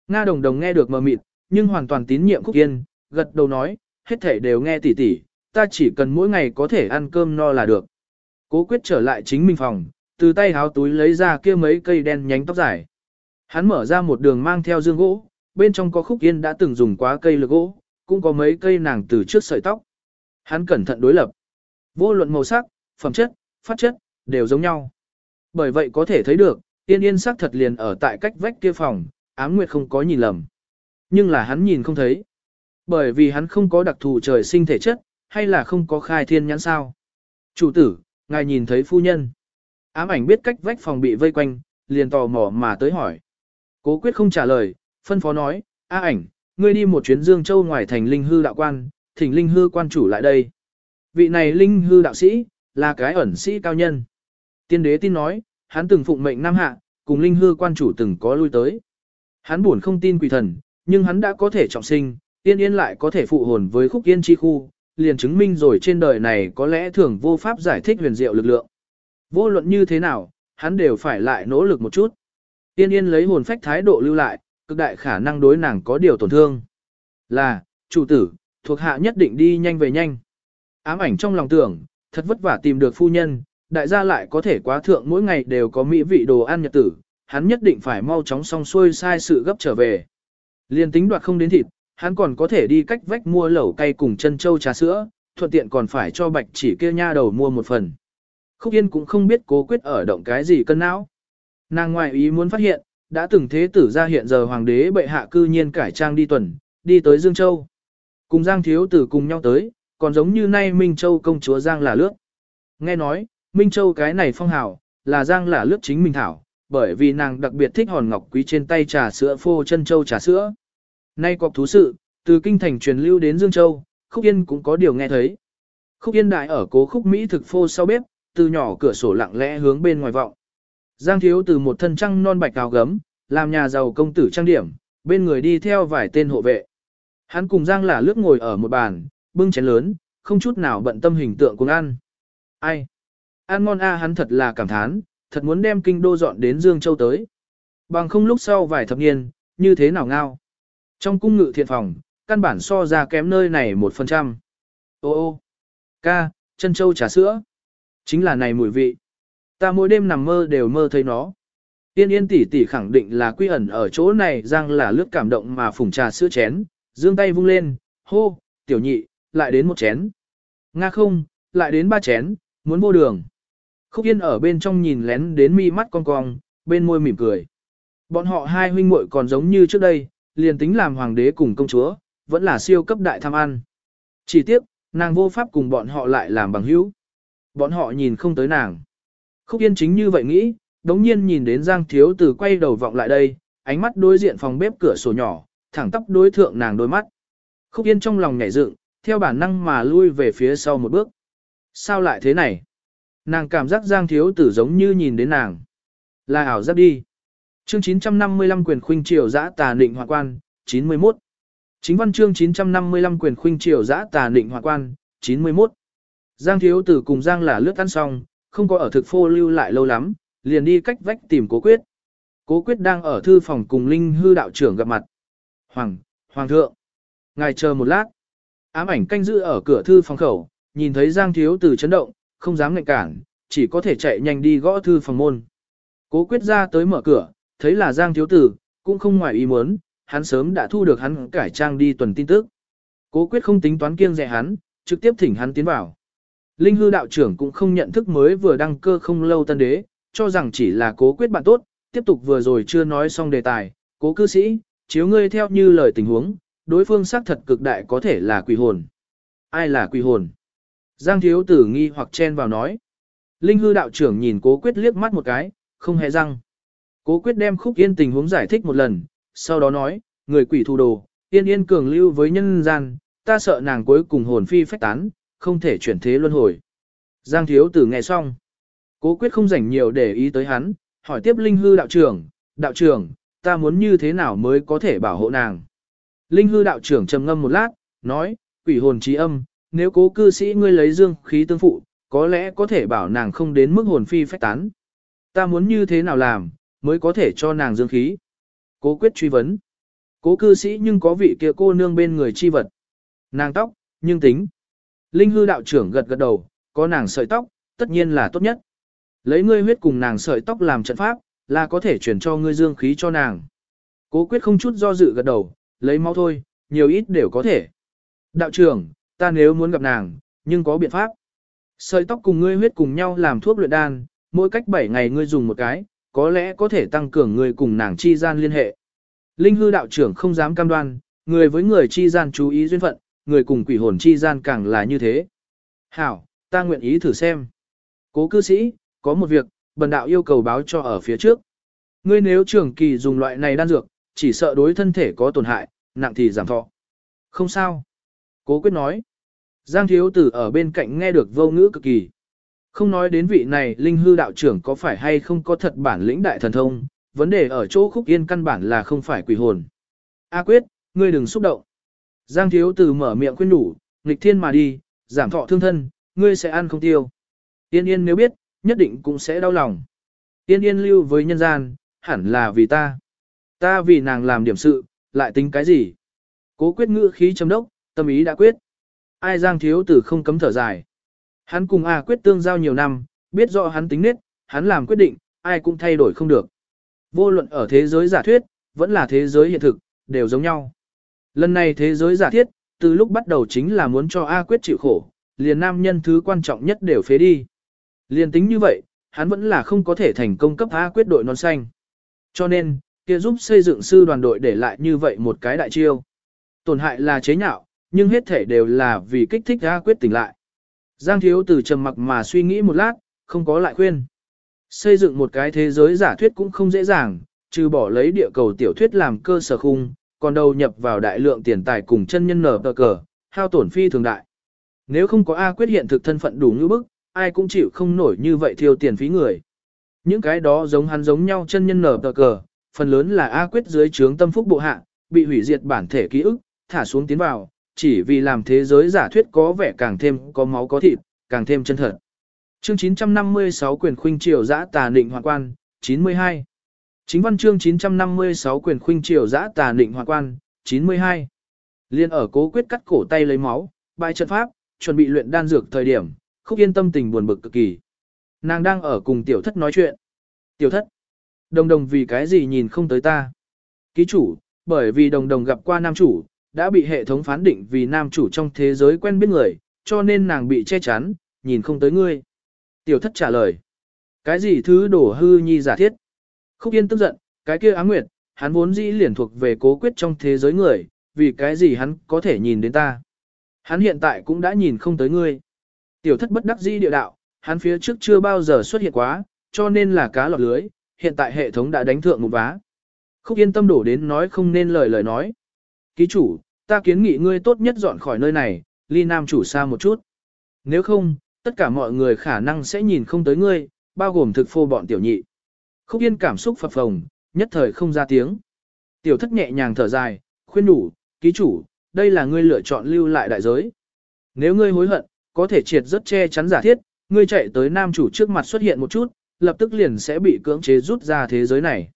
Nga đồng đồng nghe được mờ mịt, nhưng hoàn toàn tín nhiệm Khúc Yên, gật đầu nói, hết thể đều nghe tỉ tỉ, ta chỉ cần mỗi ngày có thể ăn cơm no là được. Cố quyết trở lại chính mình phòng, từ tay háo túi lấy ra kia mấy cây đen nhánh tóc dài. Hắn mở ra một đường mang theo dương gỗ, bên trong có khúc yên đã từng dùng quá cây lực gỗ, cũng có mấy cây nàng từ trước sợi tóc. Hắn cẩn thận đối lập. Vô luận màu sắc, phẩm chất, phát chất, đều giống nhau. Bởi vậy có thể thấy được, tiên yên sắc thật liền ở tại cách vách kia phòng, ám nguyệt không có nhìn lầm. Nhưng là hắn nhìn không thấy. Bởi vì hắn không có đặc thù trời sinh thể chất, hay là không có khai thiên nhãn sao. Chủ tử, ngài nhìn thấy phu nhân. Ám ảnh biết cách vách phòng bị vây quanh, liền tò mò mà tới hỏi. Cố quyết không trả lời, phân phó nói, A ảnh, ngươi đi một chuyến Dương Châu ngoài thành linh hư đạo quan, thỉnh linh hư quan chủ lại đây. Vị này linh hư đạo sĩ, là cái ẩn sĩ cao nhân. Tiên đế tin nói, hắn từng phụng mệnh Nam Hạ, cùng linh hư quan chủ từng có lui tới. Hắn buồn không tin quỷ thần, nhưng hắn đã có thể trọng sinh, tiên yên lại có thể phụ hồn với khúc yên chi khu, liền chứng minh rồi trên đời này có lẽ thường vô pháp giải thích huyền diệu lực lượng. Vô luận như thế nào, hắn đều phải lại nỗ lực một chút. Tiên yên lấy hồn phách thái độ lưu lại, cực đại khả năng đối nàng có điều tổn thương. Là, chủ tử, thuộc hạ nhất định đi nhanh về nhanh. Ám ảnh trong lòng tưởng, thật vất vả tìm được phu nhân, đại gia lại có thể quá thượng mỗi ngày đều có mỹ vị đồ ăn nhật tử, hắn nhất định phải mau chóng xong xuôi sai sự gấp trở về. Liên tính đoạt không đến thịt, hắn còn có thể đi cách vách mua lẩu cay cùng chân châu trà sữa, thuận tiện còn phải cho bạch chỉ kia nha đầu mua một phần. Khúc Yên cũng không biết cố quyết ở động cái gì cân não. Nàng ngoại ý muốn phát hiện, đã từng thế tử ra hiện giờ hoàng đế bệ hạ cư nhiên cải trang đi tuần, đi tới Dương Châu. Cùng Giang Thiếu Tử cùng nhau tới, còn giống như nay Minh Châu công chúa Giang là lướt. Nghe nói, Minh Châu cái này phong hào, là Giang là lướt chính mình thảo, bởi vì nàng đặc biệt thích hòn ngọc quý trên tay trà sữa phô chân châu trà sữa. Nay cọc thú sự, từ kinh thành truyền lưu đến Dương Châu, Khúc Yên cũng có điều nghe thấy. Khúc Yên đại ở cố khúc Mỹ thực phô sau bếp, từ nhỏ cửa sổ lặng lẽ hướng bên ngoài vọng. Giang thiếu từ một thân trăng non bạch áo gấm, làm nhà giàu công tử trang điểm, bên người đi theo vài tên hộ vệ. Hắn cùng Giang là lướt ngồi ở một bàn, bưng chén lớn, không chút nào bận tâm hình tượng cùng ăn. Ai? Ăn ngon a hắn thật là cảm thán, thật muốn đem kinh đô dọn đến Dương Châu tới. Bằng không lúc sau vài thập niên, như thế nào ngao. Trong cung ngự thiện phòng, căn bản so ra kém nơi này một phần trăm. Ô ô, ca, chân châu trà sữa. Chính là này mùi vị. Ta mỗi đêm nằm mơ đều mơ thấy nó. Tiên yên tỷ tỷ khẳng định là quy ẩn ở chỗ này giang là lướt cảm động mà phùng trà sữa chén, dương tay vung lên, hô, tiểu nhị, lại đến một chén. Nga không, lại đến ba chén, muốn vô đường. Khúc yên ở bên trong nhìn lén đến mi mắt con cong, bên môi mỉm cười. Bọn họ hai huynh muội còn giống như trước đây, liền tính làm hoàng đế cùng công chúa, vẫn là siêu cấp đại tham ăn. Chỉ tiếc, nàng vô pháp cùng bọn họ lại làm bằng hữu. Bọn họ nhìn không tới nàng. Khúc Yên chính như vậy nghĩ, đống nhiên nhìn đến Giang Thiếu Tử quay đầu vọng lại đây, ánh mắt đối diện phòng bếp cửa sổ nhỏ, thẳng tắp đối thượng nàng đôi mắt. Khúc Yên trong lòng nhảy dựng, theo bản năng mà lui về phía sau một bước. Sao lại thế này? Nàng cảm giác Giang Thiếu Tử giống như nhìn đến nàng. Là ảo giác đi. Chương 955 quyền khuynh triều giã tà định hòa quan, 91. Chính văn chương 955 quyền khuynh triều giã tà định hòa quan, 91. Giang thiếu tử cùng Giang là lướt ăn xong, không có ở thực phô lưu lại lâu lắm, liền đi cách vách tìm cố quyết. Cố quyết đang ở thư phòng cùng Linh hư đạo trưởng gặp mặt. Hoàng, Hoàng thượng. Ngài chờ một lát. Ám ảnh canh giữ ở cửa thư phòng khẩu, nhìn thấy Giang thiếu tử chấn động, không dám ngạnh cản, chỉ có thể chạy nhanh đi gõ thư phòng môn. Cố quyết ra tới mở cửa, thấy là Giang thiếu tử, cũng không ngoài ý muốn, hắn sớm đã thu được hắn cải trang đi tuần tin tức. Cố quyết không tính toán kiêng dè hắn, trực tiếp thỉnh hắn tiến vào. Linh hư đạo trưởng cũng không nhận thức mới vừa đăng cơ không lâu tân đế, cho rằng chỉ là cố quyết bạn tốt, tiếp tục vừa rồi chưa nói xong đề tài, cố cư sĩ, chiếu ngươi theo như lời tình huống, đối phương xác thật cực đại có thể là quỷ hồn. Ai là quỷ hồn? Giang thiếu tử nghi hoặc chen vào nói. Linh hư đạo trưởng nhìn cố quyết liếc mắt một cái, không hề răng. Cố quyết đem khúc yên tình huống giải thích một lần, sau đó nói, người quỷ thù đồ, yên yên cường lưu với nhân gian, ta sợ nàng cuối cùng hồn phi phách tán, không thể chuyển thế luân hồi. Giang thiếu tử nghe xong. Cố quyết không rảnh nhiều để ý tới hắn, hỏi tiếp Linh hư đạo trưởng, đạo trưởng, ta muốn như thế nào mới có thể bảo hộ nàng. Linh hư đạo trưởng trầm ngâm một lát, nói, quỷ hồn trí âm, nếu cố cư sĩ ngươi lấy dương khí tương phụ, có lẽ có thể bảo nàng không đến mức hồn phi phách tán. Ta muốn như thế nào làm, mới có thể cho nàng dương khí. Cố quyết truy vấn. Cố cư sĩ nhưng có vị kia cô nương bên người chi vật. Nàng tóc, nhưng tính. Linh hư đạo trưởng gật gật đầu, có nàng sợi tóc, tất nhiên là tốt nhất. Lấy ngươi huyết cùng nàng sợi tóc làm trận pháp, là có thể chuyển cho ngươi dương khí cho nàng. Cố quyết không chút do dự gật đầu, lấy máu thôi, nhiều ít đều có thể. Đạo trưởng, ta nếu muốn gặp nàng, nhưng có biện pháp. Sợi tóc cùng ngươi huyết cùng nhau làm thuốc luyện đan, mỗi cách 7 ngày ngươi dùng một cái, có lẽ có thể tăng cường người cùng nàng chi gian liên hệ. Linh hư đạo trưởng không dám cam đoan, người với người chi gian chú ý duyên phận, người cùng quỷ hồn chi gian càng là như thế. Hảo, ta nguyện ý thử xem. Cố cư sĩ, có một việc, bần đạo yêu cầu báo cho ở phía trước. Ngươi nếu trưởng kỳ dùng loại này đan dược, chỉ sợ đối thân thể có tổn hại, nặng thì giảm thọ. Không sao. Cố quyết nói. Giang thiếu tử ở bên cạnh nghe được vô ngữ cực kỳ. Không nói đến vị này linh hư đạo trưởng có phải hay không có thật bản lĩnh đại thần thông, vấn đề ở chỗ khúc yên căn bản là không phải quỷ hồn. A quyết, ngươi đừng xúc động. Giang thiếu tử mở miệng khuyên đủ, nghịch thiên mà đi, giảm thọ thương thân, ngươi sẽ ăn không tiêu. Yên yên nếu biết, nhất định cũng sẽ đau lòng. Yên yên lưu với nhân gian, hẳn là vì ta. Ta vì nàng làm điểm sự, lại tính cái gì? Cố quyết ngữ khí chấm đốc, tâm ý đã quyết. Ai giang thiếu tử không cấm thở dài. Hắn cùng A quyết tương giao nhiều năm, biết rõ hắn tính nết, hắn làm quyết định, ai cũng thay đổi không được. Vô luận ở thế giới giả thuyết, vẫn là thế giới hiện thực, đều giống nhau. Lần này thế giới giả thiết, từ lúc bắt đầu chính là muốn cho A quyết chịu khổ, liền nam nhân thứ quan trọng nhất đều phế đi. Liền tính như vậy, hắn vẫn là không có thể thành công cấp A quyết đội non xanh. Cho nên, kia giúp xây dựng sư đoàn đội để lại như vậy một cái đại chiêu. Tổn hại là chế nhạo, nhưng hết thể đều là vì kích thích A quyết tỉnh lại. Giang thiếu từ trầm mặc mà suy nghĩ một lát, không có lại khuyên. Xây dựng một cái thế giới giả thuyết cũng không dễ dàng, trừ bỏ lấy địa cầu tiểu thuyết làm cơ sở khung, còn đầu nhập vào đại lượng tiền tài cùng chân nhân nở tờ cờ, hao tổn phi thường đại. Nếu không có A quyết hiện thực thân phận đủ như bức, ai cũng chịu không nổi như vậy thiêu tiền phí người. Những cái đó giống hắn giống nhau chân nhân nở tờ cờ, phần lớn là A quyết dưới trướng tâm phúc bộ hạ, bị hủy diệt bản thể ký ức, thả xuống tiến vào, chỉ vì làm thế giới giả thuyết có vẻ càng thêm có máu có thịt, càng thêm chân thật. Chương 956 quyền khuynh triều giã tà định hoàng quan, 92. Chính văn chương 956 quyền khuynh triều giã tà định hoàng quan, 92. Liên ở cố quyết cắt cổ tay lấy máu, bài trận pháp, chuẩn bị luyện đan dược thời điểm, khúc yên tâm tình buồn bực cực kỳ. Nàng đang ở cùng tiểu thất nói chuyện. Tiểu thất, đồng đồng vì cái gì nhìn không tới ta. Ký chủ, bởi vì đồng đồng gặp qua nam chủ, đã bị hệ thống phán định vì nam chủ trong thế giới quen biết người, cho nên nàng bị che chắn, nhìn không tới ngươi. Tiểu thất trả lời. Cái gì thứ đổ hư nhi giả thiết? Khúc yên tức giận, cái kia áng nguyệt, hắn vốn dĩ liền thuộc về cố quyết trong thế giới người, vì cái gì hắn có thể nhìn đến ta. Hắn hiện tại cũng đã nhìn không tới ngươi. Tiểu thất bất đắc dĩ địa đạo, hắn phía trước chưa bao giờ xuất hiện quá, cho nên là cá lọt lưới, hiện tại hệ thống đã đánh thượng một vá. Khúc yên tâm đổ đến nói không nên lời lời nói. Ký chủ, ta kiến nghị ngươi tốt nhất dọn khỏi nơi này, ly nam chủ xa một chút. Nếu không, tất cả mọi người khả năng sẽ nhìn không tới ngươi, bao gồm thực phô bọn tiểu nhị. Khúc yên cảm xúc phập phồng, nhất thời không ra tiếng. Tiểu thất nhẹ nhàng thở dài, khuyên đủ, ký chủ, đây là ngươi lựa chọn lưu lại đại giới. Nếu ngươi hối hận, có thể triệt rất che chắn giả thiết, ngươi chạy tới nam chủ trước mặt xuất hiện một chút, lập tức liền sẽ bị cưỡng chế rút ra thế giới này.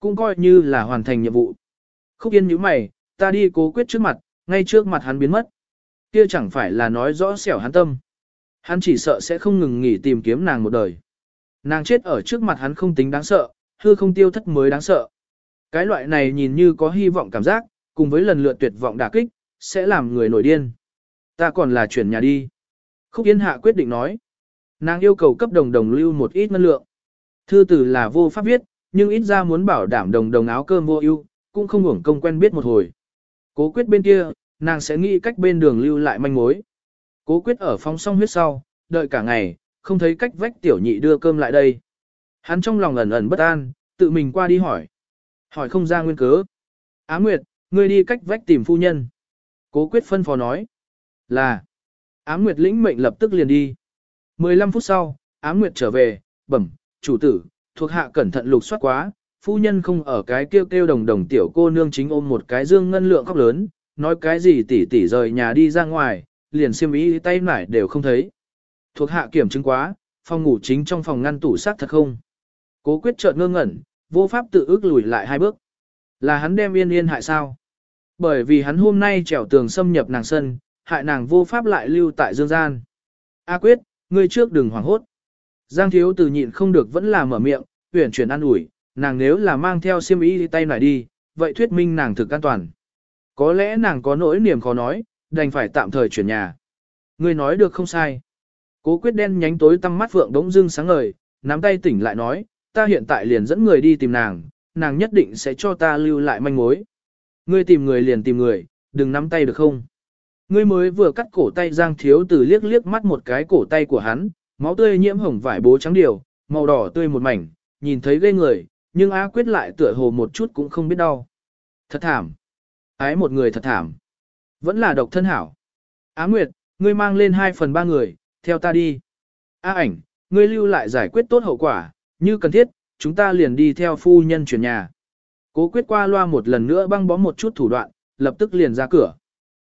Cũng coi như là hoàn thành nhiệm vụ. Khúc yên nhíu mày, ta đi cố quyết trước mặt, ngay trước mặt hắn biến mất. Kia chẳng phải là nói rõ xẻo hắn tâm. Hắn chỉ sợ sẽ không ngừng nghỉ tìm kiếm nàng một đời. Nàng chết ở trước mặt hắn không tính đáng sợ, hư không tiêu thất mới đáng sợ. Cái loại này nhìn như có hy vọng cảm giác, cùng với lần lượt tuyệt vọng đả kích, sẽ làm người nổi điên. Ta còn là chuyển nhà đi. Khúc Yên Hạ quyết định nói. Nàng yêu cầu cấp đồng đồng lưu một ít ngân lượng. Thư tử là vô pháp viết, nhưng ít ra muốn bảo đảm đồng đồng áo cơm vô ưu, cũng không hưởng công quen biết một hồi. Cố quyết bên kia, nàng sẽ nghĩ cách bên đường lưu lại manh mối. Cố quyết ở phong song huyết sau, đợi cả ngày, không thấy cách vách tiểu nhị đưa cơm lại đây. Hắn trong lòng ẩn ẩn bất an, tự mình qua đi hỏi. Hỏi không ra nguyên cớ. Á Nguyệt, ngươi đi cách vách tìm phu nhân. Cố quyết phân phó nói. Là. Á Nguyệt lĩnh mệnh lập tức liền đi. 15 phút sau, Á Nguyệt trở về, bẩm, chủ tử, thuộc hạ cẩn thận lục soát quá, phu nhân không ở cái kêu kêu đồng đồng tiểu cô nương chính ôm một cái dương ngân lượng khóc lớn, nói cái gì tỉ tỉ rời nhà đi ra ngoài, liền xiêm ý tay nải đều không thấy. Thuộc hạ kiểm chứng quá, phòng ngủ chính trong phòng ngăn tủ xác thật không. Cố quyết chợt ngơ ngẩn, vô pháp tự ước lùi lại hai bước. Là hắn đem yên yên hại sao? Bởi vì hắn hôm nay trèo tường xâm nhập nàng sân, hại nàng vô pháp lại lưu tại dương gian. A quyết, ngươi trước đừng hoảng hốt. Giang thiếu từ nhịn không được vẫn là mở miệng, tuyển chuyển an ủi, nàng nếu là mang theo xiêm y đi tay lại đi, vậy thuyết minh nàng thực an toàn. Có lẽ nàng có nỗi niềm khó nói, đành phải tạm thời chuyển nhà. Ngươi nói được không sai. Cố quyết đen nhánh tối tăm mắt vượng đống dưng sáng ngời, nắm tay tỉnh lại nói, ta hiện tại liền dẫn người đi tìm nàng, nàng nhất định sẽ cho ta lưu lại manh mối. Ngươi tìm người liền tìm người, đừng nắm tay được không? Ngươi mới vừa cắt cổ tay Giang Thiếu Tử liếc liếc mắt một cái cổ tay của hắn, máu tươi nhiễm hồng vải bố trắng điều, màu đỏ tươi một mảnh, nhìn thấy ghê người, nhưng A Quyết lại tựa hồ một chút cũng không biết đau. Thật thảm. Ái một người thật thảm. Vẫn là độc thân hảo. Á Nguyệt, ngươi mang lên hai phần ba người, theo ta đi. A ảnh, ngươi lưu lại giải quyết tốt hậu quả, như cần thiết, chúng ta liền đi theo phu nhân chuyển nhà. Cố quyết qua loa một lần nữa băng bó một chút thủ đoạn, lập tức liền ra cửa.